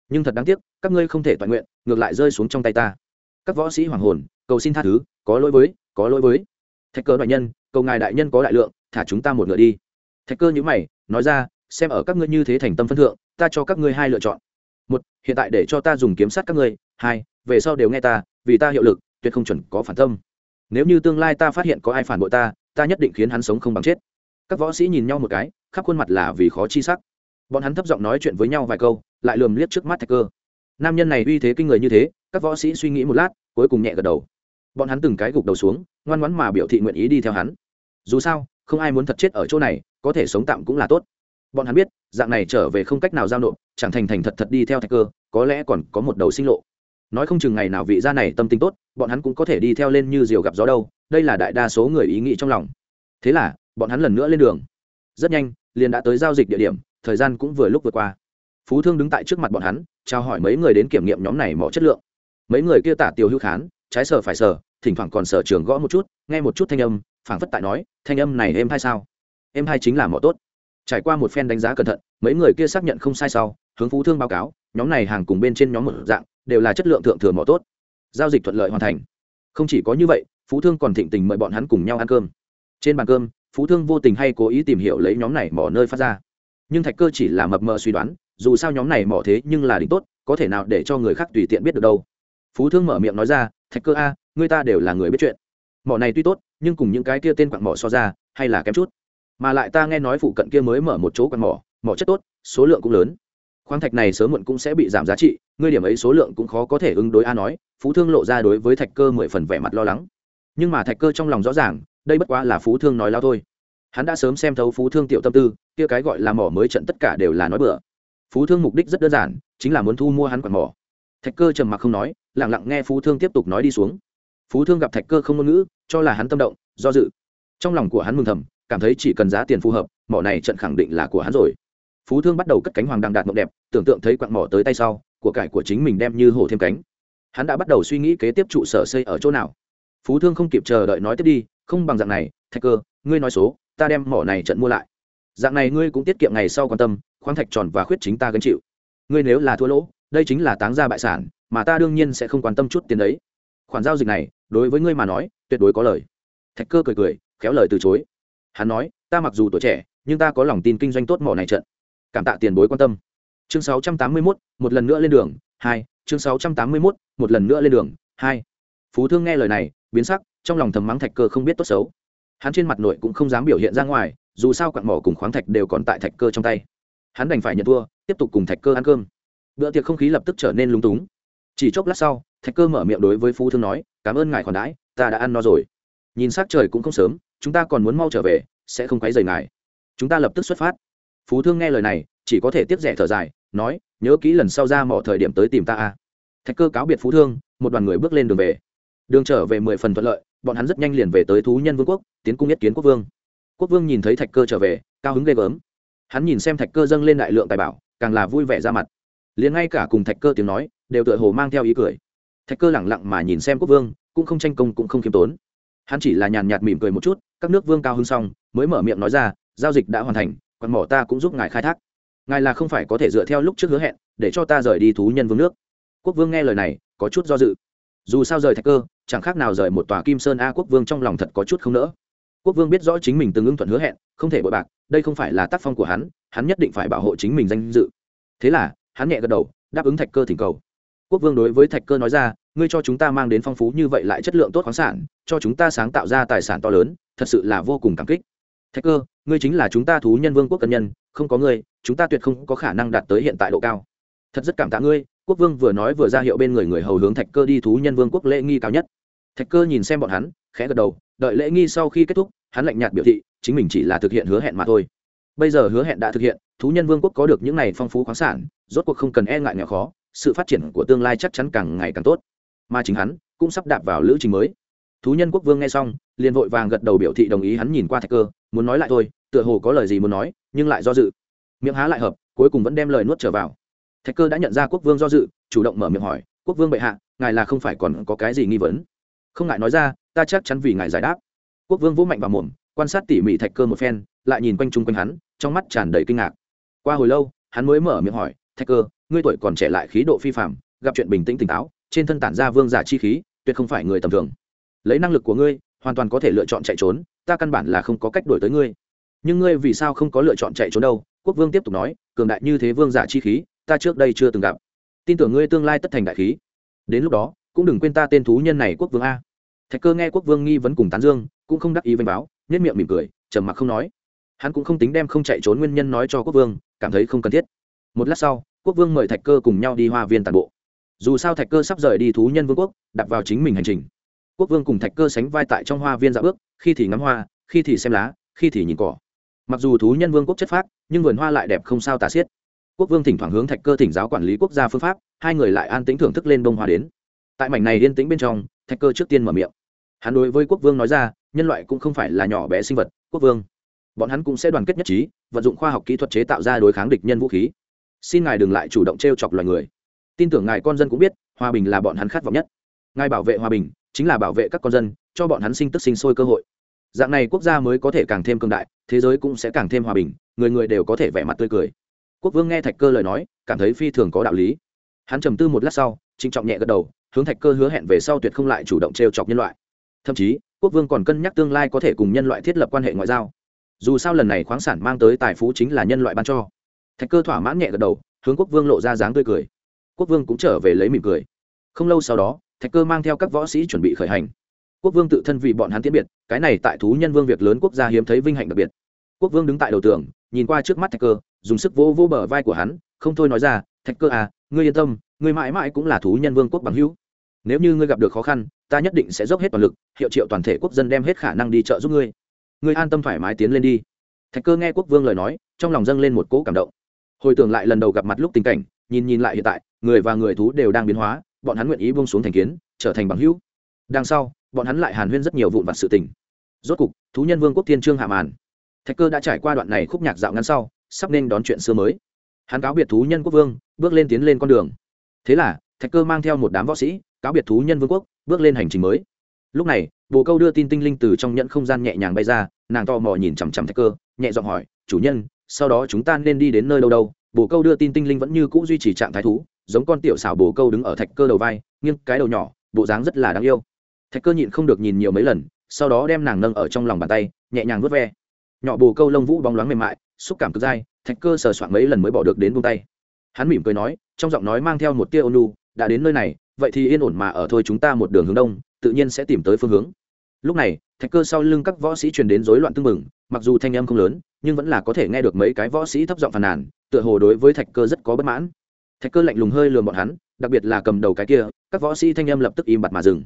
Nhưng thật đáng tiếc, các ngươi không thể toàn nguyện, ngược lại rơi xuống trong tay ta. Các võ sĩ hoàng hồn, cầu xin tha thứ, có lỗi với, có lỗi với. Thạch cơ đại nhân, cầu ngài đại nhân có đại lượng, thả chúng ta một ngựa đi. Thạch cơ nhữ mày, nói ra xem ở các ngươi như thế thành tâm phân thượng, ta cho các ngươi hai lựa chọn. Một, hiện tại để cho ta dùng kiếm sát các ngươi. Hai, về sau đều nghe ta, vì ta hiệu lực, tuyệt không chuẩn có phản tâm. Nếu như tương lai ta phát hiện có ai phản bội ta ta nhất định khiến hắn sống không bằng chết. Các võ sĩ nhìn nhau một cái, khắp khuôn mặt là vì khó chi sắc. Bọn hắn thấp giọng nói chuyện với nhau vài câu, lại lườm liếc trước mắt thạch cơ. Nam nhân này uy thế kinh người như thế, các võ sĩ suy nghĩ một lát, cuối cùng nhẹ gật đầu. Bọn hắn từng cái gục đầu xuống, ngoan ngoãn mà biểu thị nguyện ý đi theo hắn. Dù sao, không ai muốn thật chết ở chỗ này, có thể sống tạm cũng là tốt bọn hắn biết, dạng này trở về không cách nào giao nộp, chẳng thành thành thật thật đi theo thạch cơ có lẽ còn có một đầu sinh lộ. Nói không chừng ngày nào vị gia này tâm tính tốt, bọn hắn cũng có thể đi theo lên như diều gặp gió đâu, đây là đại đa số người ý nghĩ trong lòng. Thế là, bọn hắn lần nữa lên đường. Rất nhanh, liền đã tới giao dịch địa điểm, thời gian cũng vừa lúc vừa qua. Phú thương đứng tại trước mặt bọn hắn, trao hỏi mấy người đến kiểm nghiệm nhóm này mỏ chất lượng. Mấy người kia tả tiêu hữu khán, trái sở phải sở thỉnh thoảng còn sở trường gõ một chút, nghe một chút thanh âm, phảng phất tại nói, thanh âm này êm hay sao? Êm hay chính là mỏ tốt trải qua một phen đánh giá cẩn thận, mấy người kia xác nhận không sai sau, hướng phú thương báo cáo, nhóm này hàng cùng bên trên nhóm một dạng, đều là chất lượng thượng thừa mỏ tốt. Giao dịch thuận lợi hoàn thành. Không chỉ có như vậy, phú thương còn thịnh tình mời bọn hắn cùng nhau ăn cơm. Trên bàn cơm, phú thương vô tình hay cố ý tìm hiểu lấy nhóm này mỏ nơi phát ra. Nhưng thạch cơ chỉ là mập mờ suy đoán, dù sao nhóm này mỏ thế nhưng là đỉnh tốt, có thể nào để cho người khác tùy tiện biết được đâu. Phú thương mở miệng nói ra, thạch cơ a, người ta đều là người biết chuyện. Mỏ này tuy tốt, nhưng cùng những cái kia tên quặng mỏ so ra, hay là kém chút mà lại ta nghe nói phụ cận kia mới mở một chỗ quặng mỏ mỏ chất tốt, số lượng cũng lớn. Khoáng thạch này sớm muộn cũng sẽ bị giảm giá trị, ngươi điểm ấy số lượng cũng khó có thể ứng đối a nói, phú thương lộ ra đối với thạch cơ mười phần vẻ mặt lo lắng. Nhưng mà thạch cơ trong lòng rõ ràng, đây bất quá là phú thương nói lao thôi. Hắn đã sớm xem thấu phú thương tiểu tâm tư, kia cái gọi là mỏ mới trận tất cả đều là nói bừa. Phú thương mục đích rất đơn giản, chính là muốn thu mua hắn quạt mỏ. Thạch cơ trầm mặc không nói lẳng lặng nghe phú thương tiếp tục nói đi xuống. Phú thương gặp thạch cơ không ngôn ngữ, cho là hắn tâm động, do dự trong lòng của hắn mừng thầm, cảm thấy chỉ cần giá tiền phù hợp, mỏ này trận khẳng định là của hắn rồi. Phú thương bắt đầu cất cánh hoàng đăng đạt mộng đẹp, tưởng tượng thấy quặng mỏ tới tay sau, của cải của chính mình đem như hổ thêm cánh. Hắn đã bắt đầu suy nghĩ kế tiếp trụ sở xây ở chỗ nào. Phú thương không kịp chờ đợi nói tiếp đi, không bằng dạng này, thạch cơ, ngươi nói số, ta đem mỏ này trận mua lại. Dạng này ngươi cũng tiết kiệm ngày sau quan tâm, khoáng thạch tròn và khuyết chính ta gánh chịu. Ngươi nếu là thua lỗ, đây chính là táng ra bại sản, mà ta đương nhiên sẽ không quan tâm chút tiền đấy. Khoản giao dịch này, đối với ngươi mà nói, tuyệt đối có lời. Thạch cơ cười cười khéo lời từ chối. Hắn nói ta mặc dù tuổi trẻ nhưng ta có lòng tin kinh doanh tốt mỏ này trận. Cảm tạ tiền bối quan tâm. Chương 681, một lần nữa lên đường hai chương 681, một lần nữa lên đường hai. Phú thương nghe lời này biến sắc trong lòng thầm mắng thạch cơ không biết tốt xấu. Hắn trên mặt nội cũng không dám biểu hiện ra ngoài dù sao quặng mỏ cùng khoáng thạch đều còn tại thạch cơ trong tay. Hắn đành phải nhận thua tiếp tục cùng thạch cơ ăn cơm. Bữa tiệc không khí lập tức trở nên lúng túng. Chỉ chốc lát sau thạch cơ mở miệng đối với phú thương nói cảm ơn ngài khoản đãi ta đã ăn no rồi nhìn s á c trời cũng không sớm, chúng ta còn muốn mau trở về, sẽ không quấy rầy ngài. Chúng ta lập tức xuất phát. Phú thương nghe lời này, chỉ có thể tiếp rẻ thở dài, nói, nhớ kỹ lần sau ra mỏ thời điểm tới tìm ta a thạch cơ cáo biệt phú thương, một đoàn người bước lên đường về. Đường trở về mười phần thuận lợi, bọn hắn rất nhanh liền về tới thú nhân vương quốc, tiến cung nhất kiến quốc vương. Quốc vương nhìn thấy thạch cơ trở về, cao hứng ghê gớm. Hắn nhìn xem thạch cơ dâng lên đại lượng tài bảo, càng là vui vẻ ra mặt. Liền ngay cả cùng thạch cơ tiếng nói, đều tựa hồ mang theo ý cười. Thạch cơ lẳng lặng mà nhìn xem quốc vương, cũng không tranh công cũng không khiêm tốn hắn chỉ là nhàn nhạt mỉm cười một chút, các nước vương cao hưng xong, mới mở miệng nói ra, giao dịch đã hoàn thành, còn mỏ ta cũng giúp ngài khai thác. Ngài là không phải có thể dựa theo lúc trước hứa hẹn, để cho ta rời đi thú nhân vương nước. Quốc vương nghe lời này, có chút do dự. Dù sao rời thạch cơ, chẳng khác nào rời một tòa kim sơn a quốc vương trong lòng thật có chút không nỡ. Quốc vương biết rõ chính mình từng ưng thuận hứa hẹn, không thể bội bạc, đây không phải là tác phong của hắn hắn nhất định phải bảo hộ chính mình danh dự. Thế là, hắn nhẹ gật đầu, đáp ứng thạch cơ thỉnh cầu. Quốc vương đối với thạch cơ nói ra ngươi cho chúng ta mang đến phong phú như vậy lại chất lượng tốt khoáng sản, cho chúng ta sáng tạo ra tài sản to lớn, thật sự là vô cùng cảm kích. Thạch cơ, ngươi chính là chúng ta thú nhân vương quốc cân nhân, không có ngươi, chúng ta tuyệt không có khả năng đạt tới hiện tại độ cao. Thật rất cảm tạ ngươi, quốc vương vừa nói vừa ra hiệu bên người người hầu hướng thạch cơ đi thú nhân vương quốc lễ nghi cao nhất. Thạch cơ nhìn xem bọn hắn, khẽ gật đầu, đợi lễ nghi sau khi kết thúc, hắn lạnh nhạt biểu thị, chính mình chỉ là thực hiện hứa hẹn mà thôi. Bây giờ hứa hẹn đã thực hiện, thú nhân vương quốc có được những này phong phú khoáng sản, rốt cuộc không cần e ngại nghèo khó, sự phát triển của tương lai chắc chắn càng ngày càng tốt mà chính hắn cũng sắp đạp vào lữ trình mới. Thú nhân quốc vương nghe xong, liền vội vàng gật đầu biểu thị đồng ý hắn nhìn qua thạch cơ, muốn nói lại thôi, tựa hồ có lời gì muốn nói, nhưng lại do dự. Miệng há lại hợp, cuối cùng vẫn đem lời nuốt trở vào. Thạch cơ đã nhận ra quốc vương do dự, chủ động mở miệng hỏi, quốc vương bệ hạ, ngài là không phải còn có cái gì nghi vấn? Không ngại nói ra, ta chắc chắn vì ngài giải đáp. Quốc vương vỗ mạnh vào mồm, quan sát tỉ mỉ thạch cơ một phen, lại nhìn quanh chung quanh hắn, trong mắt tràn đầy kinh ngạc. Qua hồi lâu, hắn mới mở miệng hỏi, thạch cơ, ngươi tuổi còn trẻ lại khí độ phi phạm gặp chuyện bình tĩnh tỉnh táo trên thân tản ra vương giả chi khí, tuyệt không phải người tầm thường. Lấy năng lực của ngươi, hoàn toàn có thể lựa chọn chạy trốn, ta căn bản là không có cách đổi tới ngươi. Nhưng ngươi vì sao không có lựa chọn chạy trốn đâu? Quốc vương tiếp tục nói, cường đại như thế vương giả chi khí, ta trước đây chưa từng gặp. Tin tưởng ngươi tương lai tất thành đại khí. Đến lúc đó, cũng đừng quên ta tên thú nhân này quốc vương a. Thạch cơ nghe quốc vương nghi vấn cùng tán dương, cũng không đắc ý vênh báo nhất miệng mỉm cười, trầm mặc không nói. Hắn cũng không tính đem không chạy trốn nguyên nhân nói cho quốc vương, cảm thấy không cần thiết. Một lát sau, quốc vương mời thạch cơ cùng nhau đi hoa viên tàn bộ dù sao thạch cơ sắp rời đi thú nhân vương quốc, đặt vào chính mình hành trình. Quốc vương cùng thạch cơ sánh vai tại trong hoa viên dạ bước, khi thì ngắm hoa, khi thì xem lá, khi thì nhìn cỏ. Mặc dù thú nhân vương quốc chất phác, nhưng vườn hoa lại đẹp không sao tả xiết. Quốc vương thỉnh thoảng hướng thạch cơ thỉnh giáo quản lý quốc gia phương pháp, hai người lại an tĩnh thưởng thức lên bông hoa đến. Tại mảnh này yên tĩnh bên trong, thạch cơ trước tiên mở miệng. Hắn đối với quốc vương nói ra, nhân loại cũng không phải là nhỏ bé sinh vật, quốc vương. Bọn hắn cũng sẽ đoàn kết nhất trí, vận dụng khoa học kỹ thuật chế tạo ra đối kháng địch nhân vũ khí. Xin ngài đừng lại chủ động t r e o chọc loài người tin tưởng ngài con dân cũng biết, hòa bình là bọn hắn khát vọng nhất. Ngài bảo vệ hòa bình, chính là bảo vệ các con dân, cho bọn hắn sinh tức sinh sôi cơ hội. Dạng này quốc gia mới có thể càng thêm cương đại, thế giới cũng sẽ càng thêm hòa bình, người người đều có thể vẻ mặt tươi cười. Quốc vương nghe thạch cơ lời nói, cảm thấy phi thường có đạo lý. Hắn trầm tư một lát sau, trịnh trọng nhẹ gật đầu, hướng thạch cơ hứa hẹn về sau tuyệt không lại chủ động t r e o chọc nhân loại. Thậm chí, quốc vương còn cân nhắc tương lai có thể cùng nhân loại thiết lập quan hệ ngoại giao. Dù sao lần này khoáng sản mang tới tài phú chính là nhân loại ban cho. Thạch cơ thỏa mãn nhẹ gật đầu, hướng quốc vương lộ ra dáng tươi cười quốc vương cũng trở về lấy mỉm cười. Không lâu sau đó, thạch cơ mang theo các võ sĩ chuẩn bị khởi hành. Quốc vương tự thân vì bọn hắn tiễn biệt, cái này tại thú nhân vương việc lớn quốc gia hiếm thấy vinh hạnh đặc biệt. Quốc vương đứng tại đầu tường, nhìn qua trước mắt thạch cơ, dùng sức vỗ vỗ bờ vai của hắn, không thôi nói ra, thạch cơ à ngươi yên tâm, ngươi mãi mãi cũng là thú nhân vương quốc bằng hữu. Nếu như ngươi gặp được khó khăn, ta nhất định sẽ dốc hết toàn lực, hiệu triệu toàn thể quốc dân đem hết khả năng đi trợ giúp ngươi. Ngươi an tâm thoải mái tiến lên đi. Thạch cơ nghe quốc vương lời nói, trong lòng dâng lên một cỗ cảm động. Hồi tưởng lại lần đầu gặp mặt lúc tình cảnh nhìn nhìn lại hiện tại, người và người thú đều đang biến hóa, bọn hắn nguyện ý buông xuống thành kiến, trở thành bằng hữu. Đằng sau, bọn hắn lại hàn huyên rất nhiều vụn vặt sự tình. Rốt cục, thú nhân vương quốc thiên trương hạ màn. Thạch cơ đã trải qua đoạn này khúc nhạc dạo ngắn sau, sắp nên đón chuyện xưa mới. Hắn cáo biệt thú nhân quốc vương, bước lên tiến lên con đường. Thế là, thạch cơ mang theo một đám võ sĩ, cáo biệt thú nhân vương quốc, bước lên hành trình mới. Lúc này, bồ câu đưa tin tinh linh từ trong nhẫn không gian nhẹ nhàng bay ra, nàng to mò nhìn chằm chằm thạch cơ, nhẹ giọng hỏi, chủ nhân, sau đó chúng ta nên đi đến nơi đâu đâu? Bồ câu đưa tin tinh linh vẫn như cũ duy trì trạng thái thú, giống con tiểu xảo bồ câu đứng ở thạch cơ đầu vai, nghiêng cái đầu nhỏ, bộ dáng rất là đáng yêu. Thạch cơ nhịn không được nhìn nhiều mấy lần, sau đó đem nàng nâng ở trong lòng bàn tay, nhẹ nhàng vớt ve. Nhỏ bồ câu lông vũ bóng loáng mềm mại, xúc cảm cực dai, thạch cơ sờ soạn mấy lần mới bỏ được đến buông tay. Hắn mỉm cười nói, trong giọng nói mang theo một tia ônu đã đến nơi này, vậy thì yên ổn mà ở thôi chúng ta một đường hướng đông, tự nhiên sẽ tìm tới phương hướng. Lúc này, thạch cơ sau lưng các võ sĩ truyền đến rối loạn tưng mừng mặc dù thanh âm không lớn nhưng vẫn là có thể nghe được mấy cái võ sĩ thấp giọng phàn nàn tựa hồ đối với thạch cơ rất có bất mãn. Thạch cơ lạnh lùng hơi lườm bọn hắn đặc biệt là cầm đầu cái kia các võ sĩ thanh âm lập tức im bặt mà dừng.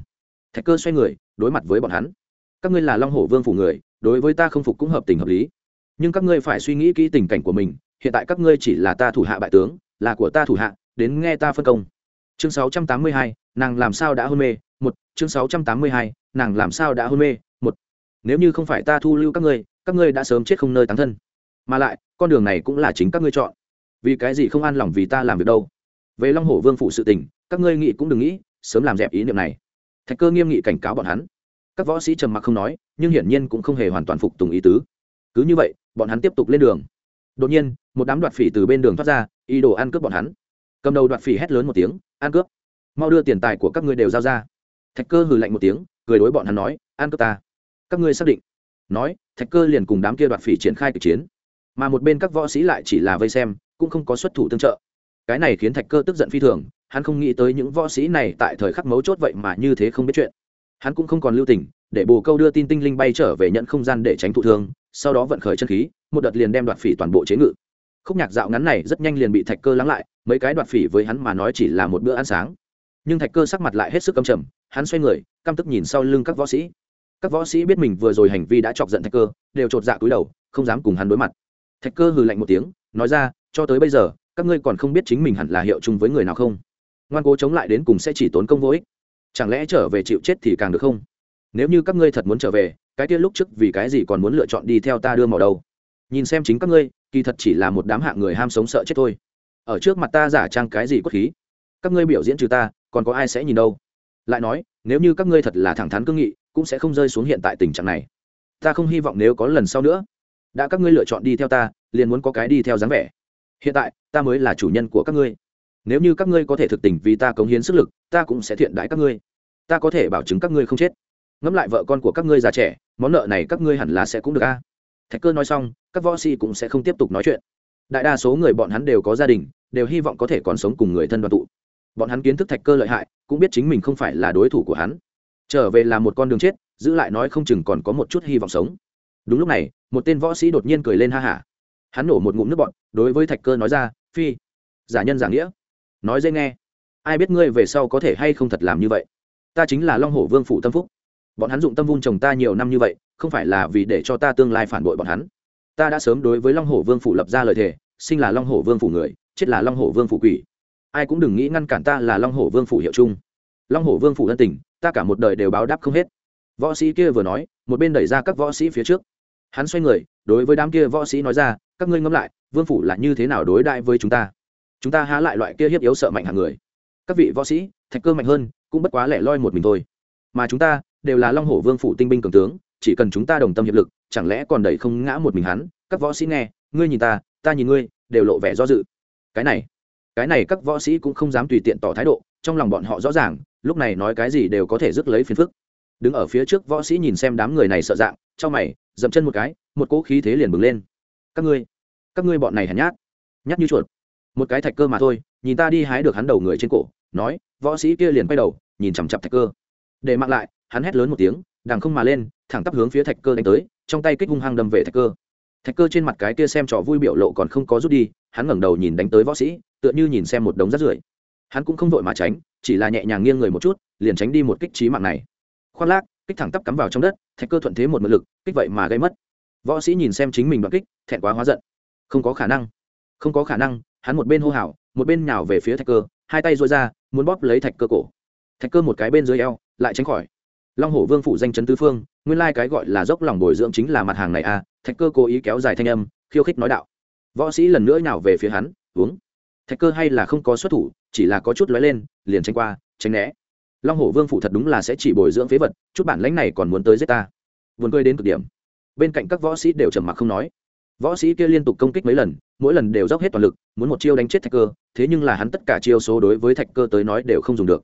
Thạch cơ xoay người đối mặt với bọn hắn. Các ngươi là long hổ vương phủ người đối với ta không phục cũng hợp tình hợp lý. Nhưng các ngươi phải suy nghĩ kỹ tình cảnh của mình hiện tại các ngươi chỉ là ta thủ hạ bại tướng là của ta thủ hạ đến nghe ta phân công. Chương 682, nàng làm sao đã hôn mê? Một chương 682, nàng làm sao đã hôn mê? Một nếu như không phải ta thu lưu các ngươi các ngươi đã sớm chết không nơi tán thân. Mà lại, con đường này cũng là chính các ngươi chọn. Vì cái gì không an lòng vì ta làm việc đâu? Về long hổ vương phụ sự tình, các ngươi nghĩ cũng đừng nghĩ, sớm làm dẹp ý niệm này. Thạch cơ nghiêm nghị cảnh cáo bọn hắn. Các võ sĩ trầm mặc không nói, nhưng hiển nhiên cũng không hề hoàn toàn phục tùng ý tứ. Cứ như vậy, bọn hắn tiếp tục lên đường. Đột nhiên, một đám đoạt phỉ từ bên đường thoát ra, ý đồ ăn cướp bọn hắn. Cầm đầu đoạt phỉ hét lớn một tiếng, ăn cướp! Mau đưa tiền tài của các ngươi đều giao ra. Thạch cơ hừ lạnh một tiếng, cười đối bọn hắn nói, ăn cướp ta. Các ngươi xác định nói, thạch cơ liền cùng đám kia đoạt phỉ triển khai cuộc chiến. Mà một bên các võ sĩ lại chỉ là vây xem, cũng không có xuất thủ tương trợ. Cái này khiến thạch cơ tức giận phi thường, hắn không nghĩ tới những võ sĩ này tại thời khắc mấu chốt vậy mà như thế không biết chuyện. Hắn cũng không còn lưu tình, để bồ câu đưa tin tinh linh bay trở về nhận không gian để tránh thụ thương, sau đó vận khởi chân khí, một đợt liền đem đoạt phỉ toàn bộ chế ngự. Khúc nhạc dạo ngắn này rất nhanh liền bị thạch cơ lắng lại, mấy cái đoạt phỉ với hắn mà nói chỉ là một bữa ăn sáng. Nhưng thạch cơ sắc mặt lại hết sức căm trầm, hắn xoay người, căm tức nhìn sau lưng các võ sĩ các võ sĩ biết mình vừa rồi hành vi đã chọc giận thạch cơ, đều chột dạ cúi đầu, không dám cùng hắn đối mặt. Thạch cơ hừ lạnh một tiếng, nói ra, cho tới bây giờ, các ngươi còn không biết chính mình hẳn là hiệu chung với người nào không? Ngoan cố chống lại đến cùng sẽ chỉ tốn công vô ích. Chẳng lẽ trở về chịu chết thì càng được không? Nếu như các ngươi thật muốn trở về, cái kia lúc trước vì cái gì còn muốn lựa chọn đi theo ta đưa màu đâu? Nhìn xem chính các ngươi, kỳ thật chỉ là một đám hạng người ham sống sợ chết thôi. Ở trước mặt ta giả trang cái gì quất khí? Các ngươi biểu diễn trừ ta, còn có ai sẽ nhìn đâu? Lại nói, nếu như các ngươi thật là thẳng thắn cương nghị cũng sẽ không rơi xuống hiện tại tình trạng này. Ta không hy vọng nếu có lần sau nữa, đã các ngươi lựa chọn đi theo ta, liền muốn có cái đi theo dáng vẻ. Hiện tại, ta mới là chủ nhân của các ngươi. Nếu như các ngươi có thể thực tình vì ta cống hiến sức lực, ta cũng sẽ thiện đãi các ngươi. Ta có thể bảo chứng các ngươi không chết. Ngẫm lại vợ con của các ngươi già trẻ, món nợ này các ngươi hẳn là sẽ cũng được a. Thạch cơ nói xong, các võ sĩ cũng sẽ không tiếp tục nói chuyện. Đại đa số người bọn hắn đều có gia đình, đều hy vọng có thể còn sống cùng người thân đoàn tụ. Bọn hắn kiến thức thạch cơ lợi hại, cũng biết chính mình không phải là đối thủ của hắn trở về là một con đường chết, giữ lại nói không chừng còn có một chút hy vọng sống. Đúng lúc này, một tên võ sĩ đột nhiên cười lên ha hả. Hắn nổ một ngụm nước bọn đối với thạch cơ nói ra, phi, giả nhân giả nghĩa. Nói dễ nghe. Ai biết ngươi về sau có thể hay không thật làm như vậy? Ta chính là long hổ vương phủ tâm phúc. Bọn hắn dụng tâm vun chồng ta nhiều năm như vậy, không phải là vì để cho ta tương lai phản bội bọn hắn. Ta đã sớm đối với long hổ vương phủ lập ra lời thề, sinh là long hổ vương phủ người, chết là long hổ vương phủ quỷ. Ai cũng đừng nghĩ ngăn cản ta là long hổ vương phủ hiệu chung. Long hổ vương phủ ân tình ta cả một đời đều báo đáp không hết. Võ sĩ kia vừa nói, một bên đẩy ra các võ sĩ phía trước. Hắn xoay người, đối với đám kia võ sĩ nói ra, các ngươi ngẫm lại, vương phủ là như thế nào đối đại với chúng ta? Chúng ta há lại loại kia hiếp yếu sợ mạnh hàng người. Các vị võ sĩ, thạch cơ mạnh hơn, cũng bất quá lẻ loi một mình thôi. Mà chúng ta, đều là long hổ vương phủ tinh binh cường tướng, chỉ cần chúng ta đồng tâm hiệp lực, chẳng lẽ còn đẩy không ngã một mình hắn? Các võ sĩ nghe, ngươi nhìn ta ta nhìn ngươi, đều lộ vẻ do dự. Cái này cái này các võ sĩ cũng không dám tùy tiện tỏ thái độ, trong lòng bọn họ rõ ràng lúc này nói cái gì đều có thể rước lấy phiền phức. Đứng ở phía trước võ sĩ nhìn xem đám người này sợ dạng cho mày, dậm chân một cái, một cỗ khí thế liền bừng lên. Các ngươi các ngươi bọn này hèn nhát nhát như chuột. Một cái thạch cơ mà thôi, nhìn ta đi hái được hắn đầu người trên cổ, nói, võ sĩ kia liền quay đầu, nhìn chằm chặp thạch cơ. Để mặc lại, hắn hét lớn một tiếng, đằng không mà lên, thẳng tắp hướng phía thạch cơ đánh tới, trong tay kích hung hăng đâm về thạch cơ. Thạch cơ trên mặt cái kia xem trò vui biểu lộ còn không có rút đi, hắn ngẩng đầu nhìn đánh tới võ sĩ, tựa như nhìn xem một đống rác rưởi. Hắn cũng không vội mà tránh chỉ là nhẹ nhàng nghiêng người một chút, liền tránh đi một kích trí mạng này. Khoác lác, kích thẳng tắp cắm vào trong đất, thạch cơ thuận thế một mượn lực, kích vậy mà gây mất. Võ sĩ nhìn xem chính mình đoạn kích, thẹn quá hóa giận. Không có khả năng. Không có khả năng, hắn một bên hô hào, một bên nhào về phía thạch cơ, hai tay dội ra, muốn bóp lấy thạch cơ cổ. Thạch cơ một cái bên dưới eo, lại tránh khỏi. Long hổ vương phủ danh chấn tứ phương, nguyên lai cái gọi là dốc lòng bồi dưỡng chính là mặt hàng này à thạch cơ cố ý kéo dài thanh âm, khiêu khích nói đạo. Võ sĩ lần nữa nhào về phía hắn, uống thạch cơ hay là không có xuất thủ, chỉ là có chút lóe lên, liền tranh qua, tránh né. Long hổ vương phủ thật đúng là sẽ chỉ bồi dưỡng phế vật, chút bản lãnh này còn muốn tới giết ta. Vườn cười đến cực điểm. Bên cạnh các võ sĩ đều trầm mặc không nói. Võ sĩ kia liên tục công kích mấy lần, mỗi lần đều dốc hết toàn lực, muốn một chiêu đánh chết thạch cơ, thế nhưng là hắn tất cả chiêu số đối với thạch cơ tới nói đều không dùng được.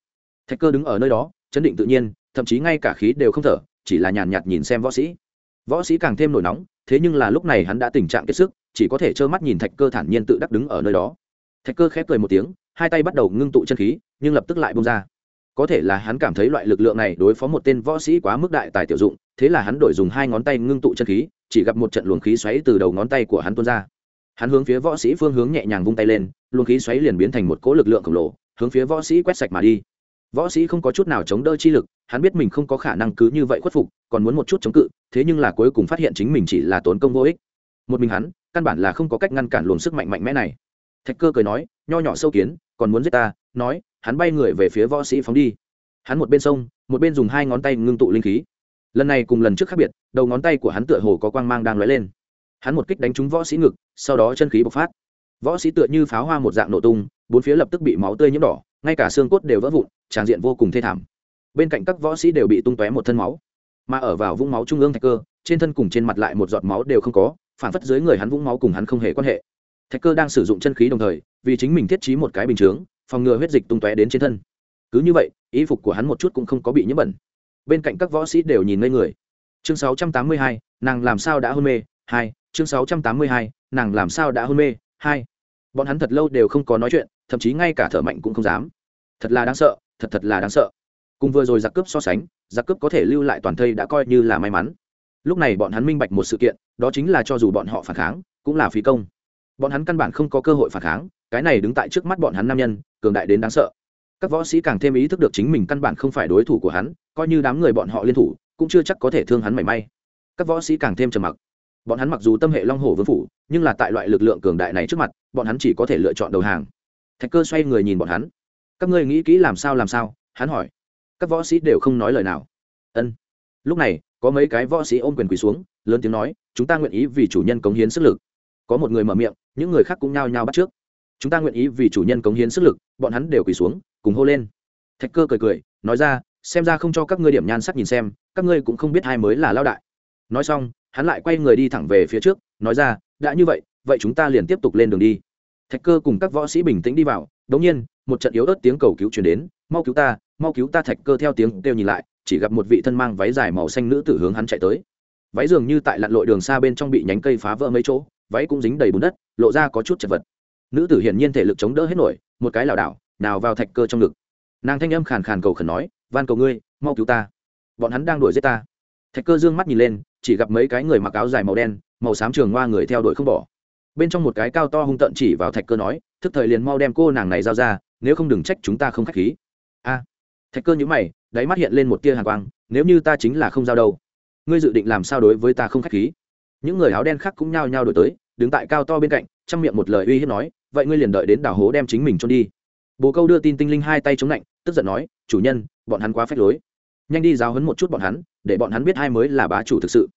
Thạch cơ đứng ở nơi đó, chấn định tự nhiên, thậm chí ngay cả khí đều không thở, chỉ là nhàn nhạt nhìn xem võ sĩ. Võ sĩ càng thêm nổi nóng, thế nhưng là lúc này hắn đã tình trạng kiệt sức, chỉ có thể trơ mắt nhìn thạch cơ thản nhiên tự đắc đứng ở nơi đó thạch cơ khép cười một tiếng, hai tay bắt đầu ngưng tụ chân khí, nhưng lập tức lại bông ra. Có thể là hắn cảm thấy loại lực lượng này đối phó một tên võ sĩ quá mức đại tài tiểu dụng, thế là hắn đổi dùng hai ngón tay ngưng tụ chân khí, chỉ gặp một trận luồng khí xoáy từ đầu ngón tay của hắn tuôn ra. Hắn hướng phía võ sĩ phương hướng nhẹ nhàng vung tay lên, luồng khí xoáy liền biến thành một cỗ lực lượng khổng lồ, hướng phía võ sĩ quét sạch mà đi. Võ sĩ không có chút nào chống đỡ chi lực, hắn biết mình không có khả năng cứ như vậy khuất phục, còn muốn một chút chống cự, thế nhưng là cuối cùng phát hiện chính mình chỉ là tốn công vô ích. Một mình hắn, căn bản là không có cách ngăn cản luồng sức mạnh mạnh mẽ này thạch cơ cười nói, nho nhỏ sâu kiến, còn muốn giết ta? Nói, hắn bay người về phía võ sĩ phóng đi. Hắn một bên sông một bên dùng hai ngón tay ngưng tụ linh khí. Lần này cùng lần trước khác biệt, đầu ngón tay của hắn tựa hồ có quang mang đang lóe lên. Hắn một kích đánh trúng võ sĩ ngực, sau đó chân khí bộc phát. Võ sĩ tựa như pháo hoa một dạng nổ tung, bốn phía lập tức bị máu tươi nhiễm đỏ, ngay cả xương cốt đều vỡ vụn, tràn diện vô cùng thê thảm. Bên cạnh các võ sĩ đều bị tung tóe một thân máu. Mà ở vào vũng máu trung ương thạch cơ, trên thân cùng trên mặt lại một giọt máu đều không có, phản phất dưới người hắn vũng máu cùng hắn không hề quan hệ thạch cơ đang sử dụng chân khí đồng thời vì chính mình thiết trí một cái bình chướng phòng ngừa huyết dịch tung tóe đến trên thân. Cứ như vậy y phục của hắn một chút cũng không có bị nhiễm bẩn. Bên cạnh các võ sĩ đều nhìn ngây người. Chương 682, nàng làm sao đã hôn mê? Hai chương 682, nàng làm sao đã hôn mê? Hai bọn hắn thật lâu đều không có nói chuyện thậm chí ngay cả thở mạnh cũng không dám. Thật là đáng sợ thật thật là đáng sợ. Cùng vừa rồi giặc cướp so sánh giặc cướp có thể lưu lại toàn thây đã coi như là may mắn. Lúc này bọn hắn minh bạch một sự kiện đó chính là cho dù bọn họ phản kháng cũng là phí công bọn hắn căn bản không có cơ hội phản kháng, cái này đứng tại trước mắt bọn hắn nam nhân, cường đại đến đáng sợ. Các võ sĩ càng thêm ý thức được chính mình căn bản không phải đối thủ của hắn, coi như đám người bọn họ liên thủ, cũng chưa chắc có thể thương hắn mảy may. Các võ sĩ càng thêm trầm mặc. Bọn hắn mặc dù tâm hệ long hồ vương phủ, nhưng là tại loại lực lượng cường đại này trước mặt, bọn hắn chỉ có thể lựa chọn đầu hàng. Thạch cơ xoay người nhìn bọn hắn. Các ngươi nghĩ kỹ làm sao làm sao? hắn hỏi. Các võ sĩ đều không nói lời nào. Ân. Lúc này, có mấy cái võ sĩ ôm quyền quỳ xuống, lớn tiếng nói, chúng ta nguyện ý vì chủ nhân cống hiến sức lực có một người mở miệng, những người khác cũng nhao nhao bắt trước. Chúng ta nguyện ý vì chủ nhân cống hiến sức lực, bọn hắn đều quỳ xuống, cùng hô lên. Thạch cơ cười cười, nói ra, xem ra không cho các ngươi điểm nhan sắc nhìn xem, các ngươi cũng không biết hai mới là lao đại. Nói xong, hắn lại quay người đi thẳng về phía trước, nói ra, đã như vậy vậy chúng ta liền tiếp tục lên đường đi. Thạch cơ cùng các võ sĩ bình tĩnh đi vào, đống nhiên, một trận yếu ớt tiếng cầu cứu chuyển đến, mau cứu ta, mau cứu ta. Thạch cơ theo tiếng kêu nhìn lại, chỉ gặp một vị thân mang váy dài màu xanh nữ tử hướng hắn chạy tới. Váy dường như tại lặn lội đường xa bên trong bị nhánh cây phá vỡ mấy chỗ váy cũng dính đầy bùn đất, lộ ra có chút chật vật. Nữ tử hiển nhiên thể lực chống đỡ hết nổi, một cái lảo đảo, nào vào thạch cơ trong ngực. Nàng thanh âm khàn khàn cầu khẩn nói, van cầu ngươi, mau cứu ta. Bọn hắn đang đuổi giết ta. Thạch cơ dương mắt nhìn lên, chỉ gặp mấy cái người mặc áo dài màu đen, màu xám trường hoa người theo đuổi không bỏ. Bên trong một cái cao to hung tợn chỉ vào thạch cơ nói, thức thời liền mau đem cô nàng này giao ra, nếu không đừng trách chúng ta không k h á c h khí. A. Thạch cơ nhữ mày, đáy mắt hiện lên một tia hàng quang, nếu như ta chính là không giao đâu, ngươi dự định làm sao đối với ta không k h á c h khí? Những người áo đen khác cũng nhao nhao đổi tới, đứng tại cao to bên cạnh trong miệng một lời uy hiếp nói, vậy ngươi liền đợi đến đảo hố đem chính mình trôn đi. Bồ câu đưa tin tinh linh hai tay chống lạnh, tức giận nói, chủ nhân, bọn hắn quá phép lối. Nhanh đi giáo hấn một chút bọn hắn, để bọn hắn biết ai mới là bá chủ thực sự.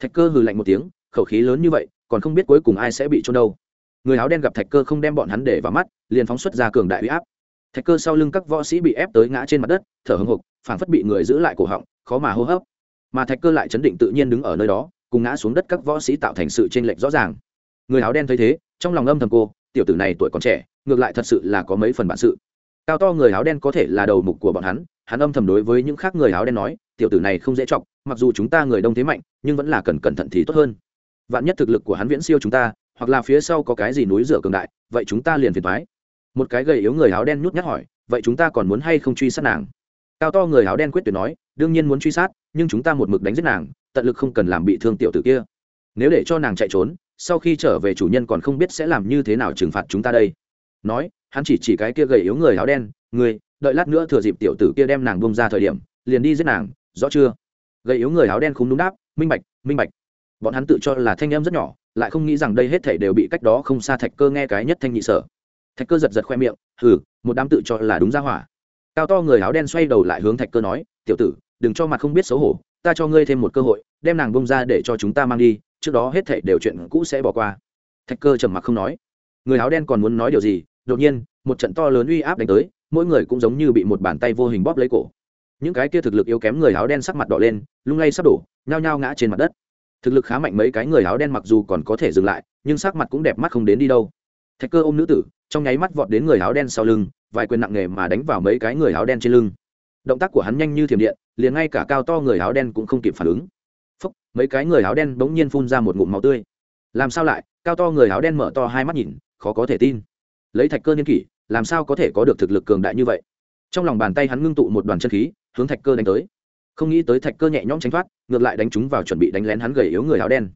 Thạch cơ hừ lạnh một tiếng, khẩu khí lớn như vậy, còn không biết cuối cùng ai sẽ bị trôn đâu. Người áo đen gặp thạch cơ không đem bọn hắn để vào mắt, liền phóng xuất ra cường đại huy áp. Thạch cơ sau lưng các võ sĩ bị ép tới ngã trên mặt đất, thở hưng hục phảng phất bị người giữ lại cổ họng, khó mà hô hấp. Mà thạch cơ lại chấn định tự nhiên đứng ở nơi đó cùng ngã xuống đất các võ sĩ tạo thành sự t r ê n lệch rõ ràng. Người áo đen thấy thế, trong lòng âm thầm cô, tiểu tử này tuổi còn trẻ, ngược lại thật sự là có mấy phần bản sự. Cao to người áo đen có thể là đầu mục của bọn hắn hắn âm thầm đối với những khác người áo đen nói, tiểu tử này không dễ chọc, mặc dù chúng ta người đông thế mạnh, nhưng vẫn là cần cẩn thận thì tốt hơn. Vạn nhất thực lực của hắn viễn siêu chúng ta, hoặc là phía sau có cái gì núi rửa cường đại, vậy chúng ta liền phiền thoái một cái gầy yếu người áo đen nhút nhát hỏi, vậy chúng ta còn muốn hay không truy sát nàng? Cao to người áo đen quyết tuyệt nói, đương nhiên muốn truy sát, nhưng chúng ta một mực đánh giết nàng tận lực không cần làm bị thương tiểu tử kia. Nếu để cho nàng chạy trốn, sau khi trở về chủ nhân còn không biết sẽ làm như thế nào trừng phạt chúng ta đây. Nói, hắn chỉ chỉ cái kia gầy yếu người áo đen người đợi lát nữa thừa dịp tiểu tử kia đem nàng bông ra thời điểm, liền đi giết nàng, rõ chưa? Gầy yếu người áo đen không đúng đáp, minh bạch minh bạch. Bọn hắn tự cho là thanh em rất nhỏ, lại không nghĩ rằng đây hết thảy đều bị cách đó không xa thạch cơ nghe cái nhất thanh nhị sở. Thạch cơ giật giật khoe miệng, hừ, một đám tự cho là đúng ra hỏa. Cao to người áo đen xoay đầu lại hướng thạch cơ nói, tiểu tử, đừng cho mặt không biết xấu hổ ta cho ngươi thêm một cơ hội, đem nàng bông ra để cho chúng ta mang đi, trước đó hết thảy đều chuyện cũ sẽ bỏ qua. Thạch cơ trầm mặc không nói. Người áo đen còn muốn nói điều gì? Đột nhiên, một trận to lớn uy áp đánh tới, mỗi người cũng giống như bị một bàn tay vô hình bóp lấy cổ. Những cái kia thực lực yếu kém người áo đen sắc mặt đỏ lên, lung lay sắp đổ, nhao nhao ngã trên mặt đất. Thực lực khá mạnh mấy cái người áo đen mặc dù còn có thể dừng lại, nhưng sắc mặt cũng đẹp mắt không đến đi đâu. Thạch cơ ôm nữ tử, trong nháy mắt vọt đến người áo đen sau lưng, vài quyền nặng nề mà đánh vào mấy cái người áo đen trên lưng. Động tác của hắn nhanh như thiểm điện liền ngay cả cao to người áo đen cũng không kịp phản ứng. Phúc, mấy cái người áo đen bỗng nhiên phun ra một ngụm máu tươi. Làm sao lại? Cao to người áo đen mở to hai mắt nhìn, khó có thể tin. Lấy thạch cơ niên kỷ, làm sao có thể có được thực lực cường đại như vậy? Trong lòng bàn tay hắn ngưng tụ một đoàn chân khí, hướng thạch cơ đánh tới. Không nghĩ tới thạch cơ nhẹ nhõm tránh thoát, ngược lại đánh chúng vào chuẩn bị đánh lén hắn gầy yếu người áo đen.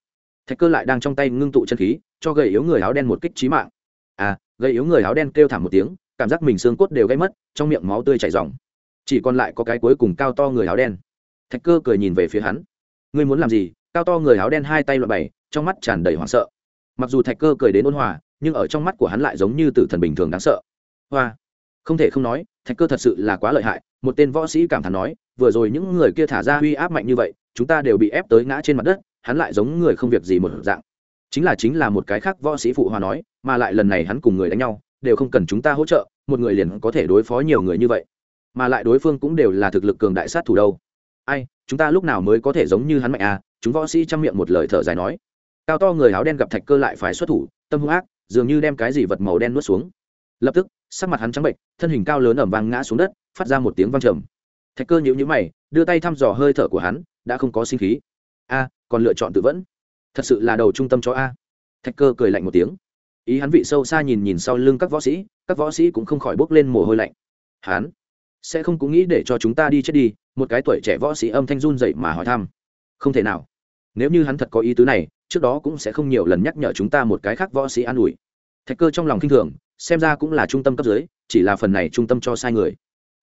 Thạch cơ lại đang trong tay ngưng tụ chân khí, cho gầy yếu người áo đen một kích trí mạng. À gầy yếu người áo đen kêu thảm một tiếng, cảm giác mình xương cốt đều gây mất, trong miệng máu tươi chảy ròng chỉ còn lại có cái cuối cùng cao to người áo đen. Thạch cơ cười nhìn về phía hắn. Ngươi muốn làm gì? Cao to người áo đen hai tay loại bày, trong mắt tràn đầy hoảng sợ. Mặc dù thạch cơ cười đến ôn hòa, nhưng ở trong mắt của hắn lại giống như tử thần bình thường đáng sợ. Hoa! Không thể không nói, thạch cơ thật sự là quá lợi hại. Một tên võ sĩ cảm thán nói, vừa rồi những người kia thả ra uy áp mạnh như vậy, chúng ta đều bị ép tới ngã trên mặt đất. Hắn lại giống người không việc gì một dạng. Chính là chính là một cái khác võ sĩ phụ hòa nói, mà lại lần này hắn cùng người đánh nhau, đều không cần chúng ta hỗ trợ, một người liền có thể đối phó nhiều người như vậy mà lại đối phương cũng đều là thực lực cường đại sát thủ đâu. Ai, chúng ta lúc nào mới có thể giống như hắn mạnh à? Chúng võ sĩ chăm miệng một lời thở dài nói. Cao to người áo đen gặp thạch cơ lại phải xuất thủ, tâm hung ác, dường như đem cái gì vật màu đen nuốt xuống. Lập tức, sắc mặt hắn trắng bệnh thân hình cao lớn ẩm vang ngã xuống đất, phát ra một tiếng vang trầm. Thạch cơ nhíu nhíu mày, đưa tay thăm dò hơi thở của hắn, đã không có sinh khí. A, còn lựa chọn tự vẫn. Thật sự là đầu trung tâm cho a. Thạch cơ cười lạnh một tiếng. Ý hắn vị sâu xa nhìn nhìn sau lưng các võ sĩ, các võ sĩ cũng không khỏi bốc lên mồ hôi lạnh. Hắn sẽ không cũng nghĩ để cho chúng ta đi chết đi một cái tuổi trẻ võ sĩ âm thanh run dậy mà hỏi thăm. Không thể nào. Nếu như hắn thật có ý tứ này trước đó cũng sẽ không nhiều lần nhắc nhở chúng ta một cái khác võ sĩ an ủi. Thạch cơ trong lòng k i n h thường xem ra cũng là trung tâm cấp dưới chỉ là phần này trung tâm cho sai người.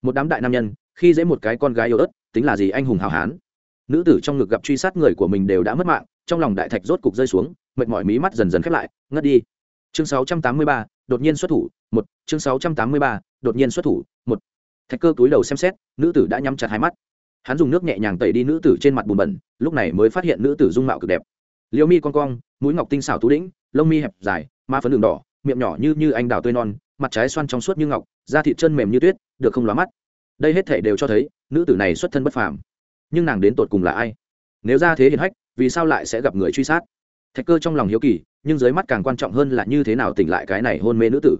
Một đám đại nam nhân khi dễ một cái con gái yếu ớt tính là gì anh hùng hào hán. Nữ tử trong ngực gặp truy sát người của mình đều đã mất mạng trong lòng đại thạch rốt cục rơi xuống mệt mỏi mí mắt dần dần khép lại ngất đi. Chương 683, đột nhiên xuất thủ một chương 683, đột nhiên xuất thủ một thạch cơ túi đầu xem xét, nữ tử đã nhắm chặt hai mắt. Hắn dùng nước nhẹ nhàng tẩy đi nữ tử trên mặt bùn bẩn, lúc này mới phát hiện nữ tử dung mạo cực đẹp. Liễu mi con cong, mũi ngọc tinh xảo tú đĩnh lông mi hẹp dài ma phấn đường đỏ, miệng nhỏ như như anh đào tươi non, mặt trái xoăn trong suốt như ngọc, da thịt chân mềm như tuyết, được không lóa mắt. Đây hết thể đều cho thấy, nữ tử này xuất thân bất phàm. Nhưng nàng đến tột cùng là ai? Nếu ra thế hiền hách, vì sao lại sẽ gặp người truy sát? Thạch cơ trong lòng hiếu kỳ, nhưng dưới mắt càng quan trọng hơn là như thế nào tỉnh lại cái này hôn mê nữ tử.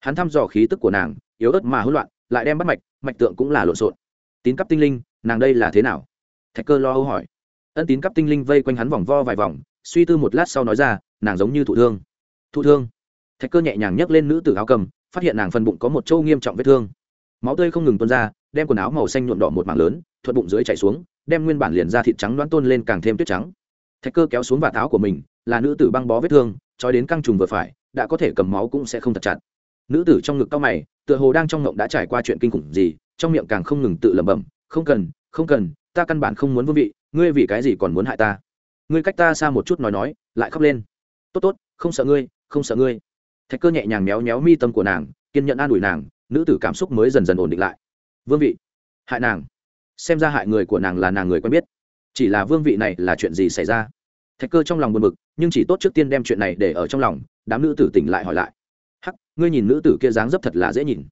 Hắn thăm dò khí tức của nàng, yếu ớt mà hỗn loạn lại đem bắt mạch mạch tượng cũng là lộn xộn. Tín cấp tinh linh, nàng đây là thế nào? Thạch cơ lo âu hỏi. Ân tín cấp tinh linh vây quanh hắn vòng vo vài vòng, suy tư một lát sau nói ra, nàng giống như thụ thương. Thụ thương? Thạch cơ nhẹ nhàng nhấc lên nữ tử áo cầm, phát hiện nàng phần bụng có một chỗ nghiêm trọng vết thương. Máu tươi không ngừng tuôn ra, đem quần áo màu xanh nhuộm đỏ một mảng lớn, thuận bụng dưới chảy xuống, đem nguyên bản liền ra thịt trắng đoán tôn lên càng thêm tuyết trắng. Thạch cơ kéo xuống vạt áo của mình, là nữ tử băng bó vết thương, trói đến căng trùng vừa phải, đã có thể cầm máu cũng sẽ không thật chặt nữ tử trong ngực cao mày, tựa hồ đang trong ngộng đã trải qua chuyện kinh khủng gì, trong miệng càng không ngừng tự lẩm bẩm, không cần không cần, ta căn bản không muốn vương vị, ngươi vì cái gì còn muốn hại ta? Ngươi cách ta xa một chút nói nói, lại khóc lên. Tốt tốt, không sợ ngươi, không sợ ngươi. Thạch cơ nhẹ nhàng méo méo mi tâm của nàng, kiên nhẫn an ủi nàng, nữ tử cảm xúc mới dần dần ổn định lại. Vương vị, hại nàng. Xem ra hại người của nàng là nàng người quen biết. Chỉ là vương vị này là chuyện gì xảy ra? Thạch cơ trong lòng buồn bực, nhưng chỉ tốt trước tiên đem chuyện này để ở trong lòng, đám nữ tử tỉnh lại hỏi lại hắc, ngươi nhìn nữ tử kia dáng dấp thật là dễ nhìn.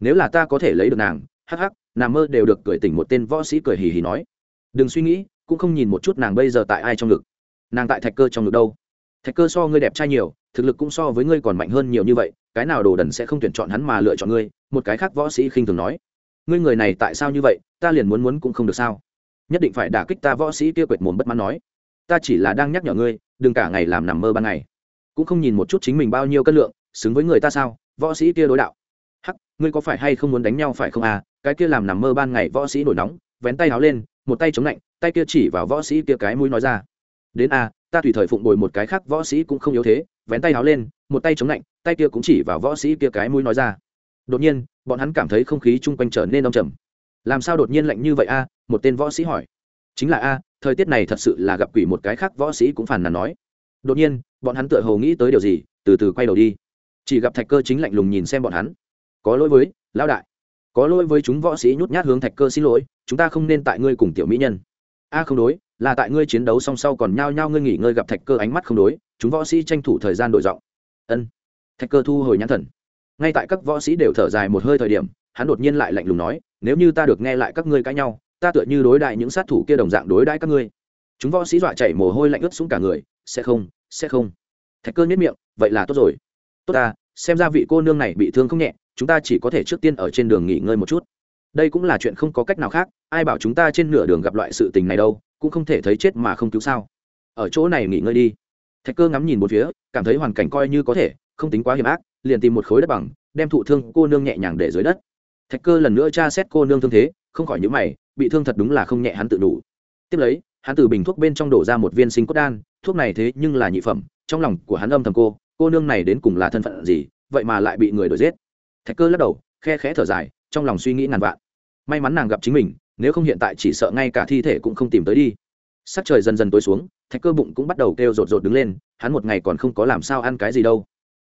Nếu là ta có thể lấy được nàng, hắc hắc nằm mơ đều được cười tỉnh một tên võ sĩ cười hì hì nói. Đừng suy nghĩ, cũng không nhìn một chút nàng bây giờ tại ai trong ngực. Nàng tại thạch cơ trong ngực đâu? Thạch cơ so ngươi đẹp trai nhiều, thực lực cũng so với ngươi còn mạnh hơn nhiều như vậy, cái nào đồ đần sẽ không tuyển chọn hắn mà lựa chọn ngươi? Một cái khác võ sĩ khinh thường nói. Ngươi người này tại sao như vậy, ta liền muốn muốn cũng không được sao? Nhất định phải đả kích ta võ sĩ kia quệt mồm bất mãn nói. Ta chỉ là đang nhắc nhở ngươi, đừng cả ngày làm nằm mơ ban ngày. Cũng không nhìn một chút chính mình bao nhiêu cân lượng xứng với người ta sao? Võ sĩ kia đối đạo. Hắc, ngươi có phải hay không muốn đánh nhau phải không à? Cái kia làm nằm mơ ban ngày võ sĩ nổi nóng, vén tay háo lên, một tay chống lạnh, tay kia chỉ vào võ sĩ kia cái mũi nói ra. Đến a ta tùy thời phụng bồi một cái khác võ sĩ cũng không yếu thế, vén tay háo lên, một tay chống lạnh, tay kia cũng chỉ vào võ sĩ kia cái mũi nói ra. Đột nhiên, bọn hắn cảm thấy không khí chung quanh trở nên đông trầm. Làm sao đột nhiên lạnh như vậy a một tên võ sĩ hỏi. Chính là a, thời tiết này thật sự là gặp quỷ một cái khác võ sĩ cũng phàn nàn nói. Đột nhiên, bọn hắn tựa hồ nghĩ tới điều gì, từ từ quay đầu đi chỉ gặp thạch cơ chính lạnh lùng nhìn xem bọn hắn. Có lỗi với, lão đại. Có lỗi với chúng võ sĩ nhút nhát hướng thạch cơ xin lỗi, chúng ta không nên tại ngươi cùng tiểu mỹ nhân. A, không đối, là tại ngươi chiến đấu song sau còn nhao nhao ngươi nghỉ ngơi gặp thạch cơ ánh mắt không đối, chúng võ sĩ tranh thủ thời gian đổi giọng. Ân. Thạch cơ thu hồi nhãn thần. Ngay tại các võ sĩ đều thở dài một hơi thời điểm, hắn đột nhiên lại lạnh lùng nói, nếu như ta được nghe lại các ngươi cãi nhau, ta tựa như đối đại những sát thủ kia đồng dạng đối đãi các ngươi. Chúng võ sĩ dọa chảy mồ hôi lạnh ướt xuống cả người, sẽ không sẽ không. Thạch cơ nhất miệng, vậy là tốt rồi. Tốt ta xem ra vị cô nương này bị thương không nhẹ, chúng ta chỉ có thể trước tiên ở trên đường nghỉ ngơi một chút. Đây cũng là chuyện không có cách nào khác, ai bảo chúng ta trên nửa đường gặp loại sự tình này đâu, cũng không thể thấy chết mà không cứu sao. Ở chỗ này nghỉ ngơi đi. Thạch cơ ngắm nhìn một phía, cảm thấy hoàn cảnh coi như có thể, không tính quá hiểm ác, liền tìm một khối đất bằng, đem thụ thương cô nương nhẹ nhàng để dưới đất. Thạch cơ lần nữa tra xét cô nương thương thế, không khỏi những mày, bị thương thật đúng là không nhẹ hắn tự đủ. Tiếp lấy, hắn từ bình thuốc bên trong đổ ra một viên sinh cốt đan, thuốc này thế nhưng là nhị phẩm, trong lòng của hắn âm thầm cô cô nương này đến cùng là thân phận gì, vậy mà lại bị người đuổi giết. Thạch cơ lắc đầu, khe khẽ thở dài, trong lòng suy nghĩ ngàn vạn. May mắn nàng gặp chính mình, nếu không hiện tại chỉ sợ ngay cả thi thể cũng không tìm tới đi. Sắc trời dần dần tối xuống, thạch cơ bụng cũng bắt đầu kêu rột rột đứng lên, hắn một ngày còn không có làm sao ăn cái gì đâu.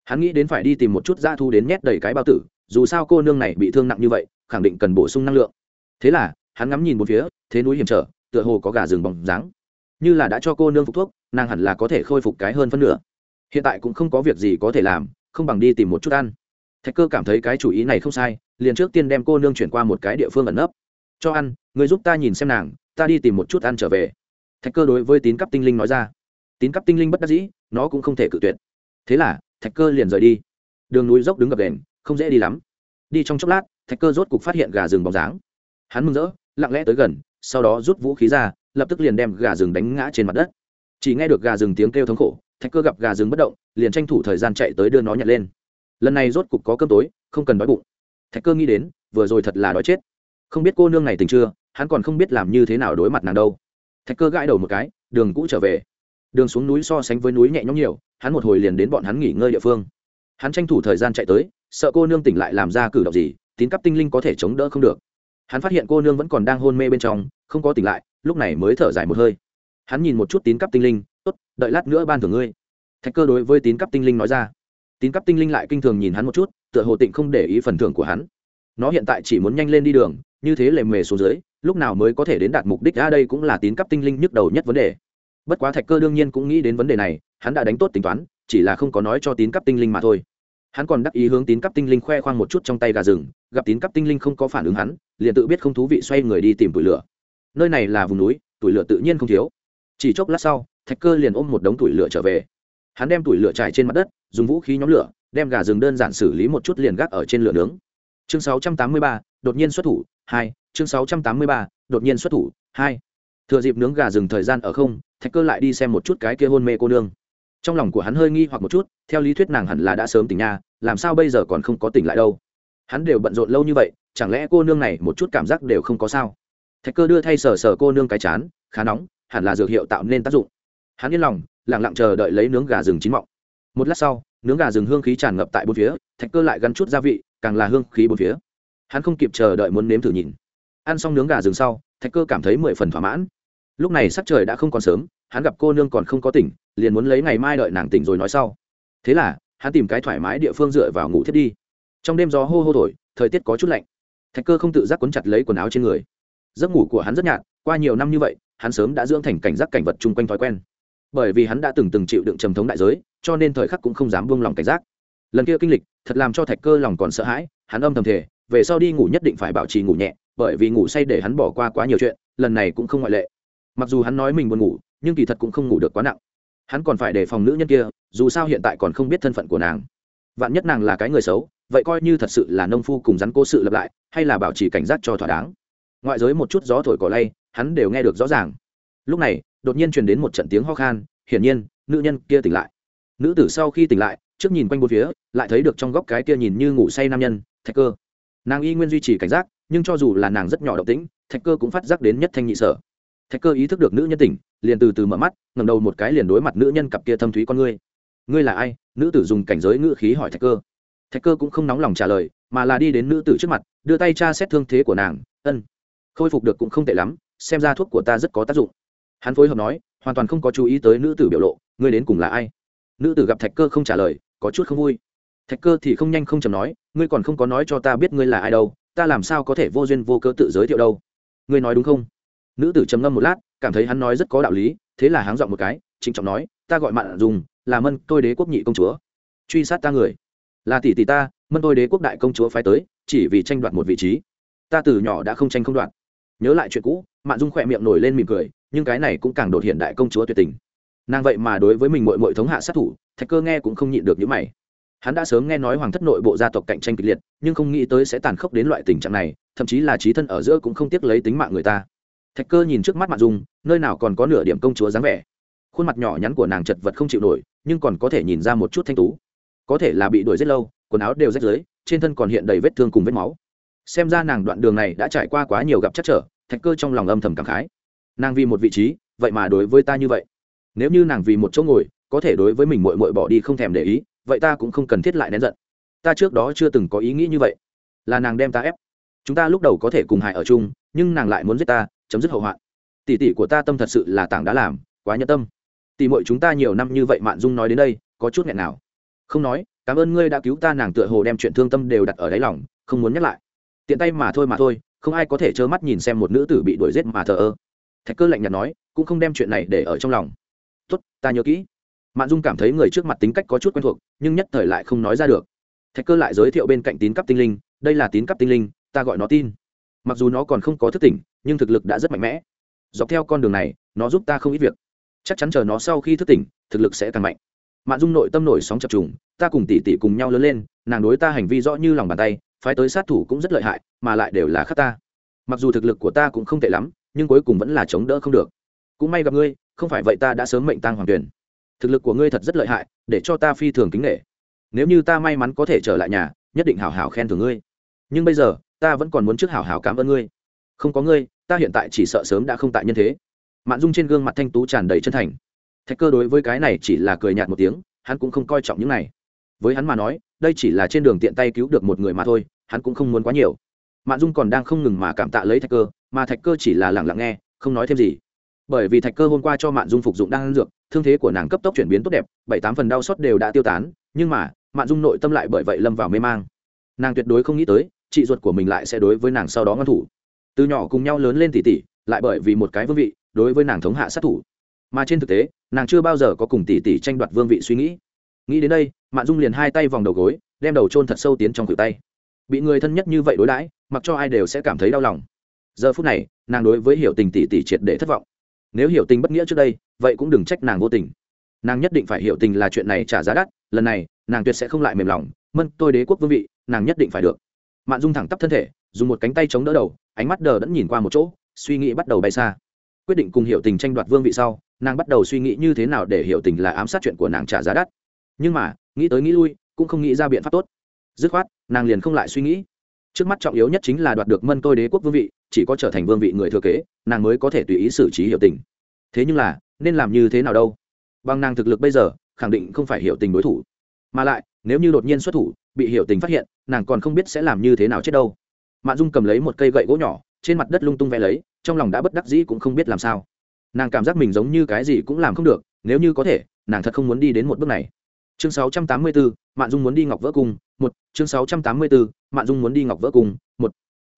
Hắn nghĩ đến phải đi tìm một chút da thu đến nhét đầy cái bao tử, dù sao cô nương này bị thương nặng như vậy, khẳng định cần bổ sung năng lượng. Thế là, hắn ngắm nhìn một phía, thế núi hiểm trở, tựa hồ có gà rừng bóng dáng. Như là đã cho cô nương phục thuốc, nàng hẳn là có thể khôi phục cái hơn phân nửa hiện tại cũng không có việc gì có thể làm, không bằng đi tìm một chút ăn. Thạch cơ cảm thấy cái chủ ý này không sai, liền trước tiên đem cô nương chuyển qua một cái địa phương ẩn nấp. Cho ăn, người giúp ta nhìn xem nàng, ta đi tìm một chút ăn trở về. Thạch cơ đối với tín cấp tinh linh nói ra. Tín cấp tinh linh bất đắc dĩ, nó cũng không thể cự tuyệt. Thế là, thạch cơ liền rời đi. Đường núi dốc đứng gập đền, không dễ đi lắm. Đi trong chốc lát, thạch cơ rốt cục phát hiện gà rừng bóng dáng. Hắn mừng rỡ, lặng lẽ tới gần, sau đó rút vũ khí ra, lập tức liền đem gà rừng đánh ngã trên mặt đất. Chỉ nghe được gà rừng tiếng kêu thống khổ thạch cơ gặp gà rừng bất động, liền tranh thủ thời gian chạy tới đưa nó nhặt lên. Lần này rốt cục có cơm tối, không cần đói bụng. Thạch cơ nghĩ đến, vừa rồi thật là đói chết. Không biết cô nương này tình chưa, hắn còn không biết làm như thế nào đối mặt nàng đâu. Thạch cơ gãi đầu một cái, đường cũ trở về. Đường xuống núi so sánh với núi nhẹ nhõm nhiều, hắn một hồi liền đến bọn hắn nghỉ ngơi địa phương. Hắn tranh thủ thời gian chạy tới, sợ cô nương tỉnh lại làm ra cử động gì, tín cắp tinh linh có thể chống đỡ không được. Hắn phát hiện cô nương vẫn còn đang hôn mê bên trong, không có tỉnh lại, lúc này mới thở dài một hơi. Hắn nhìn một chút tín cắp tinh linh tốt, đợi lát nữa ban thưởng ngươi. Thạch cơ đối với tín cấp tinh linh nói ra. Tín cấp tinh linh lại kinh thường nhìn hắn một chút, tựa hồ tịnh không để ý phần thưởng của hắn. Nó hiện tại chỉ muốn nhanh lên đi đường, như thế lề mề xuống dưới, lúc nào mới có thể đến đạt mục đích? Ra đây cũng là tín cấp tinh linh nhức đầu nhất vấn đề. Bất quá thạch cơ đương nhiên cũng nghĩ đến vấn đề này, hắn đã đánh tốt tính toán, chỉ là không có nói cho tín cấp tinh linh mà thôi. Hắn còn đắc ý hướng tín cấp tinh linh khoe khoang một chút trong tay gà rừng, gặp tín cấp tinh linh không có phản ứng hắn, liền tự biết không thú vị xoay người đi tìm tủi lửa. Nơi này là vùng núi, tủi lửa tự nhiên không thiếu. Chỉ chốc lát sau thạch cơ liền ôm một đống tủi lửa trở về. Hắn đem tủi lửa trải trên mặt đất dùng vũ khí nhóm lửa đem gà rừng đơn giản xử lý một chút liền gác ở trên lửa nướng. Chương 683, đột nhiên xuất thủ hai chương 683, đột nhiên xuất thủ hai. Thừa dịp nướng gà rừng thời gian ở không thạch cơ lại đi xem một chút cái kia hôn mê cô nương. Trong lòng của hắn hơi nghi hoặc một chút theo lý thuyết nàng hẳn là đã sớm tỉnh nha làm sao bây giờ còn không có tỉnh lại đâu? Hắn đều bận rộn lâu như vậy chẳng lẽ cô nương này một chút cảm giác đều không có sao? Thạch cơ đưa thay sờ sờ cô nương cái chán khá nóng hẳn là dược hiệu tạo nên tác dụng hắn yên lòng lẳng lặng chờ đợi lấy nướng gà rừng chín mọng. Một lát sau, nướng gà rừng hương khí tràn ngập tại bốn phía, thạch cơ lại gắn chút gia vị, càng là hương khí bốn phía. Hắn không kịp chờ đợi muốn nếm thử nhìn. Ăn xong nướng gà rừng sau, thạch cơ cảm thấy mười phần thỏa mãn. Lúc này sắc trời đã không còn sớm, hắn gặp cô nương còn không có tỉnh, liền muốn lấy ngày mai đợi nàng tỉnh rồi nói sau. Thế là, hắn tìm cái thoải mái địa phương dựa vào ngủ thiết đi. Trong đêm gió hô hô thổi, thời tiết có chút lạnh. Thạch cơ không tự giác quấn chặt lấy quần áo trên người. Giấc ngủ của hắn rất nhạt, qua nhiều năm như vậy, hắn sớm đã dưỡng thành cảnh giác cảnh vật chung quanh thói quen bởi vì hắn đã từng từng chịu đựng trầm thống đại giới, cho nên thời khắc cũng không dám buông lòng cảnh giác. Lần kia kinh lịch, thật làm cho thạch cơ lòng còn sợ hãi, hắn âm thầm thể về sau đi ngủ nhất định phải bảo trì ngủ nhẹ, bởi vì ngủ say để hắn bỏ qua quá nhiều chuyện, lần này cũng không ngoại lệ. Mặc dù hắn nói mình buồn ngủ, nhưng kỳ thật cũng không ngủ được quá nặng. Hắn còn phải đề phòng nữ nhân kia, dù sao hiện tại còn không biết thân phận của nàng. Vạn nhất nàng là cái người xấu, vậy coi như thật sự là nông phu cùng rắn cố sự lập lại, hay là bảo trì cảnh giác cho thỏa đáng. Ngoại giới một chút gió thổi cỏ lay, hắn đều nghe được rõ ràng. Lúc này đột nhiên truyền đến một trận tiếng ho khan, hiển nhiên, nữ nhân kia tỉnh lại. Nữ tử sau khi tỉnh lại, trước nhìn quanh bốn phía, lại thấy được trong góc cái kia nhìn như ngủ say nam nhân, thạch cơ. Nàng y nguyên duy trì cảnh giác, nhưng cho dù là nàng rất nhỏ động tĩnh, thạch cơ cũng phát giác đến nhất thanh nhị sở. Thạch cơ ý thức được nữ nhân tỉnh, liền từ từ mở mắt ngầm đầu một cái liền đối mặt nữ nhân cặp kia thâm thúy con ngươi. Ngươi là ai? Nữ tử dùng cảnh giới ngữ khí hỏi thạch cơ. Thạch cơ cũng không nóng lòng trả lời, mà là đi đến nữ tử trước mặt, đưa tay tra xét thương thế của nàng, ân, khôi phục được cũng không tệ lắm, xem ra thuốc của ta rất có tác dụng hắn phối hợp nói, hoàn toàn không có chú ý tới nữ tử biểu lộ, ngươi đến cùng là ai? Nữ tử gặp thạch cơ không trả lời, có chút không vui. Thạch cơ thì không nhanh không chầm nói, ngươi còn không có nói cho ta biết ngươi là ai đâu, ta làm sao có thể vô duyên vô cớ tự giới thiệu đâu? Ngươi nói đúng không? Nữ tử trầm ngâm một lát, cảm thấy hắn nói rất có đạo lý, thế là háng dọn một cái, trịnh trọng nói, ta gọi mạn dùng là mân tôi đế quốc nhị công chúa. Truy sát ta người. Là tỷ tỷ ta, mân tôi đế quốc đại công chúa phái tới, chỉ vì tranh đoạt một vị trí. Ta từ nhỏ đã không tranh không đoạt. nhớ lại chuyện cũ, mạn dung khỏe miệng nổi lên mỉm cười nhưng cái này cũng càng đột hiện đại công chúa tuyệt tình. Nàng vậy mà đối với mình mội mội thống hạ sát thủ, thạch cơ nghe cũng không nhịn được những mày. Hắn đã sớm nghe nói hoàng thất nội bộ gia tộc cạnh tranh kịch liệt, nhưng không nghĩ tới sẽ tàn khốc đến loại tình trạng này, thậm chí là trí thân ở giữa cũng không tiếc lấy tính mạng người ta. Thạch cơ nhìn trước mắt mặt dung, nơi nào còn có nửa điểm công chúa dáng vẻ. Khuôn mặt nhỏ nhắn của nàng chật vật không chịu nổi, nhưng còn có thể nhìn ra một chút thanh tú. Có thể là bị đuổi rất lâu, quần áo đều rách rưới, trên thân còn hiện đầy vết thương cùng vết máu. Xem ra nàng đoạn đường này đã trải qua quá nhiều gặp chắc trở, thạch cơ trong lòng âm thầm cảm khái nàng vì một vị trí, vậy mà đối với ta như vậy. Nếu như nàng vì một chỗ ngồi, có thể đối với mình mội mội bỏ đi không thèm để ý, vậy ta cũng không cần thiết lại nén giận. Ta trước đó chưa từng có ý nghĩ như vậy. Là nàng đem ta ép. Chúng ta lúc đầu có thể cùng hại ở chung, nhưng nàng lại muốn giết ta, chấm dứt hậu hoạn. Tỷ tỷ của ta tâm thật sự là tảng đã làm, quá nhẫn tâm. Tỷ muội chúng ta nhiều năm như vậy mạn dung nói đến đây, có chút nghẹn nào. Không nói, cảm ơn ngươi đã cứu ta, nàng tựa hồ đem chuyện thương tâm đều đặt ở đáy lòng, không muốn nhắc lại. Tiện tay mà thôi mà thôi, không ai có thể trơ mắt nhìn xem một nữ tử bị đuổi giết mà thờ ơ thạch cơ lạnh nhạt nói, cũng không đem chuyện này để ở trong lòng. Tốt, ta nhớ kỹ. Mạn dung cảm thấy người trước mặt tính cách có chút quen thuộc, nhưng nhất thời lại không nói ra được. Thạch cơ lại giới thiệu bên cạnh tín cấp tinh linh, đây là tín cấp tinh linh, ta gọi nó tin. Mặc dù nó còn không có thức tỉnh, nhưng thực lực đã rất mạnh mẽ. Dọc theo con đường này, nó giúp ta không ít việc. Chắc chắn chờ nó sau khi thức tỉnh, thực lực sẽ càng mạnh. Mạn dung nội tâm nổi sóng chập trùng, ta cùng tỷ tỷ cùng nhau lớn lên, nàng đối ta hành vi rõ như lòng bàn tay, phái tới sát thủ cũng rất lợi hại, mà lại đều là khắc ta. Mặc dù thực lực của ta cũng không tệ lắm nhưng cuối cùng vẫn là chống đỡ không được. Cũng may gặp ngươi, không phải vậy ta đã sớm mệnh tăng hoàng tuyển. Thực lực của ngươi thật rất lợi hại, để cho ta phi thường kính nghệ nếu như ta may mắn có thể trở lại nhà, nhất định hảo hảo khen thưởng ngươi. Nhưng bây giờ, ta vẫn còn muốn trước hảo hảo cảm ơn ngươi. Không có ngươi, ta hiện tại chỉ sợ sớm đã không tại nhân thế. Mạn dung trên gương mặt thanh tú tràn đầy chân thành. Thạch cơ đối với cái này chỉ là cười nhạt một tiếng, hắn cũng không coi trọng những này. Với hắn mà nói, đây chỉ là trên đường tiện tay cứu được một người mà thôi, hắn cũng không muốn quá nhiều mạn dung còn đang không ngừng mà cảm tạ lấy thạch cơ, mà thạch cơ chỉ là lẳng lặng nghe, không nói thêm gì. Bởi vì thạch cơ hôm qua cho mạn dung phục dụng đang ăn dược, thương thế của nàng cấp tốc chuyển biến tốt đẹp, bảy tám phần đau xót đều đã tiêu tán, nhưng mà, mạn dung nội tâm lại bởi vậy lâm vào mê mang. Nàng tuyệt đối không nghĩ tới, chị ruột của mình lại sẽ đối với nàng sau đó ngăn thủ. Từ nhỏ cùng nhau lớn lên tỉ tỉ, lại bởi vì một cái vương vị, đối với nàng thống hạ sát thủ. Mà trên thực tế, nàng chưa bao giờ có cùng tỉ tỉ tranh đoạt vương vị suy nghĩ. Nghĩ đến đây, mạn dung liền hai tay vòng đầu gối, đem đầu trôn thật sâu tiến trong cự tay. Bị người thân nhất như vậy đối đãi mặc cho ai đều sẽ cảm thấy đau lòng. Giờ phút này, nàng đối với hiểu tình tỷ tỷ triệt để thất vọng. Nếu hiểu tình bất nghĩa trước đây, vậy cũng đừng trách nàng vô tình. Nàng nhất định phải hiểu tình là chuyện này trả giá đắt, lần này, nàng tuyệt sẽ không lại mềm lòng. Mân, tôi đế quốc vương vị, nàng nhất định phải được. Mạn dung thẳng tắp thân thể, dùng một cánh tay chống đỡ đầu, ánh mắt đờ đẫn nhìn qua một chỗ, suy nghĩ bắt đầu bay xa. Quyết định cùng hiểu tình tranh đoạt vương vị sau, nàng bắt đầu suy nghĩ như thế nào để hiểu tình là ám sát chuyện của nàng trả giá đắt. Nhưng mà, nghĩ tới nghĩ lui, cũng không nghĩ ra biện pháp tốt. Dứt khoát, nàng liền không lại suy nghĩ trước mắt trọng yếu nhất chính là đoạt được mân tôi đế quốc vương vị, chỉ có trở thành vương vị người thừa kế, nàng mới có thể tùy ý xử trí hiểu tình. Thế nhưng là, nên làm như thế nào đâu? Bằng nàng thực lực bây giờ, khẳng định không phải hiểu tình đối thủ. Mà lại, nếu như đột nhiên xuất thủ, bị hiểu tình phát hiện, nàng còn không biết sẽ làm như thế nào chết đâu. Mạn dung cầm lấy một cây gậy gỗ nhỏ, trên mặt đất lung tung vẽ lấy, trong lòng đã bất đắc dĩ cũng không biết làm sao. Nàng cảm giác mình giống như cái gì cũng làm không được, nếu như có thể, nàng thật không muốn đi đến một bước này chương 684, mạn dung muốn đi ngọc vỡ cùng. một. Chương 684, mạn dung muốn đi ngọc vỡ cùng. một.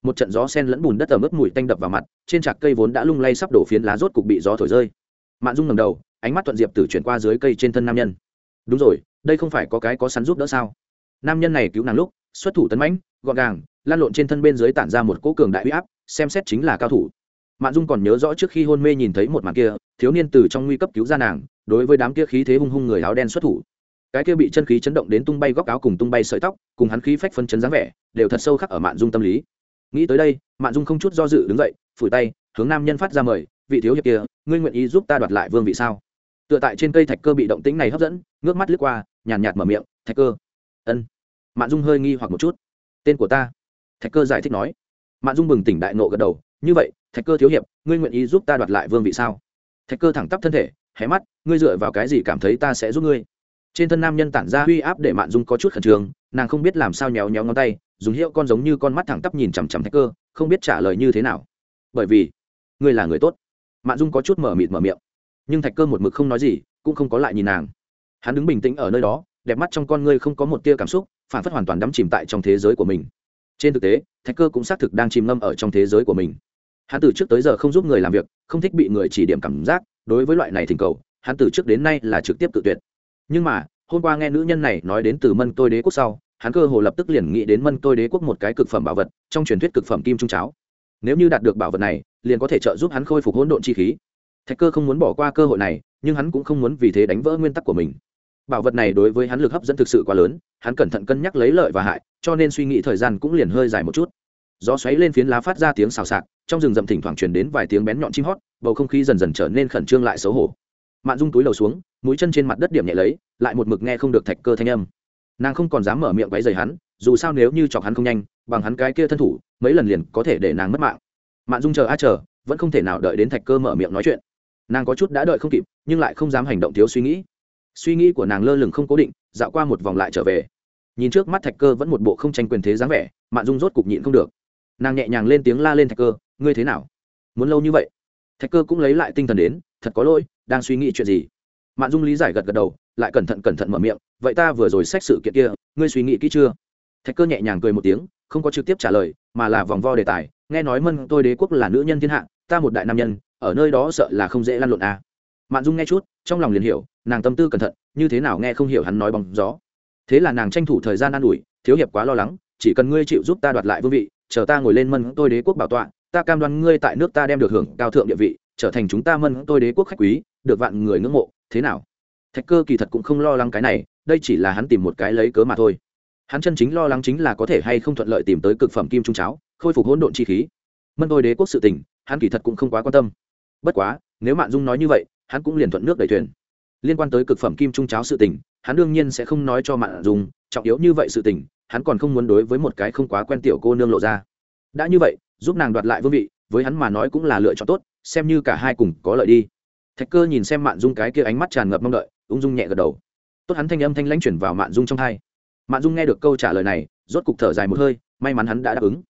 Một trận gió sen lẫn bùn đất ở mức mùi tanh đập vào mặt trên trạc cây vốn đã lung lay sắp đổ phiến lá rốt cục bị gió thổi rơi. Mạn dung ngầm đầu ánh mắt thuận diệp tử chuyển qua dưới cây trên thân nam nhân. Đúng rồi đây không phải có cái có sắn giúp đỡ sao? Nam nhân này cứu nàng lúc xuất thủ tấn mãnh gọn gàng lan lộn trên thân bên dưới tản ra một cỗ cường đại huy áp xem xét chính là cao thủ. Mạn dung còn nhớ rõ trước khi hôn mê nhìn thấy một màn kia thiếu niên từ trong nguy cấp cứu ra nàng đối với đám kia khí thế hung hung người áo đen xuất thủ cái kia bị chân khí chấn động đến tung bay góc áo cùng tung bay sợi tóc, cùng hắn khí phách phân chấn dáng vẻ, đều thật sâu khắc ở mạn dung tâm lý. Nghĩ tới đây, mạn dung không chút do dự đứng dậy, phủi tay, hướng nam nhân phát ra mời, vị thiếu hiệp kia, ngươi nguyện ý giúp ta đoạt lại vương vị sao? Tựa tại trên cây thạch cơ bị động tĩnh này hấp dẫn, ngước mắt lướt qua, nhàn nhạt mở miệng, thạch cơ. Ân. Mạn dung hơi nghi hoặc một chút. Tên của ta? Thạch cơ giải thích nói. Mạn dung bừng tỉnh đại nộ gật đầu, như vậy, thạch cơ thiếu hiệp, ngươi nguyện ý giúp ta đoạt lại vương vị sao? Thạch cơ thẳng tắp thân thể, hé mắt, ngươi dựa vào cái gì cảm thấy ta sẽ giúp ngươi? Trên thân nam nhân tản ra uy áp để mạn dung có chút khẩn trương, nàng không biết làm sao nhéo nhéo ngón tay, dùng hiệu con giống như con mắt thẳng tắp nhìn chằm chằm thạch cơ, không biết trả lời như thế nào. Bởi vì, ngươi là người tốt. Mạn dung có chút mở mịt mở miệng. Nhưng thạch cơ một mực không nói gì, cũng không có lại nhìn nàng. Hắn đứng bình tĩnh ở nơi đó, đẹp mắt trong con ngươi không có một tia cảm xúc, phản phất hoàn toàn đắm chìm tại trong thế giới của mình. Trên thực tế, thạch cơ cũng xác thực đang chìm ngâm ở trong thế giới của mình. Hắn từ trước tới giờ không giúp người làm việc, không thích bị người chỉ điểm cảm giác, đối với loại này thỉnh cầu, hắn từ trước đến nay là trực tiếp tự tuyệt nhưng mà, hôm qua nghe nữ nhân này nói đến từ mân tôi đế quốc sau, hắn cơ hồ lập tức liền nghĩ đến mân tôi đế quốc một cái cực phẩm bảo vật, trong truyền thuyết cực phẩm kim trung cháo. Nếu như đạt được bảo vật này, liền có thể trợ giúp hắn khôi phục hỗn độn chi khí. Thạch cơ không muốn bỏ qua cơ hội này, nhưng hắn cũng không muốn vì thế đánh vỡ nguyên tắc của mình. Bảo vật này đối với hắn lực hấp dẫn thực sự quá lớn, hắn cẩn thận cân nhắc lấy lợi và hại, cho nên suy nghĩ thời gian cũng liền hơi dài một chút. Gió xoáy lên phiến lá phát ra tiếng xào xạc, trong rừng rậm thỉnh thoảng truyền đến vài tiếng bén nhọn chim hót, bầu không khí dần dần trở nên khẩn trương lại xấu hổ mạn dung túi đầu xuống, mũi chân trên mặt đất điểm nhẹ lấy, lại một mực nghe không được thạch cơ thanh âm. Nàng không còn dám mở miệng váy dày hắn, dù sao nếu như chọc hắn không nhanh, bằng hắn cái kia thân thủ, mấy lần liền có thể để nàng mất mạng. Mạn dung chờ a chờ, vẫn không thể nào đợi đến thạch cơ mở miệng nói chuyện. Nàng có chút đã đợi không kịp, nhưng lại không dám hành động thiếu suy nghĩ. Suy nghĩ của nàng lơ lửng không cố định, dạo qua một vòng lại trở về. Nhìn trước mắt thạch cơ vẫn một bộ không tranh quyền thế dáng vẻ, mạn dung rốt cục nhịn không được. Nàng nhẹ nhàng lên tiếng la lên thạch cơ, ngươi thế nào? Muốn lâu như vậy? Thạch cơ cũng lấy lại tinh thần đến, thật có lỗi đang suy nghĩ chuyện gì? Mạn dung lý giải gật gật đầu, lại cẩn thận cẩn thận mở miệng, vậy ta vừa rồi xét sự kiện kia, ngươi suy nghĩ kỹ chưa? Thạch cơ nhẹ nhàng cười một tiếng, không có trực tiếp trả lời, mà là vòng vo đề tài, nghe nói mân tôi đế quốc là nữ nhân thiên hạ, ta một đại nam nhân, ở nơi đó sợ là không dễ lăn lộn à. mạn dung nghe chút, trong lòng liền hiểu, nàng tâm tư cẩn thận, như thế nào nghe không hiểu hắn nói bằng gió. Thế là nàng tranh thủ thời gian an ủi, thiếu hiệp quá lo lắng, chỉ cần ngươi chịu giúp ta đoạt lại vương vị, chờ ta ngồi lên mân tôi đế quốc bảo tọa, ta cam đoan ngươi tại nước ta đem được hưởng cao thượng địa vị, trở thành chúng ta mân tôi đế quốc khách quý được vạn người ngưỡng mộ, thế nào? Thạch cơ kỳ thật cũng không lo lắng cái này, đây chỉ là hắn tìm một cái lấy cớ mà thôi. Hắn chân chính lo lắng chính là có thể hay không thuận lợi tìm tới cực phẩm kim trung cháo, khôi phục hỗn độn chi khí. Mân tôi đế quốc sự tình, hắn kỳ thật cũng không quá quan tâm. Bất quá, nếu mạn dung nói như vậy, hắn cũng liền thuận nước đẩy thuyền. Liên quan tới cực phẩm kim trung cháo sự tình, hắn đương nhiên sẽ không nói cho mạn dung, trọng yếu như vậy sự tình, hắn còn không muốn đối với một cái không quá quen tiểu cô nương lộ ra. Đã như vậy, giúp nàng đoạt lại vương vị, với hắn mà nói cũng là lựa chọn tốt, xem như cả hai cùng có lợi đi thạch cơ nhìn xem mạn dung cái kia ánh mắt tràn ngập mong đợi, ung dung nhẹ gật đầu. Tốt hắn thanh âm thanh lãnh chuyển vào mạn dung trong hai. Mạn dung nghe được câu trả lời này, rốt cục thở dài một hơi, may mắn hắn đã đáp ứng.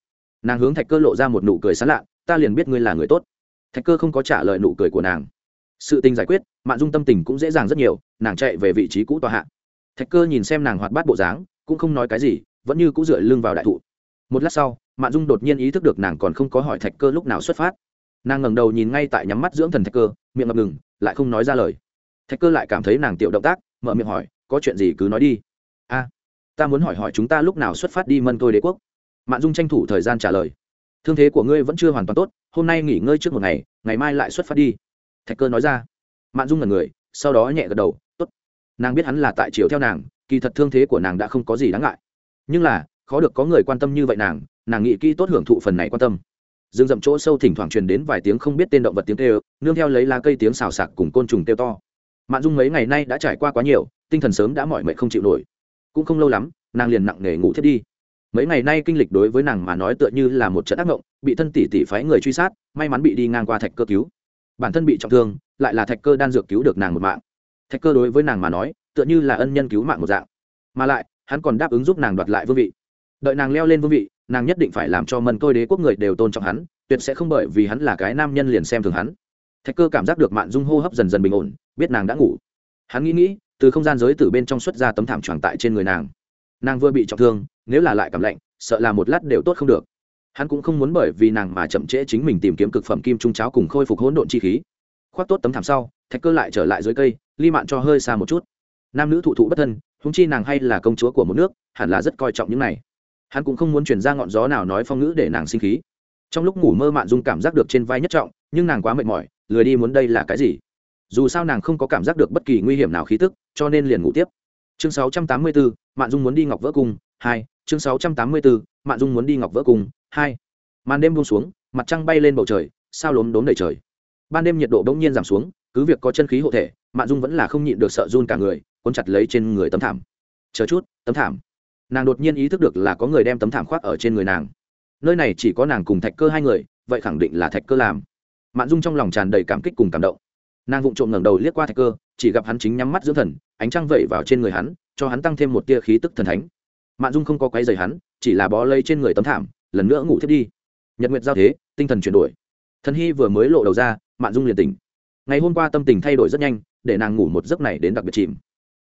Nàng hướng thạch cơ lộ ra một nụ cười sán lạ, ta liền biết ngươi là người tốt. Thạch cơ không có trả lời nụ cười của nàng. Sự tình giải quyết, mạn dung tâm tình cũng dễ dàng rất nhiều, nàng chạy về vị trí cũ tòa hạ. Thạch cơ nhìn xem nàng hoạt bát bộ dáng, cũng không nói cái gì, vẫn như cũng dựa lưng vào đại thụ. Một lát sau, mạn dung đột nhiên ý thức được nàng còn không có hỏi thạch cơ lúc nào xuất phát nàng ngẩng đầu nhìn ngay tại nhắm mắt dưỡng thần thạch cơ, miệng ngập ngừng, lại không nói ra lời. Thạch cơ lại cảm thấy nàng tiểu động tác, mở miệng hỏi, có chuyện gì cứ nói đi. A, ta muốn hỏi hỏi chúng ta lúc nào xuất phát đi mân tôi đế quốc? Mạn dung tranh thủ thời gian trả lời, thương thế của ngươi vẫn chưa hoàn toàn tốt, hôm nay nghỉ ngơi trước một ngày ngày mai lại xuất phát đi. Thạch cơ nói ra. Mạn dung ngẩn người, sau đó nhẹ gật đầu, tốt. Nàng biết hắn là tại chiều theo nàng, kỳ thật thương thế của nàng đã không có gì đáng ngại. Nhưng là, khó được có người quan tâm như vậy nàng nàng nghĩ kỹ tốt hưởng thụ phần này quan tâm rừng rậm chỗ sâu thỉnh thoảng truyền đến vài tiếng không biết tên động vật tiếng kêu, nương theo lấy lá cây tiếng xào xạc cùng côn trùng kêu to. Mạn dung mấy ngày nay đã trải qua quá nhiều, tinh thần sớm đã mỏi mệt không chịu nổi. Cũng không lâu lắm, nàng liền nặng nề ngủ thiết đi. Mấy ngày nay kinh lịch đối với nàng mà nói tựa như là một trận ác mộng, bị thân tỷ tỷ phái người truy sát, may mắn bị đi ngang qua thạch cơ cứu. Bản thân bị trọng thương, lại là thạch cơ đan dược cứu được nàng một mạng. Thạch cơ đối với nàng mà nói, tựa như là ân nhân cứu mạng một dạng. Mà lại, hắn còn đáp ứng giúp nàng đoạt lại vương vị. Đợi nàng leo lên vương vị nàng nhất định phải làm cho mân tôi đế quốc người đều tôn trọng hắn, tuyệt sẽ không bởi vì hắn là cái nam nhân liền xem thường hắn. Thạch cơ cảm giác được mạn dung hô hấp dần dần bình ổn, biết nàng đã ngủ. Hắn nghĩ nghĩ, từ không gian giới từ bên trong xuất ra tấm thảm tròn tại trên người nàng. Nàng vừa bị trọng thương, nếu là lại cảm lạnh, sợ là một lát đều tốt không được. Hắn cũng không muốn bởi vì nàng mà chậm trễ chính mình tìm kiếm cực phẩm kim trung cháo cùng khôi phục hỗn độn chi khí. Khoác tốt tấm thảm sau, thạch cơ lại trở lại dưới cây, ly mạn cho hơi xa một chút. Nam nữ thụ thụ bất thân húng chi nàng hay là công chúa của một nước, hẳn là rất coi trọng những này hắn cũng không muốn chuyển ra ngọn gió nào nói phong ngữ để nàng sinh khí. Trong lúc ngủ mơ mạn dung cảm giác được trên vai nhất trọng nhưng nàng quá mệt mỏi lười đi muốn đây là cái gì? Dù sao nàng không có cảm giác được bất kỳ nguy hiểm nào khí tức cho nên liền ngủ tiếp. Chương 684, mạn dung muốn đi ngọc vỡ cung hai. Chương 684, mạn dung muốn đi ngọc vỡ cung hai. Màn đêm buông xuống mặt trăng bay lên bầu trời sao lốm đốm đầy trời. Ban đêm nhiệt độ bỗng nhiên giảm xuống cứ việc có chân khí hộ thể mạn dung vẫn là không nhịn được sợ run cả người cuốn chặt lấy trên người tấm thảm. Chờ chút tấm thảm nàng đột nhiên ý thức được là có người đem tấm thảm khoác ở trên người nàng. Nơi này chỉ có nàng cùng thạch cơ hai người, vậy khẳng định là thạch cơ làm. Mạn dung trong lòng tràn đầy cảm kích cùng cảm động. Nàng vụng trộm ngẩng đầu liếc qua thạch cơ, chỉ gặp hắn chính nhắm mắt dưỡng thần, ánh trăng vẩy vào trên người hắn, cho hắn tăng thêm một tia khí tức thần thánh. Mạn dung không có quấy rầy hắn, chỉ là bó lây trên người tấm thảm, lần nữa ngủ thiết đi. Nhật nguyệt giao thế, tinh thần chuyển đổi. Thần hy vừa mới lộ đầu ra, mạn dung liền tỉnh. Ngày hôm qua tâm tình thay đổi rất nhanh, để nàng ngủ một giấc này đến đặc biệt chìm.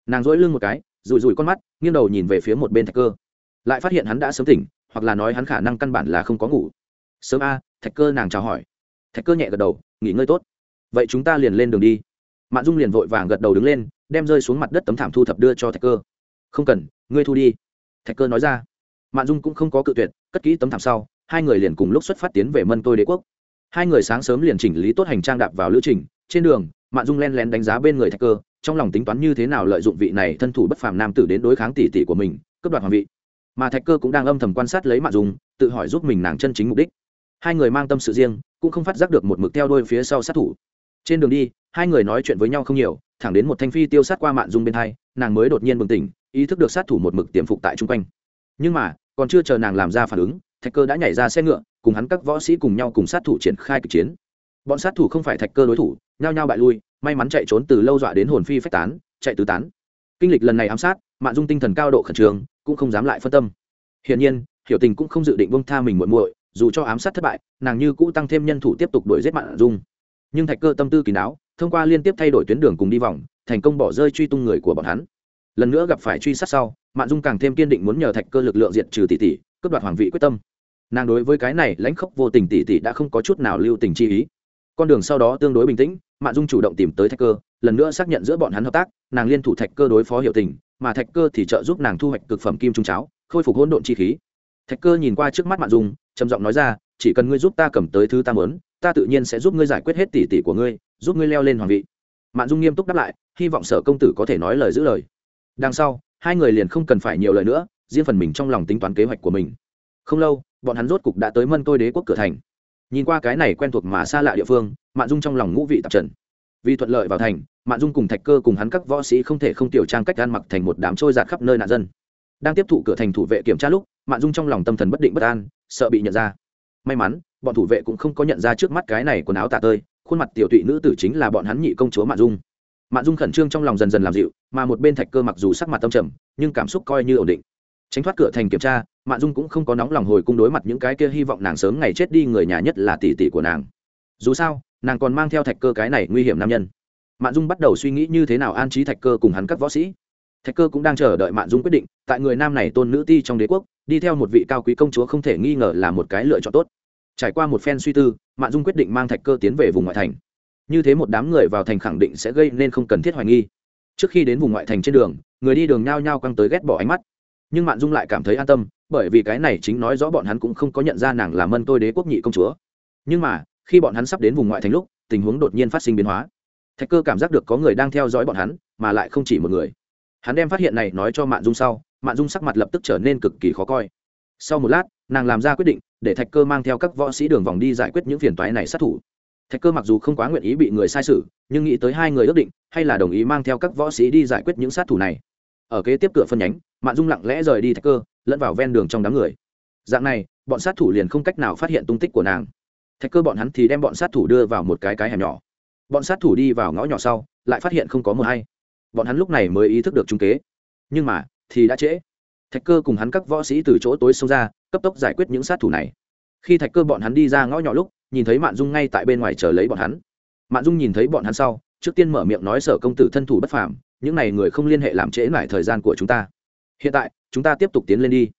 Nàng dỗi lưng một cái rủi rủi con mắt, nghiêng đầu nhìn về phía một bên thạch cơ. Lại phát hiện hắn đã sớm tỉnh, hoặc là nói hắn khả năng căn bản là không có ngủ. Sớm a, thạch cơ nàng chào hỏi. Thạch cơ nhẹ gật đầu, nghỉ ngơi tốt. Vậy chúng ta liền lên đường đi. Mạn dung liền vội vàng gật đầu đứng lên, đem rơi xuống mặt đất tấm thảm thu thập đưa cho thạch cơ. Không cần, ngươi thu đi. Thạch cơ nói ra. Mạn dung cũng không có cự tuyệt, cất kỹ tấm thảm sau, hai người liền cùng lúc xuất phát tiến về mân tôi đế quốc. Hai người sáng sớm liền chỉnh lý tốt hành trang đạp vào lữ trình, trên đường, mạn dung len lén đánh giá bên người thạch cơ trong lòng tính toán như thế nào lợi dụng vị này thân thủ bất phàm nam tử đến đối kháng tỷ tỷ của mình, cướp đoạt hoàng vị. Mà thạch cơ cũng đang âm thầm quan sát lấy mạn dung, tự hỏi giúp mình nàng chân chính mục đích. Hai người mang tâm sự riêng, cũng không phát giác được một mực theo đôi phía sau sát thủ. Trên đường đi, hai người nói chuyện với nhau không nhiều, thẳng đến một thanh phi tiêu sát qua mạn dung bên hai, nàng mới đột nhiên bừng tỉnh, ý thức được sát thủ một mực tiềm phục tại chung quanh. Nhưng mà, còn chưa chờ nàng làm ra phản ứng, thạch cơ đã nhảy ra xe ngựa, cùng hắn các võ sĩ cùng nhau cùng sát thủ triển khai kịch chiến. Bọn sát thủ không phải thạch cơ đối thủ, nhao nhao bại lui may mắn chạy trốn từ lâu dọa đến hồn phi phách tán chạy tứ tán. Kinh lịch lần này ám sát mạn dung tinh thần cao độ khẩn trương cũng không dám lại phân tâm. Hiển nhiên hiểu tình cũng không dự định bông tha mình muội muội dù cho ám sát thất bại nàng như cũ tăng thêm nhân thủ tiếp tục đuổi giết mạn dung. Nhưng thạch cơ tâm tư kỳ não, thông qua liên tiếp thay đổi tuyến đường cùng đi vòng thành công bỏ rơi truy tung người của bọn hắn. Lần nữa gặp phải truy sát sau mạn dung càng thêm kiên định muốn nhờ thạch cơ lực lượng diệt trừ tỷ tỷ cướp đoạt hoàng vị quyết tâm. Nàng đối với cái này lãnh khốc vô tình tỷ tỷ đã không có chút nào lưu tình chi ý. Con đường sau đó tương đối bình tĩnh mạn dung chủ động tìm tới thạch cơ, lần nữa xác nhận giữa bọn hắn hợp tác, nàng liên thủ thạch cơ đối phó hiệu tình, mà thạch cơ thì trợ giúp nàng thu hoạch cực phẩm kim trung cháo, khôi phục hỗn độn chi khí. Thạch cơ nhìn qua trước mắt mạn dung, trầm giọng nói ra, chỉ cần ngươi giúp ta cầm tới thứ ta muốn, ta tự nhiên sẽ giúp ngươi giải quyết hết tỷ tỷ của ngươi, giúp ngươi leo lên hoàng vị. Mạn dung nghiêm túc đáp lại, hy vọng sở công tử có thể nói lời giữ lời. Đằng sau, hai người liền không cần phải nhiều lời nữa, riêng phần mình trong lòng tính toán kế hoạch của mình. Không lâu, bọn hắn rốt cục đã tới mân tôi đế quốc cửa thành nhìn qua cái này quen thuộc mà xa lạ địa phương, mạn dung trong lòng ngũ vị tạp trần. Vì thuận lợi vào thành, mạn dung cùng thạch cơ cùng hắn các võ sĩ không thể không tiểu trang cách gan mặc thành một đám trôi giạt khắp nơi nạn dân. Đang tiếp thụ cửa thành thủ vệ kiểm tra lúc, mạn dung trong lòng tâm thần bất định bất an, sợ bị nhận ra. May mắn, bọn thủ vệ cũng không có nhận ra trước mắt cái này quần áo tả tơi, khuôn mặt tiểu tụy nữ tử chính là bọn hắn nhị công chúa mạn dung. Mạn dung khẩn trương trong lòng dần dần làm dịu, mà một bên thạch cơ mặc dù sắc mặt tâm trầm, nhưng cảm xúc coi như ổn định tránh thoát cửa thành kiểm tra, mạn dung cũng không có nóng lòng hồi cung đối mặt những cái kia hy vọng nàng sớm ngày chết đi người nhà nhất là tỷ tỷ của nàng. Dù sao, nàng còn mang theo thạch cơ cái này nguy hiểm nam nhân. Mạn dung bắt đầu suy nghĩ như thế nào an trí thạch cơ cùng hắn các võ sĩ. Thạch cơ cũng đang chờ đợi mạn dung quyết định, tại người nam này tôn nữ ti trong đế quốc, đi theo một vị cao quý công chúa không thể nghi ngờ là một cái lựa chọn tốt. Trải qua một phen suy tư, mạn dung quyết định mang thạch cơ tiến về vùng ngoại thành. Như thế một đám người vào thành khẳng định sẽ gây nên không cần thiết hoài nghi. Trước khi đến vùng ngoại thành trên đường, người đi đường nhao nhao căng tới ghét bỏ ánh mắt nhưng mạn dung lại cảm thấy an tâm bởi vì cái này chính nói rõ bọn hắn cũng không có nhận ra nàng là mân tôi đế quốc nhị công chúa. Nhưng mà khi bọn hắn sắp đến vùng ngoại thành lúc tình huống đột nhiên phát sinh biến hóa. Thạch cơ cảm giác được có người đang theo dõi bọn hắn mà lại không chỉ một người. Hắn đem phát hiện này nói cho mạn dung sau mạn dung sắc mặt lập tức trở nên cực kỳ khó coi. Sau một lát nàng làm ra quyết định để thạch cơ mang theo các võ sĩ đường vòng đi giải quyết những phiền toái này sát thủ. Thạch cơ mặc dù không quá nguyện ý bị người sai sử, nhưng nghĩ tới hai người ước định hay là đồng ý mang theo các võ sĩ đi giải quyết những sát thủ này ở kế tiếp cửa phân nhánh, mạn dung lặng lẽ rời đi thạch cơ, lẫn vào ven đường trong đám người. Dạng này, bọn sát thủ liền không cách nào phát hiện tung tích của nàng. Thạch cơ bọn hắn thì đem bọn sát thủ đưa vào một cái cái hẻm nhỏ. Bọn sát thủ đi vào ngõ nhỏ sau, lại phát hiện không có mờ hay. Bọn hắn lúc này mới ý thức được trung kế. Nhưng mà, thì đã trễ. Thạch cơ cùng hắn các võ sĩ từ chỗ tối xông ra, cấp tốc giải quyết những sát thủ này. Khi thạch cơ bọn hắn đi ra ngõ nhỏ lúc, nhìn thấy mạn dung ngay tại bên ngoài chờ lấy bọn hắn. Mạn dung nhìn thấy bọn hắn sau, trước tiên mở miệng nói sở công tử thân thủ bất phàm những này người không liên hệ làm trễ lại thời gian của chúng ta. Hiện tại, chúng ta tiếp tục tiến lên đi.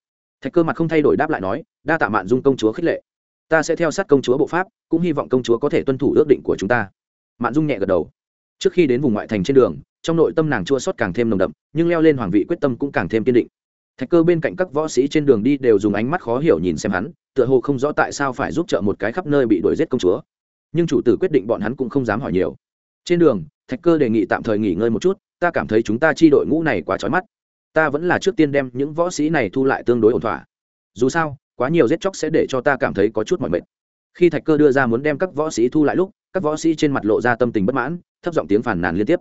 Thạch cơ mặt không thay đổi đáp lại nói, đa tạ mạn dung công chúa khích lệ. Ta sẽ theo sát công chúa bộ pháp, cũng hy vọng công chúa có thể tuân thủ ước định của chúng ta. Mạn dung nhẹ gật đầu. Trước khi đến vùng ngoại thành trên đường, trong nội tâm nàng chua sót càng thêm nồng đậm, nhưng leo lên hoàng vị quyết tâm cũng càng thêm kiên định. Thạch cơ bên cạnh các võ sĩ trên đường đi đều dùng ánh mắt khó hiểu nhìn xem hắn, tựa hồ không rõ tại sao phải giúp trợ một cái khắp nơi bị đuổi giết công chúa. Nhưng chủ tử quyết định bọn hắn cũng không dám hỏi nhiều. Trên đường, thạch cơ đề nghị tạm thời nghỉ ngơi một chút ta cảm thấy chúng ta chi đội ngũ này quá trói mắt. Ta vẫn là trước tiên đem những võ sĩ này thu lại tương đối ổn thỏa. Dù sao, quá nhiều giết chóc sẽ để cho ta cảm thấy có chút mỏi mệt. Khi thạch cơ đưa ra muốn đem các võ sĩ thu lại lúc, các võ sĩ trên mặt lộ ra tâm tình bất mãn, thấp giọng tiếng phản nàn liên tiếp.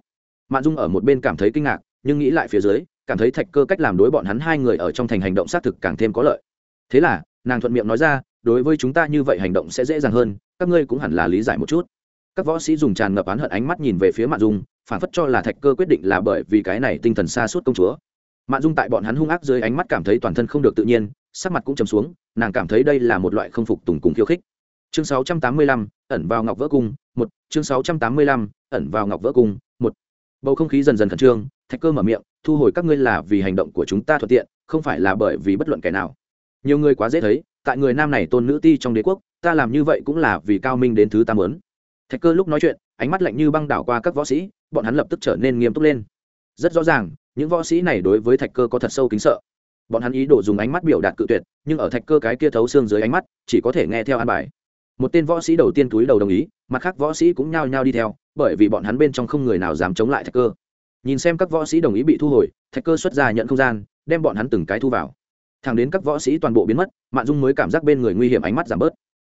Mạn dung ở một bên cảm thấy kinh ngạc, nhưng nghĩ lại phía dưới, cảm thấy thạch cơ cách làm đối bọn hắn hai người ở trong thành hành động xác thực càng thêm có lợi. Thế là, nàng thuận miệng nói ra, đối với chúng ta như vậy hành động sẽ dễ dàng hơn, các ngươi cũng hẳn là lý giải một chút. Các võ sĩ dùng tràn ngập oán hận ánh mắt nhìn về phía mạn dung phản phất cho là thạch cơ quyết định là bởi vì cái này tinh thần xa suốt công chúa. Mạn dung tại bọn hắn hung ác dưới ánh mắt cảm thấy toàn thân không được tự nhiên sắc mặt cũng chầm xuống nàng cảm thấy đây là một loại không phục tùng cùng khiêu khích. Chương 685, ẩn vào ngọc vỡ cung một. Chương 685, ẩn vào ngọc vỡ cung một. Bầu không khí dần dần khẩn trương thạch cơ mở miệng thu hồi các ngươi là vì hành động của chúng ta thuận tiện không phải là bởi vì bất luận kẻ nào. Nhiều người quá dễ thấy tại người nam này tôn nữ ti trong đế quốc ta làm như vậy cũng là vì cao minh đến thứ ta muốn. Thạch cơ lúc nói chuyện ánh mắt lạnh như băng đảo qua các võ sĩ, bọn hắn lập tức trở nên nghiêm túc lên. Rất rõ ràng, những võ sĩ này đối với thạch cơ có thật sâu kính sợ. Bọn hắn ý đồ dùng ánh mắt biểu đạt cự tuyệt, nhưng ở thạch cơ cái kia thấu xương dưới ánh mắt, chỉ có thể nghe theo an bài. Một tên võ sĩ đầu tiên túi đầu đồng ý, mặt khác võ sĩ cũng nhao nhao đi theo, bởi vì bọn hắn bên trong không người nào dám chống lại thạch cơ. Nhìn xem các võ sĩ đồng ý bị thu hồi, thạch cơ xuất ra nhận không gian, đem bọn hắn từng cái thu vào. Thẳng đến các võ sĩ toàn bộ biến mất, mạn dung mới cảm giác bên người nguy hiểm ánh mắt giảm bớt.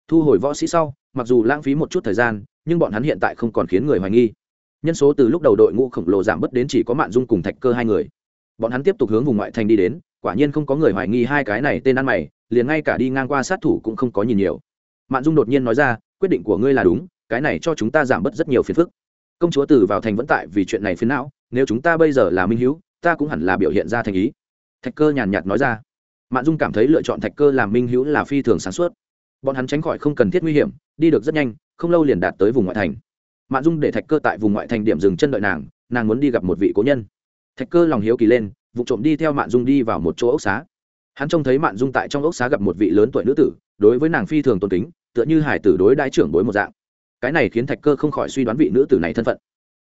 Thu hồi võ sĩ sau, mặc dù lãng phí một chút thời gian nhưng bọn hắn hiện tại không còn khiến người hoài nghi. Nhân số từ lúc đầu đội ngũ khổng lồ giảm bớt đến chỉ có mạn dung cùng thạch cơ hai người. Bọn hắn tiếp tục hướng vùng ngoại thành đi đến, quả nhiên không có người hoài nghi hai cái này tên ăn mày, liền ngay cả đi ngang qua sát thủ cũng không có nhìn nhiều. Mạn dung đột nhiên nói ra, quyết định của ngươi là đúng, cái này cho chúng ta giảm bớt rất nhiều phiền phức. Công chúa từ vào thành vẫn tại vì chuyện này phiến não, nếu chúng ta bây giờ là minh hữu ta cũng hẳn là biểu hiện ra thành ý. Thạch cơ nhàn nhạt nói ra. Mạn dung cảm thấy lựa chọn thạch cơ làm minh hữu là phi thường sáng suốt. Bọn hắn tránh khỏi không cần thiết nguy hiểm, đi được rất nhanh không lâu liền đạt tới vùng ngoại thành. Mạn dung để thạch cơ tại vùng ngoại thành điểm dừng chân đợi nàng nàng muốn đi gặp một vị cố nhân. Thạch cơ lòng hiếu kỳ lên, vụ trộm đi theo mạn dung đi vào một chỗ ốc xá. Hắn trông thấy mạn dung tại trong ốc xá gặp một vị lớn tuổi nữ tử, đối với nàng phi thường tôn kính, tựa như hải tử đối đại trưởng bối một dạng. Cái này khiến thạch cơ không khỏi suy đoán vị nữ tử này thân phận.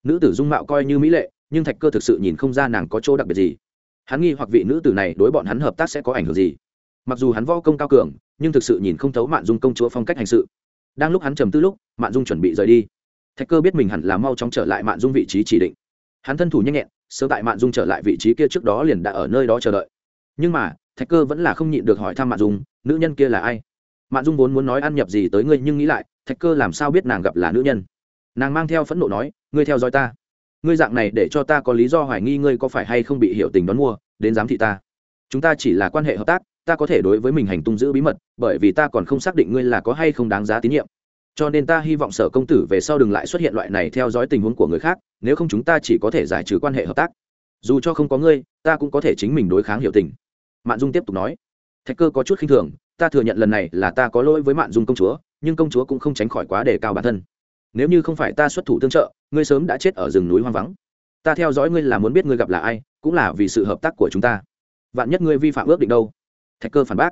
Nữ tử dung mạo coi như mỹ lệ, nhưng thạch cơ thực sự nhìn không ra nàng có chỗ đặc biệt gì. Hắn nghi hoặc vị nữ tử này đối bọn hắn hợp tác sẽ có ảnh hưởng gì. Mặc dù hắn võ công cao cường, nhưng thực sự nhìn không thấu mạn dung công chúa phong cách hành sự đang lúc hắn trầm tư lúc, mạn dung chuẩn bị rời đi. Thạch cơ biết mình hẳn là mau chóng trở lại mạn dung vị trí chỉ định. Hắn thân thủ nhanh nhẹn, sớm tại mạn dung trở lại vị trí kia trước đó liền đã ở nơi đó chờ đợi. Nhưng mà, thạch cơ vẫn là không nhịn được hỏi thăm mạn dung, nữ nhân kia là ai? Mạn dung vốn muốn nói ăn nhập gì tới ngươi nhưng nghĩ lại, thạch cơ làm sao biết nàng gặp là nữ nhân? Nàng mang theo phẫn nộ nói, ngươi theo dõi ta. Ngươi dạng này để cho ta có lý do hoài nghi ngươi có phải hay không bị hiểu tình đón mua, đến giám thị ta. Chúng ta chỉ là quan hệ hợp tác ta có thể đối với mình hành tung giữ bí mật, bởi vì ta còn không xác định ngươi là có hay không đáng giá tín nhiệm. Cho nên ta hy vọng sở công tử về sau đừng lại xuất hiện loại này theo dõi tình huống của người khác, nếu không chúng ta chỉ có thể giải trừ quan hệ hợp tác. Dù cho không có ngươi, ta cũng có thể chính mình đối kháng hiểu tình. Mạn dung tiếp tục nói. Thạch cơ có chút khinh thường, ta thừa nhận lần này là ta có lỗi với mạn dung công chúa, nhưng công chúa cũng không tránh khỏi quá đề cao bản thân. Nếu như không phải ta xuất thủ tương trợ, ngươi sớm đã chết ở rừng núi hoang vắng. Ta theo dõi ngươi là muốn biết ngươi gặp là ai, cũng là vì sự hợp tác của chúng ta. Vạn nhất ngươi vi phạm ước định đâu? Thạch cơ phản bác.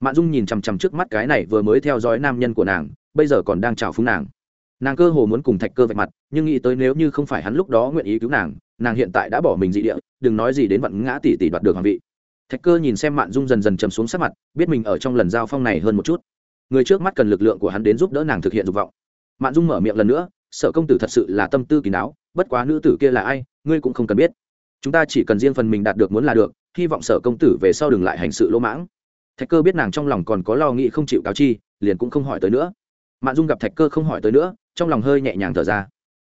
Mạn dung nhìn chằm chằm trước mắt cái này vừa mới theo dõi nam nhân của nàng, bây giờ còn đang trào phúng nàng. Nàng cơ hồ muốn cùng thạch cơ vạch mặt, nhưng nghĩ tới nếu như không phải hắn lúc đó nguyện ý cứu nàng nàng hiện tại đã bỏ mình dị địa, đừng nói gì đến vận ngã tỷ tỷ đoạt được hoàng vị. Thạch cơ nhìn xem mạn dung dần dần chầm xuống sắc mặt, biết mình ở trong lần giao phong này hơn một chút. Người trước mắt cần lực lượng của hắn đến giúp đỡ nàng thực hiện dục vọng. Mạn dung mở miệng lần nữa, sở công tử thật sự là tâm tư kỳ não, bất quá nữ tử kia là ai, ngươi cũng không cần biết. Chúng ta chỉ cần riêng phần mình đạt được muốn là được hy vọng sở công tử về sau đừng lại hành sự lỗ mãng. Thạch cơ biết nàng trong lòng còn có lo nghĩ không chịu cáo chi, liền cũng không hỏi tới nữa. Mạn dung gặp thạch cơ không hỏi tới nữa, trong lòng hơi nhẹ nhàng thở ra.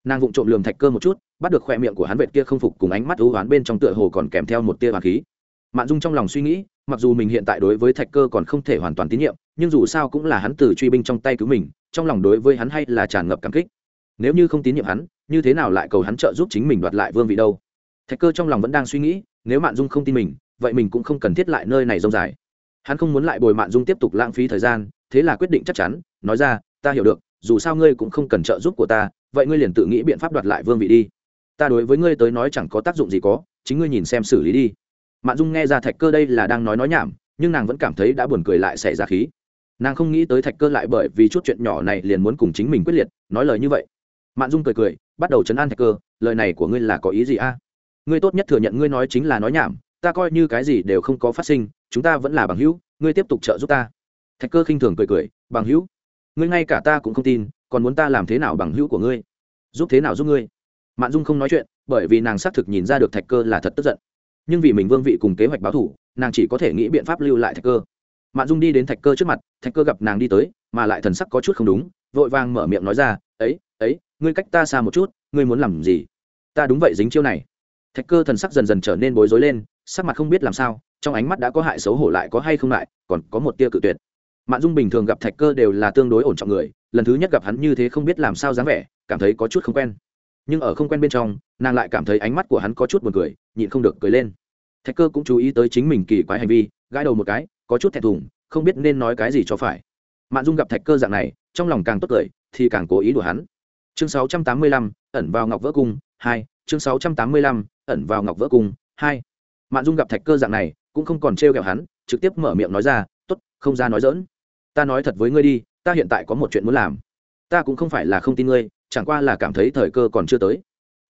Nàng vụng trộm lườm thạch cơ một chút, bắt được khoe miệng của hắn vệt kia không phục cùng ánh mắt ưu oán bên trong tựa hồ còn kèm theo một tia hoàng khí. Mạn dung trong lòng suy nghĩ, mặc dù mình hiện tại đối với thạch cơ còn không thể hoàn toàn tín nhiệm, nhưng dù sao cũng là hắn từ truy binh trong tay cứu mình, trong lòng đối với hắn hay là tràn ngập cảm kích. Nếu như không tín nhiệm hắn, như thế nào lại cầu hắn trợ giúp chính mình đoạt lại vương vị đâu? Thạch cơ trong lòng vẫn đang suy nghĩ nếu mạn dung không tin mình, vậy mình cũng không cần thiết lại nơi này rông dài. Hắn không muốn lại bồi mạn dung tiếp tục lãng phí thời gian, thế là quyết định chắc chắn, nói ra, ta hiểu được, dù sao ngươi cũng không cần trợ giúp của ta, vậy ngươi liền tự nghĩ biện pháp đoạt lại vương vị đi. Ta đối với ngươi tới nói chẳng có tác dụng gì có, chính ngươi nhìn xem xử lý đi. Mạn dung nghe ra thạch cơ đây là đang nói nói nhảm, nhưng nàng vẫn cảm thấy đã buồn cười lại xảy ra khí. Nàng không nghĩ tới thạch cơ lại bởi vì chút chuyện nhỏ này liền muốn cùng chính mình quyết liệt, nói lời như vậy. Mạn dung cười cười, bắt đầu chấn an thạch cơ, lời này của ngươi là có ý gì a? Ngươi tốt nhất thừa nhận ngươi nói chính là nói nhảm, ta coi như cái gì đều không có phát sinh, chúng ta vẫn là bằng hữu, ngươi tiếp tục trợ giúp ta. Thạch cơ khinh thường cười cười, bằng hữu? Ngươi ngay cả ta cũng không tin, còn muốn ta làm thế nào bằng hữu của ngươi? Giúp thế nào giúp ngươi? Mạn dung không nói chuyện, bởi vì nàng xác thực nhìn ra được thạch cơ là thật tức giận. Nhưng vì mình vương vị cùng kế hoạch báo thủ, nàng chỉ có thể nghĩ biện pháp lưu lại thạch cơ. Mạn dung đi đến thạch cơ trước mặt, thạch cơ gặp nàng đi tới, mà lại thần sắc có chút không đúng, vội vàng mở miệng nói ra, ấy ấy, ngươi cách ta xa một chút, ngươi muốn làm gì? Ta đúng vậy dính chiêu này thạch cơ thần sắc dần dần trở nên bối rối lên sắc mặt không biết làm sao trong ánh mắt đã có hại xấu hổ lại có hay không lại còn có một tia cự tuyệt. Mạn dung bình thường gặp thạch cơ đều là tương đối ổn trọng người lần thứ nhất gặp hắn như thế không biết làm sao dáng vẻ cảm thấy có chút không quen. Nhưng ở không quen bên trong nàng lại cảm thấy ánh mắt của hắn có chút buồn cười nhịn không được cười lên. Thạch cơ cũng chú ý tới chính mình kỳ quái hành vi gãi đầu một cái có chút thẹn thùng không biết nên nói cái gì cho phải. Mạn dung gặp thạch cơ dạng này trong lòng càng tốt cười thì càng cố ý đùa hắn. Chương 685, ẩn vào ngọc vỡ cung hai chương 685, ẩn vào ngọc vỡ cung hai. Mạn dung gặp thạch cơ dạng này cũng không còn trêu ghẹo hắn trực tiếp mở miệng nói ra tốt không ra nói dỡn ta nói thật với ngươi đi ta hiện tại có một chuyện muốn làm. Ta cũng không phải là không tin ngươi chẳng qua là cảm thấy thời cơ còn chưa tới.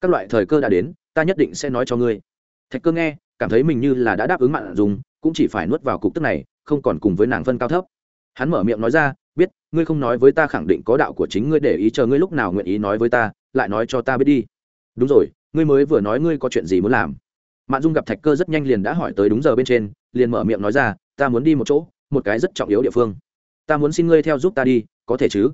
Các loại thời cơ đã đến ta nhất định sẽ nói cho ngươi. Thạch cơ nghe cảm thấy mình như là đã đáp ứng mạn dùng cũng chỉ phải nuốt vào cục tức này không còn cùng với nàng phân cao thấp. Hắn mở miệng nói ra biết ngươi không nói với ta khẳng định có đạo của chính ngươi để ý chờ ngươi lúc nào nguyện ý nói với ta lại nói cho ta biết đi. Đúng rồi ngươi mới vừa nói ngươi có chuyện gì muốn làm? Mạn dung gặp thạch cơ rất nhanh liền đã hỏi tới đúng giờ bên trên, liền mở miệng nói ra, ta muốn đi một chỗ, một cái rất trọng yếu địa phương. Ta muốn xin ngươi theo giúp ta đi, có thể chứ?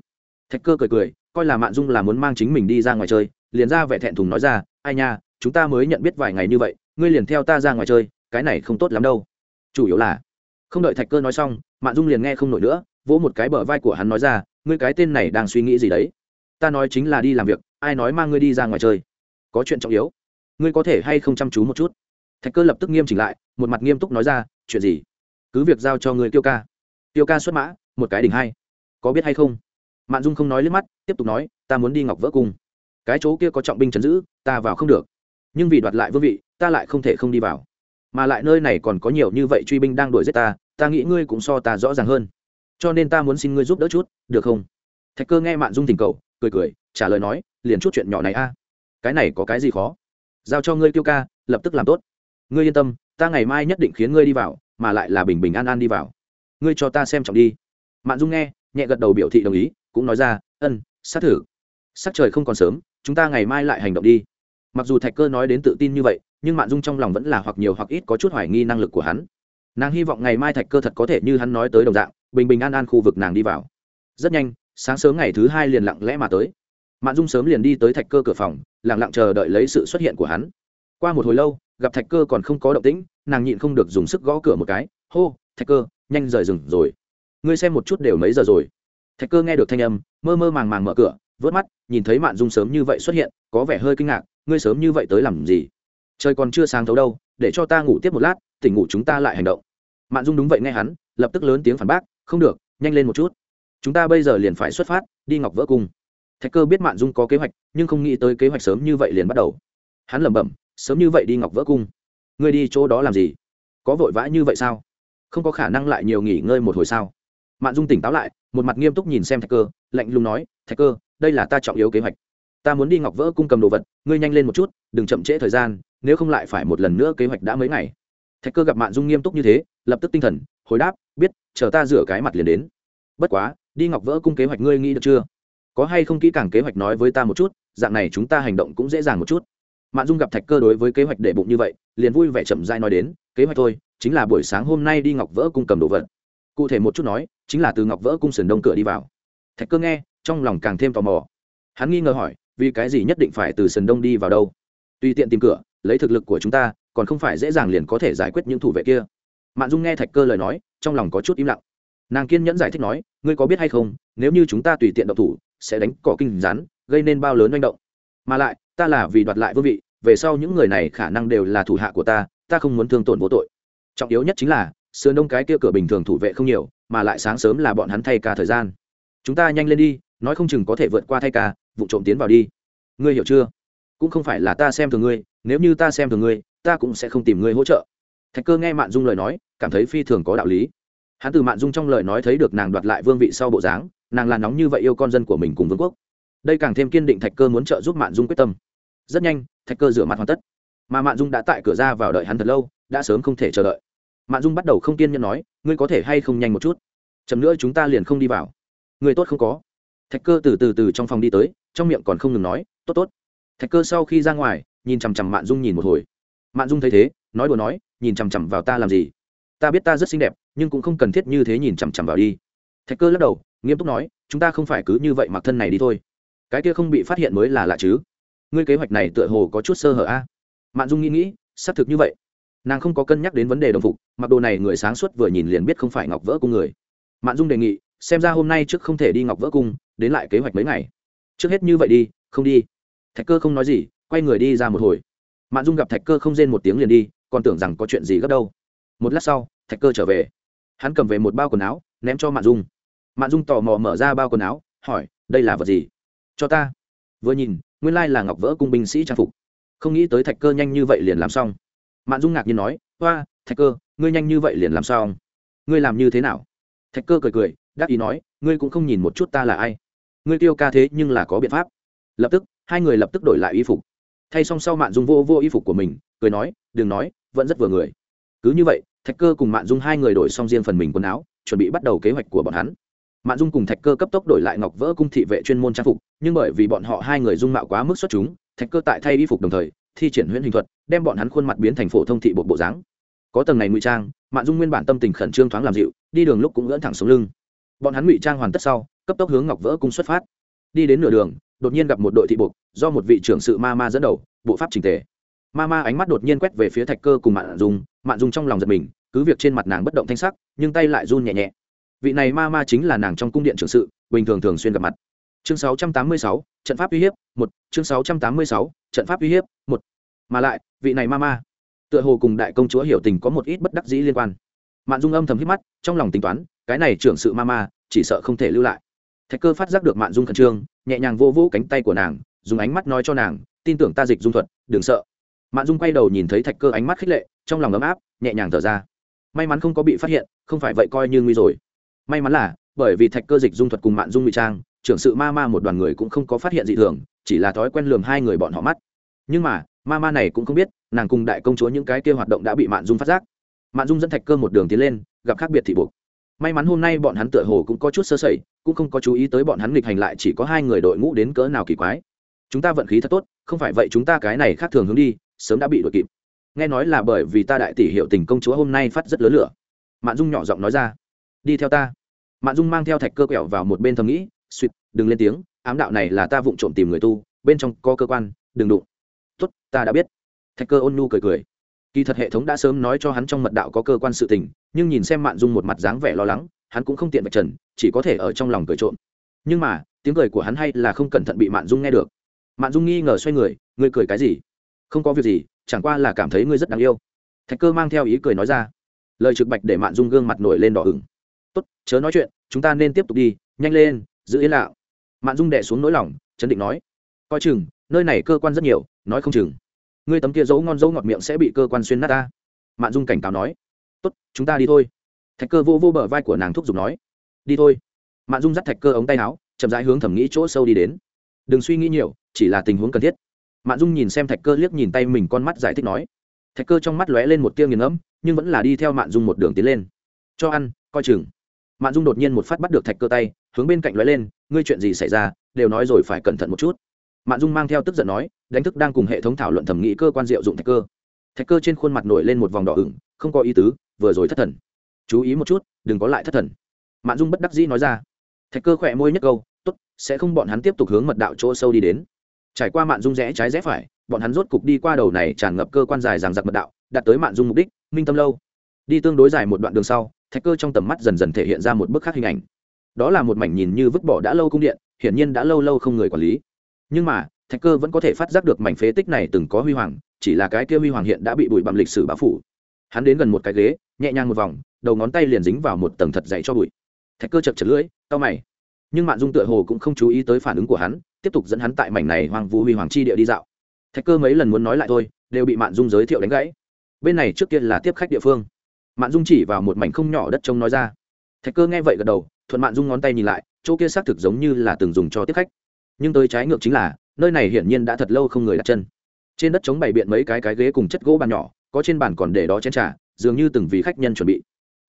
Thạch cơ cười cười, coi là mạn dung là muốn mang chính mình đi ra ngoài chơi, liền ra vẻ thẹn thùng nói ra, ai nha, chúng ta mới nhận biết vài ngày như vậy, ngươi liền theo ta ra ngoài chơi, cái này không tốt lắm đâu. Chủ yếu là, không đợi thạch cơ nói xong, mạn dung liền nghe không nổi nữa, vỗ một cái bờ vai của hắn nói ra, ngươi cái tên này đang suy nghĩ gì đấy? Ta nói chính là đi làm việc, ai nói mang ngươi đi ra ngoài chơi? Có chuyện trọng yếu. Ngươi có thể hay không chăm chú một chút? Thạch cơ lập tức nghiêm chỉnh lại, một mặt nghiêm túc nói ra, chuyện gì? Cứ việc giao cho ngươi tiêu ca. Tiêu ca xuất mã, một cái đỉnh hai. Có biết hay không? Mạn dung không nói lên mắt, tiếp tục nói, ta muốn đi ngọc vỡ cung. Cái chỗ kia có trọng binh chấn giữ, ta vào không được. Nhưng vì đoạt lại vương vị, ta lại không thể không đi vào. Mà lại nơi này còn có nhiều như vậy truy binh đang đuổi giết ta ta nghĩ ngươi cũng so ta rõ ràng hơn. Cho nên ta muốn xin ngươi giúp đỡ chút, được không? Thạch cơ nghe mạn dung thỉnh cầu, cười cười, trả lời nói, liền chút chuyện nhỏ này a cái này có cái gì khó? Giao cho ngươi kêu ca, lập tức làm tốt. Ngươi yên tâm, ta ngày mai nhất định khiến ngươi đi vào, mà lại là bình bình an an đi vào. Ngươi cho ta xem trọng đi. Mạn dung nghe, nhẹ gật đầu biểu thị đồng ý, cũng nói ra, ân, sát thử. Sắc trời không còn sớm, chúng ta ngày mai lại hành động đi. Mặc dù thạch cơ nói đến tự tin như vậy, nhưng mạn dung trong lòng vẫn là hoặc nhiều hoặc ít có chút hoài nghi năng lực của hắn. Nàng hy vọng ngày mai thạch cơ thật có thể như hắn nói tới đồng dạng, bình bình an an khu vực nàng đi vào. Rất nhanh, sáng sớm ngày thứ hai liền lặng lẽ mà tới. Mạn dung sớm liền đi tới thạch cơ cửa phòng lặng lặng chờ đợi lấy sự xuất hiện của hắn. Qua một hồi lâu, gặp thạch cơ còn không có động tĩnh, nàng nhịn không được dùng sức gõ cửa một cái. Hô, thạch cơ, nhanh rời rừng rồi. Ngươi xem một chút đều mấy giờ rồi? Thạch cơ nghe được thanh âm, mơ mơ màng màng mở cửa, vớt mắt, nhìn thấy mạn dung sớm như vậy xuất hiện, có vẻ hơi kinh ngạc. Ngươi sớm như vậy tới làm gì? Trời còn chưa sáng thấu đâu, để cho ta ngủ tiếp một lát, tỉnh ngủ chúng ta lại hành động. Mạn dung đúng vậy nghe hắn, lập tức lớn tiếng phản bác, không được, nhanh lên một chút. Chúng ta bây giờ liền phải xuất phát, đi ngọc vỡ cung thạch cơ biết mạn dung có kế hoạch, nhưng không nghĩ tới kế hoạch sớm như vậy liền bắt đầu. Hắn lẩm bẩm, sớm như vậy đi ngọc vỡ cung. Ngươi đi chỗ đó làm gì? Có vội vã như vậy sao? Không có khả năng lại nhiều nghỉ ngơi một hồi sao? Mạn dung tỉnh táo lại, một mặt nghiêm túc nhìn xem thạch cơ, lạnh lùng nói, thạch cơ, đây là ta trọng yếu kế hoạch. Ta muốn đi ngọc vỡ cung cầm đồ vật, ngươi nhanh lên một chút, đừng chậm trễ thời gian, nếu không lại phải một lần nữa kế hoạch đã mấy ngày. Thạch cơ gặp mạn dung nghiêm túc như thế, lập tức tinh thần, hồi đáp, biết, chờ ta rửa cái mặt liền đến. Bất quá, đi ngọc vỡ cung kế hoạch ngươi nghĩ được chưa? Có hay không kỹ càng kế hoạch nói với ta một chút, dạng này chúng ta hành động cũng dễ dàng một chút. Mạn dung gặp thạch cơ đối với kế hoạch để bụng như vậy, liền vui vẻ chậm dai nói đến, kế hoạch thôi, chính là buổi sáng hôm nay đi ngọc vỡ cung cầm đồ vật. Cụ thể một chút nói, chính là từ ngọc vỡ cung sườn đông cửa đi vào. Thạch cơ nghe, trong lòng càng thêm tò mò. Hắn nghi ngờ hỏi, vì cái gì nhất định phải từ sườn đông đi vào đâu? Tùy tiện tìm cửa, lấy thực lực của chúng ta, còn không phải dễ dàng liền có thể giải quyết những thủ vệ kia. Mạn dung nghe thạch cơ lời nói, trong lòng có chút im lặng. Nàng kiên nhẫn giải thích nói, ngươi có biết hay không, nếu như chúng ta tùy tiện động thủ sẽ đánh cỏ kinh rắn, gây nên bao lớn manh động. Mà lại, ta là vì đoạt lại vương vị, về sau những người này khả năng đều là thủ hạ của ta ta không muốn thương tổn vô tội. Trọng yếu nhất chính là, sườn đông cái kia cửa bình thường thủ vệ không nhiều, mà lại sáng sớm là bọn hắn thay ca thời gian. Chúng ta nhanh lên đi, nói không chừng có thể vượt qua thay ca, vụ trộm tiến vào đi. Ngươi hiểu chưa? Cũng không phải là ta xem thường ngươi, nếu như ta xem thường ngươi, ta cũng sẽ không tìm ngươi hỗ trợ. Thạch cơ nghe mạn dung lời nói, cảm thấy phi thường có đạo lý. Hắn từ mạn dung trong lời nói thấy được nàng đoạt lại vương vị sau bộ dáng nàng là nóng như vậy yêu con dân của mình cùng vương quốc. Đây càng thêm kiên định thạch cơ muốn trợ giúp mạn dung quyết tâm. Rất nhanh, thạch cơ rửa mặt hoàn tất. Mà mạn dung đã tại cửa ra vào đợi hắn thật lâu, đã sớm không thể chờ đợi. Mạn dung bắt đầu không kiên nhẫn nói, ngươi có thể hay không nhanh một chút? Chậm nữa chúng ta liền không đi vào. Người tốt không có. Thạch cơ từ từ từ trong phòng đi tới, trong miệng còn không ngừng nói, tốt tốt. Thạch cơ sau khi ra ngoài, nhìn chằm chằm mạn dung nhìn một hồi. Mạn dung thấy thế, nói đùa nói, nhìn chằm chằm vào ta làm gì? Ta biết ta rất xinh đẹp, nhưng cũng không cần thiết như thế nhìn chằm chằm vào đi. Thạch cơ lắc đầu nghiêm túc nói, chúng ta không phải cứ như vậy mặc thân này đi thôi. Cái kia không bị phát hiện mới là lạ chứ. Ngươi kế hoạch này tựa hồ có chút sơ hở a. Mạn dung nghĩ nghĩ, xác thực như vậy. Nàng không có cân nhắc đến vấn đề đồng phục, mặc đồ này người sáng suốt vừa nhìn liền biết không phải ngọc vỡ cung người. Mạn dung đề nghị, xem ra hôm nay trước không thể đi ngọc vỡ cung, đến lại kế hoạch mấy ngày. Trước hết như vậy đi, không đi. Thạch cơ không nói gì, quay người đi ra một hồi. Mạn dung gặp thạch cơ không rên một tiếng liền đi, còn tưởng rằng có chuyện gì gấp đâu. Một lát sau, thạch cơ trở về. Hắn cầm về một bao quần áo, ném cho mạn dung mạn dung tò mò mở ra bao quần áo, hỏi, đây là vật gì? Cho ta. Vừa nhìn, nguyên lai là ngọc vỡ cung binh sĩ trang phục. Không nghĩ tới thạch cơ nhanh như vậy liền làm xong. Mạn dung ngạc nhiên nói hoa thạch cơ, ngươi nhanh như vậy liền làm sao ngươi làm như thế nào? Thạch cơ cười cười đáp ý nói, ngươi cũng không nhìn một chút ta là ai. Ngươi tiêu ca thế nhưng là có biện pháp. Lập tức, hai người lập tức đổi lại y phục. Thay xong sau mạn dung vô vô y phục của mình, cười nói, đừng nói, vẫn rất vừa người. Cứ như vậy, thạch cơ cùng mạn dung hai người đổi xong riêng phần mình quần áo, chuẩn bị bắt đầu kế hoạch của bọn hắn mạn dung cùng thạch cơ cấp tốc đổi lại ngọc vỡ cung thị vệ chuyên môn trang phục, nhưng bởi vì bọn họ hai người dung mạo quá mức xuất chúng, thạch cơ tại thay y phục đồng thời, thi triển huyễn hình thuật, đem bọn hắn khuôn mặt biến thành phổ thông thị bộ bộ dáng. Có tầng này ngụy trang, mạn dung nguyên bản tâm tình khẩn trương thoáng làm dịu, đi đường lúc cũng ngỡ thẳng xuống lưng. Bọn hắn ngụy trang hoàn tất sau, cấp tốc hướng ngọc vỡ cung xuất phát. Đi đến nửa đường, đột nhiên gặp một đội thị buộc do một vị trưởng sự ma ma dẫn đầu, bộ pháp trình tề. Ma ma ánh mắt đột nhiên quét về phía thạch cơ cùng mạn dung mạn dung trong lòng giật mình, cứ việc trên mặt nàng bất động thanh sắc, nhưng tay lại run nhẹ nhẹ vị này ma ma chính là nàng trong cung điện trưởng sự bình thường thường xuyên gặp mặt. Chương 686, trận pháp uy hiếp một chương 686, trận pháp uy hiếp một. Mà lại vị này ma ma tựa hồ cùng đại công chúa hiểu tình có một ít bất đắc dĩ liên quan. Mạn dung âm thầm hít mắt trong lòng tính toán cái này trưởng sự ma ma chỉ sợ không thể lưu lại. Thạch cơ phát giác được mạn dung khẩn trương nhẹ nhàng vô vô cánh tay của nàng dùng ánh mắt nói cho nàng tin tưởng ta dịch dung thuật đừng sợ. Mạn dung quay đầu nhìn thấy thạch cơ ánh mắt khích lệ trong lòng ấm áp nhẹ nhàng thở ra. May mắn không có bị phát hiện không phải vậy coi như nguy rồi may mắn là, bởi vì thạch cơ dịch dung thuật cùng mạn dung ngụy trang, trưởng sự ma ma một đoàn người cũng không có phát hiện dị thường, chỉ là thói quen lường hai người bọn họ mắt. Nhưng mà, ma ma này cũng không biết, nàng cùng đại công chúa những cái kia hoạt động đã bị mạn dung phát giác. Mạn dung dẫn thạch cơ một đường tiến lên, gặp khác biệt thị buộc. May mắn hôm nay bọn hắn tựa hồ cũng có chút sơ sẩy, cũng không có chú ý tới bọn hắn nghịch hành lại chỉ có hai người đội ngũ đến cỡ nào kỳ quái. Chúng ta vận khí thật tốt, không phải vậy chúng ta cái này khác thường hướng đi, sớm đã bị đội kịp. Nghe nói là bởi vì ta đại tỷ hiệu tình công chúa hôm nay phát rất lớn lửa. Mạn dung nhỏ giọng nói ra đi theo ta. Mạn dung mang theo thạch cơ quẹo vào một bên thầm nghĩ, suýt, đừng lên tiếng, ám đạo này là ta vụng trộm tìm người tu, bên trong có cơ quan, đừng đụng. Tốt, ta đã biết. Thạch cơ ôn nu cười cười. Kỳ thật hệ thống đã sớm nói cho hắn trong mật đạo có cơ quan sự tình, nhưng nhìn xem mạn dung một mặt dáng vẻ lo lắng, hắn cũng không tiện vạch trần, chỉ có thể ở trong lòng cười trộm. Nhưng mà, tiếng cười của hắn hay là không cẩn thận bị mạn dung nghe được. Mạn dung nghi ngờ xoay người, ngươi cười cái gì? Không có việc gì, chẳng qua là cảm thấy ngươi rất đáng yêu. Thạch cơ mang theo ý cười nói ra. Lời trực bạch để mạn dung gương mặt nổi lên đỏ ửng tốt, chớ nói chuyện, chúng ta nên tiếp tục đi, nhanh lên, giữ yên lạo mạn dung đẻ xuống nỗi lòng, chấn định nói, coi chừng, nơi này cơ quan rất nhiều, nói không chừng. Ngươi tấm kia dấu ngon dấu ngọt miệng sẽ bị cơ quan xuyên nát ta. Mạn dung cảnh cáo nói, tốt, chúng ta đi thôi. Thạch cơ vô vô bờ vai của nàng thúc giục nói, đi thôi. Mạn dung dắt thạch cơ ống tay áo, chậm rãi hướng thẩm nghĩ chỗ sâu đi đến. Đừng suy nghĩ nhiều, chỉ là tình huống cần thiết. Mạn dung nhìn xem thạch cơ liếc nhìn tay mình con mắt giải thích nói. Thạch cơ trong mắt lóe lên một tia nghiền ngẫm, nhưng vẫn là đi theo mạn dung một đường tiến lên. Cho ăn, coi chừng mạn dung đột nhiên một phát bắt được thạch cơ tay, hướng bên cạnh lóe lên, ngươi chuyện gì xảy ra? Đều nói rồi phải cẩn thận một chút. Mạn dung mang theo tức giận nói, đánh thức đang cùng hệ thống thảo luận thẩm nghĩ cơ quan diệu dụng thạch cơ. Thạch cơ trên khuôn mặt nổi lên một vòng đỏ ửng, không có ý tứ, vừa rồi thất thần. Chú ý một chút, đừng có lại thất thần. Mạn dung bất đắc dĩ nói ra. Thạch cơ khỏe môi nhất câu, tốt, sẽ không bọn hắn tiếp tục hướng mật đạo chỗ sâu đi đến. Trải qua mạn dung rẽ trái rẽ phải, bọn hắn rốt cục đi qua đầu này tràn ngập cơ quan dài ràng giặc mật đạo, đạt tới mạn dung mục đích, minh tâm lâu. Đi tương đối dài một đoạn đường sau thạch cơ trong tầm mắt dần dần thể hiện ra một bức khác hình ảnh. Đó là một mảnh nhìn như vứt bỏ đã lâu cung điện, hiển nhiên đã lâu lâu không người quản lý. Nhưng mà, thạch cơ vẫn có thể phát giác được mảnh phế tích này từng có huy hoàng, chỉ là cái kia huy hoàng hiện đã bị bụi bặm lịch sử bao phủ. Hắn đến gần một cái ghế, nhẹ nhàng một vòng, đầu ngón tay liền dính vào một tầng thật dày cho bụi. Thạch cơ chật chật lưỡi, cau mày. Nhưng mạn dung tựa hồ cũng không chú ý tới phản ứng của hắn, tiếp tục dẫn hắn tại mảnh này hoàng vũ huy hoàng chi địa đi dạo. Thạch cơ mấy lần muốn nói lại thôi, đều bị mạn dung giới thiệu đánh gãy. Bên này trước kia là tiếp khách địa phương mạn dung chỉ vào một mảnh không nhỏ đất trông nói ra. Thạch cơ nghe vậy gật đầu, thuận mạn dung ngón tay nhìn lại, chỗ kia xác thực giống như là từng dùng cho tiếp khách. Nhưng tới trái ngược chính là, nơi này hiển nhiên đã thật lâu không người đặt chân. Trên đất chống bày biện mấy cái cái ghế cùng chất gỗ bàn nhỏ, có trên bàn còn để đó chén trà, dường như từng vị khách nhân chuẩn bị.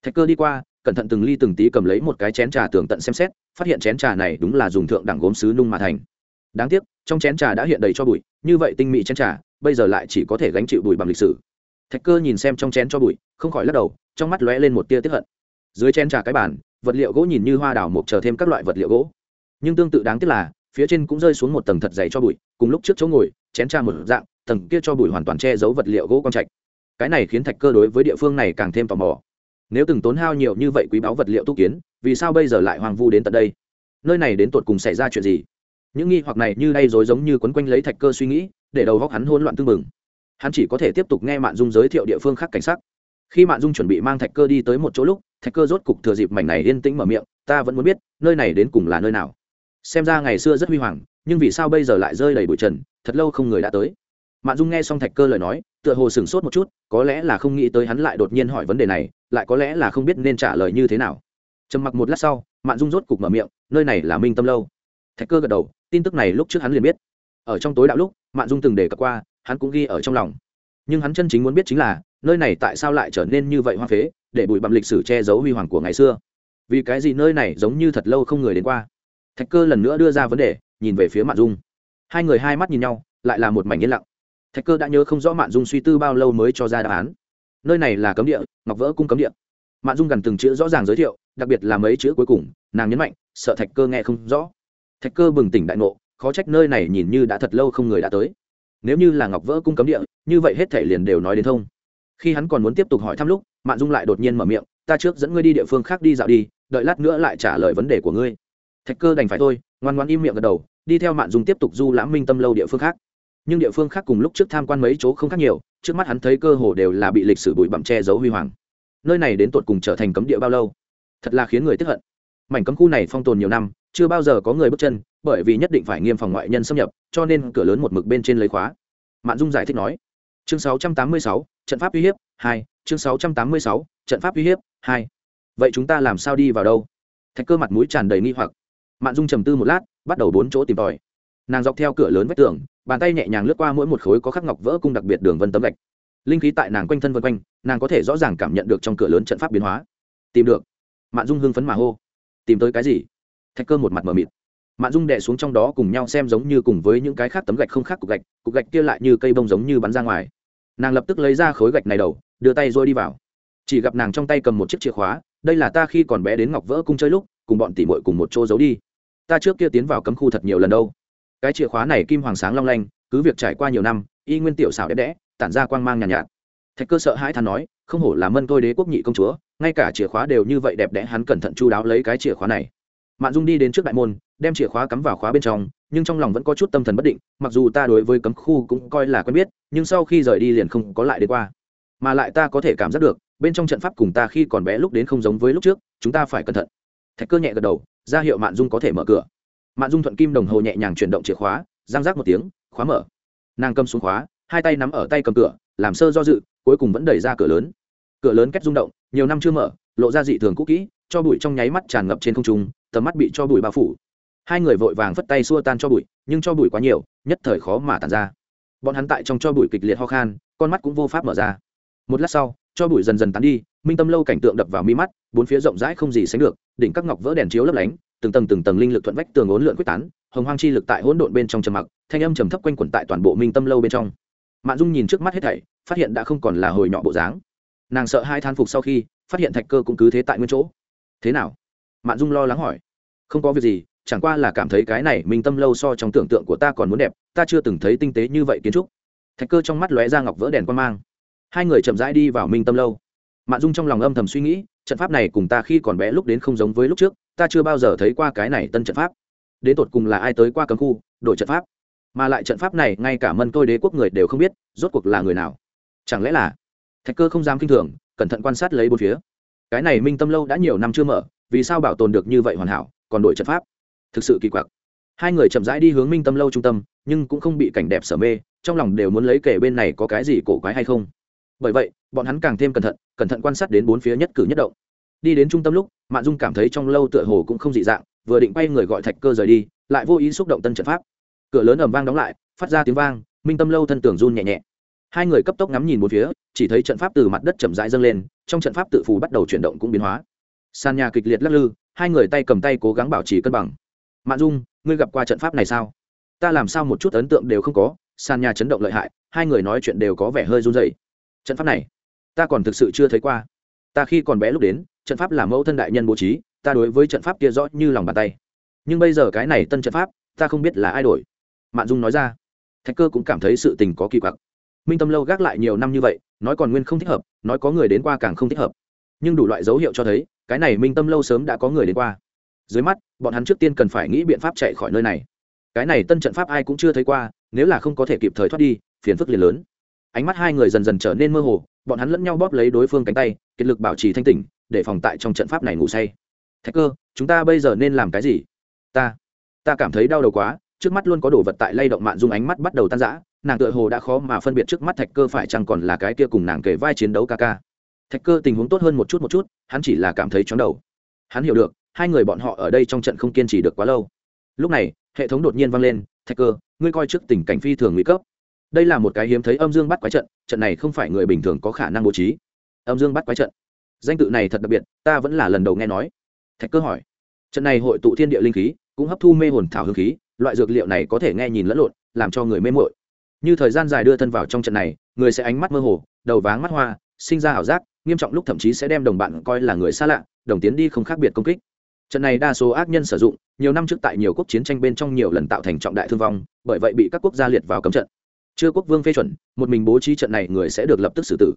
Thạch cơ đi qua, cẩn thận từng ly từng tí cầm lấy một cái chén trà tường tận xem xét, phát hiện chén trà này đúng là dùng thượng đẳng gốm sứ nung mà thành. Đáng tiếc, trong chén trà đã hiện đầy cho bụi, như vậy tinh mỹ chén trà, bây giờ lại chỉ có thể gánh chịu bụi bằng lịch sử thạch cơ nhìn xem trong chén cho bụi, không khỏi lắc đầu, trong mắt lóe lên một tia tiếp hận. Dưới chén trà cái bàn, vật liệu gỗ nhìn như hoa đào mộc chờ thêm các loại vật liệu gỗ. Nhưng tương tự đáng tiếc là, phía trên cũng rơi xuống một tầng thật dày cho bụi, cùng lúc trước chỗ ngồi, chén trà một dạng, tầng kia cho bụi hoàn toàn che giấu vật liệu gỗ quang trạch. Cái này khiến thạch cơ đối với địa phương này càng thêm tò mò. Nếu từng tốn hao nhiều như vậy quý báu vật liệu tu kiến, vì sao bây giờ lại hoang vu đến tận đây? Nơi này đến tột cùng xảy ra chuyện gì? Những nghi hoặc này như đây rối giống như quấn quanh lấy thạch cơ suy nghĩ, để đầu góc hắn hỗn loạn tương mừng hắn chỉ có thể tiếp tục nghe mạn dung giới thiệu địa phương khác cảnh sắc. Khi mạn dung chuẩn bị mang thạch cơ đi tới một chỗ lúc, thạch cơ rốt cục thừa dịp mảnh này yên tĩnh mở miệng, ta vẫn muốn biết, nơi này đến cùng là nơi nào? Xem ra ngày xưa rất huy hoàng, nhưng vì sao bây giờ lại rơi đầy bụi trần, thật lâu không người đã tới. Mạn dung nghe xong thạch cơ lời nói, tựa hồ sửng sốt một chút, có lẽ là không nghĩ tới hắn lại đột nhiên hỏi vấn đề này, lại có lẽ là không biết nên trả lời như thế nào. Trầm mặc một lát sau, mạn dung rốt cục mở miệng, nơi này là minh tâm lâu. Thạch cơ gật đầu, tin tức này lúc trước hắn liền biết. Ở trong tối đạo lúc, mạn dung từng đề cập qua hắn cũng ghi ở trong lòng. Nhưng hắn chân chính muốn biết chính là, nơi này tại sao lại trở nên như vậy hoa phế, để bụi bặm lịch sử che giấu huy hoàng của ngày xưa. Vì cái gì nơi này giống như thật lâu không người đến qua? Thạch cơ lần nữa đưa ra vấn đề, nhìn về phía mạn dung. Hai người hai mắt nhìn nhau, lại là một mảnh yên lặng. Thạch cơ đã nhớ không rõ mạn dung suy tư bao lâu mới cho ra đáp án. Nơi này là cấm địa, ngọc vỡ cung cấm địa. Mạn dung gần từng chữ rõ ràng giới thiệu, đặc biệt là mấy chữ cuối cùng, nàng nhấn mạnh, sợ thạch cơ nghe không rõ. Thạch cơ bừng tỉnh đại ngộ, khó trách nơi này nhìn như đã thật lâu không người đã tới nếu như là ngọc vỡ cung cấm địa, như vậy hết thể liền đều nói đến thông. Khi hắn còn muốn tiếp tục hỏi thăm lúc, mạn dung lại đột nhiên mở miệng, ta trước dẫn ngươi đi địa phương khác đi dạo đi, đợi lát nữa lại trả lời vấn đề của ngươi. Thạch cơ đành phải thôi, ngoan ngoan im miệng gật đầu, đi theo mạn dung tiếp tục du lãm minh tâm lâu địa phương khác. Nhưng địa phương khác cùng lúc trước tham quan mấy chỗ không khác nhiều, trước mắt hắn thấy cơ hồ đều là bị lịch sử bụi bặm che giấu huy hoàng. Nơi này đến tột cùng trở thành cấm địa bao lâu? Thật là khiến người tức hận. Mảnh cấm khu này phong tồn nhiều năm, chưa bao giờ có người bước chân bởi vì nhất định phải nghiêm phòng ngoại nhân xâm nhập cho nên cửa lớn một mực bên trên lấy khóa. Mạn dung giải thích nói chương 686, trận pháp uy hiếp hai chương 686, trận pháp uy hiếp hai. Vậy chúng ta làm sao đi vào đâu? Thạch cơ mặt mũi tràn đầy nghi hoặc. Mạn dung trầm tư một lát bắt đầu bốn chỗ tìm tòi. Nàng dọc theo cửa lớn vách tường bàn tay nhẹ nhàng lướt qua mỗi một khối có khắc ngọc vỡ cung đặc biệt đường vân tấm gạch. Linh khí tại nàng quanh thân vân quanh nàng có thể rõ ràng cảm nhận được trong cửa lớn trận pháp biến hóa. Tìm được. Mạn dung hưng phấn mà hô. Tìm tới cái gì? Thạch cơ một mặt mờ mịt mạn dung đè xuống trong đó cùng nhau xem giống như cùng với những cái khác tấm gạch không khác cục gạch cục gạch kia lại như cây bông giống như bắn ra ngoài. Nàng lập tức lấy ra khối gạch này đầu đưa tay rồi đi vào. Chỉ gặp nàng trong tay cầm một chiếc chìa khóa đây là ta khi còn bé đến ngọc vỡ cung chơi lúc cùng bọn tỉ mội cùng một chỗ giấu đi. Ta trước kia tiến vào cấm khu thật nhiều lần đâu. Cái chìa khóa này kim hoàng sáng long lanh cứ việc trải qua nhiều năm y nguyên tiểu xảo đẹp đẽ tản ra quang mang nhàn nhạt, nhạt. Thạch cơ sợ hãi thắn nói không hổ là mân tôi đế quốc nhị công chúa ngay cả chìa khóa đều như vậy đẹp đẽ hắn cẩn thận chu đáo lấy cái chìa khóa này. Mạn dung đi đến trước đại môn đem chìa khóa cắm vào khóa bên trong, nhưng trong lòng vẫn có chút tâm thần bất định, mặc dù ta đối với cấm khu cũng coi là quen biết, nhưng sau khi rời đi liền không có lại đến qua. Mà lại ta có thể cảm giác được, bên trong trận pháp cùng ta khi còn bé lúc đến không giống với lúc trước, chúng ta phải cẩn thận. Thạch cơ nhẹ gật đầu, ra hiệu mạn dung có thể mở cửa. Mạn dung thuận kim đồng hồ nhẹ nhàng chuyển động chìa khóa, giang rác một tiếng, khóa mở. Nàng cầm xuống khóa, hai tay nắm ở tay cầm cửa, làm sơ do dự, cuối cùng vẫn đẩy ra cửa lớn. Cửa lớn kết rung động, nhiều năm chưa mở, lộ ra dị thường cũ kỹ, cho bụi trong nháy mắt tràn ngập trên không trung, tầm mắt bị cho bụi bao phủ hai người vội vàng phất tay xua tan cho bụi, nhưng cho bụi quá nhiều, nhất thời khó mà tàn ra. Bọn hắn tại trong cho bụi kịch liệt ho khan, con mắt cũng vô pháp mở ra. Một lát sau, cho bụi dần dần tán đi, minh tâm lâu cảnh tượng đập vào mi mắt, bốn phía rộng rãi không gì sánh được, đỉnh các ngọc vỡ đèn chiếu lấp lánh, từng tầng từng tầng linh lực thuận vách tường ốn lượn quyết tán, hồng hoang chi lực tại hỗn độn bên trong trầm mặc, thanh âm trầm thấp quanh quẩn tại toàn bộ minh tâm lâu bên trong. Mạn dung nhìn trước mắt hết thảy, phát hiện đã không còn là hồi nhỏ bộ dáng. Nàng sợ hai than phục sau khi, phát hiện thạch cơ cũng cứ thế tại nguyên chỗ. Thế nào? Mạn dung lo lắng hỏi. Không có việc gì chẳng qua là cảm thấy cái này minh tâm lâu so trong tưởng tượng của ta còn muốn đẹp, ta chưa từng thấy tinh tế như vậy kiến trúc. Thạch cơ trong mắt lóe ra ngọc vỡ đèn quan mang. Hai người chậm rãi đi vào minh tâm lâu. Mạn dung trong lòng âm thầm suy nghĩ, trận pháp này cùng ta khi còn bé lúc đến không giống với lúc trước, ta chưa bao giờ thấy qua cái này tân trận pháp. Đến tột cùng là ai tới qua cấm khu, đổi trận pháp? Mà lại trận pháp này ngay cả mân tôi đế quốc người đều không biết, rốt cuộc là người nào? Chẳng lẽ là thạch cơ không dám kinh thường, cẩn thận quan sát lấy bốn phía. Cái này minh tâm lâu đã nhiều năm chưa mở, vì sao bảo tồn được như vậy hoàn hảo, còn đổi trận pháp? Thực sự kỳ quặc. Hai người chậm rãi đi hướng minh tâm lâu trung tâm, nhưng cũng không bị cảnh đẹp sở mê, trong lòng đều muốn lấy kể bên này có cái gì cổ quái hay không. Bởi vậy, bọn hắn càng thêm cẩn thận cẩn thận quan sát đến bốn phía nhất cử nhất động. Đi đến trung tâm lúc, mạn dung cảm thấy trong lâu tựa hồ cũng không dị dạng, vừa định bay người gọi thạch cơ rời đi, lại vô ý xúc động tân trận pháp. Cửa lớn ầm vang đóng lại, phát ra tiếng vang, minh tâm lâu thân tưởng run nhẹ nhẹ. Hai người cấp tốc ngắm nhìn một phía, chỉ thấy trận pháp từ mặt đất chậm rãi dâng lên, trong trận pháp tự phù bắt đầu chuyển động cũng biến hóa. Sàn nhà kịch liệt lắc lư, hai người tay cầm tay cố gắng bảo trì cân bằng mạn dung, ngươi gặp qua trận pháp này sao? Ta làm sao một chút ấn tượng đều không có, sàn nhà chấn động lợi hại, hai người nói chuyện đều có vẻ hơi run dày trận pháp này, ta còn thực sự chưa thấy qua. Ta khi còn bé lúc đến, trận pháp là mẫu thân đại nhân bố trí, ta đối với trận pháp kia rõ như lòng bàn tay. Nhưng bây giờ cái này tân trận pháp, ta không biết là ai đổi. Mạn dung nói ra. Thạch cơ cũng cảm thấy sự tình có kỳ quặc. Minh tâm lâu gác lại nhiều năm như vậy, nói còn nguyên không thích hợp, nói có người đến qua càng không thích hợp. Nhưng đủ loại dấu hiệu cho thấy, cái này minh tâm lâu sớm đã có người đến qua dưới mắt, bọn hắn trước tiên cần phải nghĩ biện pháp chạy khỏi nơi này. Cái này tân trận pháp ai cũng chưa thấy qua, nếu là không có thể kịp thời thoát đi, phiền phức liền lớn. Ánh mắt hai người dần dần trở nên mơ hồ, bọn hắn lẫn nhau bóp lấy đối phương cánh tay, kiệt lực bảo trì thanh tỉnh, để phòng tại trong trận pháp này ngủ say. Thạch cơ, chúng ta bây giờ nên làm cái gì? Ta ta cảm thấy đau đầu quá, trước mắt luôn có đồ vật tại lay động mạn dung ánh mắt bắt đầu tan rã, nàng tựa hồ đã khó mà phân biệt trước mắt thạch cơ phải chăng còn là cái kia cùng nàng kể vai chiến đấu ca ca. Thạch cơ tình huống tốt hơn một chút một chút, hắn chỉ là cảm thấy chóng đầu. Hắn hiểu được hai người bọn họ ở đây trong trận không kiên trì được quá lâu. Lúc này, hệ thống đột nhiên vang lên, thạch cơ, ngươi coi trước tình cảnh phi thường nguy cấp. Đây là một cái hiếm thấy âm dương bắt quái trận trận này không phải người bình thường có khả năng bố trí. Âm dương bắt quái trận. Danh tự này thật đặc biệt, ta vẫn là lần đầu nghe nói. Thạch cơ hỏi. Trận này hội tụ thiên địa linh khí, cũng hấp thu mê hồn thảo hương khí, loại dược liệu này có thể nghe nhìn lẫn lộn, làm cho người mê mội như thời gian dài đưa thân vào trong trận này, người sẽ ánh mắt mơ hồ, đầu váng mắt hoa, sinh ra ảo giác, nghiêm trọng lúc thậm chí sẽ đem đồng bạn coi là người xa lạ, đồng tiến đi không khác biệt công kích trận này đa số ác nhân sử dụng, nhiều năm trước tại nhiều quốc chiến tranh bên trong nhiều lần tạo thành trọng đại thương vong, bởi vậy bị các quốc gia liệt vào cấm trận. Chưa quốc vương phê chuẩn, một mình bố trí trận này người sẽ được lập tức xử tử.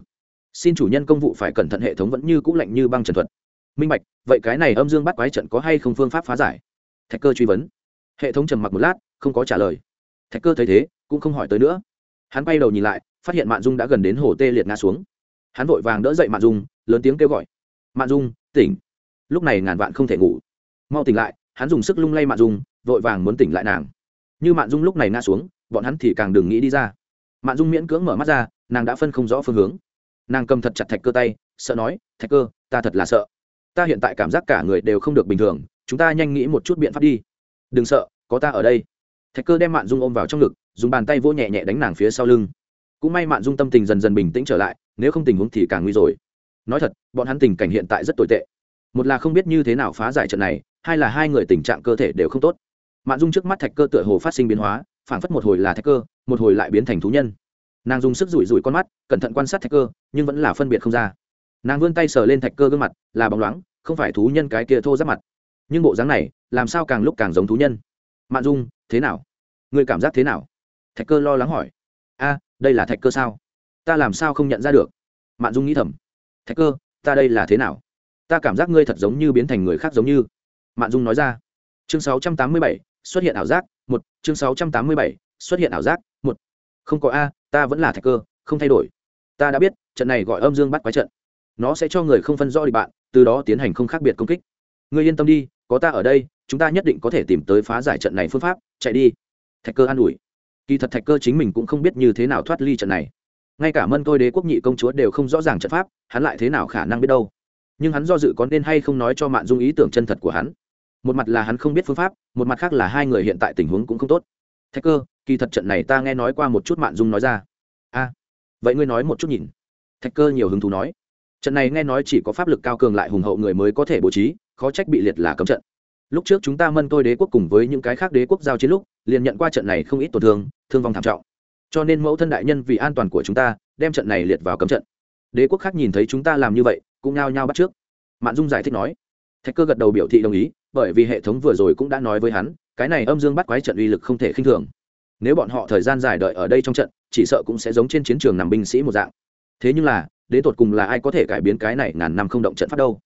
Xin chủ nhân công vụ phải cẩn thận hệ thống vẫn như cũ lạnh như băng trần thuật. Minh bạch, vậy cái này âm dương bắt quái trận có hay không phương pháp phá giải? Thạch cơ truy vấn. Hệ thống trầm mặc một lát, không có trả lời. Thạch cơ thấy thế, cũng không hỏi tới nữa. Hắn bay đầu nhìn lại, phát hiện mạn dung đã gần đến hồ tê liệt ngã xuống. Hắn vội vàng đỡ dậy mạn dung, lớn tiếng kêu gọi. Mạn dung, tỉnh. Lúc này ngàn vạn không thể ngủ mau tỉnh lại, hắn dùng sức lung lay mạn dung, vội vàng muốn tỉnh lại nàng. Như mạn dung lúc này ngã xuống, bọn hắn thì càng đừng nghĩ đi ra. Mạn dung miễn cưỡng mở mắt ra, nàng đã phân không rõ phương hướng. Nàng cầm thật chặt thạch cơ tay, sợ nói, thạch cơ, ta thật là sợ. Ta hiện tại cảm giác cả người đều không được bình thường, chúng ta nhanh nghĩ một chút biện pháp đi. Đừng sợ, có ta ở đây. Thạch cơ đem mạn dung ôm vào trong ngực, dùng bàn tay vỗ nhẹ nhẹ đánh nàng phía sau lưng. Cũng may mạn dung tâm tình dần dần bình tĩnh trở lại, nếu không tình huống thì càng nguy rồi. Nói thật, bọn hắn tình cảnh hiện tại rất tồi tệ. Một là không biết như thế nào phá giải trận này hai là hai người tình trạng cơ thể đều không tốt. Mạn dung trước mắt thạch cơ tựa hồ phát sinh biến hóa, phảng phất một hồi là thạch cơ, một hồi lại biến thành thú nhân. Nàng dùng sức rủi rủi con mắt, cẩn thận quan sát thạch cơ, nhưng vẫn là phân biệt không ra. Nàng vươn tay sờ lên thạch cơ gương mặt, là bóng loáng, không phải thú nhân cái kia thô giáp mặt. Nhưng bộ dáng này, làm sao càng lúc càng giống thú nhân? Mạn dung, thế nào? Người cảm giác thế nào? Thạch cơ lo lắng hỏi. A, đây là thạch cơ sao? Ta làm sao không nhận ra được? Mạn dung nghĩ thầm. Thạch cơ, ta đây là thế nào? Ta cảm giác ngươi thật giống như biến thành người khác giống như mạn dung nói ra. Chương 687, xuất hiện ảo giác một. Chương 687, xuất hiện ảo giác một. Không có a ta vẫn là thạch cơ không thay đổi. Ta đã biết trận này gọi âm dương bắt quái trận. Nó sẽ cho người không phân rõ địch bạn từ đó tiến hành không khác biệt công kích. Ngươi yên tâm đi có ta ở đây chúng ta nhất định có thể tìm tới phá giải trận này phương pháp chạy đi. Thạch cơ an ủi. Kỳ thật thạch cơ chính mình cũng không biết như thế nào thoát ly trận này. Ngay cả mân tôi đế quốc nhị công chúa đều không rõ ràng trận pháp hắn lại thế nào khả năng biết đâu. Nhưng hắn do dự có nên hay không nói cho mạn dung ý tưởng chân thật của hắn một mặt là hắn không biết phương pháp, một mặt khác là hai người hiện tại tình huống cũng không tốt. Thạch cơ, kỳ thật trận này ta nghe nói qua một chút mạn dung nói ra. A, vậy ngươi nói một chút nhìn. Thạch cơ nhiều hứng thú nói. Trận này nghe nói chỉ có pháp lực cao cường lại hùng hậu người mới có thể bố trí, khó trách bị liệt là cấm trận. Lúc trước chúng ta mân tôi đế quốc cùng với những cái khác đế quốc giao chiến lúc, liền nhận qua trận này không ít tổn thương thương vong thảm trọng. Cho nên mẫu thân đại nhân vì an toàn của chúng ta, đem trận này liệt vào cấm trận. Đế quốc khác nhìn thấy chúng ta làm như vậy, cũng nao nhao bắt trước. Mạn dung giải thích nói. Thạch cơ gật đầu biểu thị đồng ý bởi vì hệ thống vừa rồi cũng đã nói với hắn, cái này âm dương bắt quái trận uy lực không thể khinh thường. Nếu bọn họ thời gian dài đợi ở đây trong trận, chỉ sợ cũng sẽ giống trên chiến trường nằm binh sĩ một dạng. Thế nhưng là, đến tột cùng là ai có thể cải biến cái này ngàn năm không động trận pháp đâu?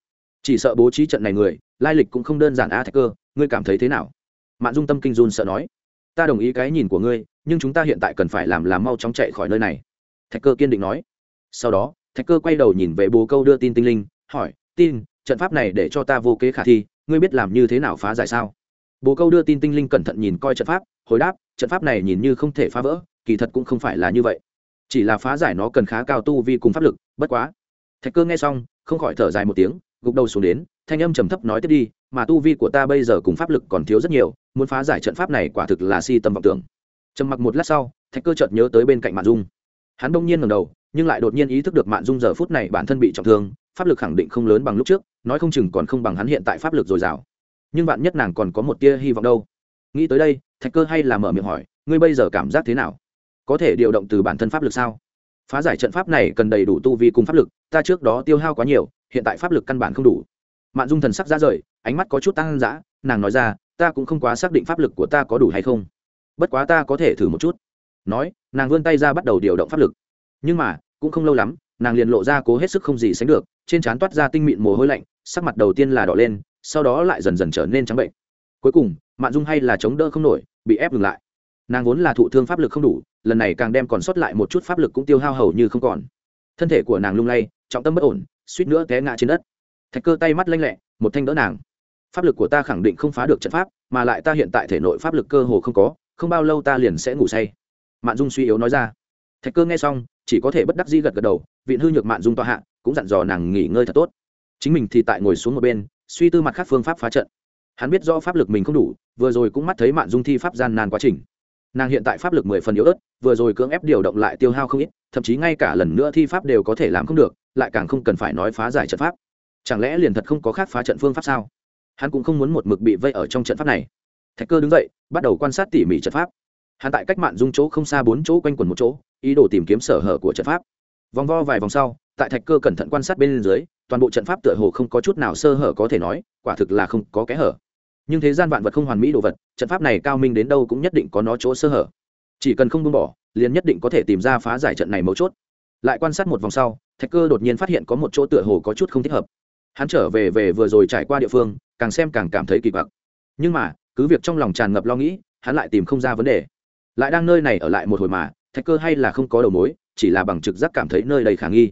Chỉ sợ bố trí trận này người, lai lịch cũng không đơn giản a thạch cơ, ngươi cảm thấy thế nào? Mạn dung tâm kinh run sợ nói. Ta đồng ý cái nhìn của ngươi, nhưng chúng ta hiện tại cần phải làm là mau chóng chạy khỏi nơi này. Thạch cơ kiên định nói. Sau đó, thạch cơ quay đầu nhìn về bố câu đưa tin tinh linh, hỏi, tin trận pháp này để cho ta vô kế khả thi, ngươi biết làm như thế nào phá giải sao? Bố câu đưa tin tinh linh cẩn thận nhìn coi trận pháp, hồi đáp, trận pháp này nhìn như không thể phá vỡ, kỳ thật cũng không phải là như vậy. Chỉ là phá giải nó cần khá cao tu vi cùng pháp lực, bất quá. Thạch cơ nghe xong, không khỏi thở dài một tiếng, gục đầu xuống đến, thanh âm trầm thấp nói tiếp đi, mà tu vi của ta bây giờ cùng pháp lực còn thiếu rất nhiều, muốn phá giải trận pháp này quả thực là si tâm vọng tưởng. Trầm mặc một lát sau, thạch cơ chợt nhớ tới bên cạnh mạn dung. Hắn đông nhiên ngầm đầu, nhưng lại đột nhiên ý thức được mạn dung giờ phút này bản thân bị trọng thương, pháp lực khẳng định không lớn bằng lúc trước nói không chừng còn không bằng hắn hiện tại pháp lực dồi dào. Nhưng bạn nhất nàng còn có một tia hy vọng đâu? Nghĩ tới đây, thạch cơ hay là mở miệng hỏi, ngươi bây giờ cảm giác thế nào? Có thể điều động từ bản thân pháp lực sao? Phá giải trận pháp này cần đầy đủ tu vi cùng pháp lực, ta trước đó tiêu hao quá nhiều, hiện tại pháp lực căn bản không đủ. Mạn dung thần sắc ra rời, ánh mắt có chút tăng dã, nàng nói ra, ta cũng không quá xác định pháp lực của ta có đủ hay không. Bất quá ta có thể thử một chút. Nói, nàng vươn tay ra bắt đầu điều động pháp lực. Nhưng mà, cũng không lâu lắm, nàng liền lộ ra cố hết sức không gì sánh được, trên trán toát ra tinh mịn mồ hôi lạnh sắc mặt đầu tiên là đỏ lên, sau đó lại dần dần trở nên trắng bệnh. Cuối cùng, mạn dung hay là chống đỡ không nổi, bị ép ngừng lại. Nàng vốn là thụ thương pháp lực không đủ, lần này càng đem còn sót lại một chút pháp lực cũng tiêu hao hầu như không còn. Thân thể của nàng lung lay, trọng tâm bất ổn, suýt nữa té ngã trên đất. Thạch cơ tay mắt lanh lẹ, một thanh đỡ nàng. Pháp lực của ta khẳng định không phá được trận pháp, mà lại ta hiện tại thể nội pháp lực cơ hồ không có, không bao lâu ta liền sẽ ngủ say. Mạn dung suy yếu nói ra. Thạch cơ nghe xong, chỉ có thể bất đắc di gật gật đầu viện hư nhược mạn dung tòa hạ, cũng dặn dò nàng nghỉ ngơi thật tốt chính mình thì tại ngồi xuống một bên, suy tư mặt khác phương pháp phá trận. Hắn biết do pháp lực mình không đủ, vừa rồi cũng mắt thấy mạn dung thi pháp gian nan quá trình. Nàng hiện tại pháp lực mười phần yếu ớt, vừa rồi cưỡng ép điều động lại tiêu hao không ít, thậm chí ngay cả lần nữa thi pháp đều có thể làm không được, lại càng không cần phải nói phá giải trận pháp. Chẳng lẽ liền thật không có khác phá trận phương pháp sao? Hắn cũng không muốn một mực bị vây ở trong trận pháp này. Thạch cơ đứng dậy, bắt đầu quan sát tỉ mỉ trận pháp. Hắn tại cách mạn dung chỗ không xa bốn chỗ quanh quần một chỗ, ý đồ tìm kiếm sở hở của trận pháp vòng vo vài vòng sau, tại thạch cơ cẩn thận quan sát bên dưới, toàn bộ trận pháp tựa hồ không có chút nào sơ hở có thể nói, quả thực là không có kẽ hở. Nhưng thế gian vạn vật không hoàn mỹ đồ vật, trận pháp này cao minh đến đâu cũng nhất định có nó chỗ sơ hở. Chỉ cần không buông bỏ, liền nhất định có thể tìm ra phá giải trận này mấu chốt. Lại quan sát một vòng sau, thạch cơ đột nhiên phát hiện có một chỗ tựa hồ có chút không thích hợp. Hắn trở về về vừa rồi trải qua địa phương, càng xem càng cảm thấy kỳ quặc. Nhưng mà, cứ việc trong lòng tràn ngập lo nghĩ, hắn lại tìm không ra vấn đề. Lại đang nơi này ở lại một hồi mà, thạch cơ hay là không có đầu mối chỉ là bằng trực giác cảm thấy nơi đây khả nghi.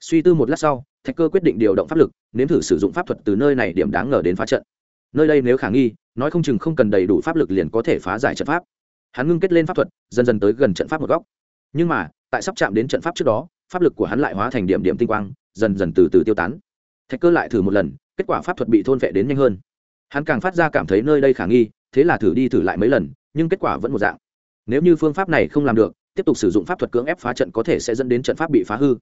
Suy tư một lát sau, thạch cơ quyết định điều động pháp lực, nếm thử sử dụng pháp thuật từ nơi này điểm đáng ngờ đến phá trận. Nơi đây nếu khả nghi, nói không chừng không cần đầy đủ pháp lực liền có thể phá giải trận pháp. Hắn ngưng kết lên pháp thuật, dần dần tới gần trận pháp một góc. Nhưng mà, tại sắp chạm đến trận pháp trước đó, pháp lực của hắn lại hóa thành điểm điểm tinh quang, dần dần từ từ tiêu tán. Thạch cơ lại thử một lần, kết quả pháp thuật bị thôn vệ đến nhanh hơn. Hắn càng phát ra cảm thấy nơi đây khả nghi, thế là thử đi thử lại mấy lần, nhưng kết quả vẫn một dạng. Nếu như phương pháp này không làm được tiếp tục sử dụng pháp thuật cưỡng ép phá trận có thể sẽ dẫn đến trận pháp bị phá hư.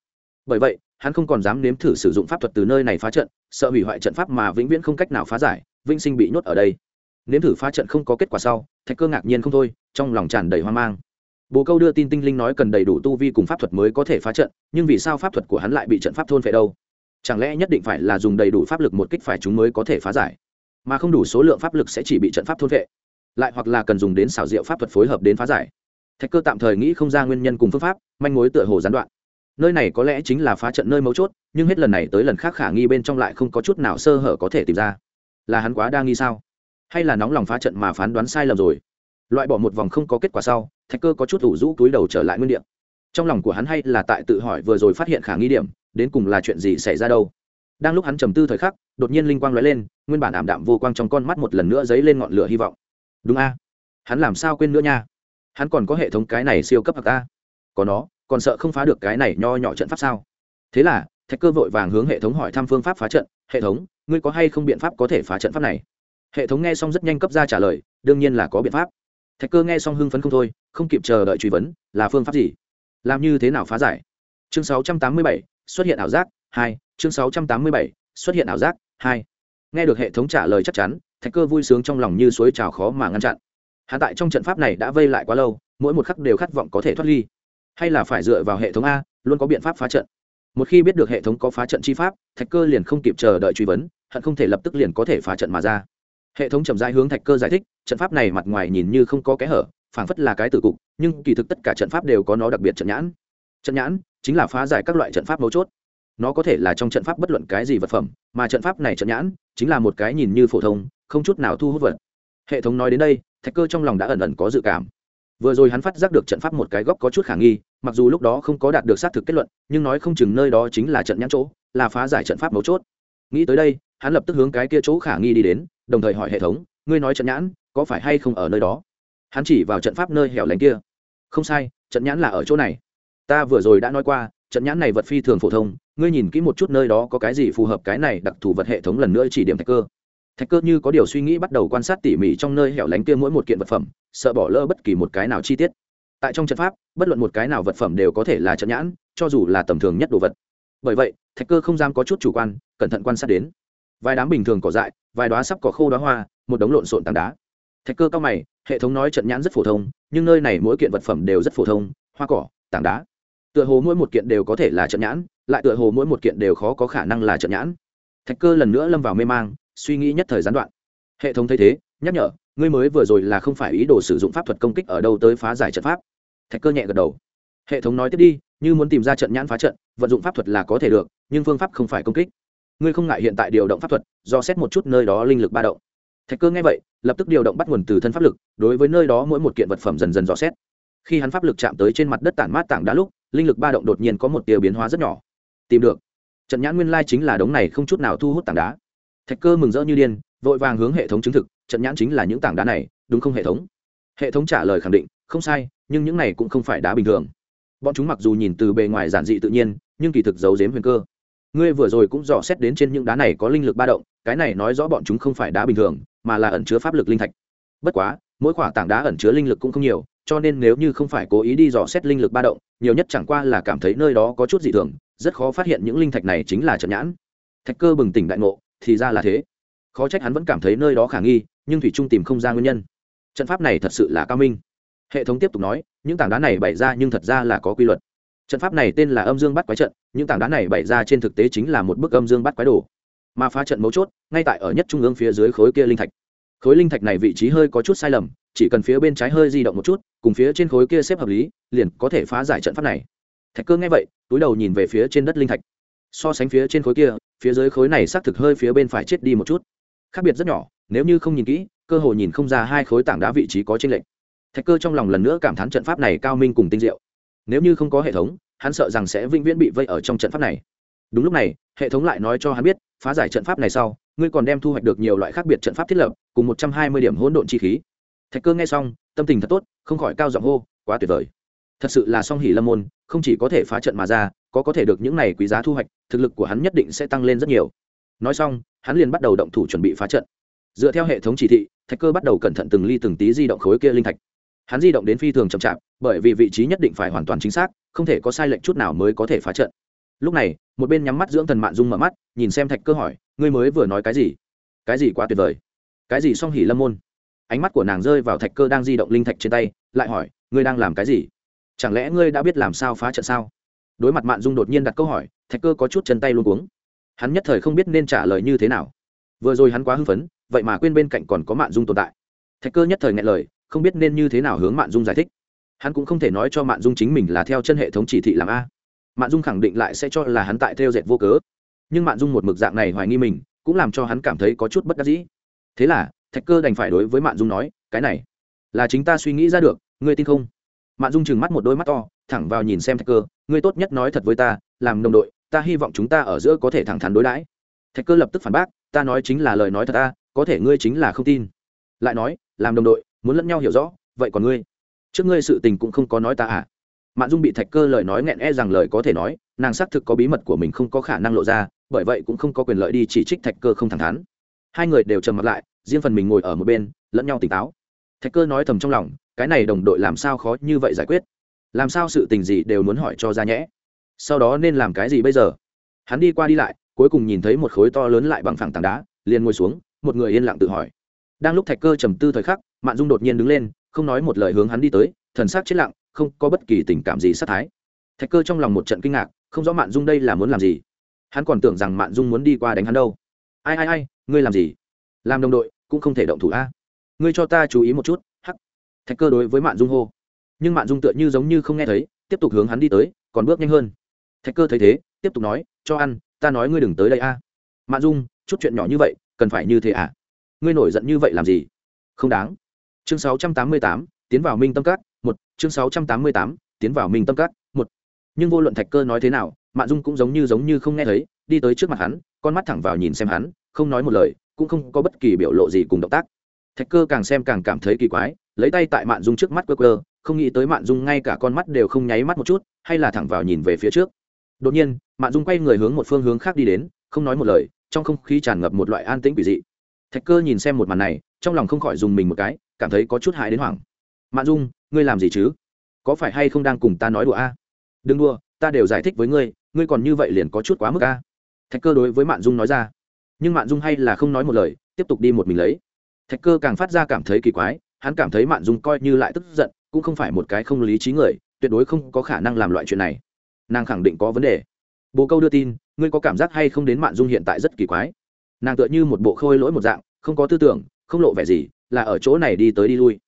Bởi vậy, hắn không còn dám nếm thử sử dụng pháp thuật từ nơi này phá trận, sợ hủy hoại trận pháp mà vĩnh viễn không cách nào phá giải, vĩnh sinh bị nhốt ở đây. Nếm thử phá trận không có kết quả sau, thạch cơ ngạc nhiên không thôi, trong lòng tràn đầy hoang mang. Bồ câu đưa tin tinh linh nói cần đầy đủ tu vi cùng pháp thuật mới có thể phá trận, nhưng vì sao pháp thuật của hắn lại bị trận pháp thôn phệ đâu? Chẳng lẽ nhất định phải là dùng đầy đủ pháp lực một kích phải chúng mới có thể phá giải? Mà không đủ số lượng pháp lực sẽ chỉ bị trận pháp thôn phệ, lại hoặc là cần dùng đến xảo diệu pháp thuật phối hợp đến phá giải thạch cơ tạm thời nghĩ không ra nguyên nhân cùng phương pháp, manh mối tựa hồ gián đoạn. Nơi này có lẽ chính là phá trận nơi mấu chốt, nhưng hết lần này tới lần khác khả nghi bên trong lại không có chút nào sơ hở có thể tìm ra. Là hắn quá đa nghi sao? Hay là nóng lòng phá trận mà phán đoán sai lầm rồi? Loại bỏ một vòng không có kết quả sau, thạch cơ có chút ủ rũ túi đầu trở lại nguyên điểm trong lòng của hắn hay là tại tự hỏi vừa rồi phát hiện khả nghi điểm, đến cùng là chuyện gì xảy ra đâu? Đang lúc hắn trầm tư thời khắc, đột nhiên linh quang lóe lên, nguyên bản ảm đạm vô quang trong con mắt một lần nữa dấy lên ngọn lửa hy vọng. Đúng a. Hắn làm sao quên nữa nha? Hắn còn có hệ thống cái này siêu cấp hoặc ta có nó còn sợ không phá được cái này nho nhỏ trận pháp sao? Thế là thạch cơ vội vàng hướng hệ thống hỏi thăm phương pháp phá trận. Hệ thống ngươi có hay không biện pháp có thể phá trận pháp này? Hệ thống nghe xong rất nhanh cấp ra trả lời đương nhiên là có biện pháp. Thạch cơ nghe xong hưng phấn không thôi không kịp chờ đợi truy vấn là phương pháp gì? Làm như thế nào phá giải? Chương 687, xuất hiện ảo giác hai. Chương 687, xuất hiện ảo giác hai. Nghe được hệ thống trả lời chắc chắn thạch cơ vui sướng trong lòng như suối trào khó mà ngăn chặn hạ tại trong trận pháp này đã vây lại quá lâu, mỗi một khắc đều khát vọng có thể thoát ly. Hay là phải dựa vào hệ thống a, luôn có biện pháp phá trận. Một khi biết được hệ thống có phá trận chi pháp, thạch cơ liền không kịp chờ đợi truy vấn, hận không thể lập tức liền có thể phá trận mà ra. Hệ thống chậm rãi hướng thạch cơ giải thích, trận pháp này mặt ngoài nhìn như không có kẽ hở, phảng phất là cái tử cục, nhưng kỳ thực tất cả trận pháp đều có nó đặc biệt trận nhãn. Trận nhãn chính là phá giải các loại trận pháp mấu chốt. Nó có thể là trong trận pháp bất luận cái gì vật phẩm, mà trận pháp này trận nhãn chính là một cái nhìn như phổ thông, không chút nào thu hút vật hệ thống nói đến đây, thạch cơ trong lòng đã ẩn ẩn có dự cảm. Vừa rồi hắn phát giác được trận pháp một cái góc có chút khả nghi, mặc dù lúc đó không có đạt được xác thực kết luận, nhưng nói không chừng nơi đó chính là trận nhãn chỗ, là phá giải trận pháp mấu chốt. Nghĩ tới đây, hắn lập tức hướng cái kia chỗ khả nghi đi đến, đồng thời hỏi hệ thống, ngươi nói trận nhãn, có phải hay không ở nơi đó? Hắn chỉ vào trận pháp nơi hẻo lánh kia. Không sai, trận nhãn là ở chỗ này. Ta vừa rồi đã nói qua, trận nhãn này vật phi thường phổ thông, ngươi nhìn kỹ một chút nơi đó có cái gì phù hợp cái này đặc thù vật hệ thống lần nữa chỉ điểm thạch cơ thạch cơ như có điều suy nghĩ bắt đầu quan sát tỉ mỉ trong nơi hẻo lánh kia mỗi một kiện vật phẩm, sợ bỏ lỡ bất kỳ một cái nào chi tiết. Tại trong trận pháp, bất luận một cái nào vật phẩm đều có thể là trận nhãn, cho dù là tầm thường nhất đồ vật. Bởi vậy, thạch cơ không dám có chút chủ quan, cẩn thận quan sát đến. Vài đám bình thường cỏ dại, vài đoá sắp cỏ khô đoá hoa, một đống lộn xộn tảng đá. Thạch cơ cao mày, hệ thống nói trận nhãn rất phổ thông, nhưng nơi này mỗi kiện vật phẩm đều rất phổ thông, hoa cỏ, tảng đá. Tựa hồ mỗi một kiện đều có thể là trận nhãn, lại tựa hồ mỗi một kiện đều khó có khả năng là trận nhãn. Thạch cơ lần nữa lâm vào mê mang suy nghĩ nhất thời gián đoạn. Hệ thống thấy thế, nhắc nhở, ngươi mới vừa rồi là không phải ý đồ sử dụng pháp thuật công kích ở đâu tới phá giải trận pháp. Thạch cơ nhẹ gật đầu. Hệ thống nói tiếp đi, như muốn tìm ra trận nhãn phá trận, vận dụng pháp thuật là có thể được, nhưng phương pháp không phải công kích. Ngươi không ngại hiện tại điều động pháp thuật, do xét một chút nơi đó linh lực ba động. Thạch cơ nghe vậy, lập tức điều động bắt nguồn từ thân pháp lực, đối với nơi đó mỗi một kiện vật phẩm dần dần dò xét. Khi hắn pháp lực chạm tới trên mặt đất tản mát tảng đá lúc, linh lực ba động đột nhiên có một tiêu biến hóa rất nhỏ. Tìm được. Trận nhãn nguyên lai chính là đống này không chút nào thu hút tảng đá thạch cơ mừng rỡ như điên, vội vàng hướng hệ thống chứng thực, trận nhãn chính là những tảng đá này, đúng không hệ thống? Hệ thống trả lời khẳng định, không sai, nhưng những này cũng không phải đá bình thường. Bọn chúng mặc dù nhìn từ bề ngoài giản dị tự nhiên, nhưng kỳ thực giấu giếm huyền cơ. Ngươi vừa rồi cũng dò xét đến trên những đá này có linh lực ba động, cái này nói rõ bọn chúng không phải đá bình thường, mà là ẩn chứa pháp lực linh thạch. Bất quá, mỗi khoả tảng đá ẩn chứa linh lực cũng không nhiều, cho nên nếu như không phải cố ý đi dò xét linh lực ba động, nhiều nhất chẳng qua là cảm thấy nơi đó có chút dị thường, rất khó phát hiện những linh thạch này chính là trận nhãn. Thạch cơ bừng tỉnh đại ngộ thì ra là thế. Khó trách hắn vẫn cảm thấy nơi đó khả nghi, nhưng thủy trung tìm không ra nguyên nhân. Trận pháp này thật sự là cao minh. Hệ thống tiếp tục nói, những tảng đá này bày ra nhưng thật ra là có quy luật. Trận pháp này tên là âm dương bắt quái trận, những tảng đá này bày ra trên thực tế chính là một bức âm dương bắt quái đồ. Mà phá trận mấu chốt, ngay tại ở nhất trung ương phía dưới khối kia linh thạch. Khối linh thạch này vị trí hơi có chút sai lầm, chỉ cần phía bên trái hơi di động một chút, cùng phía trên khối kia xếp hợp lý, liền có thể phá giải trận pháp này. Thạch cơ nghe vậy, túi đầu nhìn về phía trên đất linh thạch so sánh phía trên khối kia, phía dưới khối này xác thực hơi phía bên phải chết đi một chút. Khác biệt rất nhỏ, nếu như không nhìn kỹ, cơ hồ nhìn không ra hai khối tảng đá vị trí có trên lệnh thạch cơ trong lòng lần nữa cảm thán trận pháp này cao minh cùng tinh diệu. Nếu như không có hệ thống, hắn sợ rằng sẽ vĩnh viễn bị vây ở trong trận pháp này. Đúng lúc này, hệ thống lại nói cho hắn biết, phá giải trận pháp này sau, ngươi còn đem thu hoạch được nhiều loại khác biệt trận pháp thiết lập, cùng một trăm hai mươi điểm hỗn độn chi khí. Thạch cơ nghe xong, tâm tình thật tốt, không khỏi cao giọng hô, quá tuyệt vời thật sự là song hỉ lâm môn, không chỉ có thể phá trận mà ra, có có thể được những này quý giá thu hoạch, thực lực của hắn nhất định sẽ tăng lên rất nhiều. Nói xong, hắn liền bắt đầu động thủ chuẩn bị phá trận. Dựa theo hệ thống chỉ thị, thạch cơ bắt đầu cẩn thận từng ly từng tí di động khối kia linh thạch. Hắn di động đến phi thường chậm chạp, bởi vì vị trí nhất định phải hoàn toàn chính xác, không thể có sai lệch chút nào mới có thể phá trận. Lúc này, một bên nhắm mắt dưỡng thần mạn dung mở mắt, nhìn xem thạch cơ hỏi, ngươi mới vừa nói cái gì? Cái gì quá tuyệt vời. Cái gì song hỉ lâm môn? Ánh mắt của nàng rơi vào thạch cơ đang di động linh thạch trên tay, lại hỏi, ngươi đang làm cái gì? Chẳng lẽ ngươi đã biết làm sao phá trận sao? Đối mặt mạn dung đột nhiên đặt câu hỏi, thạch cơ có chút chân tay luôn cuống. Hắn nhất thời không biết nên trả lời như thế nào. Vừa rồi hắn quá hưng phấn, vậy mà quên bên cạnh còn có mạn dung tồn tại. Thạch cơ nhất thời ngại lời, không biết nên như thế nào hướng mạn dung giải thích. Hắn cũng không thể nói cho mạn dung chính mình là theo chân hệ thống chỉ thị làm a. Mạn dung khẳng định lại sẽ cho là hắn tại theo dệt vô cớ. Nhưng mạn dung một mực dạng này hoài nghi mình, cũng làm cho hắn cảm thấy có chút bất đắc dĩ. Thế là, thạch cơ đành phải đối với mạn dung nói, cái này, là chính ta suy nghĩ ra được, ngươi tin không? Mạn dung chừng mắt một đôi mắt to, thẳng vào nhìn xem thạch cơ, ngươi tốt nhất nói thật với ta, làm đồng đội, ta hy vọng chúng ta ở giữa có thể thẳng thắn đối đãi. Thạch cơ lập tức phản bác, ta nói chính là lời nói thật ta, có thể ngươi chính là không tin. Lại nói, làm đồng đội, muốn lẫn nhau hiểu rõ, vậy còn ngươi? Trước ngươi sự tình cũng không có nói ta à? Mạn dung bị thạch cơ lời nói nghẹn e rằng lời có thể nói, nàng xác thực có bí mật của mình không có khả năng lộ ra, bởi vậy cũng không có quyền lợi đi chỉ trích thạch cơ không thẳng thắn. Hai người đều trầm mặt lại, riêng phần mình ngồi ở một bên, lẫn nhau tỉnh táo thạch cơ nói thầm trong lòng, cái này đồng đội làm sao khó như vậy giải quyết? Làm sao sự tình gì đều muốn hỏi cho ra nhẽ? Sau đó nên làm cái gì bây giờ? Hắn đi qua đi lại, cuối cùng nhìn thấy một khối to lớn lại bằng phẳng tảng đá, liền ngồi xuống, một người yên lặng tự hỏi. Đang lúc thạch cơ trầm tư thời khắc, mạn dung đột nhiên đứng lên, không nói một lời hướng hắn đi tới, thần sắc chết lặng, không có bất kỳ tình cảm gì sát thái. Thạch cơ trong lòng một trận kinh ngạc, không rõ mạn dung đây là muốn làm gì. Hắn còn tưởng rằng mạn dung muốn đi qua đánh hắn đâu. Ai ai ai, ngươi làm gì? Làm đồng đội, cũng không thể động thủ a ngươi cho ta chú ý một chút hắc. Thạch cơ đối với mạn dung hô. Nhưng mạn dung tựa như giống như không nghe thấy tiếp tục hướng hắn đi tới còn bước nhanh hơn. Thạch cơ thấy thế tiếp tục nói cho ăn ta nói ngươi đừng tới đây a. Mạn dung chút chuyện nhỏ như vậy cần phải như thế à? Ngươi nổi giận như vậy làm gì? Không đáng. Chương 688, tiến vào minh tâm Cát một. Chương 688, tiến vào minh tâm Cát một. Nhưng vô luận thạch cơ nói thế nào mạn dung cũng giống như giống như không nghe thấy đi tới trước mặt hắn con mắt thẳng vào nhìn xem hắn không nói một lời cũng không có bất kỳ biểu lộ gì cùng động tác thạch cơ càng xem càng cảm thấy kỳ quái, lấy tay tại mạn dung trước mắt cơ cơ không nghĩ tới mạn dung ngay cả con mắt đều không nháy mắt một chút, hay là thẳng vào nhìn về phía trước. Đột nhiên, mạn dung quay người hướng một phương hướng khác đi đến, không nói một lời, trong không khí tràn ngập một loại an tĩnh quỷ dị. Thạch cơ nhìn xem một màn này, trong lòng không khỏi dùng mình một cái, cảm thấy có chút hại đến hoảng. Mạn dung, ngươi làm gì chứ? Có phải hay không đang cùng ta nói đùa a? Đừng đùa, ta đều giải thích với ngươi ngươi còn như vậy liền có chút quá mức a. Thạch cơ đối với mạn dung nói ra. Nhưng mạn dung hay là không nói một lời, tiếp tục đi một mình lấy thạch cơ càng phát ra cảm thấy kỳ quái, hắn cảm thấy mạn dung coi như lại tức giận, cũng không phải một cái không lý trí người, tuyệt đối không có khả năng làm loại chuyện này. Nàng khẳng định có vấn đề. Bồ câu đưa tin, ngươi có cảm giác hay không đến mạn dung hiện tại rất kỳ quái? Nàng tựa như một bộ khôi lỗi một dạng, không có tư tưởng, không lộ vẻ gì, là ở chỗ này đi tới đi lui.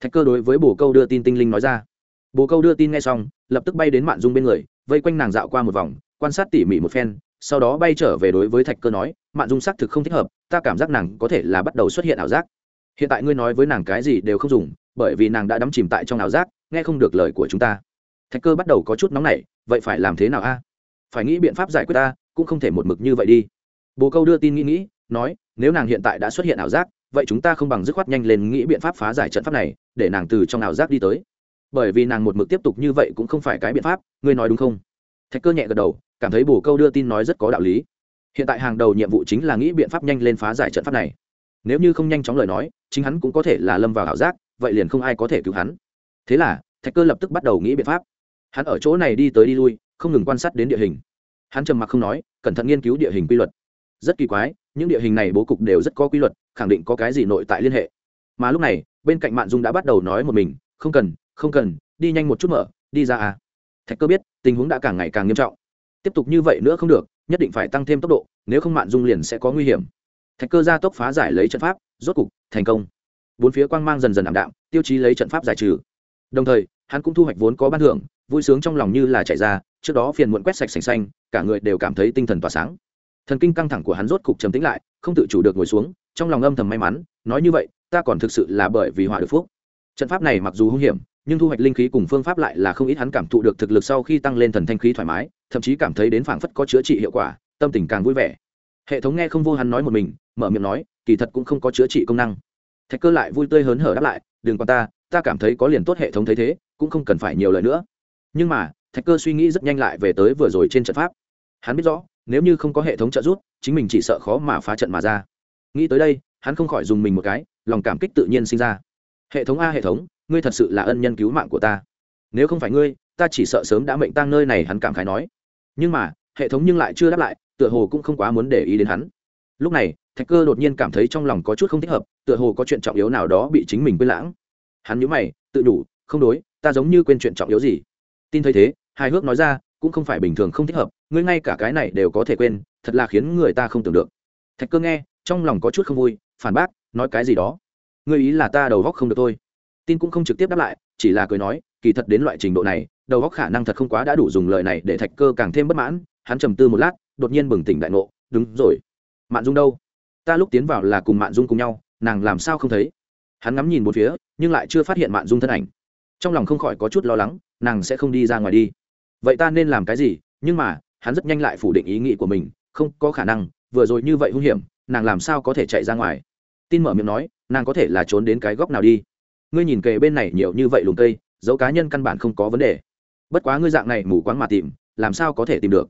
Thạch cơ đối với bồ câu đưa tin tinh linh nói ra. Bồ câu đưa tin ngay xong, lập tức bay đến mạn dung bên người, vây quanh nàng dạo qua một vòng, quan sát tỉ mỉ một phen, sau đó bay trở về đối với thạch cơ nói mạn dung xác thực không thích hợp, ta cảm giác nàng có thể là bắt đầu xuất hiện ảo giác. Hiện tại ngươi nói với nàng cái gì đều không dùng, bởi vì nàng đã đắm chìm tại trong ảo giác, nghe không được lời của chúng ta. Thạch cơ bắt đầu có chút nóng nảy, vậy phải làm thế nào a? Phải nghĩ biện pháp giải quyết ta, cũng không thể một mực như vậy đi. Bồ câu đưa tin nghĩ nghĩ, nói, nếu nàng hiện tại đã xuất hiện ảo giác, vậy chúng ta không bằng dứt khoát nhanh lên nghĩ biện pháp phá giải trận pháp này, để nàng từ trong ảo giác đi tới. Bởi vì nàng một mực tiếp tục như vậy cũng không phải cái biện pháp, ngươi nói đúng không? Thạch cơ nhẹ gật đầu, cảm thấy bồ câu đưa tin nói rất có đạo lý hiện tại hàng đầu nhiệm vụ chính là nghĩ biện pháp nhanh lên phá giải trận pháp này. Nếu như không nhanh chóng lời nói, chính hắn cũng có thể là lâm vào ảo giác, vậy liền không ai có thể cứu hắn. Thế là, thạch cơ lập tức bắt đầu nghĩ biện pháp. Hắn ở chỗ này đi tới đi lui, không ngừng quan sát đến địa hình. Hắn trầm mặc không nói, cẩn thận nghiên cứu địa hình quy luật. Rất kỳ quái, những địa hình này bố cục đều rất có quy luật, khẳng định có cái gì nội tại liên hệ. Mà lúc này, bên cạnh mạn dung đã bắt đầu nói một mình, không cần không cần, đi nhanh một chút mở, đi ra à. Thạch cơ biết, tình huống đã càng ngày càng nghiêm trọng. Tiếp tục như vậy nữa không được nhất định phải tăng thêm tốc độ, nếu không mạn dung liền sẽ có nguy hiểm. Thạch cơ ra tốc phá giải lấy trận pháp, rốt cục, thành công. Bốn phía quang mang dần dần ảm đạm, tiêu chí lấy trận pháp giải trừ. Đồng thời, hắn cũng thu hoạch vốn có ban thưởng, vui sướng trong lòng như là chạy ra, trước đó phiền muộn quét sạch sành xanh, cả người đều cảm thấy tinh thần tỏa sáng. Thần kinh căng thẳng của hắn rốt cục trầm tĩnh lại, không tự chủ được ngồi xuống, trong lòng âm thầm may mắn, nói như vậy, ta còn thực sự là bởi vì hòa được phúc. Trận pháp này mặc dù hung hiểm nhưng thu hoạch linh khí cùng phương pháp lại là không ít hắn cảm thụ được thực lực sau khi tăng lên thần thanh khí thoải mái, thậm chí cảm thấy đến phảng phất có chữa trị hiệu quả, tâm tình càng vui vẻ. Hệ thống nghe không vô hắn nói một mình, mở miệng nói, kỳ thật cũng không có chữa trị công năng. Thạch cơ lại vui tươi hớn hở đáp lại, đừng quan ta ta cảm thấy có liền tốt hệ thống thấy thế, cũng không cần phải nhiều lời nữa. Nhưng mà, thạch cơ suy nghĩ rất nhanh lại về tới vừa rồi trên trận pháp. Hắn biết rõ, nếu như không có hệ thống trợ giúp, chính mình chỉ sợ khó mà phá trận mà ra. Nghĩ tới đây, hắn không khỏi dùng mình một cái, lòng cảm kích tự nhiên sinh ra. Hệ thống a, hệ thống ngươi thật sự là ân nhân cứu mạng của ta. Nếu không phải ngươi, ta chỉ sợ sớm đã mệnh tang nơi này, hắn cảm khái nói. Nhưng mà, hệ thống nhưng lại chưa đáp lại, tựa hồ cũng không quá muốn để ý đến hắn. Lúc này, thạch cơ đột nhiên cảm thấy trong lòng có chút không thích hợp, tựa hồ có chuyện trọng yếu nào đó bị chính mình quên lãng. Hắn nhớ mày, tự đủ, không đối, ta giống như quên chuyện trọng yếu gì. Tin thấy thế, hài hước nói ra, cũng không phải bình thường không thích hợp, ngươi ngay cả cái này đều có thể quên, thật là khiến người ta không tưởng được. Thạch cơ nghe, trong lòng có chút không vui, phản bác, nói cái gì đó. Ngươi ý là ta đầu góc không được thôi tin cũng không trực tiếp đáp lại, chỉ là cười nói, kỳ thật đến loại trình độ này, đầu góc khả năng thật không quá đã đủ dùng lời này để thạch cơ càng thêm bất mãn, hắn trầm tư một lát, đột nhiên bừng tỉnh đại ngộ, đúng rồi, mạn dung đâu? Ta lúc tiến vào là cùng mạn dung cùng nhau, nàng làm sao không thấy? Hắn ngắm nhìn một phía, nhưng lại chưa phát hiện mạn dung thân ảnh. Trong lòng không khỏi có chút lo lắng, nàng sẽ không đi ra ngoài đi. Vậy ta nên làm cái gì? Nhưng mà, hắn rất nhanh lại phủ định ý nghĩ của mình, không có khả năng, vừa rồi như vậy hung hiểm, nàng làm sao có thể chạy ra ngoài? Tin mở miệng nói, nàng có thể là trốn đến cái góc nào đi? Ngươi nhìn kề bên này nhiều như vậy lùng cây dấu cá nhân căn bản không có vấn đề. Bất quá ngươi dạng này mù quáng mà tìm, làm sao có thể tìm được?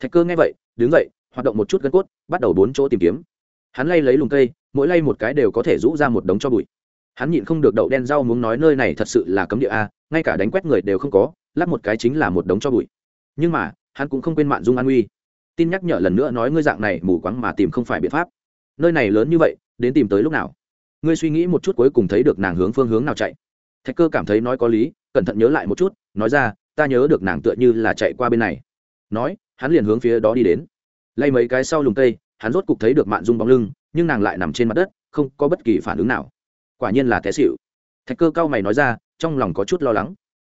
Thạch cơ nghe vậy, đứng dậy, hoạt động một chút gân cốt, bắt đầu bốn chỗ tìm kiếm. Hắn lay lấy lùng cây, mỗi lay một cái đều có thể rũ ra một đống cho bụi. Hắn nhịn không được đậu đen rau muốn nói nơi này thật sự là cấm địa a, ngay cả đánh quét người đều không có, lắp một cái chính là một đống cho bụi. Nhưng mà, hắn cũng không quên mạn dung an uy. Tin nhắc nhở lần nữa nói ngươi dạng này mù quáng mà tìm không phải biện pháp. Nơi này lớn như vậy, đến tìm tới lúc nào? Ngươi suy nghĩ một chút cuối cùng thấy được nàng hướng phương hướng nào chạy. Thạch cơ cảm thấy nói có lý, cẩn thận nhớ lại một chút, nói ra, ta nhớ được nàng tựa như là chạy qua bên này. Nói, hắn liền hướng phía đó đi đến. Lay mấy cái sau lùng tây hắn rốt cục thấy được mạn dung bóng lưng, nhưng nàng lại nằm trên mặt đất, không có bất kỳ phản ứng nào. Quả nhiên là té xịu thạch cơ cao mày nói ra, trong lòng có chút lo lắng.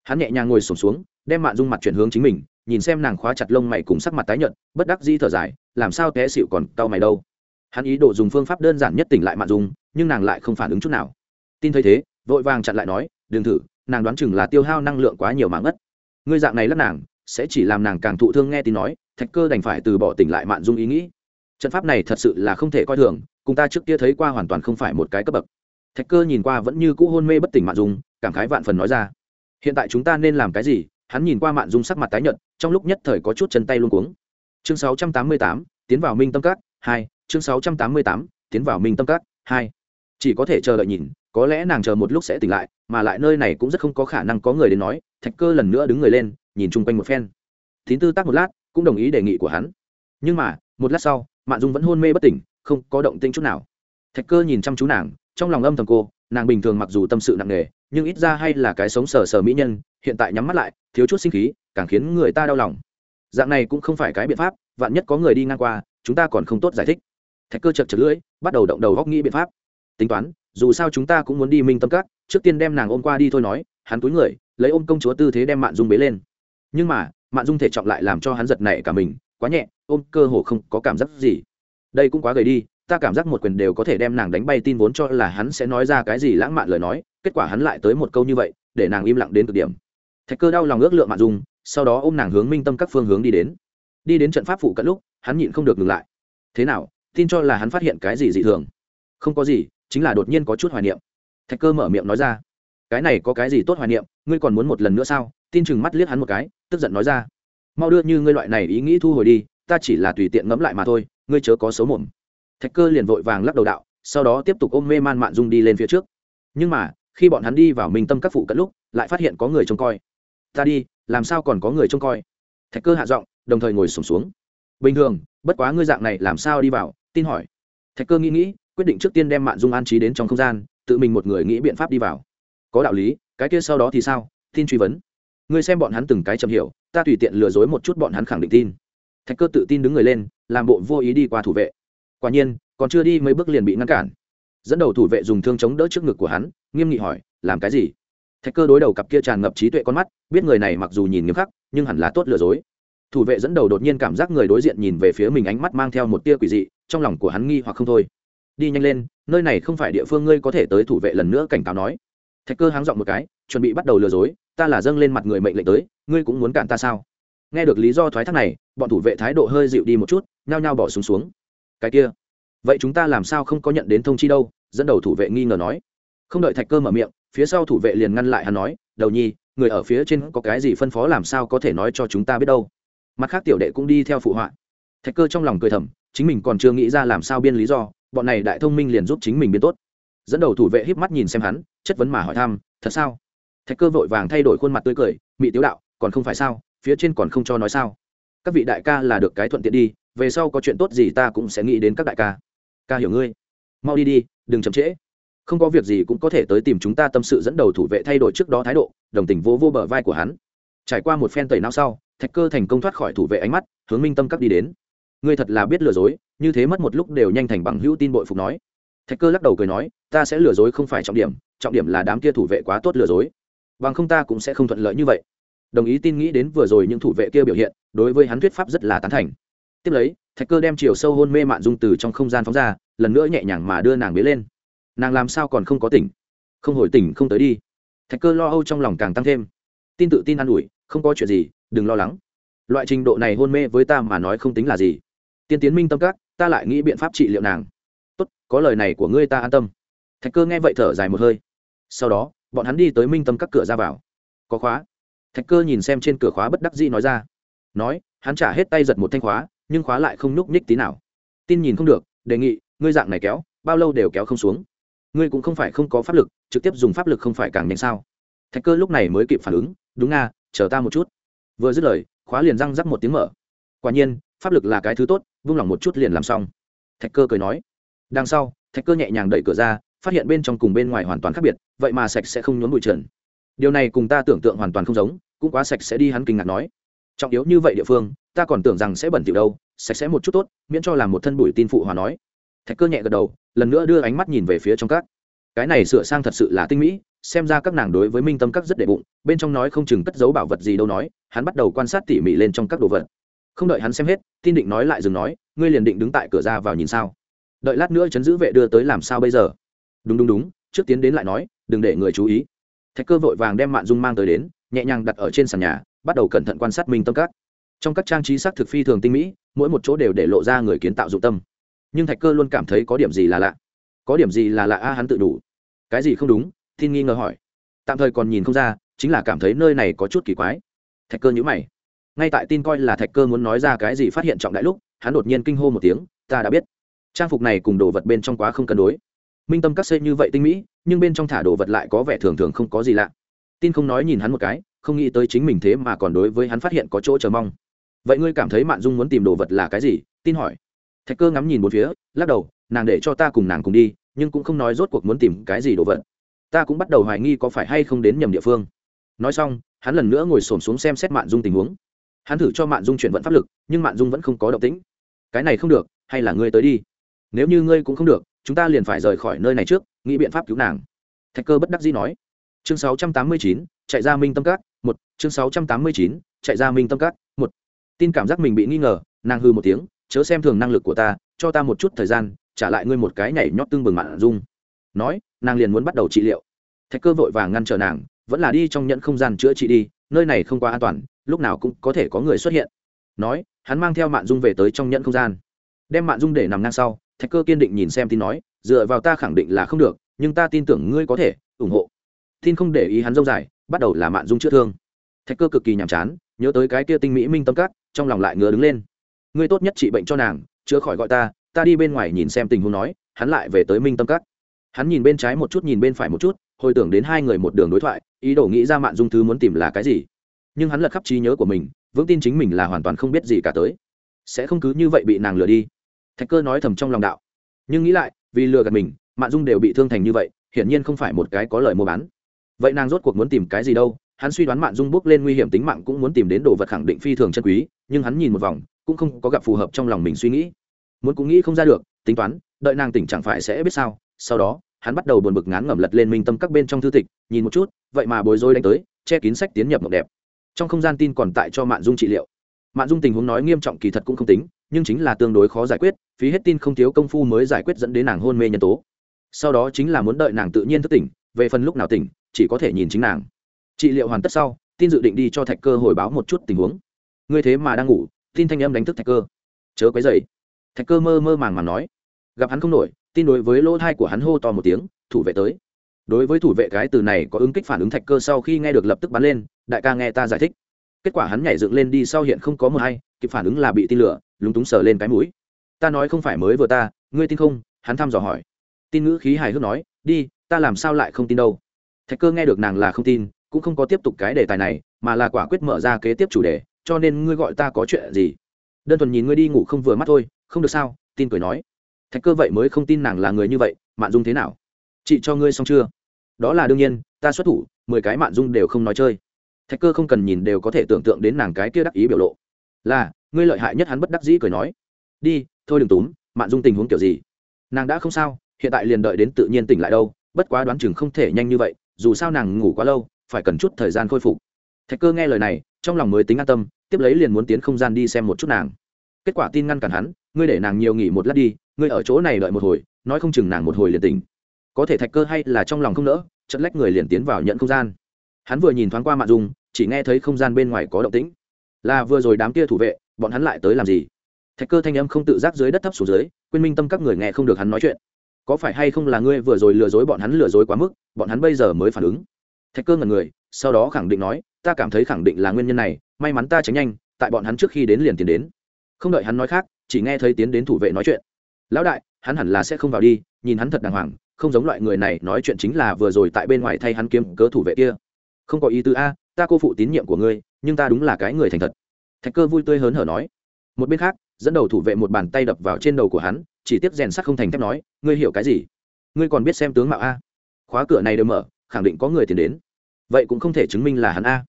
Hắn nhẹ nhàng ngồi sổm xuống, đem mạn dung mặt chuyển hướng chính mình, nhìn xem nàng khóa chặt lông mày cùng sắc mặt tái nhợt, bất đắc di thở dài, làm sao té xịu còn cao mày đâu. Hắn ý đồ dùng phương pháp đơn giản nhất tỉnh lại mạn dung nhưng nàng lại không phản ứng chút nào. Tin thấy thế vội vàng chặn lại nói đừng thử nàng đoán chừng là tiêu hao năng lượng quá nhiều mà ngất. Ngươi dạng này lắc nàng sẽ chỉ làm nàng càng thụ thương nghe tin nói thạch cơ đành phải từ bỏ tỉnh lại mạn dung ý nghĩ. Trận pháp này thật sự là không thể coi thường cùng ta trước kia thấy qua hoàn toàn không phải một cái cấp bậc. Thạch cơ nhìn qua vẫn như cũ hôn mê bất tỉnh mạn dung cảm khái vạn phần nói ra hiện tại chúng ta nên làm cái gì? Hắn nhìn qua mạn dung sắc mặt tái nhợt trong lúc nhất thời có chút chân tay luôn cuống. Chương 688, tiến vào minh tâm các hai chương 688, tiến vào minh tâm các hai chỉ có thể chờ đợi nhìn, có lẽ nàng chờ một lúc sẽ tỉnh lại, mà lại nơi này cũng rất không có khả năng có người đến nói, thạch cơ lần nữa đứng người lên, nhìn chung quanh một phen. Thín tư tác một lát, cũng đồng ý đề nghị của hắn. Nhưng mà, một lát sau, mạn dung vẫn hôn mê bất tỉnh, không có động tĩnh chút nào. Thạch cơ nhìn chăm chú nàng, trong lòng âm thầm cô, nàng bình thường mặc dù tâm sự nặng nề, nhưng ít ra hay là cái sống sờ sờ mỹ nhân, hiện tại nhắm mắt lại, thiếu chút sinh khí, càng khiến người ta đau lòng. Dạng này cũng không phải cái biện pháp, vạn nhất có người đi ngang qua, chúng ta còn không tốt giải thích. Thạch cơ chật chật lưỡi, bắt đầu động đầu góc nghĩ biện pháp tính toán, dù sao chúng ta cũng muốn đi minh tâm các, trước tiên đem nàng ôm qua đi thôi nói, hắn túi người, lấy ôm công chúa tư thế đem mạn dung bế lên. Nhưng mà, mạn dung thể trọng lại làm cho hắn giật nảy cả mình, quá nhẹ, ôm cơ hồ không có cảm giác gì. Đây cũng quá gầy đi, ta cảm giác một quyền đều có thể đem nàng đánh bay tin vốn cho là hắn sẽ nói ra cái gì lãng mạn lời nói, kết quả hắn lại tới một câu như vậy, để nàng im lặng đến cực điểm. Thạch cơ đau lòng ước lượng mạn dung, sau đó ôm nàng hướng minh tâm các phương hướng đi đến. Đi đến trận pháp phụ cận lúc, hắn nhịn không được ngừng lại. Thế nào, tin cho là hắn phát hiện cái gì dị thường? Không có gì chính là đột nhiên có chút hoài niệm. Thạch cơ mở miệng nói ra cái này có cái gì tốt hoài niệm? Ngươi còn muốn một lần nữa sao? Tin chừng mắt liếc hắn một cái tức giận nói ra mau đưa như ngươi loại này ý nghĩ thu hồi đi ta chỉ là tùy tiện ngẫm lại mà thôi ngươi chớ có xấu mồm. Thạch cơ liền vội vàng lắc đầu đạo sau đó tiếp tục ôm mê man mạn dung đi lên phía trước. Nhưng mà khi bọn hắn đi vào minh tâm các phụ cận lúc lại phát hiện có người trông coi. Ta đi làm sao còn có người trông coi? Thạch cơ hạ giọng đồng thời ngồi sùng xuống, xuống. Bình thường bất quá ngươi dạng này làm sao đi vào? Tin hỏi. Thạch cơ nghĩ nghĩ quyết định trước tiên đem mạn dung an trí đến trong không gian, tự mình một người nghĩ biện pháp đi vào. Có đạo lý, cái kia sau đó thì sao? Tin truy vấn. Ngươi xem bọn hắn từng cái chậm hiểu, ta tùy tiện lừa dối một chút bọn hắn khẳng định tin. Thạch cơ tự tin đứng người lên, làm bộ vô ý đi qua thủ vệ. Quả nhiên, còn chưa đi mấy bước liền bị ngăn cản. Dẫn đầu thủ vệ dùng thương chống đỡ trước ngực của hắn, nghiêm nghị hỏi, làm cái gì? Thạch cơ đối đầu cặp kia tràn ngập trí tuệ con mắt, biết người này mặc dù nhìn nghiêm khắc, nhưng hẳn là tốt lừa dối. Thủ vệ dẫn đầu đột nhiên cảm giác người đối diện nhìn về phía mình ánh mắt mang theo một tia quỷ dị, trong lòng của hắn nghi hoặc không thôi đi nhanh lên, nơi này không phải địa phương ngươi có thể tới thủ vệ lần nữa, cảnh cáo nói. Thạch cơ háng dọn một cái, chuẩn bị bắt đầu lừa dối, ta là dâng lên mặt người mệnh lệnh tới, ngươi cũng muốn cản ta sao? Nghe được lý do thoái thác này, bọn thủ vệ thái độ hơi dịu đi một chút, nhao nhao bỏ xuống xuống. Cái kia, vậy chúng ta làm sao không có nhận đến thông chi đâu? Dẫn đầu thủ vệ nghi ngờ nói. Không đợi thạch cơ mở miệng, phía sau thủ vệ liền ngăn lại hắn nói, đầu nhi, người ở phía trên có cái gì phân phó làm sao có thể nói cho chúng ta biết đâu? Mặt khác tiểu đệ cũng đi theo phụ họa. Thạch cơ trong lòng cười thầm, chính mình còn chưa nghĩ ra làm sao biên lý do bọn này đại thông minh liền giúp chính mình biến tốt. Dẫn đầu thủ vệ híp mắt nhìn xem hắn, chất vấn mà hỏi thăm, thật sao? Thạch cơ vội vàng thay đổi khuôn mặt tươi cười, mị tiếu đạo, còn không phải sao? Phía trên còn không cho nói sao? Các vị đại ca là được cái thuận tiện đi, về sau có chuyện tốt gì ta cũng sẽ nghĩ đến các đại ca. Ca hiểu ngươi. Mau đi đi, đừng chậm trễ. Không có việc gì cũng có thể tới tìm chúng ta tâm sự dẫn đầu thủ vệ thay đổi trước đó thái độ. Đồng tình vô vô bờ vai của hắn. Trải qua một phen tẩy não sau, thạch cơ thành công thoát khỏi thủ vệ ánh mắt, hướng minh tâm các đi đến ngươi thật là biết lừa dối, như thế mất một lúc đều nhanh thành bằng hữu tin bội phục nói. Thạch cơ lắc đầu cười nói, ta sẽ lừa dối không phải trọng điểm trọng điểm là đám kia thủ vệ quá tốt lừa dối. Bằng không ta cũng sẽ không thuận lợi như vậy. Đồng ý tin nghĩ đến vừa rồi những thủ vệ kia biểu hiện, đối với hắn thuyết pháp rất là tán thành. Tiếp lấy, thạch cơ đem chiều sâu hôn mê mạn dung từ trong không gian phóng ra, lần nữa nhẹ nhàng mà đưa nàng bế lên. Nàng làm sao còn không có tỉnh? Không hồi tỉnh không tới đi. Thạch cơ lo âu trong lòng càng tăng thêm. Tin tự tin an ủi, không có chuyện gì, đừng lo lắng. Loại trình độ này hôn mê với ta mà nói không tính là gì tiên tiến minh tâm các, ta lại nghĩ biện pháp trị liệu nàng. Tốt, có lời này của ngươi ta an tâm. Thạch cơ nghe vậy thở dài một hơi. Sau đó, bọn hắn đi tới minh tâm các cửa ra vào. Có khóa. Thạch cơ nhìn xem trên cửa khóa bất đắc dĩ nói ra. Nói, hắn trả hết tay giật một thanh khóa, nhưng khóa lại không nhúc nhích tí nào. Tin nhìn không được, đề nghị, ngươi dạng này kéo, bao lâu đều kéo không xuống. Ngươi cũng không phải không có pháp lực, trực tiếp dùng pháp lực không phải càng nhanh sao? Thạch cơ lúc này mới kịp phản ứng, đúng nga, chờ ta một chút. Vừa dứt lời, khóa liền răng rắc một tiếng mở. Quả nhiên, pháp lực là cái thứ tốt vung lòng một chút liền làm xong. Thạch cơ cười nói, đằng sau, thạch cơ nhẹ nhàng đẩy cửa ra, phát hiện bên trong cùng bên ngoài hoàn toàn khác biệt, vậy mà sạch sẽ không nhốn bụi trần. Điều này cùng ta tưởng tượng hoàn toàn không giống, cũng quá sạch sẽ đi. Hắn kinh ngạc nói, trọng yếu như vậy địa phương, ta còn tưởng rằng sẽ bẩn tiểu đâu, sạch sẽ một chút tốt, miễn cho làm một thân bụi tin phụ hòa nói. Thạch cơ nhẹ gật đầu, lần nữa đưa ánh mắt nhìn về phía trong các. Cái này sửa sang thật sự là tinh mỹ, xem ra các nàng đối với minh tâm các rất đệ bụng, bên trong nói không chừng cất giấu bảo vật gì đâu nói, hắn bắt đầu quan sát tỉ mỉ lên trong các đồ vật không đợi hắn xem hết, tin định nói lại dừng nói, ngươi liền định đứng tại cửa ra vào nhìn sao? Đợi lát nữa chấn giữ vệ đưa tới làm sao bây giờ? Đúng đúng đúng, trước tiến đến lại nói, đừng để người chú ý. Thạch cơ vội vàng đem mạn dung mang tới đến, nhẹ nhàng đặt ở trên sàn nhà, bắt đầu cẩn thận quan sát minh tâm các. Trong các trang trí sắc thực phi thường tinh mỹ, mỗi một chỗ đều để lộ ra người kiến tạo dụng tâm. Nhưng thạch cơ luôn cảm thấy có điểm gì là lạ. Có điểm gì là lạ a, hắn tự đủ. Cái gì không đúng? Tin nghi ngờ hỏi. Tạm thời còn nhìn không ra, chính là cảm thấy nơi này có chút kỳ quái. Thạch cơ nhữ mày ngay tại tin coi là thạch cơ muốn nói ra cái gì phát hiện trọng đại lúc, hắn đột nhiên kinh hô một tiếng, ta đã biết. Trang phục này cùng đồ vật bên trong quá không cân đối. Minh tâm các xây như vậy tinh mỹ, nhưng bên trong thả đồ vật lại có vẻ thường thường không có gì lạ. Tin không nói nhìn hắn một cái, không nghĩ tới chính mình thế mà còn đối với hắn phát hiện có chỗ chờ mong. Vậy ngươi cảm thấy mạn dung muốn tìm đồ vật là cái gì? Tin hỏi. Thạch cơ ngắm nhìn một phía, lắc đầu, nàng để cho ta cùng nàng cùng đi, nhưng cũng không nói rốt cuộc muốn tìm cái gì đồ vật. Ta cũng bắt đầu hoài nghi có phải hay không đến nhầm địa phương. Nói xong, hắn lần nữa ngồi xổm xuống xem xét mạn dung tình huống hắn thử cho mạn dung chuyển vận pháp lực nhưng mạn dung vẫn không có động tĩnh. Cái này không được hay là ngươi tới đi. Nếu như ngươi cũng không được chúng ta liền phải rời khỏi nơi này trước nghĩ biện pháp cứu nàng. Thạch cơ bất đắc dĩ nói. Chương 689, chạy ra minh tâm các một. Chương 689, chạy ra minh tâm các một. Tin cảm giác mình bị nghi ngờ nàng hư một tiếng chớ xem thường năng lực của ta cho ta một chút thời gian trả lại ngươi một cái nhảy nhót tương bừng mạn dung. Nói nàng liền muốn bắt đầu trị liệu. Thạch cơ vội vàng ngăn trở nàng vẫn là đi trong nhận không gian chữa trị đi nơi này không quá an toàn lúc nào cũng có thể có người xuất hiện. Nói, hắn mang theo mạn dung về tới trong nhận không gian. Đem mạn dung để nằm ngang sau, thạch cơ kiên định nhìn xem tin nói, dựa vào ta khẳng định là không được, nhưng ta tin tưởng ngươi có thể, ủng hộ. Tin không để ý hắn dâu dài, bắt đầu là mạn dung chữa thương. Thạch cơ cực kỳ nhàm chán, nhớ tới cái kia tinh mỹ minh tâm cát, trong lòng lại ngứa đứng lên. Ngươi tốt nhất trị bệnh cho nàng, chữa khỏi gọi ta ta đi bên ngoài nhìn xem tình huống nói, hắn lại về tới minh tâm cát. Hắn nhìn bên trái một chút, nhìn bên phải một chút, hồi tưởng đến hai người một đường đối thoại, ý đồ nghĩ ra mạn dung thứ muốn tìm là cái gì nhưng hắn lật khắp trí nhớ của mình, vững tin chính mình là hoàn toàn không biết gì cả tới. Sẽ không cứ như vậy bị nàng lừa đi. Thạch cơ nói thầm trong lòng đạo. Nhưng nghĩ lại, vì lừa gạt mình, mạn dung đều bị thương thành như vậy, hiển nhiên không phải một cái có lời mua bán. Vậy nàng rốt cuộc muốn tìm cái gì đâu? Hắn suy đoán mạn dung bước lên nguy hiểm tính mạng cũng muốn tìm đến đồ vật khẳng định phi thường chân quý, nhưng hắn nhìn một vòng, cũng không có gặp phù hợp trong lòng mình suy nghĩ. Muốn cũng nghĩ không ra được, tính toán, đợi nàng tỉnh chẳng phải sẽ biết sao. Sau đó, hắn bắt đầu buồn bực ngán ngẩm lật lên minh tâm các bên trong thư tịch, nhìn một chút, vậy mà bối rối đánh tới, che kín sách tiến nhập mộng đẹp trong không gian tin còn tại cho mạng dung trị liệu. Mạng dung tình huống nói nghiêm trọng kỳ thật cũng không tính, nhưng chính là tương đối khó giải quyết, phí hết tin không thiếu công phu mới giải quyết dẫn đến nàng hôn mê nhân tố. Sau đó chính là muốn đợi nàng tự nhiên thức tỉnh, về phần lúc nào tỉnh, chỉ có thể nhìn chính nàng. Trị liệu hoàn tất sau, tin dự định đi cho thạch cơ hồi báo một chút tình huống. Ngươi thế mà đang ngủ, tin thanh âm đánh thức thạch cơ. Chớ quấy dậy thạch cơ mơ mơ màng màng nói. Gặp hắn không nổi, tin đối với lỗ thai của hắn hô to một tiếng, thủ vệ tới đối với thủ vệ cái từ này có ứng kích phản ứng thạch cơ sau khi nghe được lập tức bắn lên, đại ca nghe ta giải thích. Kết quả hắn nhảy dựng lên đi sau hiện không có một hay kịp phản ứng là bị tin lửa, lúng túng sờ lên cái mũi. Ta nói không phải mới vừa ta, ngươi tin không? Hắn thăm dò hỏi. Tin ngữ khí hài hước nói, đi, ta làm sao lại không tin đâu. Thạch cơ nghe được nàng là không tin, cũng không có tiếp tục cái đề tài này, mà là quả quyết mở ra kế tiếp chủ đề, cho nên ngươi gọi ta có chuyện gì? Đơn thuần nhìn ngươi đi ngủ không vừa mắt thôi, không được sao? Tin cười nói. Thạch cơ vậy mới không tin nàng là người như vậy, mạn dung thế nào? Chị cho ngươi xong chưa? Đó là đương nhiên, ta xuất thủ, mười cái mạn dung đều không nói chơi. Thạch cơ không cần nhìn đều có thể tưởng tượng đến nàng cái kia đắc ý biểu lộ. Là, ngươi lợi hại nhất hắn bất đắc dĩ cười nói. Đi, thôi đừng túm, mạn dung tình huống kiểu gì? Nàng đã không sao, hiện tại liền đợi đến tự nhiên tỉnh lại đâu, bất quá đoán chừng không thể nhanh như vậy, dù sao nàng ngủ quá lâu, phải cần chút thời gian khôi phục. Thạch cơ nghe lời này, trong lòng mới tính an tâm, tiếp lấy liền muốn tiến không gian đi xem một chút nàng. Kết quả tin ngăn cản hắn, ngươi để nàng nhiều nghỉ một lát đi, ngươi ở chỗ này đợi một hồi, nói không chừng nàng một hồi liền tỉnh có thể thạch cơ hay là trong lòng không nỡ chất lách người liền tiến vào nhận không gian. Hắn vừa nhìn thoáng qua mạn dung, chỉ nghe thấy không gian bên ngoài có động tĩnh. Là vừa rồi đám kia thủ vệ, bọn hắn lại tới làm gì? Thạch cơ thanh âm không tự giác dưới đất thấp xuống dưới quyên minh tâm các người nghe không được hắn nói chuyện. Có phải hay không là ngươi vừa rồi lừa dối bọn hắn lừa dối quá mức, bọn hắn bây giờ mới phản ứng? Thạch cơ ngần người, sau đó khẳng định nói, ta cảm thấy khẳng định là nguyên nhân này, may mắn ta tránh nhanh, tại bọn hắn trước khi đến liền tiến đến. Không đợi hắn nói khác, chỉ nghe thấy tiến đến thủ vệ nói chuyện. Lão đại, hắn hẳn là sẽ không vào đi, nhìn hắn thật đàng hoàng không giống loại người này, nói chuyện chính là vừa rồi tại bên ngoài thay hắn kiếm cớ thủ vệ kia. Không có ý tứ a, ta cô phụ tín nhiệm của ngươi, nhưng ta đúng là cái người thành thật. Thạch cơ vui tươi hớn hở nói. Một bên khác, dẫn đầu thủ vệ một bàn tay đập vào trên đầu của hắn, chỉ tiếp rèn sắt không thành thép nói, ngươi hiểu cái gì? Ngươi còn biết xem tướng mạo a? Khóa cửa này đều mở, khẳng định có người tiến đến. Vậy cũng không thể chứng minh là hắn a.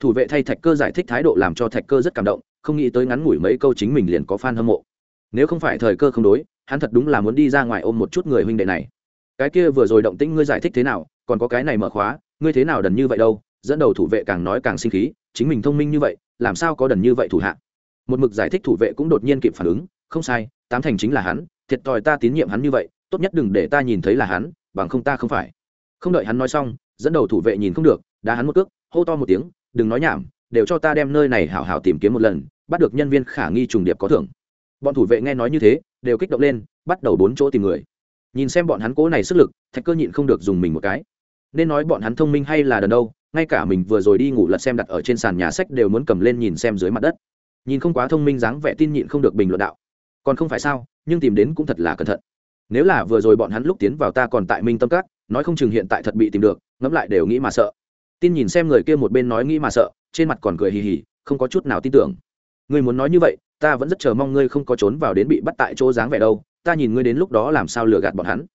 Thủ vệ thay thạch cơ giải thích thái độ làm cho thạch cơ rất cảm động, không nghĩ tới ngắn ngủi mấy câu chính mình liền có f a n hâm mộ. Nếu không phải thời cơ không đối, hắn thật đúng là muốn đi ra ngoài ôm một chút người huynh đệ này cái kia vừa rồi động tĩnh ngươi giải thích thế nào, còn có cái này mở khóa, ngươi thế nào đần như vậy đâu, dẫn đầu thủ vệ càng nói càng sinh khí, chính mình thông minh như vậy, làm sao có đần như vậy thủ hạ? Một mực giải thích thủ vệ cũng đột nhiên kịp phản ứng, không sai, tám thành chính là hắn, thiệt thòi ta tín nhiệm hắn như vậy, tốt nhất đừng để ta nhìn thấy là hắn, bằng không ta không phải. Không đợi hắn nói xong, dẫn đầu thủ vệ nhìn không được, đá hắn một cước, hô to một tiếng, đừng nói nhảm, đều cho ta đem nơi này hảo hảo tìm kiếm một lần, bắt được nhân viên khả nghi trùng điệp có thưởng. Bọn thủ vệ nghe nói như thế, đều kích động lên, bắt đầu bốn chỗ tìm người nhìn xem bọn hắn cố này sức lực, thạch cơ nhịn không được dùng mình một cái. Nên nói bọn hắn thông minh hay là đần đâu, ngay cả mình vừa rồi đi ngủ lật xem đặt ở trên sàn nhà sách đều muốn cầm lên nhìn xem dưới mặt đất. Nhìn không quá thông minh dáng vẻ tin nhịn không được bình luận đạo. Còn không phải sao, nhưng tìm đến cũng thật là cẩn thận. Nếu là vừa rồi bọn hắn lúc tiến vào ta còn tại minh tâm các, nói không chừng hiện tại thật bị tìm được, ngẫm lại đều nghĩ mà sợ. Tin nhìn xem người kia một bên nói nghĩ mà sợ, trên mặt còn cười hì hì, không có chút nào tin tưởng. Ngươi muốn nói như vậy, ta vẫn rất chờ mong ngươi không có trốn vào đến bị bắt tại chỗ dáng vẻ đâu ta nhìn ngươi đến lúc đó làm sao lừa gạt bọn hắn.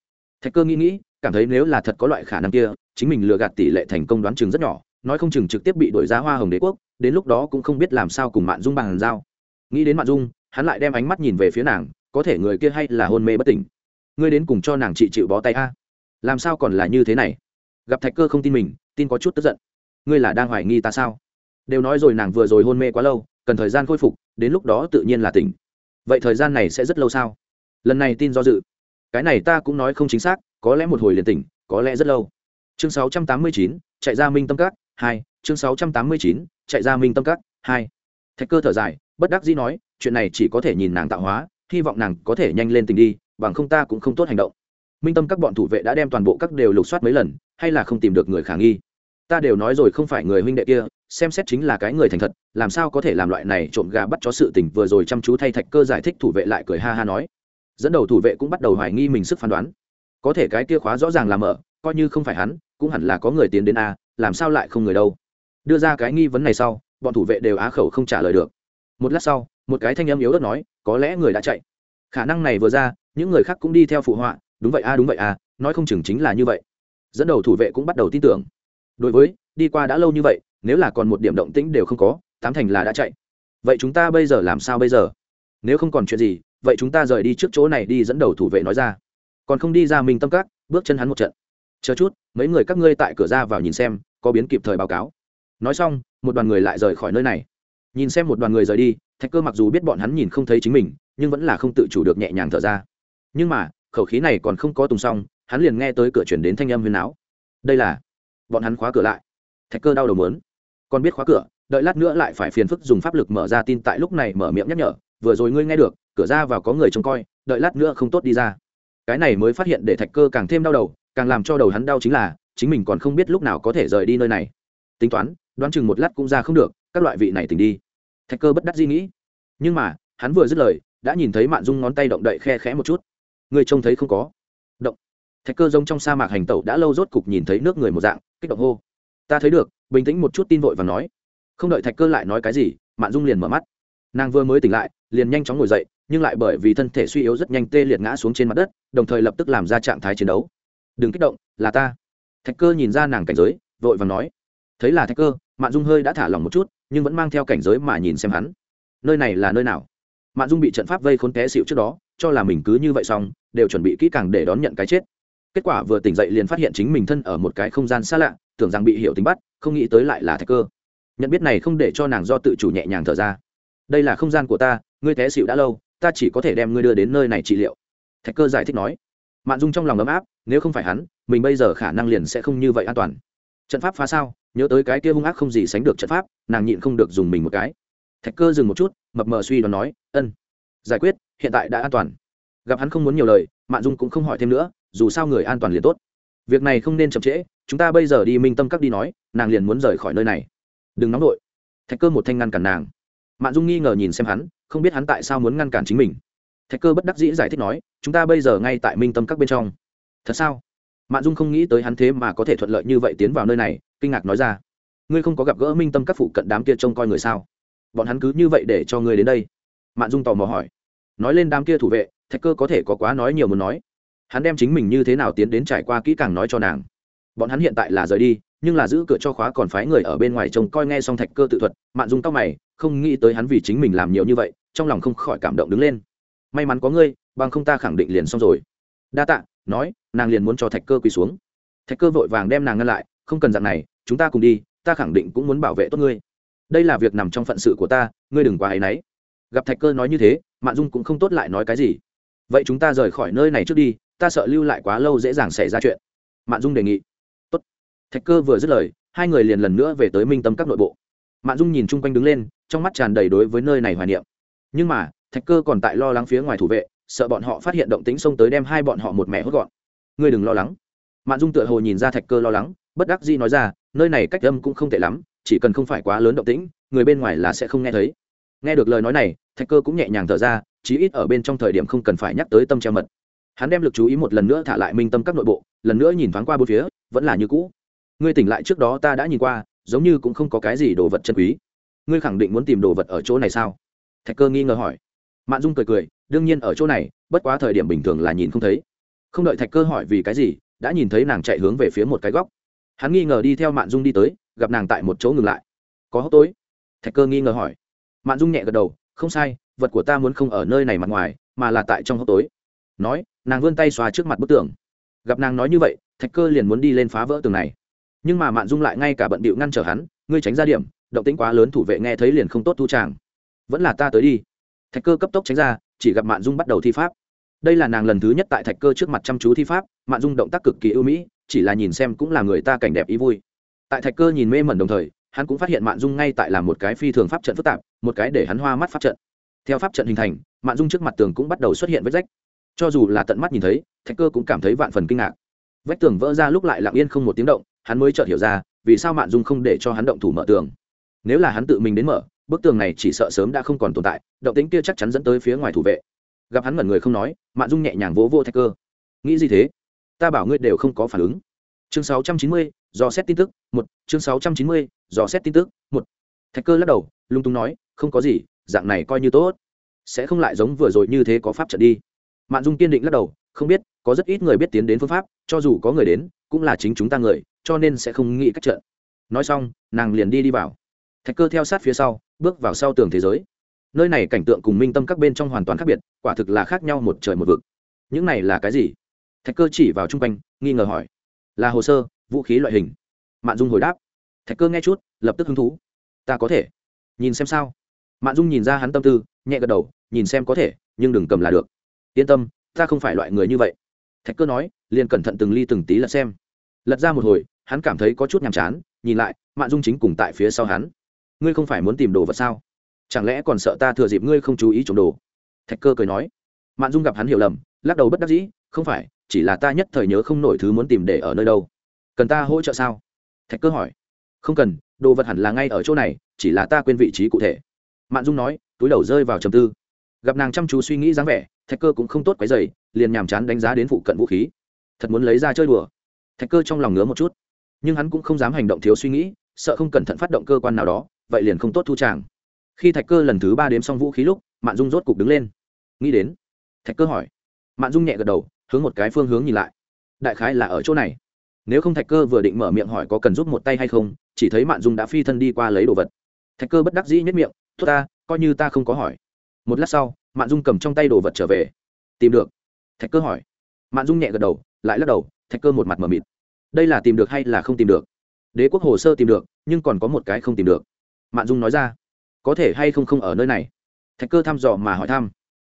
Thạch cơ nghĩ nghĩ, cảm thấy nếu là thật có loại khả năng kia, chính mình lừa gạt tỷ lệ thành công đoán chừng rất nhỏ, nói không chừng trực tiếp bị đổi giá hoa hồng đế quốc, đến lúc đó cũng không biết làm sao cùng mạn dung bằng giao. Nghĩ đến mạn dung, hắn lại đem ánh mắt nhìn về phía nàng, có thể người kia hay là hôn mê bất tỉnh. Ngươi đến cùng cho nàng chị chịu bó tay a? Làm sao còn là như thế này? Gặp thạch cơ không tin mình, tin có chút tức giận. Ngươi là đang hoài nghi ta sao? Đều nói rồi nàng vừa rồi hôn mê quá lâu, cần thời gian khôi phục, đến lúc đó tự nhiên là tỉnh. Vậy thời gian này sẽ rất lâu sao? Lần này tin do dự. Cái này ta cũng nói không chính xác có lẽ một hồi liền tỉnh có lẽ rất lâu. Chương 689, chạy ra minh tâm các hai. Chương 689, chạy ra minh tâm các hai. Thạch cơ thở dài bất đắc dĩ nói chuyện này chỉ có thể nhìn nàng tạo hóa hy vọng nàng có thể nhanh lên tình đi bằng không ta cũng không tốt hành động. Minh tâm các bọn thủ vệ đã đem toàn bộ các đều lục soát mấy lần hay là không tìm được người khả nghi. Ta đều nói rồi không phải người huynh đệ kia xem xét chính là cái người thành thật làm sao có thể làm loại này trộm gà bắt chó sự tình vừa rồi chăm chú thay thạch cơ giải thích thủ vệ lại cười ha ha nói dẫn đầu thủ vệ cũng bắt đầu hoài nghi mình sức phán đoán. Có thể cái kia khóa rõ ràng là mở, coi như không phải hắn, cũng hẳn là có người tiến đến a, làm sao lại không người đâu. Đưa ra cái nghi vấn này sau, bọn thủ vệ đều á khẩu không trả lời được. Một lát sau, một cái thanh âm yếu ớt nói, có lẽ người đã chạy. Khả năng này vừa ra, những người khác cũng đi theo phụ họa, đúng vậy a, đúng vậy a, nói không chừng chính là như vậy. Dẫn đầu thủ vệ cũng bắt đầu tin tưởng. Đối với, đi qua đã lâu như vậy, nếu là còn một điểm động tĩnh đều không có, tám thành là đã chạy. Vậy chúng ta bây giờ làm sao bây giờ? Nếu không còn chuyện gì vậy chúng ta rời đi trước chỗ này đi dẫn đầu thủ vệ nói ra. Còn không đi ra mình tâm các, bước chân hắn một trận. Chờ chút, mấy người các ngươi tại cửa ra vào nhìn xem, có biến kịp thời báo cáo. Nói xong, một đoàn người lại rời khỏi nơi này. Nhìn xem một đoàn người rời đi, thạch cơ mặc dù biết bọn hắn nhìn không thấy chính mình, nhưng vẫn là không tự chủ được nhẹ nhàng thở ra. Nhưng mà, khẩu khí này còn không có tùng xong, hắn liền nghe tới cửa chuyển đến thanh âm huyền áo đây là, bọn hắn khóa cửa lại. Thạch cơ đau đầu mớn còn biết khóa cửa, đợi lát nữa lại phải phiền phức dùng pháp lực mở ra tin tại lúc này mở miệng nhắc nhở, vừa rồi ngươi nghe được cửa ra vào có người trông coi, đợi lát nữa không tốt đi ra. Cái này mới phát hiện để thạch cơ càng thêm đau đầu, càng làm cho đầu hắn đau chính là, chính mình còn không biết lúc nào có thể rời đi nơi này. Tính toán, đoán chừng một lát cũng ra không được, các loại vị này tỉnh đi. Thạch cơ bất đắc di nghĩ. Nhưng mà, hắn vừa dứt lời, đã nhìn thấy mạn dung ngón tay động đậy khe khẽ một chút. Người trông thấy không có. Động. Thạch cơ rông trong sa mạc hành tẩu đã lâu rốt cục nhìn thấy nước người một dạng, kích động hô. Ta thấy được, bình tĩnh một chút tin vội và nói. Không đợi thạch cơ lại nói cái gì, mạn dung liền mở mắt. Nàng vừa mới tỉnh lại, liền nhanh chóng ngồi dậy nhưng lại bởi vì thân thể suy yếu rất nhanh tê liệt ngã xuống trên mặt đất, đồng thời lập tức làm ra trạng thái chiến đấu. Đừng kích động, là ta. Thạch cơ nhìn ra nàng cảnh giới, vội và nói. Thấy là thạch cơ, mạn dung hơi đã thả lỏng một chút, nhưng vẫn mang theo cảnh giới mà nhìn xem hắn. Nơi này là nơi nào? Mạn dung bị trận pháp vây khốn té xịu trước đó, cho là mình cứ như vậy xong, đều chuẩn bị kỹ càng để đón nhận cái chết. Kết quả vừa tỉnh dậy liền phát hiện chính mình thân ở một cái không gian xa lạ, tưởng rằng bị hiểu tính bắt, không nghĩ tới lại là thạch cơ. Nhận biết này không để cho nàng do tự chủ nhẹ nhàng thở ra. Đây là không gian của ta, ngươi té xịu đã lâu ta chỉ có thể đem ngươi đưa đến nơi này trị liệu. Thạch cơ giải thích nói. Mạn dung trong lòng ấm áp, nếu không phải hắn, mình bây giờ khả năng liền sẽ không như vậy an toàn. Trận pháp phá sao? Nhớ tới cái kia hung ác không gì sánh được trận pháp, nàng nhịn không được dùng mình một cái. Thạch cơ dừng một chút, mập mờ suy đoán nói, ân, giải quyết, hiện tại đã an toàn. Gặp hắn không muốn nhiều lời, mạn dung cũng không hỏi thêm nữa, dù sao người an toàn liền tốt. Việc này không nên chậm trễ, chúng ta bây giờ đi minh tâm các đi nói, nàng liền muốn rời khỏi nơi này. Đừng nóng vội. Thạch cơ một thanh ngăn cản nàng. Mạn dung nghi ngờ nhìn xem hắn không biết hắn tại sao muốn ngăn cản chính mình. Thạch cơ bất đắc dĩ giải thích nói, chúng ta bây giờ ngay tại minh tâm các bên trong. Thật sao? Mạn dung không nghĩ tới hắn thế mà có thể thuận lợi như vậy tiến vào nơi này, kinh ngạc nói ra. Ngươi không có gặp gỡ minh tâm các phụ cận đám kia trông coi người sao? Bọn hắn cứ như vậy để cho ngươi đến đây. Mạn dung tò mò hỏi. Nói lên đám kia thủ vệ, thạch cơ có thể có quá nói nhiều muốn nói. Hắn đem chính mình như thế nào tiến đến trải qua kỹ càng nói cho nàng. Bọn hắn hiện tại là rời đi, nhưng là giữ cửa cho khóa còn phái người ở bên ngoài trông coi nghe xong thạch cơ tự thuật. Mạn dung tóc mày, không nghĩ tới hắn vì chính mình làm nhiều như vậy trong lòng không khỏi cảm động đứng lên. May mắn có ngươi, bằng không ta khẳng định liền xong rồi. Đa tạ, nói, nàng liền muốn cho thạch cơ quỳ xuống. Thạch cơ vội vàng đem nàng ngăn lại, không cần dạng này, chúng ta cùng đi, ta khẳng định cũng muốn bảo vệ tốt ngươi. Đây là việc nằm trong phận sự của ta, ngươi đừng quá áy náy gặp thạch cơ nói như thế, mạn dung cũng không tốt lại nói cái gì. Vậy chúng ta rời khỏi nơi này trước đi, ta sợ lưu lại quá lâu dễ dàng xảy ra chuyện. Mạn dung đề nghị. Tốt. thạch cơ vừa dứt lời, hai người liền lần nữa về tới minh tâm các nội bộ. Mạn dung nhìn chung quanh đứng lên, trong mắt tràn đầy đối với nơi này hoài niệm nhưng mà, thạch cơ còn tại lo lắng phía ngoài thủ vệ, sợ bọn họ phát hiện động tính xông tới đem hai bọn họ một mẹ hốt gọn. Ngươi đừng lo lắng. Mạn dung tựa hồ nhìn ra thạch cơ lo lắng, bất đắc dĩ nói ra, nơi này cách âm cũng không tệ lắm, chỉ cần không phải quá lớn động tĩnh, người bên ngoài là sẽ không nghe thấy. Nghe được lời nói này, thạch cơ cũng nhẹ nhàng thở ra, chí ít ở bên trong thời điểm không cần phải nhắc tới tâm treo mật. Hắn đem lực chú ý một lần nữa thả lại minh tâm các nội bộ, lần nữa nhìn thoáng qua bốn phía, vẫn là như cũ. Ngươi tỉnh lại trước đó ta đã nhìn qua, giống như cũng không có cái gì đồ vật chân quý. Ngươi khẳng định muốn tìm đồ vật ở chỗ này sao? Thạch cơ nghi ngờ hỏi. Mạn dung cười cười, đương nhiên ở chỗ này, bất quá thời điểm bình thường là nhìn không thấy. Không đợi thạch cơ hỏi vì cái gì, đã nhìn thấy nàng chạy hướng về phía một cái góc. Hắn nghi ngờ đi theo mạn dung đi tới, gặp nàng tại một chỗ ngừng lại. Có hốc tối? Thạch cơ nghi ngờ hỏi. Mạn dung nhẹ gật đầu, không sai, vật của ta muốn không ở nơi này mặt ngoài, mà là tại trong hốc tối. Nói, nàng vươn tay xóa trước mặt bức tường. Gặp nàng nói như vậy, thạch cơ liền muốn đi lên phá vỡ tường này. Nhưng mà mạn dung lại ngay cả bận bịu ngăn trở hắn, ngươi tránh ra điểm, động tĩnh quá lớn thủ vệ nghe thấy liền không tốt thu tràng vẫn là ta tới đi. Thạch cơ cấp tốc tránh ra, chỉ gặp mạn dung bắt đầu thi pháp. Đây là nàng lần thứ nhất tại thạch cơ trước mặt chăm chú thi pháp, mạn dung động tác cực kỳ ưu mỹ, chỉ là nhìn xem cũng là người ta cảnh đẹp ý vui. Tại thạch cơ nhìn mê mẩn đồng thời, hắn cũng phát hiện mạn dung ngay tại là một cái phi thường pháp trận phức tạp, một cái để hắn hoa mắt pháp trận. Theo pháp trận hình thành, mạn dung trước mặt tường cũng bắt đầu xuất hiện vết rách. Cho dù là tận mắt nhìn thấy, thạch cơ cũng cảm thấy vạn phần kinh ngạc. Vách tường vỡ ra lúc lại lặng yên không một tiếng động, hắn mới chợt hiểu ra, vì sao mạn dung không để cho hắn động thủ mở tường. Nếu là hắn tự mình đến mở bức tường này chỉ sợ sớm đã không còn tồn tại động tính kia chắc chắn dẫn tới phía ngoài thủ vệ. Gặp hắn mẩn người không nói mạn dung nhẹ nhàng vỗ vô thạch cơ. Nghĩ gì thế? Ta bảo ngươi đều không có phản ứng. Chương 690, dò xét tin tức một. Chương 690, dò xét tin tức một. Thạch cơ lắc đầu lung tung nói không có gì dạng này coi như tốt. Sẽ không lại giống vừa rồi như thế có pháp trận đi. Mạn dung kiên định lắc đầu không biết có rất ít người biết tiến đến phương pháp cho dù có người đến cũng là chính chúng ta người cho nên sẽ không nghĩ cách trận. Nói xong nàng liền đi đi vào thạch cơ theo sát phía sau, bước vào sau tường thế giới. Nơi này cảnh tượng cùng minh tâm các bên trong hoàn toàn khác biệt, quả thực là khác nhau một trời một vực. Những này là cái gì? Thạch cơ chỉ vào chung quanh, nghi ngờ hỏi. Là hồ sơ, vũ khí loại hình. Mạn dung hồi đáp. Thạch cơ nghe chút, lập tức hứng thú. Ta có thể. Nhìn xem sao. Mạn dung nhìn ra hắn tâm tư, nhẹ gật đầu, nhìn xem có thể, nhưng đừng cầm là được. Yên tâm, ta không phải loại người như vậy. Thạch cơ nói, liền cẩn thận từng ly từng tí lật xem. Lật ra một hồi, hắn cảm thấy có chút nhàm chán, nhìn lại, mạn dung chính cùng tại phía sau hắn ngươi không phải muốn tìm đồ vật sao? Chẳng lẽ còn sợ ta thừa dịp ngươi không chú ý trộm đồ? Thạch cơ cười nói. Mạn dung gặp hắn hiểu lầm, lắc đầu bất đắc dĩ, không phải, chỉ là ta nhất thời nhớ không nổi thứ muốn tìm để ở nơi đâu. Cần ta hỗ trợ sao? Thạch cơ hỏi. Không cần, đồ vật hẳn là ngay ở chỗ này, chỉ là ta quên vị trí cụ thể. Mạn dung nói, túi đầu rơi vào trầm tư. Gặp nàng chăm chú suy nghĩ dáng vẻ, thạch cơ cũng không tốt quấy dày liền nhàm chán đánh giá đến phụ cận vũ khí. Thật muốn lấy ra chơi đùa. Thạch cơ trong lòng ngứa một chút. Nhưng hắn cũng không dám hành động thiếu suy nghĩ, sợ không cẩn thận phát động cơ quan nào đó vậy liền không tốt thu tràng. Khi thạch cơ lần thứ ba đếm xong vũ khí lúc, mạn dung rốt cục đứng lên. Nghĩ đến, thạch cơ hỏi. Mạn dung nhẹ gật đầu, hướng một cái phương hướng nhìn lại. Đại khái là ở chỗ này. Nếu không thạch cơ vừa định mở miệng hỏi có cần giúp một tay hay không, chỉ thấy mạn dung đã phi thân đi qua lấy đồ vật. Thạch cơ bất đắc dĩ nhất miệng thua ta, coi như ta không có hỏi. Một lát sau, mạn dung cầm trong tay đồ vật trở về. Tìm được. Thạch cơ hỏi. Mạn dung nhẹ gật đầu, lại lắc đầu, thạch cơ một mặt m ở mịt. Đây là tìm được hay là không tìm được? Đế quốc hồ sơ tìm được, nhưng còn có một cái không tìm được mạn dung nói ra. Có thể hay không không ở nơi này? Thạch cơ thăm dò mà hỏi thăm.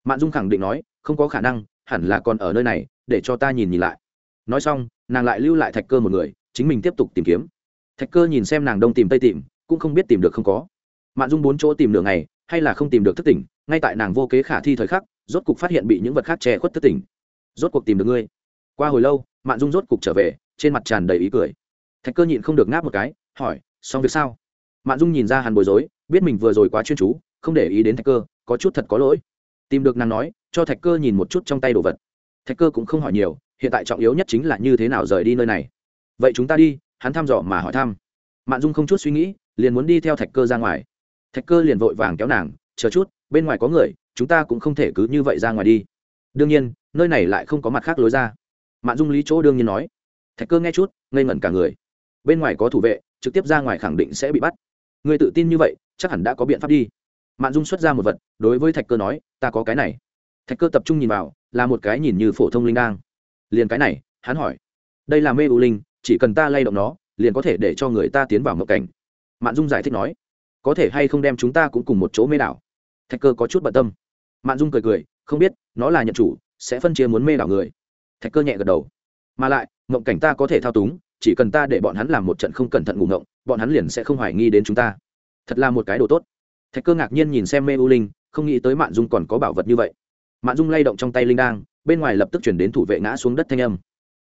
Mạn dung khẳng định nói, không có khả năng, hẳn là còn ở nơi này, để cho ta nhìn nhìn lại. Nói xong, nàng lại lưu lại thạch cơ một người, chính mình tiếp tục tìm kiếm. Thạch cơ nhìn xem nàng đông tìm tây tìm, cũng không biết tìm được không có. Mạn dung bốn chỗ tìm đường này hay là không tìm được thất tỉnh, ngay tại nàng vô kế khả thi thời khắc, rốt cục phát hiện bị những vật khác che khuất thất tỉnh. Rốt cuộc tìm được ngươi. Qua hồi lâu, mạn dung rốt cục trở về, trên mặt tràn đầy ý cười. Thạch cơ nhịn không được ngáp một cái, hỏi, xong việc sao? Mạn dung nhìn ra hắn bối rối, biết mình vừa rồi quá chuyên chú, không để ý đến thạch cơ, có chút thật có lỗi. Tìm được nàng nói, cho thạch cơ nhìn một chút trong tay đồ vật. Thạch cơ cũng không hỏi nhiều, hiện tại trọng yếu nhất chính là như thế nào rời đi nơi này. Vậy chúng ta đi, hắn thăm dò mà hỏi thăm. Mạn dung không chút suy nghĩ, liền muốn đi theo thạch cơ ra ngoài. Thạch cơ liền vội vàng kéo nàng, chờ chút, bên ngoài có người, chúng ta cũng không thể cứ như vậy ra ngoài đi. Đương nhiên, nơi này lại không có mặt khác lối ra. Mạn dung lý chỗ đương nhiên nói. Thạch cơ nghe chút, ngây ngẩn cả người. Bên ngoài có thủ vệ, trực tiếp ra ngoài khẳng định sẽ bị bắt người tự tin như vậy, chắc hẳn đã có biện pháp đi. Mạn dung xuất ra một vật, đối với thạch cơ nói, ta có cái này. Thạch cơ tập trung nhìn vào, là một cái nhìn như phổ thông linh đang liền cái này, hắn hỏi. Đây là mê u linh, chỉ cần ta lay động nó, liền có thể để cho người ta tiến vào mộng cảnh. Mạn dung giải thích nói. Có thể hay không đem chúng ta cũng cùng một chỗ mê đảo? Thạch cơ có chút bận tâm. Mạn dung cười cười, không biết, nó là nhận chủ, sẽ phân chia muốn mê đảo người. Thạch cơ nhẹ gật đầu. Mà lại, mộng cảnh ta có thể thao túng, chỉ cần ta để bọn hắn làm một trận không cẩn thận ngủ ngộng bọn hắn liền sẽ không hoài nghi đến chúng ta. Thật là một cái đồ tốt. Thạch cơ ngạc nhiên nhìn xem mê u linh, không nghĩ tới mạn dung còn có bảo vật như vậy. Mạn dung lay động trong tay linh đang bên ngoài lập tức chuyển đến thủ vệ ngã xuống đất thanh âm.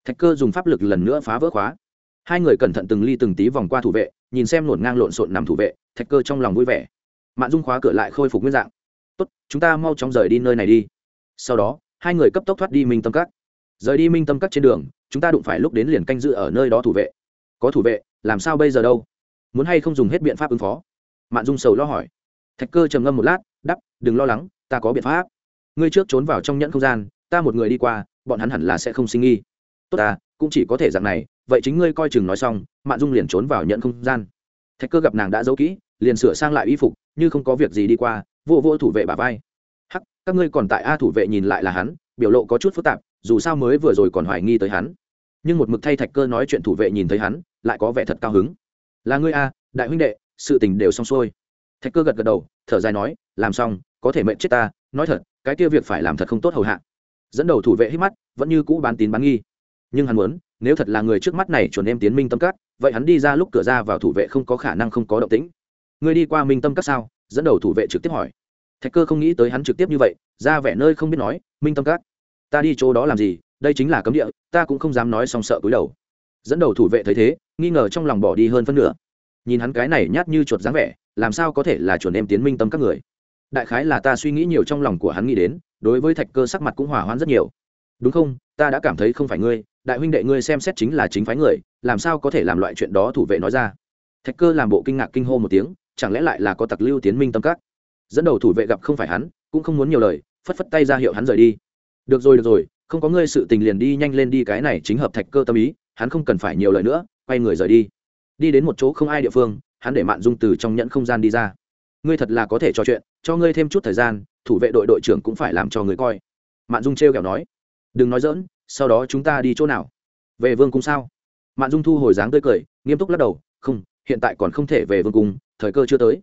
Thạch cơ dùng pháp lực lần nữa phá vỡ khóa. Hai người cẩn thận từng ly từng tí vòng qua thủ vệ, nhìn xem nổn ngang lộn xộn nằm thủ vệ, thạch cơ trong lòng vui vẻ. Mạn dung khóa cửa lại khôi phục nguyên dạng. Tốt, chúng ta mau chóng rời đi nơi này đi. Sau đó, hai người cấp tốc thoát đi minh tâm các. Rời đi minh tâm các trên đường, chúng ta đụng phải lúc đến liền canh giữ ở nơi đó thủ vệ. Có thủ vệ làm sao bây giờ đâu? Muốn hay không dùng hết biện pháp ứng phó? Mạn dung sầu lo hỏi. Thạch cơ trầm ngâm một lát đắp đừng lo lắng, ta có biện pháp. Ngươi trước trốn vào trong nhẫn không gian, ta một người đi qua, bọn hắn hẳn là sẽ không sinh nghi. Tốt ta, cũng chỉ có thể dạng này, vậy chính ngươi coi chừng nói xong, mạn dung liền trốn vào nhẫn không gian. Thạch cơ gặp nàng đã giấu kỹ, liền sửa sang lại y phục, như không có việc gì đi qua, vô vô thủ vệ bà vai. Hắc, các ngươi còn tại a thủ vệ nhìn lại là hắn, biểu lộ có chút phức tạp, dù sao mới vừa rồi còn hoài nghi tới hắn. Nhưng một mực thay thạch cơ nói chuyện thủ vệ nhìn thấy hắn lại có vẻ thật cao hứng. Là ngươi a đại huynh đệ sự tình đều xong xuôi. Thạch cơ gật gật đầu thở dài nói làm xong có thể mệnh chết ta nói thật cái kia việc phải làm thật không tốt hầu hạ. Dẫn đầu thủ vệ hít mắt vẫn như cũ bán tín bán nghi. Nhưng hắn muốn nếu thật là người trước mắt này chuẩn em tiến minh tâm Cát, vậy hắn đi ra lúc cửa ra vào thủ vệ không có khả năng không có động tĩnh. Người đi qua minh tâm Cát sao? Dẫn đầu thủ vệ trực tiếp hỏi. Thạch cơ không nghĩ tới hắn trực tiếp như vậy ra vẻ nơi không biết nói minh tâm Cát, ta đi chỗ đó làm gì? Đây chính là cấm địa ta cũng không dám nói song sợ cúi đầu dẫn đầu thủ vệ thấy thế, nghi ngờ trong lòng bỏ đi hơn phân nửa. Nhìn hắn cái này nhát như chuột dáng vẻ, làm sao có thể là chuẩn em tiến minh tâm các người? Đại khái là ta suy nghĩ nhiều trong lòng của hắn nghĩ đến, đối với thạch cơ sắc mặt cũng hòa hoãn rất nhiều. Đúng không? Ta đã cảm thấy không phải ngươi, đại huynh đệ ngươi xem xét chính là chính phái người, làm sao có thể làm loại chuyện đó thủ vệ nói ra? Thạch cơ làm bộ kinh ngạc kinh hô một tiếng, chẳng lẽ lại là có tặc lưu tiến minh tâm các? Dẫn đầu thủ vệ gặp không phải hắn, cũng không muốn nhiều lời, phất phất tay ra hiệu hắn rời đi. Được rồi được rồi, không có ngươi sự tình liền đi nhanh lên đi cái này chính hợp thạch cơ tâm ý hắn không cần phải nhiều lời nữa quay người rời đi. Đi đến một chỗ không ai địa phương hắn để mạn dung từ trong nhẫn không gian đi ra. Ngươi thật là có thể trò chuyện cho ngươi thêm chút thời gian thủ vệ đội đội trưởng cũng phải làm cho người coi. Mạn dung t r kẹo nói. Đừng nói dỡn sau đó chúng ta đi chỗ nào? Về vương cung sao? Mạn dung thu hồi dáng tươi cười nghiêm túc lắc đầu. Không hiện tại còn không thể về vương cung thời cơ chưa tới.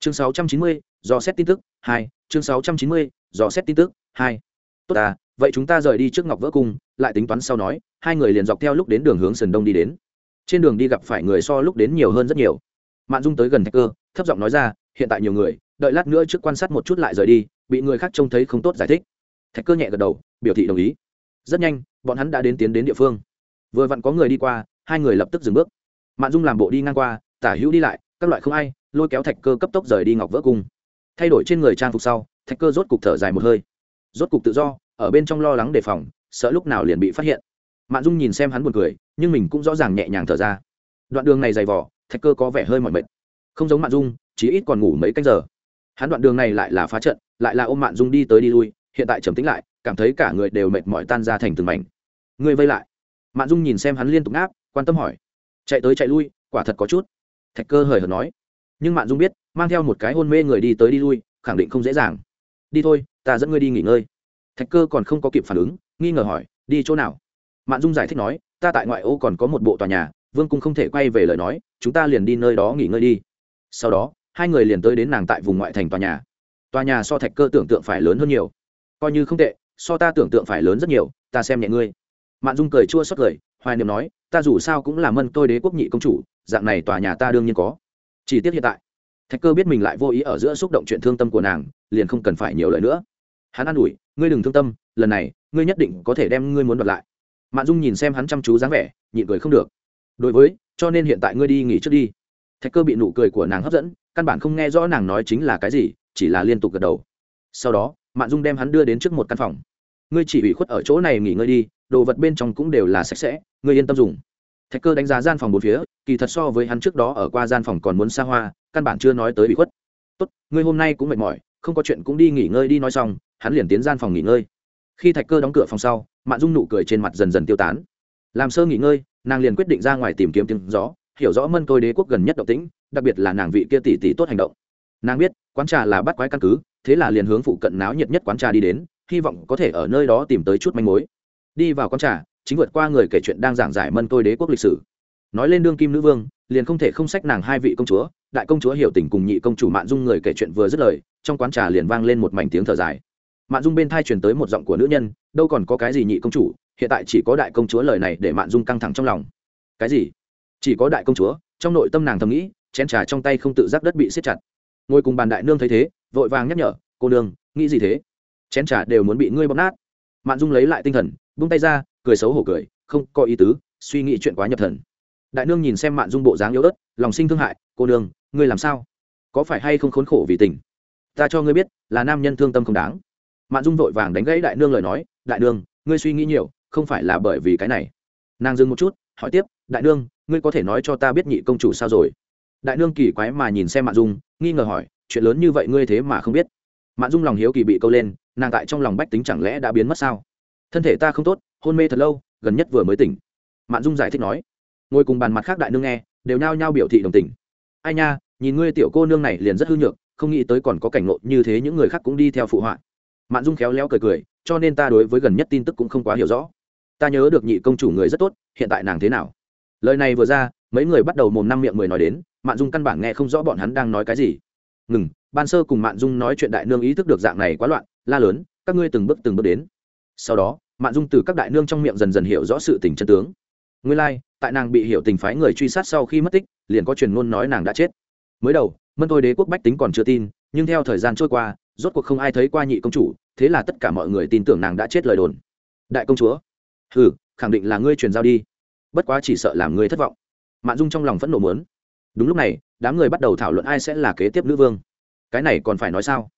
Chương 690, do xét tin tức hai. Chương 690, do xét tin tức hai. Tốt à vậy chúng ta rời đi trước ngọc vỡ cung lại tính toán sau nói, hai người liền dọc theo lúc đến đường hướng sườn đông đi đến. Trên đường đi gặp phải người so lúc đến nhiều hơn rất nhiều. Mạn dung tới gần thạch cơ, thấp giọng nói ra, hiện tại nhiều người, đợi lát nữa trước quan sát một chút lại rời đi, bị người khác trông thấy không tốt giải thích. Thạch cơ nhẹ gật đầu, biểu thị đồng ý. Rất nhanh, bọn hắn đã đến tiến đến địa phương. Vừa vặn có người đi qua, hai người lập tức dừng bước. Mạn dung làm bộ đi ngang qua, tả hữu đi lại, các loại không ai, lôi kéo thạch cơ cấp tốc rời đi ngọc vỡ cung. Thay đổi trên người trang phục sau, thạch cơ rốt cục thở dài một hơi. Rốt cục tự do, ở bên trong lo lắng đề phòng sợ lúc nào liền bị phát hiện. Mạn dung nhìn xem hắn buồn cười, nhưng mình cũng rõ ràng nhẹ nhàng thở ra. Đoạn đường này dày vỏ thạch cơ có vẻ hơi mỏi mệt. Không giống mạn dung, chỉ ít còn ngủ mấy canh giờ. Hắn đoạn đường này lại là phá trận, lại là ôm mạn dung đi tới đi lui, hiện tại trầm tính lại, cảm thấy cả người đều mệt mỏi tan ra thành từng mảnh. Người vây lại. Mạn dung nhìn xem hắn liên tục ngáp, quan tâm hỏi. Chạy tới chạy lui, quả thật có chút. Thạch cơ hời hợt nói. Nhưng mạn dung biết, mang theo một cái hôn mê người đi tới đi lui, khẳng định không dễ dàng. Đi thôi, ta dẫn ngươi đi nghỉ ngơi. Thạch cơ còn không có kịp phản ứng nghi ngờ hỏi, đi chỗ nào? Mạn dung giải thích nói, ta tại ngoại ô còn có một bộ tòa nhà, vương cung không thể quay về lời nói, chúng ta liền đi nơi đó nghỉ ngơi đi. Sau đó, hai người liền tới đến nàng tại vùng ngoại thành tòa nhà. Tòa nhà so thạch cơ tưởng tượng phải lớn hơn nhiều. Coi như không tệ, so ta tưởng tượng phải lớn rất nhiều, ta xem nhẹ ngươi. Mạn dung cười chua xót cười, hoài niệm nói, ta dù sao cũng là mân tôi đế quốc nhị công chủ, dạng này tòa nhà ta đương nhiên có. Chỉ tiếc hiện tại, thạch cơ biết mình lại vô ý ở giữa xúc động chuyện thương tâm của nàng, liền không cần phải nhiều lời nữa. Hắn an ủi, ngươi đừng thương tâm, lần này ngươi nhất định có thể đem ngươi muốn đoạt lại. Mạn dung nhìn xem hắn chăm chú dáng vẻ, nhịn cười không được. Đối với, cho nên hiện tại ngươi đi nghỉ trước đi. Thạch cơ bị nụ cười của nàng hấp dẫn, căn bản không nghe rõ nàng nói chính là cái gì, chỉ là liên tục gật đầu. Sau đó, mạn dung đem hắn đưa đến trước một căn phòng. Ngươi chỉ ủy khuất ở chỗ này nghỉ ngơi đi, đồ vật bên trong cũng đều là sạch sẽ, ngươi yên tâm dùng. Thạch cơ đánh giá gian phòng bốn phía, kỳ thật so với hắn trước đó ở qua gian phòng còn muốn xa hoa, căn bản chưa nói tới ủy khuất. Tốt, ngươi hôm nay cũng mệt mỏi, không có chuyện cũng đi nghỉ ngơi đi, nói xong, hắn liền tiến gian phòng nghỉ ngơi khi thạch cơ đóng cửa phòng sau, mạn dung nụ cười trên mặt dần dần tiêu tán. Làm sơ nghỉ ngơi, nàng liền quyết định ra ngoài tìm kiếm tiếng gió, hiểu rõ mân tôi đế quốc gần nhất động tĩnh, đặc biệt là nàng vị kia tỷ tỷ tốt hành động. Nàng biết, quán trà là bắt quái căn cứ, thế là liền hướng phụ cận náo nhiệt nhất quán trà đi đến, hy vọng có thể ở nơi đó tìm tới chút manh mối. Đi vào quán trà, chính vượt qua người kể chuyện đang giảng giải mân tôi đế quốc lịch sử. Nói lên đương kim nữ vương, liền không thể không sách nàng hai vị công chúa, đại công chúa hiểu tình cùng nhị công chủ mạn dung người kể chuyện vừa dứt lời, trong quán trà liền vang lên một mảnh tiếng thở dài mạn dung bên thai truyền tới một giọng của nữ nhân, đâu còn có cái gì nhị công chủ, hiện tại chỉ có đại công chúa lời này để mạn dung căng thẳng trong lòng. Cái gì? Chỉ có đại công chúa? Trong nội tâm nàng thầm nghĩ, chén trà trong tay không tự giác đất bị siết chặt. Ngồi cùng bàn đại nương thấy thế, vội vàng nhắc nhở, cô nương, nghĩ gì thế? Chén trà đều muốn bị ngươi bóp nát. Mạn dung lấy lại tinh thần bung tay ra, cười xấu hổ cười, không, có ý tứ, suy nghĩ chuyện quá nhập thần. Đại nương nhìn xem mạn dung bộ dáng yếu ớt, lòng sinh thương hại, cô nương, ngươi làm sao? Có phải hay không khốn khổ vì tình? Ta cho ngươi biết, là nam nhân thương tâm không đáng mạn dung vội vàng đánh gãy đại nương lời nói, đại nương, ngươi suy nghĩ nhiều, không phải là bởi vì cái này. Nàng dừng một chút, hỏi tiếp, đại nương, ngươi có thể nói cho ta biết nhị công chủ sao rồi? Đại nương kỳ quái mà nhìn xem mạn dung, nghi ngờ hỏi, chuyện lớn như vậy ngươi thế mà không biết? Mạn dung lòng hiếu kỳ bị câu lên, nàng tại trong lòng bách tính chẳng lẽ đã biến mất sao? Thân thể ta không tốt, hôn mê thật lâu, gần nhất vừa mới tỉnh. Mạn dung giải thích nói. Ngồi cùng bàn mặt khác đại nương nghe, đều nhao nhao biểu thị đồng tình. Ai nha, nhìn ngươi tiểu cô nương này liền rất hư nhược, không nghĩ tới còn có cảnh ngộ như thế những người khác cũng đi theo phụ họa mạn dung khéo léo cười cười cho nên ta đối với gần nhất tin tức cũng không quá hiểu rõ. Ta nhớ được nhị công chủ người rất tốt hiện tại nàng thế nào? Lời này vừa ra mấy người bắt đầu mồm năm miệng mười nói đến mạn dung căn bản nghe không rõ bọn hắn đang nói cái gì. Ngừng ban sơ cùng mạn dung nói chuyện đại nương ý thức được dạng này quá loạn la lớn các ngươi từng bước từng bước đến. Sau đó mạn dung từ các đại nương trong miệng dần dần hiểu rõ sự tình chân tướng. Nguyên lai、like, tại nàng bị hiểu tình phái người truy sát sau khi mất tích liền có truyền ngôn nói nàng đã chết. Mới đầu mân thôi đế quốc bách tính còn chưa tin nhưng theo thời gian trôi qua rốt cuộc không ai thấy qua nhị công chủ, thế là tất cả mọi người tin tưởng nàng đã chết lời đồn. Đại công chúa ừ khẳng định là ngươi truyền giao đi. Bất quá chỉ sợ làm ngươi thất vọng. Mạn dung trong lòng vẫn nộ mớn đúng lúc này, đám người bắt đầu thảo luận ai sẽ là kế tiếp nữ vương. Cái này còn phải nói sao?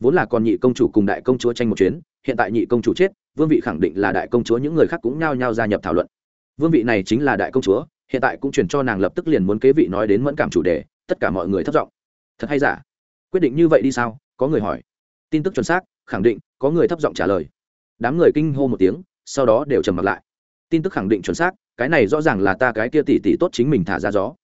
Vốn là còn nhị công chủ cùng đại công chúa tranh một chuyến, hiện tại nhị công chủ chết, vương vị khẳng định là đại công chúa, những người khác cũng nhao nhao gia nhập thảo luận. Vương vị này chính là đại công chúa, hiện tại cũng chuyển cho nàng lập tức liền muốn kế vị nói đến mẫn cảm chủ đề, tất cả mọi người thất vọng. Thật hay giả? Quyết định như vậy đi sao? Có người hỏi tin tức chuẩn xác, khẳng định, có người thấp giọng trả lời. Đám người kinh hô một tiếng, sau đó đều trầm mặt lại. Tin tức khẳng định chuẩn xác, cái này rõ ràng là ta cái kia tỷ tỷ tốt chính mình thả ra gió.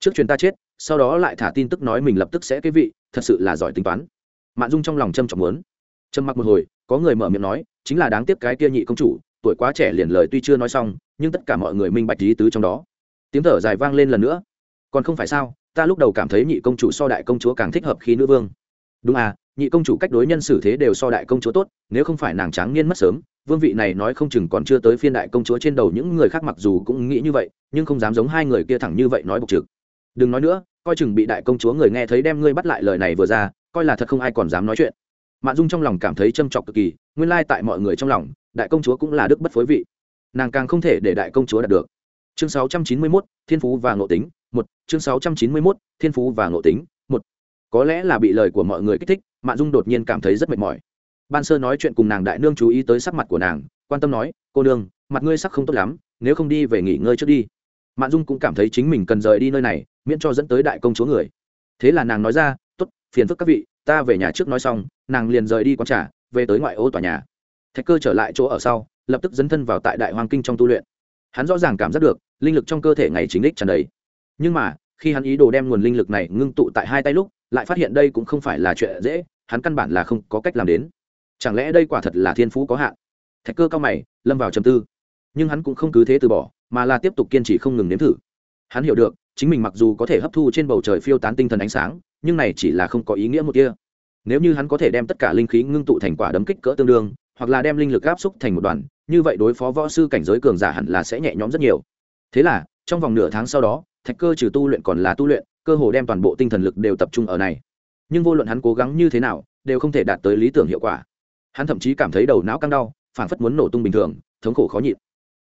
Trước truyền ta chết, sau đó lại thả tin tức nói mình lập tức sẽ kế vị, thật sự là giỏi tính toán. Mạn dung trong lòng trâm trọng muốn. Trầm mặc một hồi, có người mở miệng nói, chính là đáng tiếc cái kia nhị công chủ, tuổi quá trẻ liền lời tuy chưa nói xong, nhưng tất cả mọi người minh bạch lý tứ trong đó. Tiếng thở dài vang lên lần nữa. Còn không phải sao, ta lúc đầu cảm thấy nhị công chủ so đại công chúa càng thích hợp khi nữ vương đúng à nhị công chủ cách đối nhân xử thế đều so đại công chúa tốt nếu không phải nàng tráng niên mất sớm vương vị này nói không chừng còn chưa tới phiên đại công chúa trên đầu những người khác mặc dù cũng nghĩ như vậy nhưng không dám giống hai người kia thẳng như vậy nói bộc trực. Đừng nói nữa coi chừng bị đại công chúa người nghe thấy đem ngươi bắt lại lời này vừa ra coi là thật không ai còn dám nói chuyện. Mạn dung trong lòng cảm thấy châm trọc cực kỳ nguyên lai tại mọi người trong lòng đại công chúa cũng là đức bất phối vị. Nàng càng không thể để đại công chúa đạt được. Chương 691, thiên phú và ngộ tính một chương 691, thiên phú và ngộ tính có lẽ là bị lời của mọi người kích thích, mạn dung đột nhiên cảm thấy rất mệt mỏi. Ban sơ nói chuyện cùng nàng đại nương chú ý tới sắc mặt của nàng, quan tâm nói, cô nương, mặt ngươi sắc không tốt lắm, nếu không đi về nghỉ ngơi trước đi. Mạn dung cũng cảm thấy chính mình cần rời đi nơi này, miễn cho dẫn tới đại công chúa người. Thế là nàng nói ra t ố t phiền phức các vị, ta về nhà trước nói xong, nàng liền rời đi q u trả về tới ngoại ô tòa nhà. Thạch cơ trở lại chỗ ở sau, lập tức dấn thân vào tại đại hoàng kinh trong tu luyện. Hắn rõ ràng cảm giác được, linh lực trong cơ thể ngày chính đích tràn đầy. Nhưng mà, khi hắn ý đồ đem nguồn linh lực này ngưng tụ tại hai tay lúc lại phát hiện đây cũng không phải là chuyện dễ, hắn căn bản là không có cách làm đến. Chẳng lẽ đây quả thật là thiên phú có hạn? Thạch cơ cao mày, lâm vào trầm tư. Nhưng hắn cũng không cứ thế từ bỏ, mà là tiếp tục kiên trì không ngừng nếm thử. Hắn hiểu được, chính mình mặc dù có thể hấp thu trên bầu trời phiêu tán tinh thần ánh sáng, nhưng này chỉ là không có ý nghĩa một kia. Nếu như hắn có thể đem tất cả linh khí ngưng tụ thành quả đấm kích cỡ tương đương, hoặc là đem linh lực áp xúc thành một đoàn, như vậy đối phó võ sư cảnh giới cường giả hẳn là sẽ nhẹ nhõm rất nhiều. Thế là, trong vòng nửa tháng sau đó, thạch cơ trừ tu luyện còn là tu luyện cơ hồ đem toàn bộ tinh thần lực đều tập trung ở này. Nhưng vô luận hắn cố gắng như thế nào, đều không thể đạt tới lý tưởng hiệu quả. Hắn thậm chí cảm thấy đầu não căng đau, phản phất muốn nổ tung bình thường, thống khổ khó nhịn.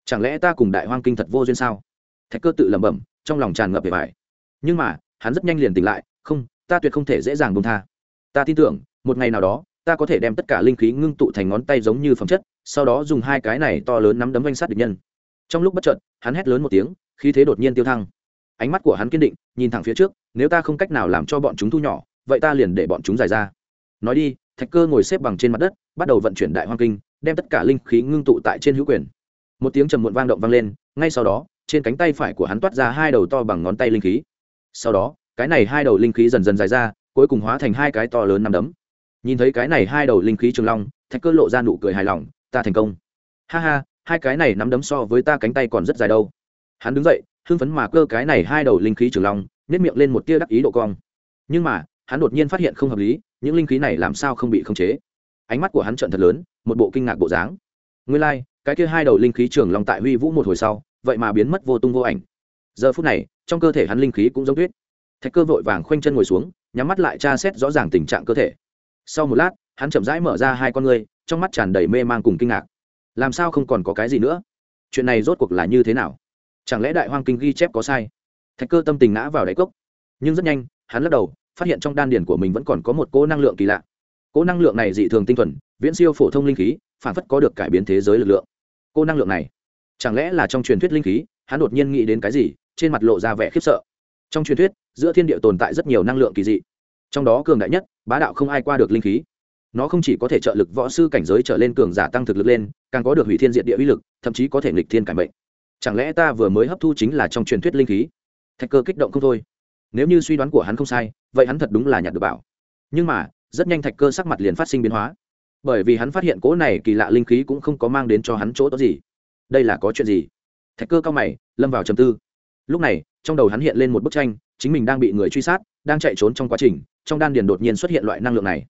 Chẳng lẽ ta cùng đại hoang kinh thật vô duyên sao? Thạch cơ tự lẩm bẩm, trong lòng tràn ngập bề vải. Nhưng mà, hắn rất nhanh liền tỉnh lại, không, ta tuyệt không thể dễ dàng bông tha. Ta tin tưởng, một ngày nào đó, ta có thể đem tất cả linh khí ngưng tụ thành ngón tay giống như phẩm chất, sau đó dùng hai cái này to lớn nắm đấm danh sát địch nhân. Trong lúc bất chợt, hắn hét lớn một tiếng, khí thế đột nhiên tiêu thăng ánh mắt của hắn kiên định, nhìn thẳng phía trước, nếu ta không cách nào làm cho bọn chúng thu nhỏ, vậy ta liền để bọn chúng dài ra. Nói đi, thạch cơ ngồi xếp bằng trên mặt đất, bắt đầu vận chuyển đại hoang kinh, đem tất cả linh khí ngưng tụ tại trên hữu quyền. Một tiếng trầm muộn vang động vang lên, ngay sau đó, trên cánh tay phải của hắn toát ra hai đầu to bằng ngón tay linh khí. Sau đó, cái này hai đầu linh khí dần dần dài ra, cuối cùng hóa thành hai cái to lớn nằm đấm. Nhìn thấy cái này hai đầu linh khí trường long, thạch cơ lộ ra nụ cười hài lòng, ta thành công. Ha ha, hai cái này nắm đấm so với ta cánh tay còn rất dài đâu. Hắn đứng dậy hưng phấn mà cơ cái này hai đầu linh khí trường long nếp miệng lên một tia đắc ý độ cong. Nhưng mà hắn đột nhiên phát hiện không hợp lý những linh khí này làm sao không bị khống chế? Ánh mắt của hắn trợn thật lớn một bộ kinh ngạc bộ dáng. Nguyên lai、like, cái kia hai đầu linh khí trường long tại huy vũ một hồi sau vậy mà biến mất vô tung vô ảnh. Giờ phút này trong cơ thể hắn linh khí cũng giống tuyết. Thạch cơ vội vàng khoanh chân ngồi xuống nhắm mắt lại tra xét rõ ràng tình trạng cơ thể. Sau một lát hắn chậm rãi mở ra hai con ngươi trong mắt tràn đầy mê man cùng kinh ngạc. Làm sao không còn có cái gì nữa? Chuyện này rốt cuộc là như thế nào? Chẳng lẽ đại hoang kinh ghi chép có sai? Thạch cơ tâm tình ngã vào đáy cốc. Nhưng rất nhanh, hắn lắc đầu, phát hiện trong đan điền của mình vẫn còn có một cỗ năng lượng kỳ lạ. Cỗ năng lượng này dị thường tinh thuần, viễn siêu phổ thông linh khí, phản phất có được cải biến thế giới lực lượng. Cô năng lượng này, chẳng lẽ là trong truyền thuyết linh khí? Hắn đột nhiên nghĩ đến cái gì, trên mặt lộ ra vẻ khiếp sợ. Trong truyền thuyết, giữa thiên địa tồn tại rất nhiều năng lượng kỳ dị. Trong đó cường đại nhất, bá đạo không ai qua được linh khí. Nó không chỉ có thể trợ lực võ sư cảnh giới trở lên cường giả tăng thực lực lên, càng có được hủy thiên diện địa uy lực, thậm chí có thể nghịch thiên cải mệnh chẳng lẽ ta vừa mới hấp thu chính là trong truyền thuyết linh khí? Thạch cơ kích động không thôi. Nếu như suy đoán của hắn không sai, vậy hắn thật đúng là nhặt được bảo. Nhưng mà, rất nhanh thạch cơ sắc mặt liền phát sinh biến hóa. Bởi vì hắn phát hiện cỗ này kỳ lạ linh khí cũng không có mang đến cho hắn chỗ tốt gì. Đây là có chuyện gì? Thạch cơ cao mày, lâm vào trầm tư. Lúc này, trong đầu hắn hiện lên một bức tranh, chính mình đang bị người truy sát, đang chạy trốn trong quá trình, trong đan điền đột nhiên xuất hiện loại năng lượng này.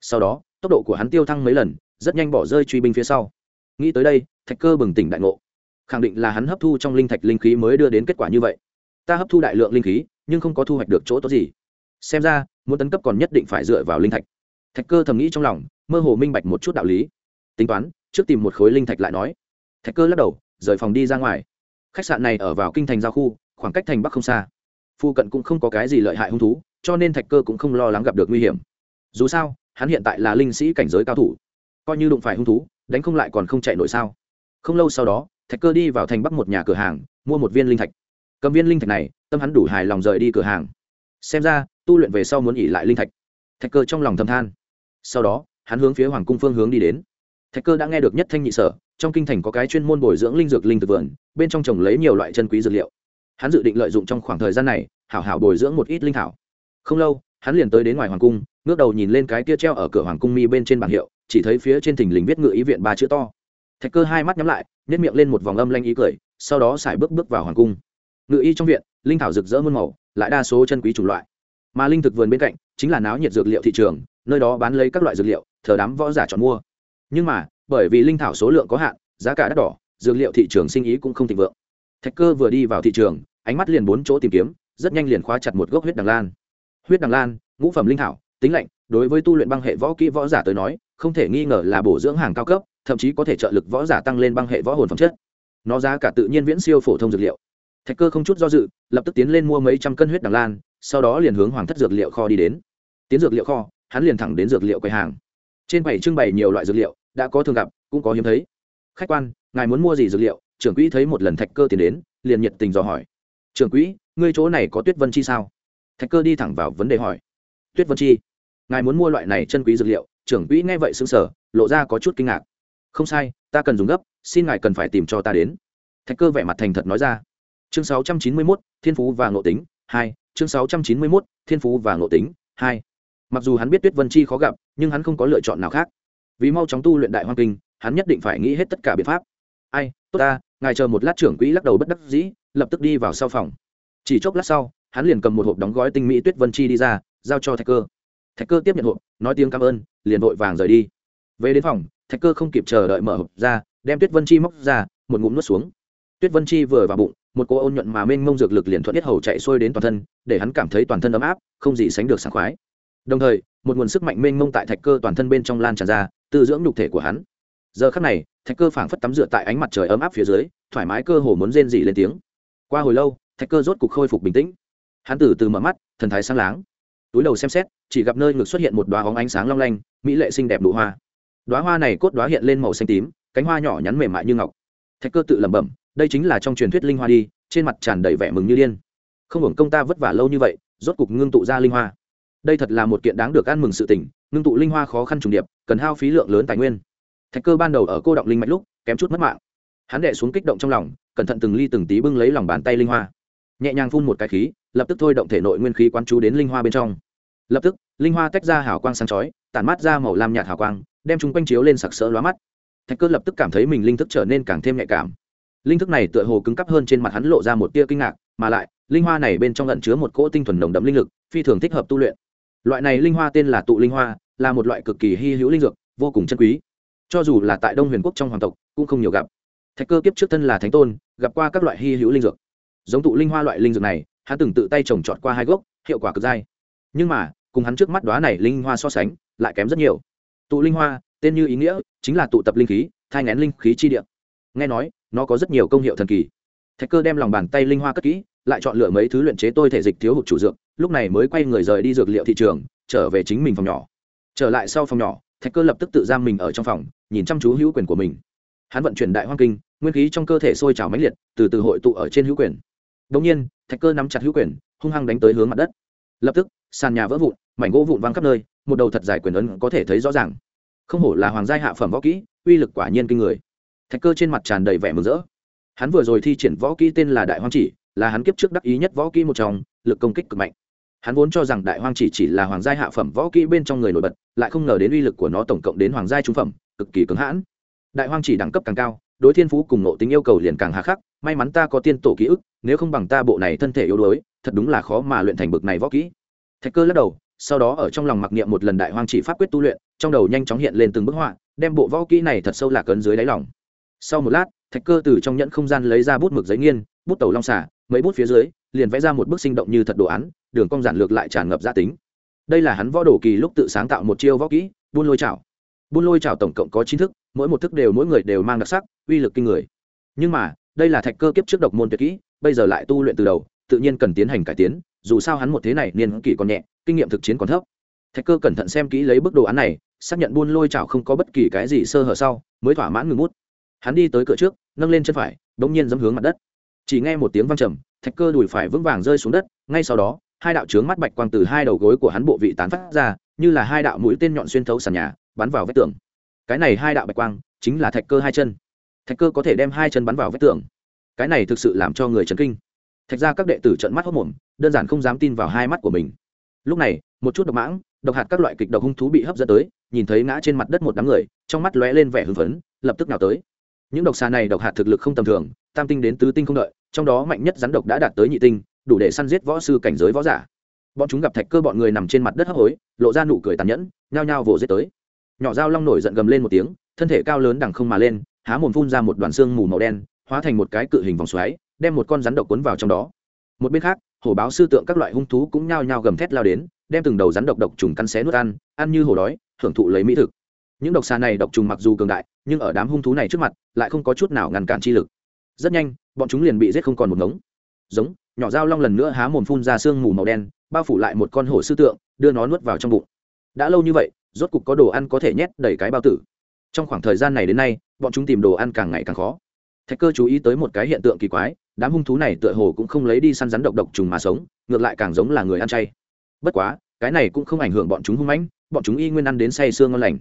Sau đó, tốc độ của hắn tiêu thăng mấy lần, rất nhanh bỏ rơi truy binh phía sau. Nghĩ tới đây, thạch cơ bừng tỉnh đại ngộ khẳng định là hắn hấp thu trong linh thạch linh khí mới đưa đến kết quả như vậy. Ta hấp thu đại lượng linh khí, nhưng không có thu hoạch được chỗ tốt gì. Xem ra, muốn tấn cấp còn nhất định phải dựa vào linh thạch. Thạch cơ thầm nghĩ trong lòng, mơ hồ minh bạch một chút đạo lý. Tính toán, trước tìm một khối linh thạch lại nói. Thạch cơ lắc đầu, rời phòng đi ra ngoài. Khách sạn này ở vào kinh thành giao khu, khoảng cách thành bắc không xa. Phu cận cũng không có cái gì lợi hại hung thú, cho nên thạch cơ cũng không lo lắng gặp được nguy hiểm. Dù sao, hắn hiện tại là linh sĩ cảnh giới cao thủ. Coi như đụng phải hung thú, đánh không lại còn không chạy nổi sao? Không lâu sau đó thạch cơ đi vào thành bắc một nhà cửa hàng, mua một viên linh thạch. Cầm viên linh thạch này, tâm hắn đủ hài lòng rời đi cửa hàng. Xem ra, tu luyện về sau muốn nghỉ lại linh thạch. Thạch cơ trong lòng thầm than. Sau đó, hắn hướng phía hoàng cung phương hướng đi đến. Thạch cơ đã nghe được nhất thanh nhị sở, trong kinh thành có cái chuyên môn bồi dưỡng linh dược linh thực vườn, bên trong trồng lấy nhiều loại chân quý dược liệu. Hắn dự định lợi dụng trong khoảng thời gian này, hảo hảo bồi dưỡng một ít linh thảo. Không lâu, hắn liền tới đến ngoài hoàng cung, ngước đầu nhìn lên cái kia treo ở cửa hoàng cung mi bên trên bảng hiệu, chỉ thấy phía trên thình lình viết ngự ý viện ba chữ to. Thạch cơ hai mắt nhắm lại nhét miệng lên một vòng âm lanh ý cười, sau đó xài bước bước vào hoàng cung. Ngự y trong viện, linh thảo rực rỡ muôn màu, lại đa số chân quý chủng loại. Mà linh thực vườn bên cạnh, chính là náo nhiệt dược liệu thị trường, nơi đó bán lấy các loại dược liệu, thờ đám võ giả chọn mua. Nhưng mà, bởi vì linh thảo số lượng có hạn, giá cả đắt đỏ, dược liệu thị trường sinh ý cũng không thịnh vượng. Thạch cơ vừa đi vào thị trường, ánh mắt liền bốn chỗ tìm kiếm, rất nhanh liền khóa chặt một gốc huyết đằng lan. Huyết đằng lan, ngũ phẩm linh thảo, tính lạnh, đối với tu luyện băng hệ võ kỹ võ giả tới nói, không thể nghi ngờ là bổ dưỡng hàng cao cấp thậm chí có thể trợ lực võ giả tăng lên băng hệ võ hồn phẩm chất. Nó giá cả tự nhiên viễn siêu phổ thông dược liệu. Thạch cơ không chút do dự, lập tức tiến lên mua mấy trăm cân huyết đằng lan, sau đó liền hướng hoàng thất dược liệu kho đi đến. Tiến dược liệu kho, hắn liền thẳng đến dược liệu quầy hàng. Trên bảy trưng bày nhiều loại dược liệu, đã có thường gặp, cũng có hiếm thấy. Khách quan, ngài muốn mua gì dược liệu? Trưởng quỹ thấy một lần thạch cơ tiến đến, liền nhiệt tình dò hỏi. Trưởng quỹ, ngươi chỗ này có tuyết vân chi sao? Thạch cơ đi thẳng vào vấn đề hỏi. Tuyết vân chi? Ngài muốn mua loại này chân quý dược liệu? Trưởng quỹ nghe vậy xứng sở lộ ra có chút kinh ngạc không sai ta cần dùng gấp xin ngài cần phải tìm cho ta đến. Thạch cơ vẻ mặt thành thật nói ra. Chương 691, thiên phú và ngộ tính hai chương 691, thiên phú và ngộ tính hai. Mặc dù hắn biết tuyết vân chi khó gặp nhưng hắn không có lựa chọn nào khác. Vì mau chóng tu luyện đại hoang kinh hắn nhất định phải nghĩ hết tất cả biện pháp. Ai tốt ta ngài chờ một lát trưởng quỹ lắc đầu bất đắc dĩ lập tức đi vào sau phòng. Chỉ chốc lát sau hắn liền cầm một hộp đóng gói tinh mỹ tuyết vân chi đi ra giao cho thạch cơ. Thạch cơ tiếp nhận hộp nói tiếng cảm ơn liền vội vàng rời đi. Về đến phòng thạch cơ không kịp chờ đợi mở hộp ra, đem tuyết vân chi móc ra, một ngụm nuốt xuống. Tuyết vân chi vừa vào bụng, một cô ôn nhuận mà mênh mông dược lực liền thuận nhất hầu chạy sôi đến toàn thân, để hắn cảm thấy toàn thân ấm áp, không gì sánh được sảng khoái. Đồng thời, một nguồn sức mạnh mênh mông tại thạch cơ toàn thân bên trong lan tràn ra, tư dưỡng nhục thể của hắn. Giờ khắc này, thạch cơ phảng phất tắm rửa tại ánh mặt trời ấm áp phía dưới, thoải mái cơ hồ muốn rên dỉ lên tiếng. Qua hồi lâu, thạch cơ rốt cục khôi phục bình tĩnh. Hắn từ từ mở mắt, thần thái sáng láng. Túi đầu xem xét, chỉ gặp nơi ngực xuất hiện một đoá hóng ánh sáng long lanh, mỹ lệ xinh đẹp nụ hoa đoá hoa này cốt đoá hiện lên màu xanh tím, cánh hoa nhỏ nhắn mềm mại như ngọc. Thạch cơ tự lẩm bẩm, đây chính là trong truyền thuyết linh hoa đi, trên mặt tràn đầy vẻ mừng như điên. Không hưởng công ta vất vả lâu như vậy, rốt cục ngưng tụ ra linh hoa. Đây thật là một kiện đáng được ăn mừng sự tỉnh ngưng tụ linh hoa khó khăn trùng điệp, cần hao phí lượng lớn tài nguyên. Thạch cơ ban đầu ở cô động linh mạch lúc, kém chút mất mạng. Hắn đệ xuống kích động trong lòng, cẩn thận từng ly từng tí bưng lấy lòng bàn tay linh hoa. Nhẹ nhàng phun một cái khí, lập tức thôi động thể nội nguyên khí quán chú đến linh hoa bên trong. Lập tức, linh hoa tách ra hào quang sáng chói, tản mát ra màu lam nhạt hào quang đem chúng quanh chiếu lên sặc sỡ lóa mắt. Thạch cơ lập tức cảm thấy mình linh thức trở nên càng thêm nhạy cảm. Linh thức này tựa hồ cứng cắp hơn trên mặt hắn lộ ra một tia kinh ngạc, mà lại, linh hoa này bên trong lẫn chứa một cỗ tinh thuần nồng đậm linh lực, phi thường thích hợp tu luyện. Loại này linh hoa tên là tụ linh hoa, là một loại cực kỳ hy hữu linh dược, vô cùng chân quý. Cho dù là tại đông huyền quốc trong hoàng tộc, cũng không nhiều gặp. Thạch cơ kiếp trước thân là thánh tôn, gặp qua các loại hy hữu linh dược. Giống tụ linh hoa loại linh dược này, hắn từng tự tay trồng trọt qua hai gốc, hiệu quả cực dai. Nhưng mà, cùng hắn trước mắt đoá này linh hoa so sánh, lại kém rất nhiều tụ linh hoa, tên như ý nghĩa, chính là tụ tập linh khí, thai ngén linh khí chi địa. Nghe nói, nó có rất nhiều công hiệu thần kỳ. Thạch cơ đem lòng bàn tay linh hoa cất kỹ, lại chọn lựa mấy thứ luyện chế tôi thể dịch thiếu hụt chủ dược, lúc này mới quay người rời đi dược liệu thị trường, trở về chính mình phòng nhỏ. Trở lại sau phòng nhỏ, thạch cơ lập tức tự giam mình ở trong phòng, nhìn chăm chú hữu quyền của mình. Hắn vận chuyển đại hoang kinh, nguyên khí trong cơ thể sôi trào mãnh liệt, từ từ hội tụ ở trên hữu quyền. Đông nhiên, thạch cơ nắm chặt hữu quyền, hung hăng đánh tới hướng mặt đất. Lập tức sàn nhà vỡ vụn, mảnh gỗ vụn văng khắp nơi, một đầu thật dài quyền ấn có thể thấy rõ ràng. Không hổ là hoàng gia hạ phẩm võ kỹ, uy lực quả nhiên kinh người. Thạch cơ trên mặt tràn đầy vẻ mừng rỡ. Hắn vừa rồi thi triển võ kỹ tên là đại hoang chỉ, là hắn kiếp trước đắc ý nhất võ kỹ một trong, lực công kích cực mạnh. Hắn vốn cho rằng đại hoang chỉ chỉ là hoàng gia hạ phẩm võ kỹ bên trong người nổi bật, lại không ngờ đến uy lực của nó tổng cộng đến hoàng gia trung phẩm, cực kỳ cứng hãn. Đại hoang chỉ đẳng cấp càng cao, đối thiên phú cùng nộ tính yêu cầu liền càng hà khắc, may mắn ta có tiên tổ ký ức, nếu không bằng ta bộ này thân thể yếu đuối, thật đúng là khó mà luyện thành bực này võ kỹ thạch cơ lắc đầu, sau đó ở trong lòng mặc niệm một lần đại hoang chỉ pháp quyết tu luyện, trong đầu nhanh chóng hiện lên từng bức họa, đem bộ võ kỹ này thật sâu lạc ấn dưới đáy lòng. Sau một lát, thạch cơ từ trong nhẫn không gian lấy ra bút mực giấy nghiên, bút tàu long xả mấy bút phía dưới, liền vẽ ra một bức sinh động như thật đồ án, đường cong giản lược lại tràn ngập gia tính. Đây là hắn võ đồ kỳ lúc tự sáng tạo một chiêu võ kỹ, buôn lôi chảo. Buôn lôi chảo tổng cộng có chín thức, mỗi một thức đều mỗi người đều mang đặc sắc, uy lực kinh người. Nhưng mà, đây là thạch cơ kiếp trước độc môn tuyệt kỹ, bây giờ lại tu luyện từ đầu, tự nhiên cần tiến hành cải tiến dù sao hắn một thế này niên kỷ còn nhẹ, kinh nghiệm thực chiến còn thấp. Thạch cơ cẩn thận xem kỹ lấy bức đồ án này, xác nhận buôn lôi chảo không có bất kỳ cái gì sơ hở sau, mới thỏa mãn ngừng mút hắn đi tới cửa trước, nâng lên chân phải, bỗng nhiên dẫm hướng mặt đất. Chỉ nghe một tiếng vang trầm, thạch cơ đùi phải vững vàng rơi xuống đất, ngay sau đó, hai đạo trướng mắt bạch quang từ hai đầu gối của hắn bộ vị tán phát ra, như là hai đạo mũi tên nhọn xuyên thấu sàn nhà, bắn vào vách tường. Cái này hai đạo bạch quang, chính là thạch cơ hai chân. Thạch cơ có thể đem hai chân bắn vào vách tường. Cái này thực sự làm cho người chấn kinh thạch ra các đệ tử trận mắt hốc mồm, đơn giản không dám tin vào hai mắt của mình. Lúc này, một chút độc mãng, độc hạt các loại kịch độc hung thú bị hấp dẫn tới, nhìn thấy ngã trên mặt đất một đám người, trong mắt lóe lên vẻ hưng phấn, lập tức nào tới. Những độc xà này độc hạt thực lực không tầm thường, tam tinh đến tứ tinh không đợi, trong đó mạnh nhất rắn độc đã đạt tới nhị tinh, đủ để săn giết võ sư cảnh giới võ giả. Bọn chúng gặp thạch cơ bọn người nằm trên mặt đất hấp hối, lộ ra nụ cười tàn nhẫn, nhao nhao vồ giết tới. Nhỏ dao long nổi giận gầm lên một tiếng, thân thể cao lớn đằng không mà lên, há mồm phun ra một đoàn xương mù màu đen, hóa thành một cái cự hình vòng xoáy đem một con rắn độc cuốn vào trong đó. Một bên khác, hổ báo sư tượng các loại hung thú cũng nhao nhao gầm thét lao đến, đem từng đầu rắn độc độc trùng căn xé nuốt ăn ăn như hổ đói, hưởng thụ lấy mỹ thực. Những độc xà này độc trùng mặc dù cường đại, nhưng ở đám hung thú này trước mặt, lại không có chút nào ngăn cản chi lực. Rất nhanh, bọn chúng liền bị giết không còn một ngống. Giống, nhỏ dao long lần nữa há mồm phun ra sương mù màu đen, bao phủ lại một con hổ sư tượng, đưa nó nuốt vào trong bụng. Đã lâu như vậy, rốt cục có đồ ăn có thể nhét đầy cái bao tử. Trong khoảng thời gian này đến nay, bọn chúng tìm đồ ăn càng ngày càng khó thạch cơ chú ý tới một cái hiện tượng kỳ quái, đám hung thú này tựa hồ cũng không lấy đi săn rắn độc độc trùng mà sống, ngược lại càng giống là người ăn chay. Bất quá, cái này cũng không ảnh hưởng bọn chúng hung mãnh, bọn chúng y nguyên ăn đến say sương ngon lành.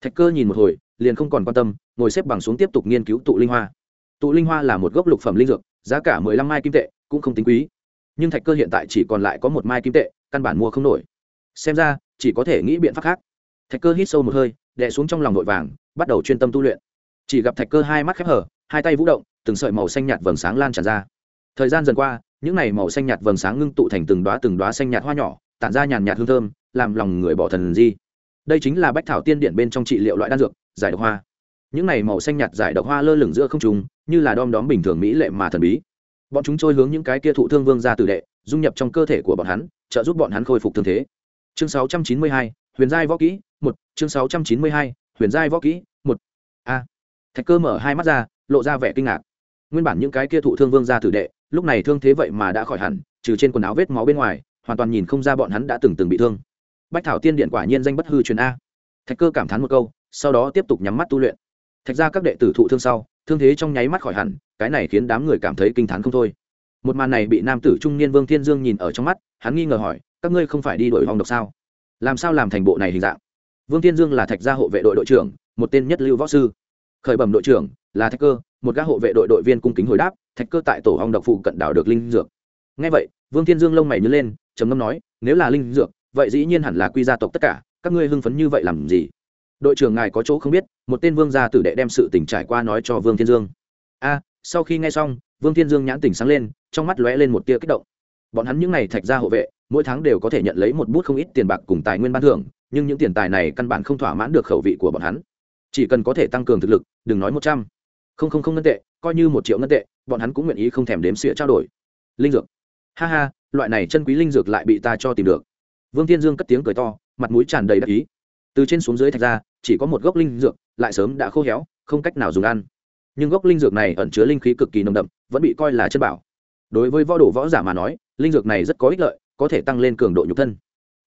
Thạch cơ nhìn một hồi, liền không còn quan tâm, ngồi xếp bằng xuống tiếp tục nghiên cứu tụ linh hoa. Tụ linh hoa là một gốc lục phẩm linh dược, giá cả mười lăm mai kim tệ, cũng không tính quý. Nhưng thạch cơ hiện tại chỉ còn lại có một mai kim tệ, căn bản mua không nổi. Xem ra, chỉ có thể nghĩ biện pháp khác. Thạch cơ hít sâu một hơi, đè xuống trong lòng vội vàng, bắt đầu chuyên tâm tu luyện. Chỉ gặp thạch cơ hai mắt khép hở hai tay vũ động từng sợi màu xanh nhạt vầng sáng lan tràn ra. Thời gian dần qua những n à y màu xanh nhạt vầng sáng ngưng tụ thành từng đoá từng đoá xanh nhạt hoa nhỏ tản ra nhàn nhạt hương thơm làm lòng người bỏ thần di. Đây chính là bách thảo tiên điện bên trong trị liệu loại đan dược giải độc hoa. Những n à y màu xanh nhạt giải độc hoa lơ lửng giữa không trùng như là đom đóm bình thường mỹ lệ mà thần bí. Bọn chúng trôi hướng những cái kia thụ thương vương ra tử đệ dung nhập trong cơ thể của bọn hắn trợ giúp bọn hắn khôi phục thương thế. Chương 692, huyền giai võ kỹ một. Chương 692, huyền giai võ kỹ một. A. Thạch cơ mở hai mắt ra lộ ra vẻ kinh ngạc. Nguyên bản những cái kia thụ thương vương ra tử đệ, lúc này thương thế vậy mà đã khỏi hẳn, trừ trên quần áo vết máu bên ngoài, hoàn toàn nhìn không ra bọn hắn đã từng từng bị thương. Bách thảo tiên điện quả nhiên danh bất hư truyền a. Thạch cơ cảm thán một câu, sau đó tiếp tục nhắm mắt tu luyện. Thạch ra các đệ tử thụ thương sau, thương thế trong nháy mắt khỏi hẳn, cái này khiến đám người cảm thấy kinh t h á n không thôi. Một màn này bị nam tử trung niên vương thiên dương nhìn ở trong mắt, hắn nghi ngờ hỏi, các ngươi không phải đi đổi vòng độc sao? Làm sao làm thành bộ này hình dạng? Vương thiên dương là thạch gia hộ vệ đội đội trưởng, một tên nhất lưu võ sư. Khởi bẩm đội trưởng là thạch cơ, một gã hộ vệ đội đội viên cung kính hồi đáp, thạch cơ tại tổ hong độc phụ cận đảo được linh dược. Ngay vậy, vương thiên dương lông mày nhớ lên, trầm ngâm nói, nếu là linh dược, vậy dĩ nhiên hẳn là quy gia tộc tất cả, các ngươi hưng phấn như vậy làm gì? Đội trưởng ngài có chỗ không biết, một tên vương gia tử đệ đem sự tình trải qua nói cho vương thiên dương. A, sau khi nghe xong, vương thiên dương nhãn tỉnh sáng lên, trong mắt lóe lên một tia kích động. Bọn hắn những n à y thạch gia hộ vệ, mỗi tháng đều có thể nhận lấy một bút không ít tiền bạc cùng tài nguyên ban thưởng, nhưng những tiền tài này căn bản không thỏa mãn được khẩu vị của bọn hắn. Chỉ cần có thể tăng cường thực lực, đừng nói một trăm không không không ngân tệ, coi như một triệu ngân tệ, bọn hắn cũng nguyện ý không thèm đếm xịa trao đổi. Linh dược. Ha ha, loại này chân quý linh dược lại bị ta cho tìm được. Vương thiên dương cất tiếng cười to, mặt mũi tràn đầy đắc ý. Từ trên xuống dưới thạch ra, chỉ có một gốc linh dược, lại sớm đã khô héo, không cách nào dùng ăn. Nhưng gốc linh dược này ẩn chứa linh khí cực kỳ nồng đậm, vẫn bị coi là chân bảo. Đối với võ đồ võ giả mà nói, linh dược này rất có ích lợi, có thể tăng lên cường độ nhục thân.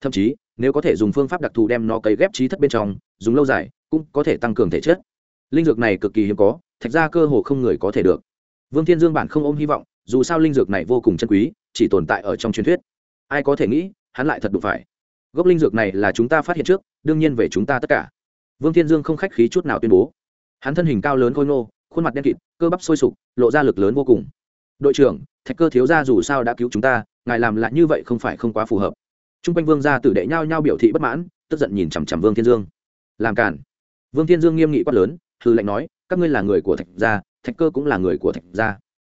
Thậm chí, nếu có thể dùng phương pháp đặc thù đem nó cấy ghép trí thất bên trong, dùng lâu dài, cũng có thể tăng cường thể chất. Linh dược này cực kỳ hiếm có thạch ra cơ hồ không người có thể được. Vương thiên dương bản không ôm hy vọng, dù sao linh dược này vô cùng chân quý, chỉ tồn tại ở trong truyền thuyết. Ai có thể nghĩ, hắn lại thật đụng phải. Gốc linh dược này là chúng ta phát hiện trước, đương nhiên về chúng ta tất cả. Vương thiên dương không khách khí chút nào tuyên bố. Hắn thân hình cao lớn khôi ngô, khuôn mặt đen kịt, cơ bắp sôi sục, lộ ra lực lớn vô cùng. Đội trưởng, thạch cơ thiếu ra dù sao đã cứu chúng ta, ngài làm lại như vậy không phải không quá phù hợp. T r u n g quanh vương gia tử đệ nhao nhao biểu thị bất mãn, tức giận nhìn chằm chằm vương thiên dương. Làm cản vương thiên dương nghiêm nghị quát lớn hư lệnh nói các ngươi là người của thạch gia, thạch cơ cũng là người của thạch gia.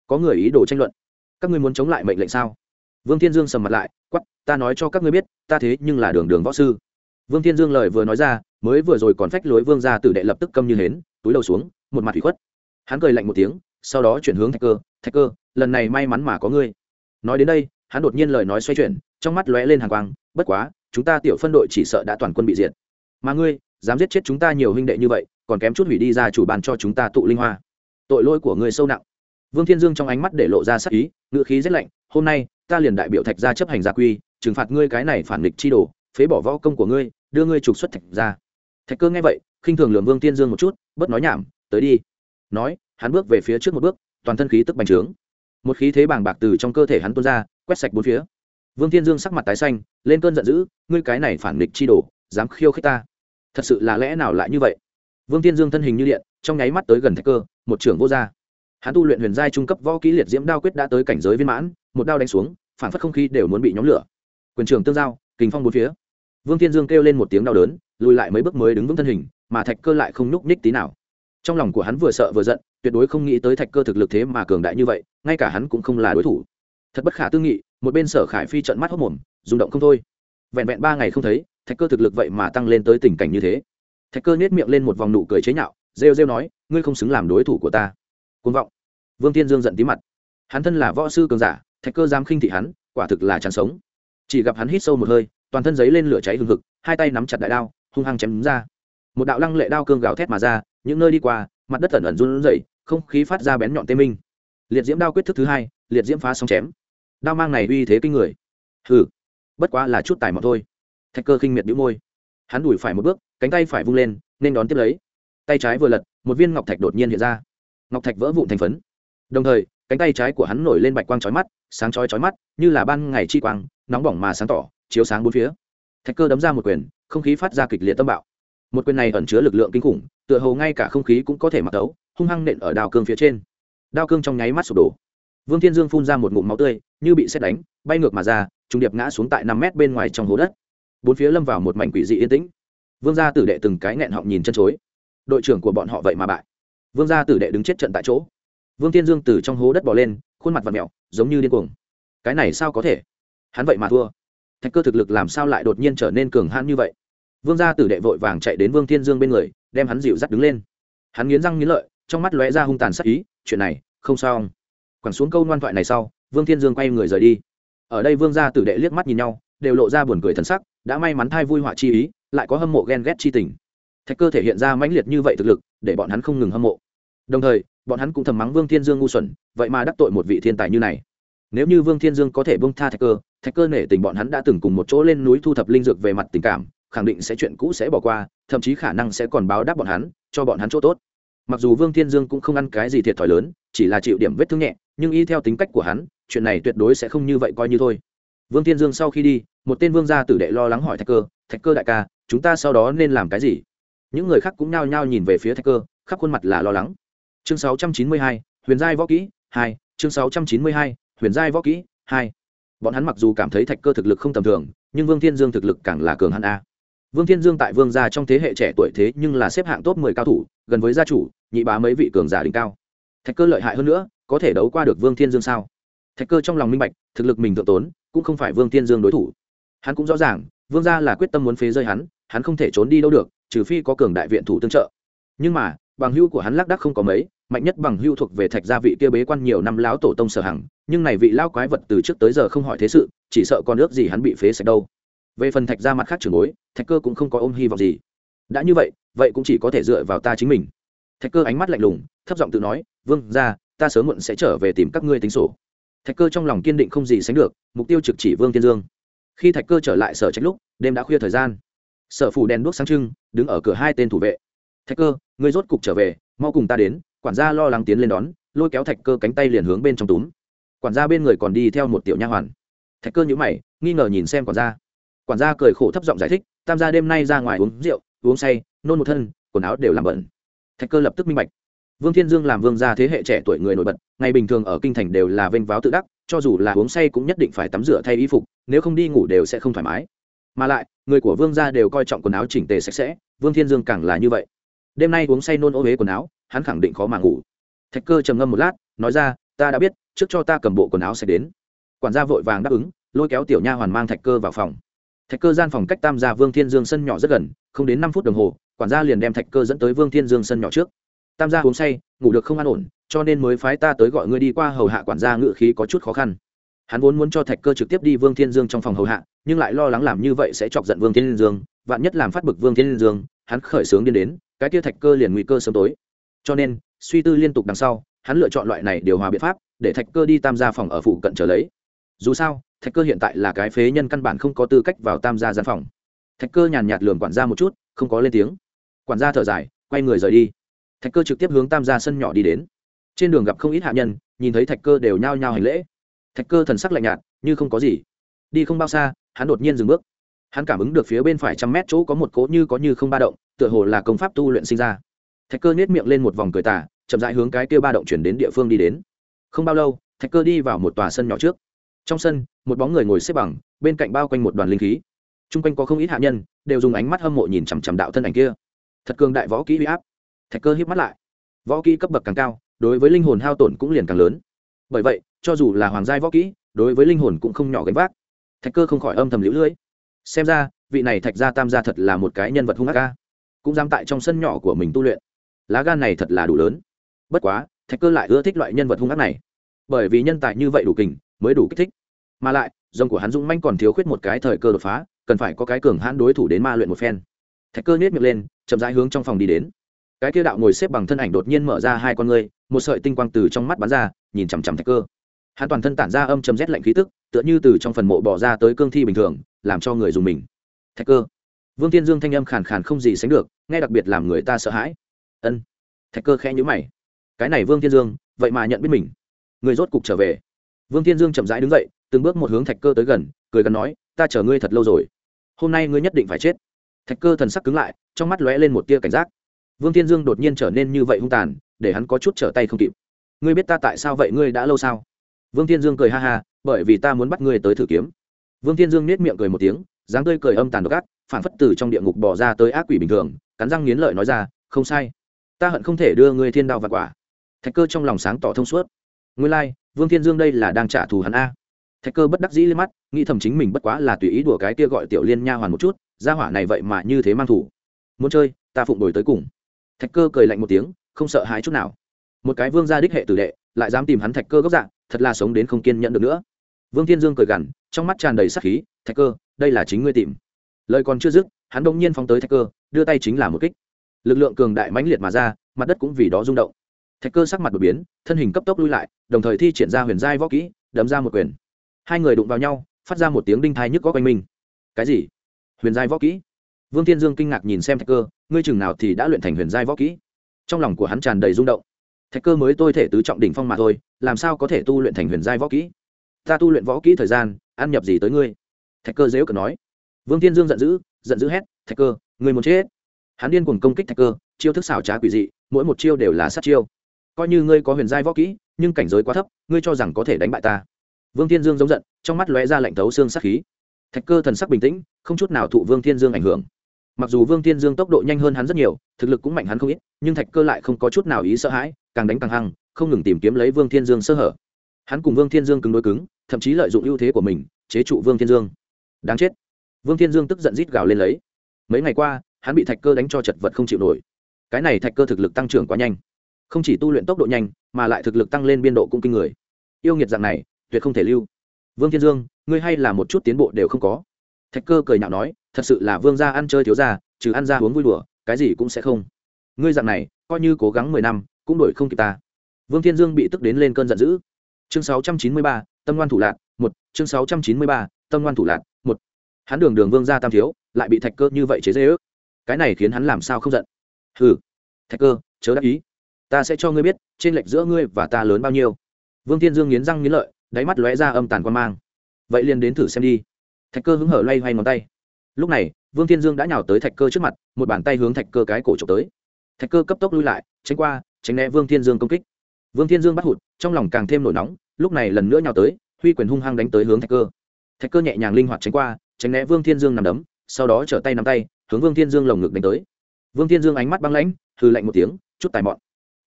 Có người ý đồ tranh luận. Các ngươi muốn chống lại mệnh lệnh sao? Vương thiên dương sầm mặt lại quắp ta nói cho các ngươi biết, ta thế nhưng là đường đường võ sư. Vương thiên dương lời vừa nói ra, mới vừa rồi còn phách lối vương ra tử đệ lập tức câm như hến, túi đầu xuống, một mặt thủy khuất. Hắn cười lạnh một tiếng, sau đó chuyển hướng thạch cơ thạch cơ, lần này may mắn mà có ngươi. Nói đến đây, hắn đột nhiên lời nói xoay chuyển, trong mắt lóe lên hàng quang, bất quá, chúng ta tiểu phân đội chỉ sợ đã toàn quân bị diệt. Mà ngươi, dám giết chết chúng ta nhiều huynh đệ như vậy còn kém chút hủy đi ra chủ bàn cho chúng ta tụ linh hoa. Tội lỗi của ngươi sâu nặng. Vương thiên dương trong ánh mắt để lộ ra sắc ý ngự khí rét lạnh, hôm nay, ta liền đại biểu thạch ra chấp hành gia quy, trừng phạt ngươi cái này phản nghịch chi đồ, phế bỏ võ công của ngươi, đưa ngươi trục xuất thạch ra thạch cơ nghe vậy, khinh thường lường vương tiên dương một chút, bớt nói nhảm, tới đi. Nói, hắn bước về phía trước một bước, toàn thân khí tức bành trướng. Một khí thế bàng bạc từ trong cơ thể hắn tuôn ra, quét sạch bốn phía. Vương thiên dương sắc mặt tái xanh, lên cơn giận dữ, ngươi cái này phản nghịch chi đồ, dám khiêu khích ta? Thật sự là lẽ nào lại như vậy? Vương thiên dương thân hình như điện, trong nháy mắt tới gần thạch cơ, một trưởng vô gia. Hắn tu luyện huyền giai trung cấp võ kỹ liệt diễm đao quyết đã tới cảnh giới viên mãn, một đao đánh xuống, phản phất không khí đều muốn bị nhóm lửa. Quyền trưởng tương giao, kình phong bốn phía. Vương thiên dương kêu lên một tiếng đau đớn, lùi lại mấy bước mới đứng vững thân hình, mà thạch cơ lại không nhúc nhích tí nào. Trong lòng của hắn vừa sợ vừa giận, tuyệt đối không nghĩ tới thạch cơ thực lực thế mà cường đại như vậy, ngay cả hắn cũng không là đối thủ. Thật bất khả tư nghị, một bên sở khải phi trận mắt hốc mồm, rung động không thôi. Vẹn vẹn ba ngày không thấy, thạch cơ thực lực vậy mà tăng lên tới tình cảnh như thế thạch cơ nhếch miệng lên một vòng nụ cười chế nhạo, rêu rêu nói, ngươi không xứng làm đối thủ của ta. Côn vọng. Vương tiên dương giận tí mặt. Hắn thân là võ sư cường giả, thạch cơ dám khinh thị hắn, quả thực là chán sống. Chỉ gặp hắn hít sâu một hơi, toàn thân giấy lên lửa cháy hừng hực, hai tay nắm chặt đại đao, hung hăng chém đúng ra. Một đạo lăng lệ đao cương gào thét mà ra, những nơi đi qua, mặt đất ẩn ẩn run rẩy, không khí phát ra bén nhọn tê minh. Liệt diễm đao quyết thức thứ hai, liệt diễm phá sóng chém. Đao mang này uy thế kinh người. Hừ, bất quá là chút tài mọn thôi. Thạch cơ khinh miệt đĩu môi. Hắn đuổi phải một bước cánh tay phải vung lên, nên đón tiếp lấy. Tay trái vừa lật, một viên ngọc thạch đột nhiên hiện ra. Ngọc thạch vỡ vụn thành phấn. Đồng thời, cánh tay trái của hắn nổi lên bạch quang chói mắt, sáng chói chói mắt, như là ban ngày chi quang, nóng bỏng mà sáng tỏ, chiếu sáng bốn phía. Thạch cơ đấm ra một quyền, không khí phát ra kịch liệt tâm bạo. Một quyền này ẩn chứa lực lượng kinh khủng, tựa hồ ngay cả không khí cũng có thể mặc tấu, hung hăng nện ở đào cương phía trên. Đao cương trong nháy mắt sụp đổ. Vương thiên dương phun ra một ngụm máu tươi, như bị xét đánh, bay ngược mà ra, trùng điệp ngã xuống tại năm mét bên ngoài trong hố đất. Bốn phía lâm vào một mảnh quỷ dị yên tĩnh vương gia tử đệ từng cái nghẹn họng nhìn chân chối. Đội trưởng của bọn họ vậy mà bại. Vương gia tử đệ đứng chết trận tại chỗ. Vương thiên dương từ trong hố đất bỏ lên, khuôn mặt và mẹo giống như điên cuồng. Cái này sao có thể? Hắn vậy mà thua. Thạch cơ thực lực làm sao lại đột nhiên trở nên cường hãn như vậy? Vương gia tử đệ vội vàng chạy đến vương thiên dương bên người, đem hắn dịu dắt đứng lên. Hắn nghiến răng nghiến lợi, trong mắt lóe ra hung tàn sắc ý, chuyện này, không sao. Quẳng xuống câu ngoan thoại này sau, vương thiên dương quay người rời đi. Ở đây vương gia tử đệ liếc mắt nhìn nhau, đều lộ ra buồn cười thần sắc, đã may mắn thai vui họa chi ý lại có hâm mộ ghen ghét chi tình. Thạch cơ thể hiện ra mãnh liệt như vậy thực lực, để bọn hắn không ngừng hâm mộ. Đồng thời, bọn hắn cũng thầm mắng vương thiên dương ngu xuẩn, vậy mà đắc tội một vị thiên tài như này. Nếu như vương thiên dương có thể bông tha thạch cơ thạch cơ nể tình bọn hắn đã từng cùng một chỗ lên núi thu thập linh dược về mặt tình cảm, khẳng định sẽ chuyện cũ sẽ bỏ qua, thậm chí khả năng sẽ còn báo đáp bọn hắn, cho bọn hắn chỗ tốt. Mặc dù vương thiên dương cũng không ăn cái gì thiệt thòi lớn, chỉ là chịu điểm vết thương nhẹ, nhưng y theo tính cách của hắn, chuyện này tuyệt đối sẽ không như vậy coi như thôi. Vương thiên dương sau khi đi, một tên vương gia tử đệ lo lắng hỏi thạch cơ thạch cơ đại ca chúng ta sau đó nên làm cái gì? Những người khác cũng nhao nhao nhìn về phía thạch cơ khắp khuôn mặt là lo lắng. Chương 692, huyền giai võ kỹ hai. Chương 692, huyền giai võ kỹ hai. Bọn hắn mặc dù cảm thấy thạch cơ thực lực không tầm thường nhưng vương thiên dương thực lực càng là cường hắn a. Vương thiên dương tại vương gia trong thế hệ trẻ tuổi thế nhưng là xếp hạng top mười cao thủ gần với gia chủ nhị bá mấy vị cường giả đỉnh cao. Thạch cơ lợi hại hơn nữa có thể đấu qua được vương thiên dương sao? Thạch cơ trong lòng minh bạch thực lực mình thượng tốn cũng không phải vương thiên dương đối thủ. Hắn cũng rõ ràng vương gia là quyết tâm muốn phế rơi hắn hắn không thể trốn đi đâu được, trừ phi có cường đại viện thủ tương trợ. Nhưng mà, bằng hưu của hắn lác đắc không có mấy, mạnh nhất bằng hưu thuộc về thạch gia vị kia bế quan nhiều năm láo tổ tông sở hằng, nhưng này vị lao quái vật từ trước tới giờ không hỏi thế sự, chỉ sợ con ước gì hắn bị phế sạch đâu. Về phần thạch gia mặt khác trường bối, thạch cơ cũng không có ôm hy vọng gì. Đã như vậy vậy cũng chỉ có thể dựa vào ta chính mình. Thạch cơ ánh mắt lạnh lùng, thấp giọng tự nói, vương ra ta sớm muộn sẽ trở về tìm các ngươi tính sổ. Thạch cơ trong lòng kiên định không gì sánh được, mục tiêu trực chỉ vương tiên dương khi thạch cơ trở lại sở trách lúc, đêm đã khuya thời gian. Sở phủ đèn đuốc sáng trưng, đứng ở cửa hai tên thủ vệ. Thạch cơ người rốt cục trở về, mau cùng ta đến. Quản gia lo lắng tiến lên đón, lôi kéo thạch cơ cánh tay liền hướng bên trong túm. Quản gia bên người còn đi theo một tiểu nha hoàn. Thạch cơ nhữ mày, nghi ngờ nhìn xem quản gia. Quản gia cười khổ thấp giọng giải thích, tam gia đêm nay ra ngoài uống rượu, uống say, nôn một thân, quần áo đều làm bẩn. Thạch cơ lập tức minh bạch vương thiên dương làm vương gia thế hệ trẻ tuổi người nổi bật, ngày bình thường ở kinh thành đều là vênh váo tự đắc, cho dù là uống say cũng nhất định phải tắm rửa thay y phục, nếu không đi ngủ đều sẽ không thoải mái. Mà lại, người của vương gia đều coi trọng quần áo chỉnh tề sạch sẽ, vương thiên dương càng là như vậy. Đêm nay uống say nôn ô huế quần áo, hắn khẳng định khó mà ngủ. Thạch cơ trầm ngâm một lát, nói ra, ta đã biết, trước cho ta cầm bộ quần áo sạch đến. Quản gia vội vàng đáp ứng, lôi kéo tiểu nha hoàn mang thạch cơ vào phòng. Thạch cơ gian phòng cách tam gia vương thiên dương sân nhỏ rất gần, không đến năm phút đồng hồ, quản gia liền đem thạch cơ dẫn tới vương thiên dương sân nhỏ trước tam gia uống say, ngủ được không an ổn, cho nên mới phái ta tới gọi ngươi đi qua hầu hạ quản gia ngự khí có chút khó khăn. Hắn vốn muốn cho thạch cơ trực tiếp đi vương thiên dương trong phòng hầu hạ, nhưng lại lo lắng làm như vậy sẽ chọc giận vương thiên dương, vạn nhất làm phát bực vương thiên dương, hắn khởi sướng điên đến, cái kia thạch cơ liền nguy cơ sớm tối. Cho nên, suy tư liên tục đằng sau, hắn lựa chọn loại này điều hòa biện pháp, để thạch cơ đi tam gia phòng ở phụ cận trở lấy. Dù sao, thạch cơ hiện tại là cái phế nhân căn bản không có tư cách vào tam gia gian phòng. Thạch cơ nhàn nhạt lườm quản gia một chút, không có lên tiếng. Quản gia thở dài, quay người rời đi thạch cơ trực tiếp hướng tam gia sân nhỏ đi đến. Trên đường gặp không ít hạ nhân, nhìn thấy thạch cơ đều nhao nhao hành lễ. Thạch cơ thần sắc lạnh nhạt, như không có gì. Đi không bao xa, hắn đột nhiên dừng bước. Hắn cảm ứng được phía bên phải trăm mét chỗ có một cỗ như có như không ba động, tựa hồ là công pháp tu luyện sinh ra. Thạch cơ nết miệng lên một vòng cười tả chậm rãi hướng cái kia ba động chuyển đến địa phương đi đến. Không bao lâu, thạch cơ đi vào một tòa sân nhỏ trước. Trong sân, một bóng người ngồi xếp bằng, bên cạnh bao quanh một đoàn linh khí. T r u n g quanh có không ít hạ nhân, đều dùng ánh mắt hâm mộ nhìn chằm chằm đạo thân ảnh kia. Thật cường đại võ kỹ huy áp thạch cơ hít mắt lại. Võ kỹ cấp bậc càng cao, đối với linh hồn hao tổn cũng liền càng lớn. Bởi vậy, cho dù là hoàng giai võ kỹ, đối với linh hồn cũng không nhỏ gánh vác. Thạch cơ không khỏi âm thầm lũ lưỡi xem ra, vị này thạch gia tam gia thật là một cái nhân vật hung ác ca. Cũng dám tại trong sân nhỏ của mình tu luyện. Lá gan này thật là đủ lớn. Bất quá, thạch cơ lại ưa thích loại nhân vật hung ác này. Bởi vì nhân tài như vậy đủ kình, mới đủ kích thích. Mà lại, dòng của hắn dũng manh còn thiếu khuyết một cái thời cơ đột phá, cần phải có cái cường hãn đối thủ đến ma luyện một phen. Thạch cơ nhét miệng lên, chậm rãi hướng trong phòng đi đến cái kia đạo ngồi xếp bằng thân ảnh đột nhiên mở ra hai con ngươi, một sợi tinh quang từ trong mắt bắn ra, nhìn chằm chằm thạch cơ. Hắn toàn thân tản ra âm chầm rét lạnh khí tức, tựa như từ trong phần mộ bỏ ra tới cương thi bình thường, làm cho người dùng mình. Thạch cơ. Vương tiên dương thanh âm khàn khàn không gì sánh được, nghe đặc biệt làm người ta sợ hãi. Ân. Thạch cơ khẽ nhữ mày. Cái này vương tiên dương, vậy mà nhận biết mình. Người rốt cục trở về. Vương tiên dương chậm rãi đứng dậy, từng bước một hướng thạch cơ tới gần, cười gần nói, ta chờ ngươi thật lâu rồi. Hôm nay ngươi nhất định phải chết. Thạch cơ thần sắc cứng lại, trong mắt lóe lên một tia cảnh giác vương Thiên dương đột nhiên trở nên như vậy hung tàn để hắn có chút trở tay không kịp. Ngươi biết ta tại sao vậy? Ngươi đã lâu sao? Vương Thiên dương cười ha ha bởi vì ta muốn bắt ngươi tới thử kiếm. Vương Thiên dương nết miệng cười một tiếng dáng tươi cười âm tàn độc ác phản phất từ trong địa ngục bỏ ra tới ác quỷ bình thường cắn răng nghiến lợi nói ra không sai. Ta hận không thể đưa ngươi thiên đạo và quả. Thạch cơ trong lòng sáng tỏ thông suốt. Nguyên lai、like, vương thiên dương đây là đang trả thù hắn a. Thạch cơ bất đắc dĩ lên mắt nghĩ thầm chính mình bất quá là tùy ý đùa cái kia gọi tiểu liên nha hoàn một chút gia hỏa này vậy mà như thế mang thủ muốn chơi ta phụng đổi tới cùng thạch cơ cười lạnh một tiếng, không sợ hãi chút nào. Một cái vương gia đích hệ tử đệ, lại dám tìm hắn thạch cơ gốc dạng thật là sống đến không kiên nhẫn được nữa. Vương thiên dương cười gằn, trong mắt tràn đầy sắc khí, thạch cơ, đây là chính ngươi tìm. Lời còn chưa dứt, hắn đông nhiên phóng tới thạch cơ, đưa tay chính là một kích. Lực lượng cường đại mãnh liệt mà ra, mặt đất cũng vì đó rung động. Thạch cơ sắc mặt đột biến, thân hình cấp tốc lui lại, đồng thời thi triển ra huyền giai võ kỹ, đấm ra một quyền. Hai người đụng vào nhau, phát ra một tiếng đinh thai nhức có quanh mình. Cái gì? Huyền giai võ kỹ? Vương thiên dương kinh ngạc nhìn xem thạch cơ, ngươi chừng nào thì đã luyện thành huyền giai võ kỹ? Trong lòng của hắn tràn đầy rung động. Thạch cơ mới tôi thể tứ trọng đỉnh phong mà thôi, làm sao có thể tu luyện thành huyền giai võ kỹ? Ta tu luyện võ kỹ thời gian, ăn nhập gì tới ngươi? Thạch cơ dễu cờ nói. Vương Thiên dương giận dữ giận dữ hét, thạch cơ, ngươi muốn chết? Hắn điên cuồng công kích thạch cơ, chiêu thức xảo trá quỷ dị, mỗi một chiêu đều là sát chiêu. Coi như ngươi có huyền giai võ kỹ, nhưng cảnh giới quá thấp, ngươi cho rằng có thể đánh bại ta? Vương Thiên dương giống giận, trong mắt lóe ra lạnh thấu xương sắc khí. Thạch cơ thần sắc bình tĩnh, không chút nào thụ vương Thiên dương ảnh hưởng mặc dù vương tiên dương tốc độ nhanh hơn hắn rất nhiều, thực lực cũng mạnh hắn không ít, nhưng thạch cơ lại không có chút nào ý sợ hãi, càng đánh càng hăng, không ngừng tìm kiếm lấy vương thiên dương sơ hở. Hắn cùng vương thiên dương cứng đối cứng, thậm chí lợi dụng ưu thế của mình, chế trụ vương thiên dương. Đáng chết. Vương thiên dương tức giận rít gào lên lấy. Mấy ngày qua, hắn bị thạch cơ đánh cho chật vật không chịu nổi. Cái này thạch cơ thực lực tăng trưởng quá nhanh. Không chỉ tu luyện tốc độ nhanh, mà lại thực lực tăng lên biên độ cũng kinh người. Yêu nghiệt dạng này, tuyệt không thể lưu. Vương thiên dương, ngươi hay là một chút tiến bộ đều không có thạch cơ cười nhạo nói thật sự là vương gia ăn chơi thiếu gia trừ ăn ra uống vui đùa cái gì cũng sẽ không. Ngươi dạng này coi như cố gắng mười năm cũng đổi không kịp ta. Vương thiên dương bị tức đến lên cơn giận dữ. Chương sáu trăm chín mươi ba tâm ngoan thủ lạc một. Chương sáu trăm chín mươi ba tâm ngoan thủ lạc một. Hắn đường đường vương gia tam thiếu lại bị thạch cơ như vậy chế dễ ước cái này khiến hắn làm sao không giận? Hừ, thạch cơ chớ đáp ý. Ta sẽ cho ngươi biết trên lệch giữa ngươi và ta lớn bao nhiêu. Vương thiên dương nghiến răng nghiến lợi đáy mắt lóe ra âm tàn quan mang. Vậy liền đến thử xem đi thạch cơ hứng hở loay hoay ngón tay. Lúc này, vương thiên dương đã nhào tới thạch cơ trước mặt, một bàn tay hướng thạch cơ cái cổ trộm tới. Thạch cơ cấp tốc lui lại, tránh qua, tránh né vương thiên dương công kích. Vương thiên dương bắt hụt, trong lòng càng thêm nổi nóng, lúc này lần nữa nhào tới, huy quyền hung hăng đánh tới hướng thạch cơ. Thạch cơ nhẹ nhàng linh hoạt tránh qua, tránh né vương thiên dương nằm đấm, sau đó trở tay nắm tay, hướng vương thiên dương lồng ngực đánh tới. Vương thiên dương ánh mắt băng lãnh hư lạnh một tiếng, chút tài mọn.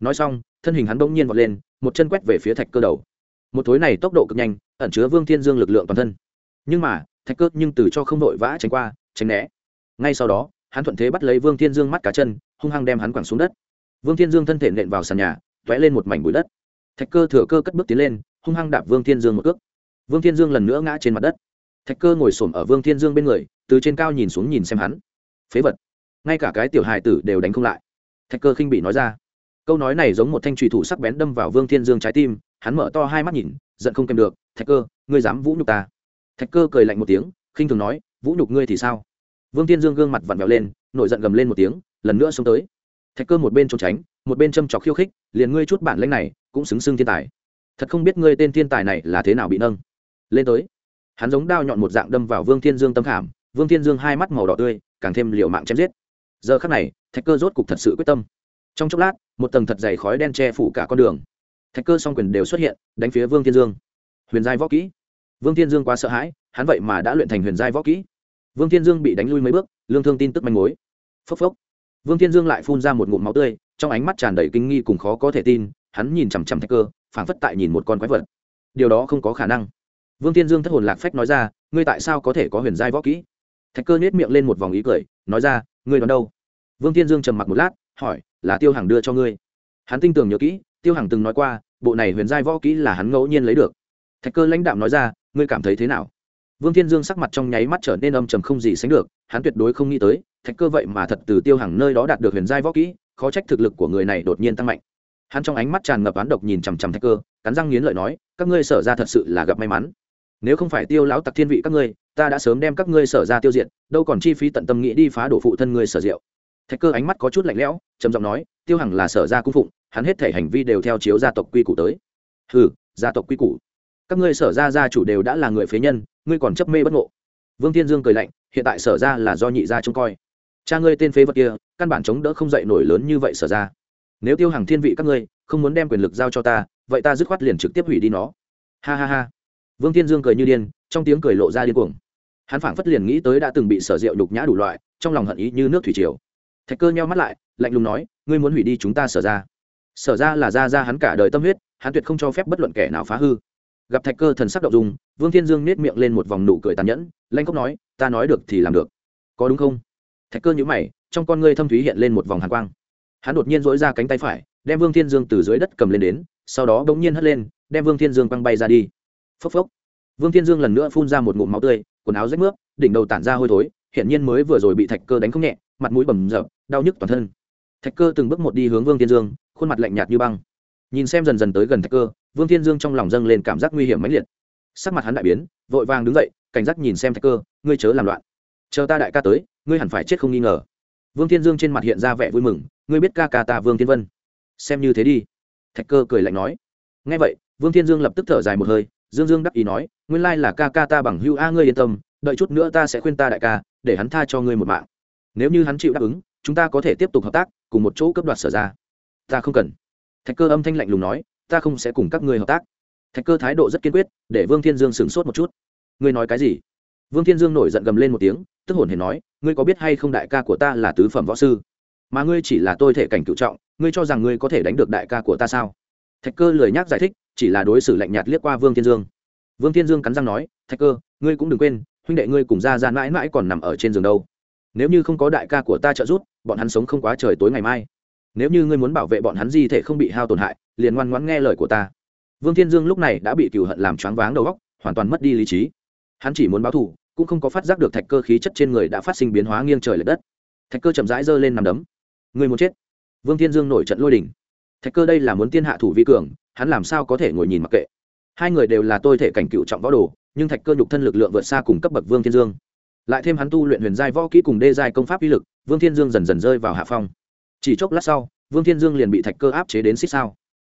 Nói xong, thân hình hắn bỗng nhiên vọt lên, một chân quét về phía thạch cơ đầu. Một thối này tốc độ cực nhanh, ẩn chứa vương thiên dương lực lượng toàn thân. Nhưng mà thạch cơ nhưng từ cho không đội vã tránh qua, tránh né. Ngay sau đó, hắn thuận thế bắt lấy vương thiên dương mắt cá chân, hung hăng đem hắn quẳng xuống đất. Vương thiên dương thân thể nện vào sàn nhà t ó é lên một mảnh bụi đất. Thạch cơ thừa cơ cất bước tiến lên, hung hăng đạp vương thiên dương một ước vương thiên dương lần nữa ngã trên mặt đất. Thạch cơ ngồi s ổ m ở vương thiên dương bên người, từ trên cao nhìn xuống nhìn xem hắn. Phế vật. Ngay cả cái tiểu hài tử đều đánh không lại. Thạch cơ khinh bị nói ra. Câu nói này giống một thanh trùy thủ sắc bén đâm vào vương thiên dương trái tim, hắn mở to hai mắt nhìn, giận không kèm được. Thạch cơ, ngươi dám vũ nhục ta thạch cơ cười lạnh một tiếng, khinh thường nói, vũ nhục ngươi thì sao? Vương thiên dương gương mặt vặn vẹo lên, nổi giận gầm lên một tiếng, lần nữa xông tới. Thạch cơ một bên trốn tránh, một bên châm trọc khiêu khích, liền ngươi chút bản lãnh này, cũng xứng xưng thiên tài. Thật không biết ngươi tên thiên tài này là thế nào bị nâng. Lên tới. Hắn giống đao nhọn một dạng đâm vào vương thiên dương tâm khảm, vương thiên dương hai mắt màu đỏ tươi, càng thêm liều mạng chém giết. Giờ khắc này, thạch cơ rốt cục thật sự quyết tâm. Trong chốc lát, một tầng thật dày khói đen che phủ cả con đường. Thạch cơ song quyền đều xuất hiện, đánh phía vương thiên dương. Huyền giai võ kỹ vương thiên dương quá sợ hãi, hắn vậy mà đã luyện thành huyền giai võ kỹ. Vương thiên dương bị đánh lui mấy bước, lương thương tin tức manh mối. Phốc phốc. Vương thiên dương lại phun ra một ngụm máu tươi, trong ánh mắt tràn đầy kinh nghi cùng khó có thể tin, hắn nhìn chằm chằm thạch cơ, phảng phất tại nhìn một con quái vật. Điều đó không có khả năng. Vương thiên dương thất hồn lạc phách nói ra, ngươi tại sao có thể có huyền giai võ kỹ? Thạch cơ nhét miệng lên một vòng ý cười, nói ra, ngươi đoán đâu? Vương thiên dương trầm mặc một lát, hỏi, là tiêu hằng đưa cho ngươi? Hắn tin tưởng nhớ kỹ, tiêu hằng từng nói qua, bộ này huyền giai võ kỹ là hắn ngẫu nhiên lấy được. Thạch cơ lãnh đạm nói ra ngươi cảm thấy thế nào? Vương thiên dương sắc mặt trong nháy mắt trở nên âm trầm không gì sánh được, hắn tuyệt đối không nghĩ tới, thạch cơ vậy mà thật từ tiêu hằng nơi đó đạt được huyền giai võ kỹ, khó trách thực lực của người này đột nhiên tăng mạnh. Hắn trong ánh mắt tràn ngập án độc nhìn chằm chằm thạch cơ, cắn răng nghiến lợi nói, các ngươi sở ra thật sự là gặp may mắn. Nếu không phải tiêu lão tặc thiên vị các ngươi, ta đã sớm đem các ngươi sở ra tiêu diệt, đâu còn chi phí tận tâm nghĩ đi phá đổ phụ thân ngươi sở diệu. Thạch cơ ánh mắt có chút lạnh lẽo, trầm giọng nói, tiêu hằng là sở ra cung phụng, hắn hết thể hành vi đều theo chiếu gia tộc quy củ tới. Ừ gia tộc quy củ các ngươi sở ra gia chủ đều đã là người phế nhân, ngươi còn chấp mê bất ngộ. Vương thiên dương cười lạnh, hiện tại sở ra là do nhị gia trông coi. Cha ngươi tên phế vật kia, căn bản chống đỡ không dậy nổi lớn như vậy sở ra. Nếu tiêu hàng thiên vị các ngươi, không muốn đem quyền lực giao cho ta, vậy ta dứt khoát liền trực tiếp hủy đi nó. Ha ha ha. Vương thiên dương cười như điên, trong tiếng cười lộ ra điên cuồng. Hắn phảng phất liền nghĩ tới đã từng bị sở rượu đục nhã đủ loại, trong lòng hận ý như nước thủy triều. Thạch cơ nheo mắt lại, lạnh lùng nói, ngươi muốn hủy đi chúng ta sở ra. Sở ra là ra ra hắn cả đời tâm huyết, hắn tuyệt không cho phép bất luận kẻ nào phá hư gặp thạch cơ thần sắc động dung vương thiên dương nết miệng lên một vòng nụ cười tàn nhẫn lanh cốc nói ta nói được thì làm được. Có đúng không? Thạch cơ nhữ mày trong con ngươi thâm thúy hiện lên một vòng hàn quang. Hắn đột nhiên dỗi ra cánh tay phải đem vương thiên dương từ dưới đất cầm lên đến sau đó bỗng nhiên hất lên đem vương thiên dương quăng bay ra đi. Phốc phốc. Vương thiên dương lần nữa phun ra một ngụm máu tươi quần áo rách nước đỉnh đầu tản ra hôi thối hiện nhiên mới vừa rồi bị thạch cơ đánh không nhẹ mặt mũi bầm dập, đau nhức toàn thân. Thạch cơ từng bước một đi hướng vương thiên dương khuôn mặt lạnh nhạt như băng. Nhìn xem dần dần tới gần thạch cơ vương thiên dương trong lòng dâng lên cảm giác nguy hiểm mãnh liệt. Sắc mặt hắn đại biến, vội vàng đứng dậy, cảnh giác nhìn xem thạch cơ, ngươi chớ làm loạn. Chờ ta đại ca tới, ngươi hẳn phải chết không nghi ngờ. Vương thiên dương trên mặt hiện ra vẻ vui mừng, ngươi biết ca ca ta vương thiên vân? Xem như thế đi. Thạch cơ cười lạnh nói. Ngay vậy, vương thiên dương lập tức thở dài một hơi, dương dương đắc ý nói, nguyên lai là ca ca ta bằng hưu a, ngươi yên tâm, đợi chút nữa ta sẽ khuyên ta đại ca, để hắn tha cho ngươi một mạng. Nếu như hắn chịu đáp ứng, chúng ta có thể tiếp tục hợp tác, cùng một chỗ cấp đoạt sở ra. Ta không cần. Thạch cơ âm thanh lạnh lùng nói ta không sẽ cùng các ngươi hợp tác. Thạch cơ thái độ rất kiên quyết, để vương thiên dương sửng sốt một chút. Ngươi nói cái gì? Vương thiên dương nổi giận gầm lên một tiếng, tức hồn hề nói, ngươi có biết hay không đại ca của ta là tứ phẩm võ sư? Mà ngươi chỉ là tôi thể cảnh cựu trọng, ngươi cho rằng ngươi có thể đánh được đại ca của ta sao? Thạch cơ lười nhác giải thích, chỉ là đối xử lạnh nhạt liếc qua vương thiên dương. Vương thiên dương cắn răng nói, thạch cơ, ngươi cũng đừng quên, huynh đệ ngươi cùng ra ra mãi mãi còn nằm ở trên giường đâu. Nếu như không có đại ca của ta trợ giúp, bọn hắn sống không quá trời tối ngày mai. Nếu như ngươi muốn bảo vệ bọn hắn di thể không bị hao tổn hại liền ngoan ngoãn nghe lời của ta. Vương thiên dương lúc này đã bị cựu hận làm choáng váng đầu óc, hoàn toàn mất đi lý trí. Hắn chỉ muốn báo thù, cũng không có phát giác được thạch cơ khí chất trên người đã phát sinh biến hóa nghiêng trời l ệ đất. Thạch cơ chậm rãi giơ lên nằm đấm. Người muốn chết. Vương thiên dương nổi trận lôi đình. thạch cơ đây là muốn tiên hạ thủ vi cường, hắn làm sao có thể ngồi nhìn mặc kệ. Hai người đều là tôi thể cảnh cựu trọng võ đồ, nhưng thạch cơ nhục thân lực lượng vượt xa cùng cấp bậc vương thiên dương. Lại thêm hắn tu luyện huyền giai võ kỹ cùng đê giai công pháp uy lực, vương thiên dương dần dần rơi vào hạ phong. Chỉ chốc lát sau, vương thiên dương liền bị thạch cơ áp chế đến xích sao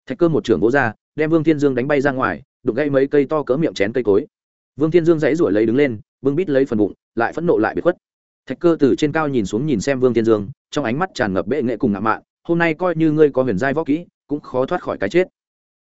thạch cơ một trưởng vỗ ra, đem vương thiên dương đánh bay ra ngoài đục gây mấy cây to cỡ miệng chén cây cối. Vương thiên dương dãy ruổi lấy đứng lên, bưng bít lấy phần bụng, lại phẫn nộ lại bị khuất. Thạch cơ từ trên cao nhìn xuống nhìn xem vương thiên dương, trong ánh mắt tràn ngập bệ nghệ cùng ngạo mạn, hôm nay coi như ngươi có huyền giai võ kỹ, cũng khó thoát khỏi cái chết.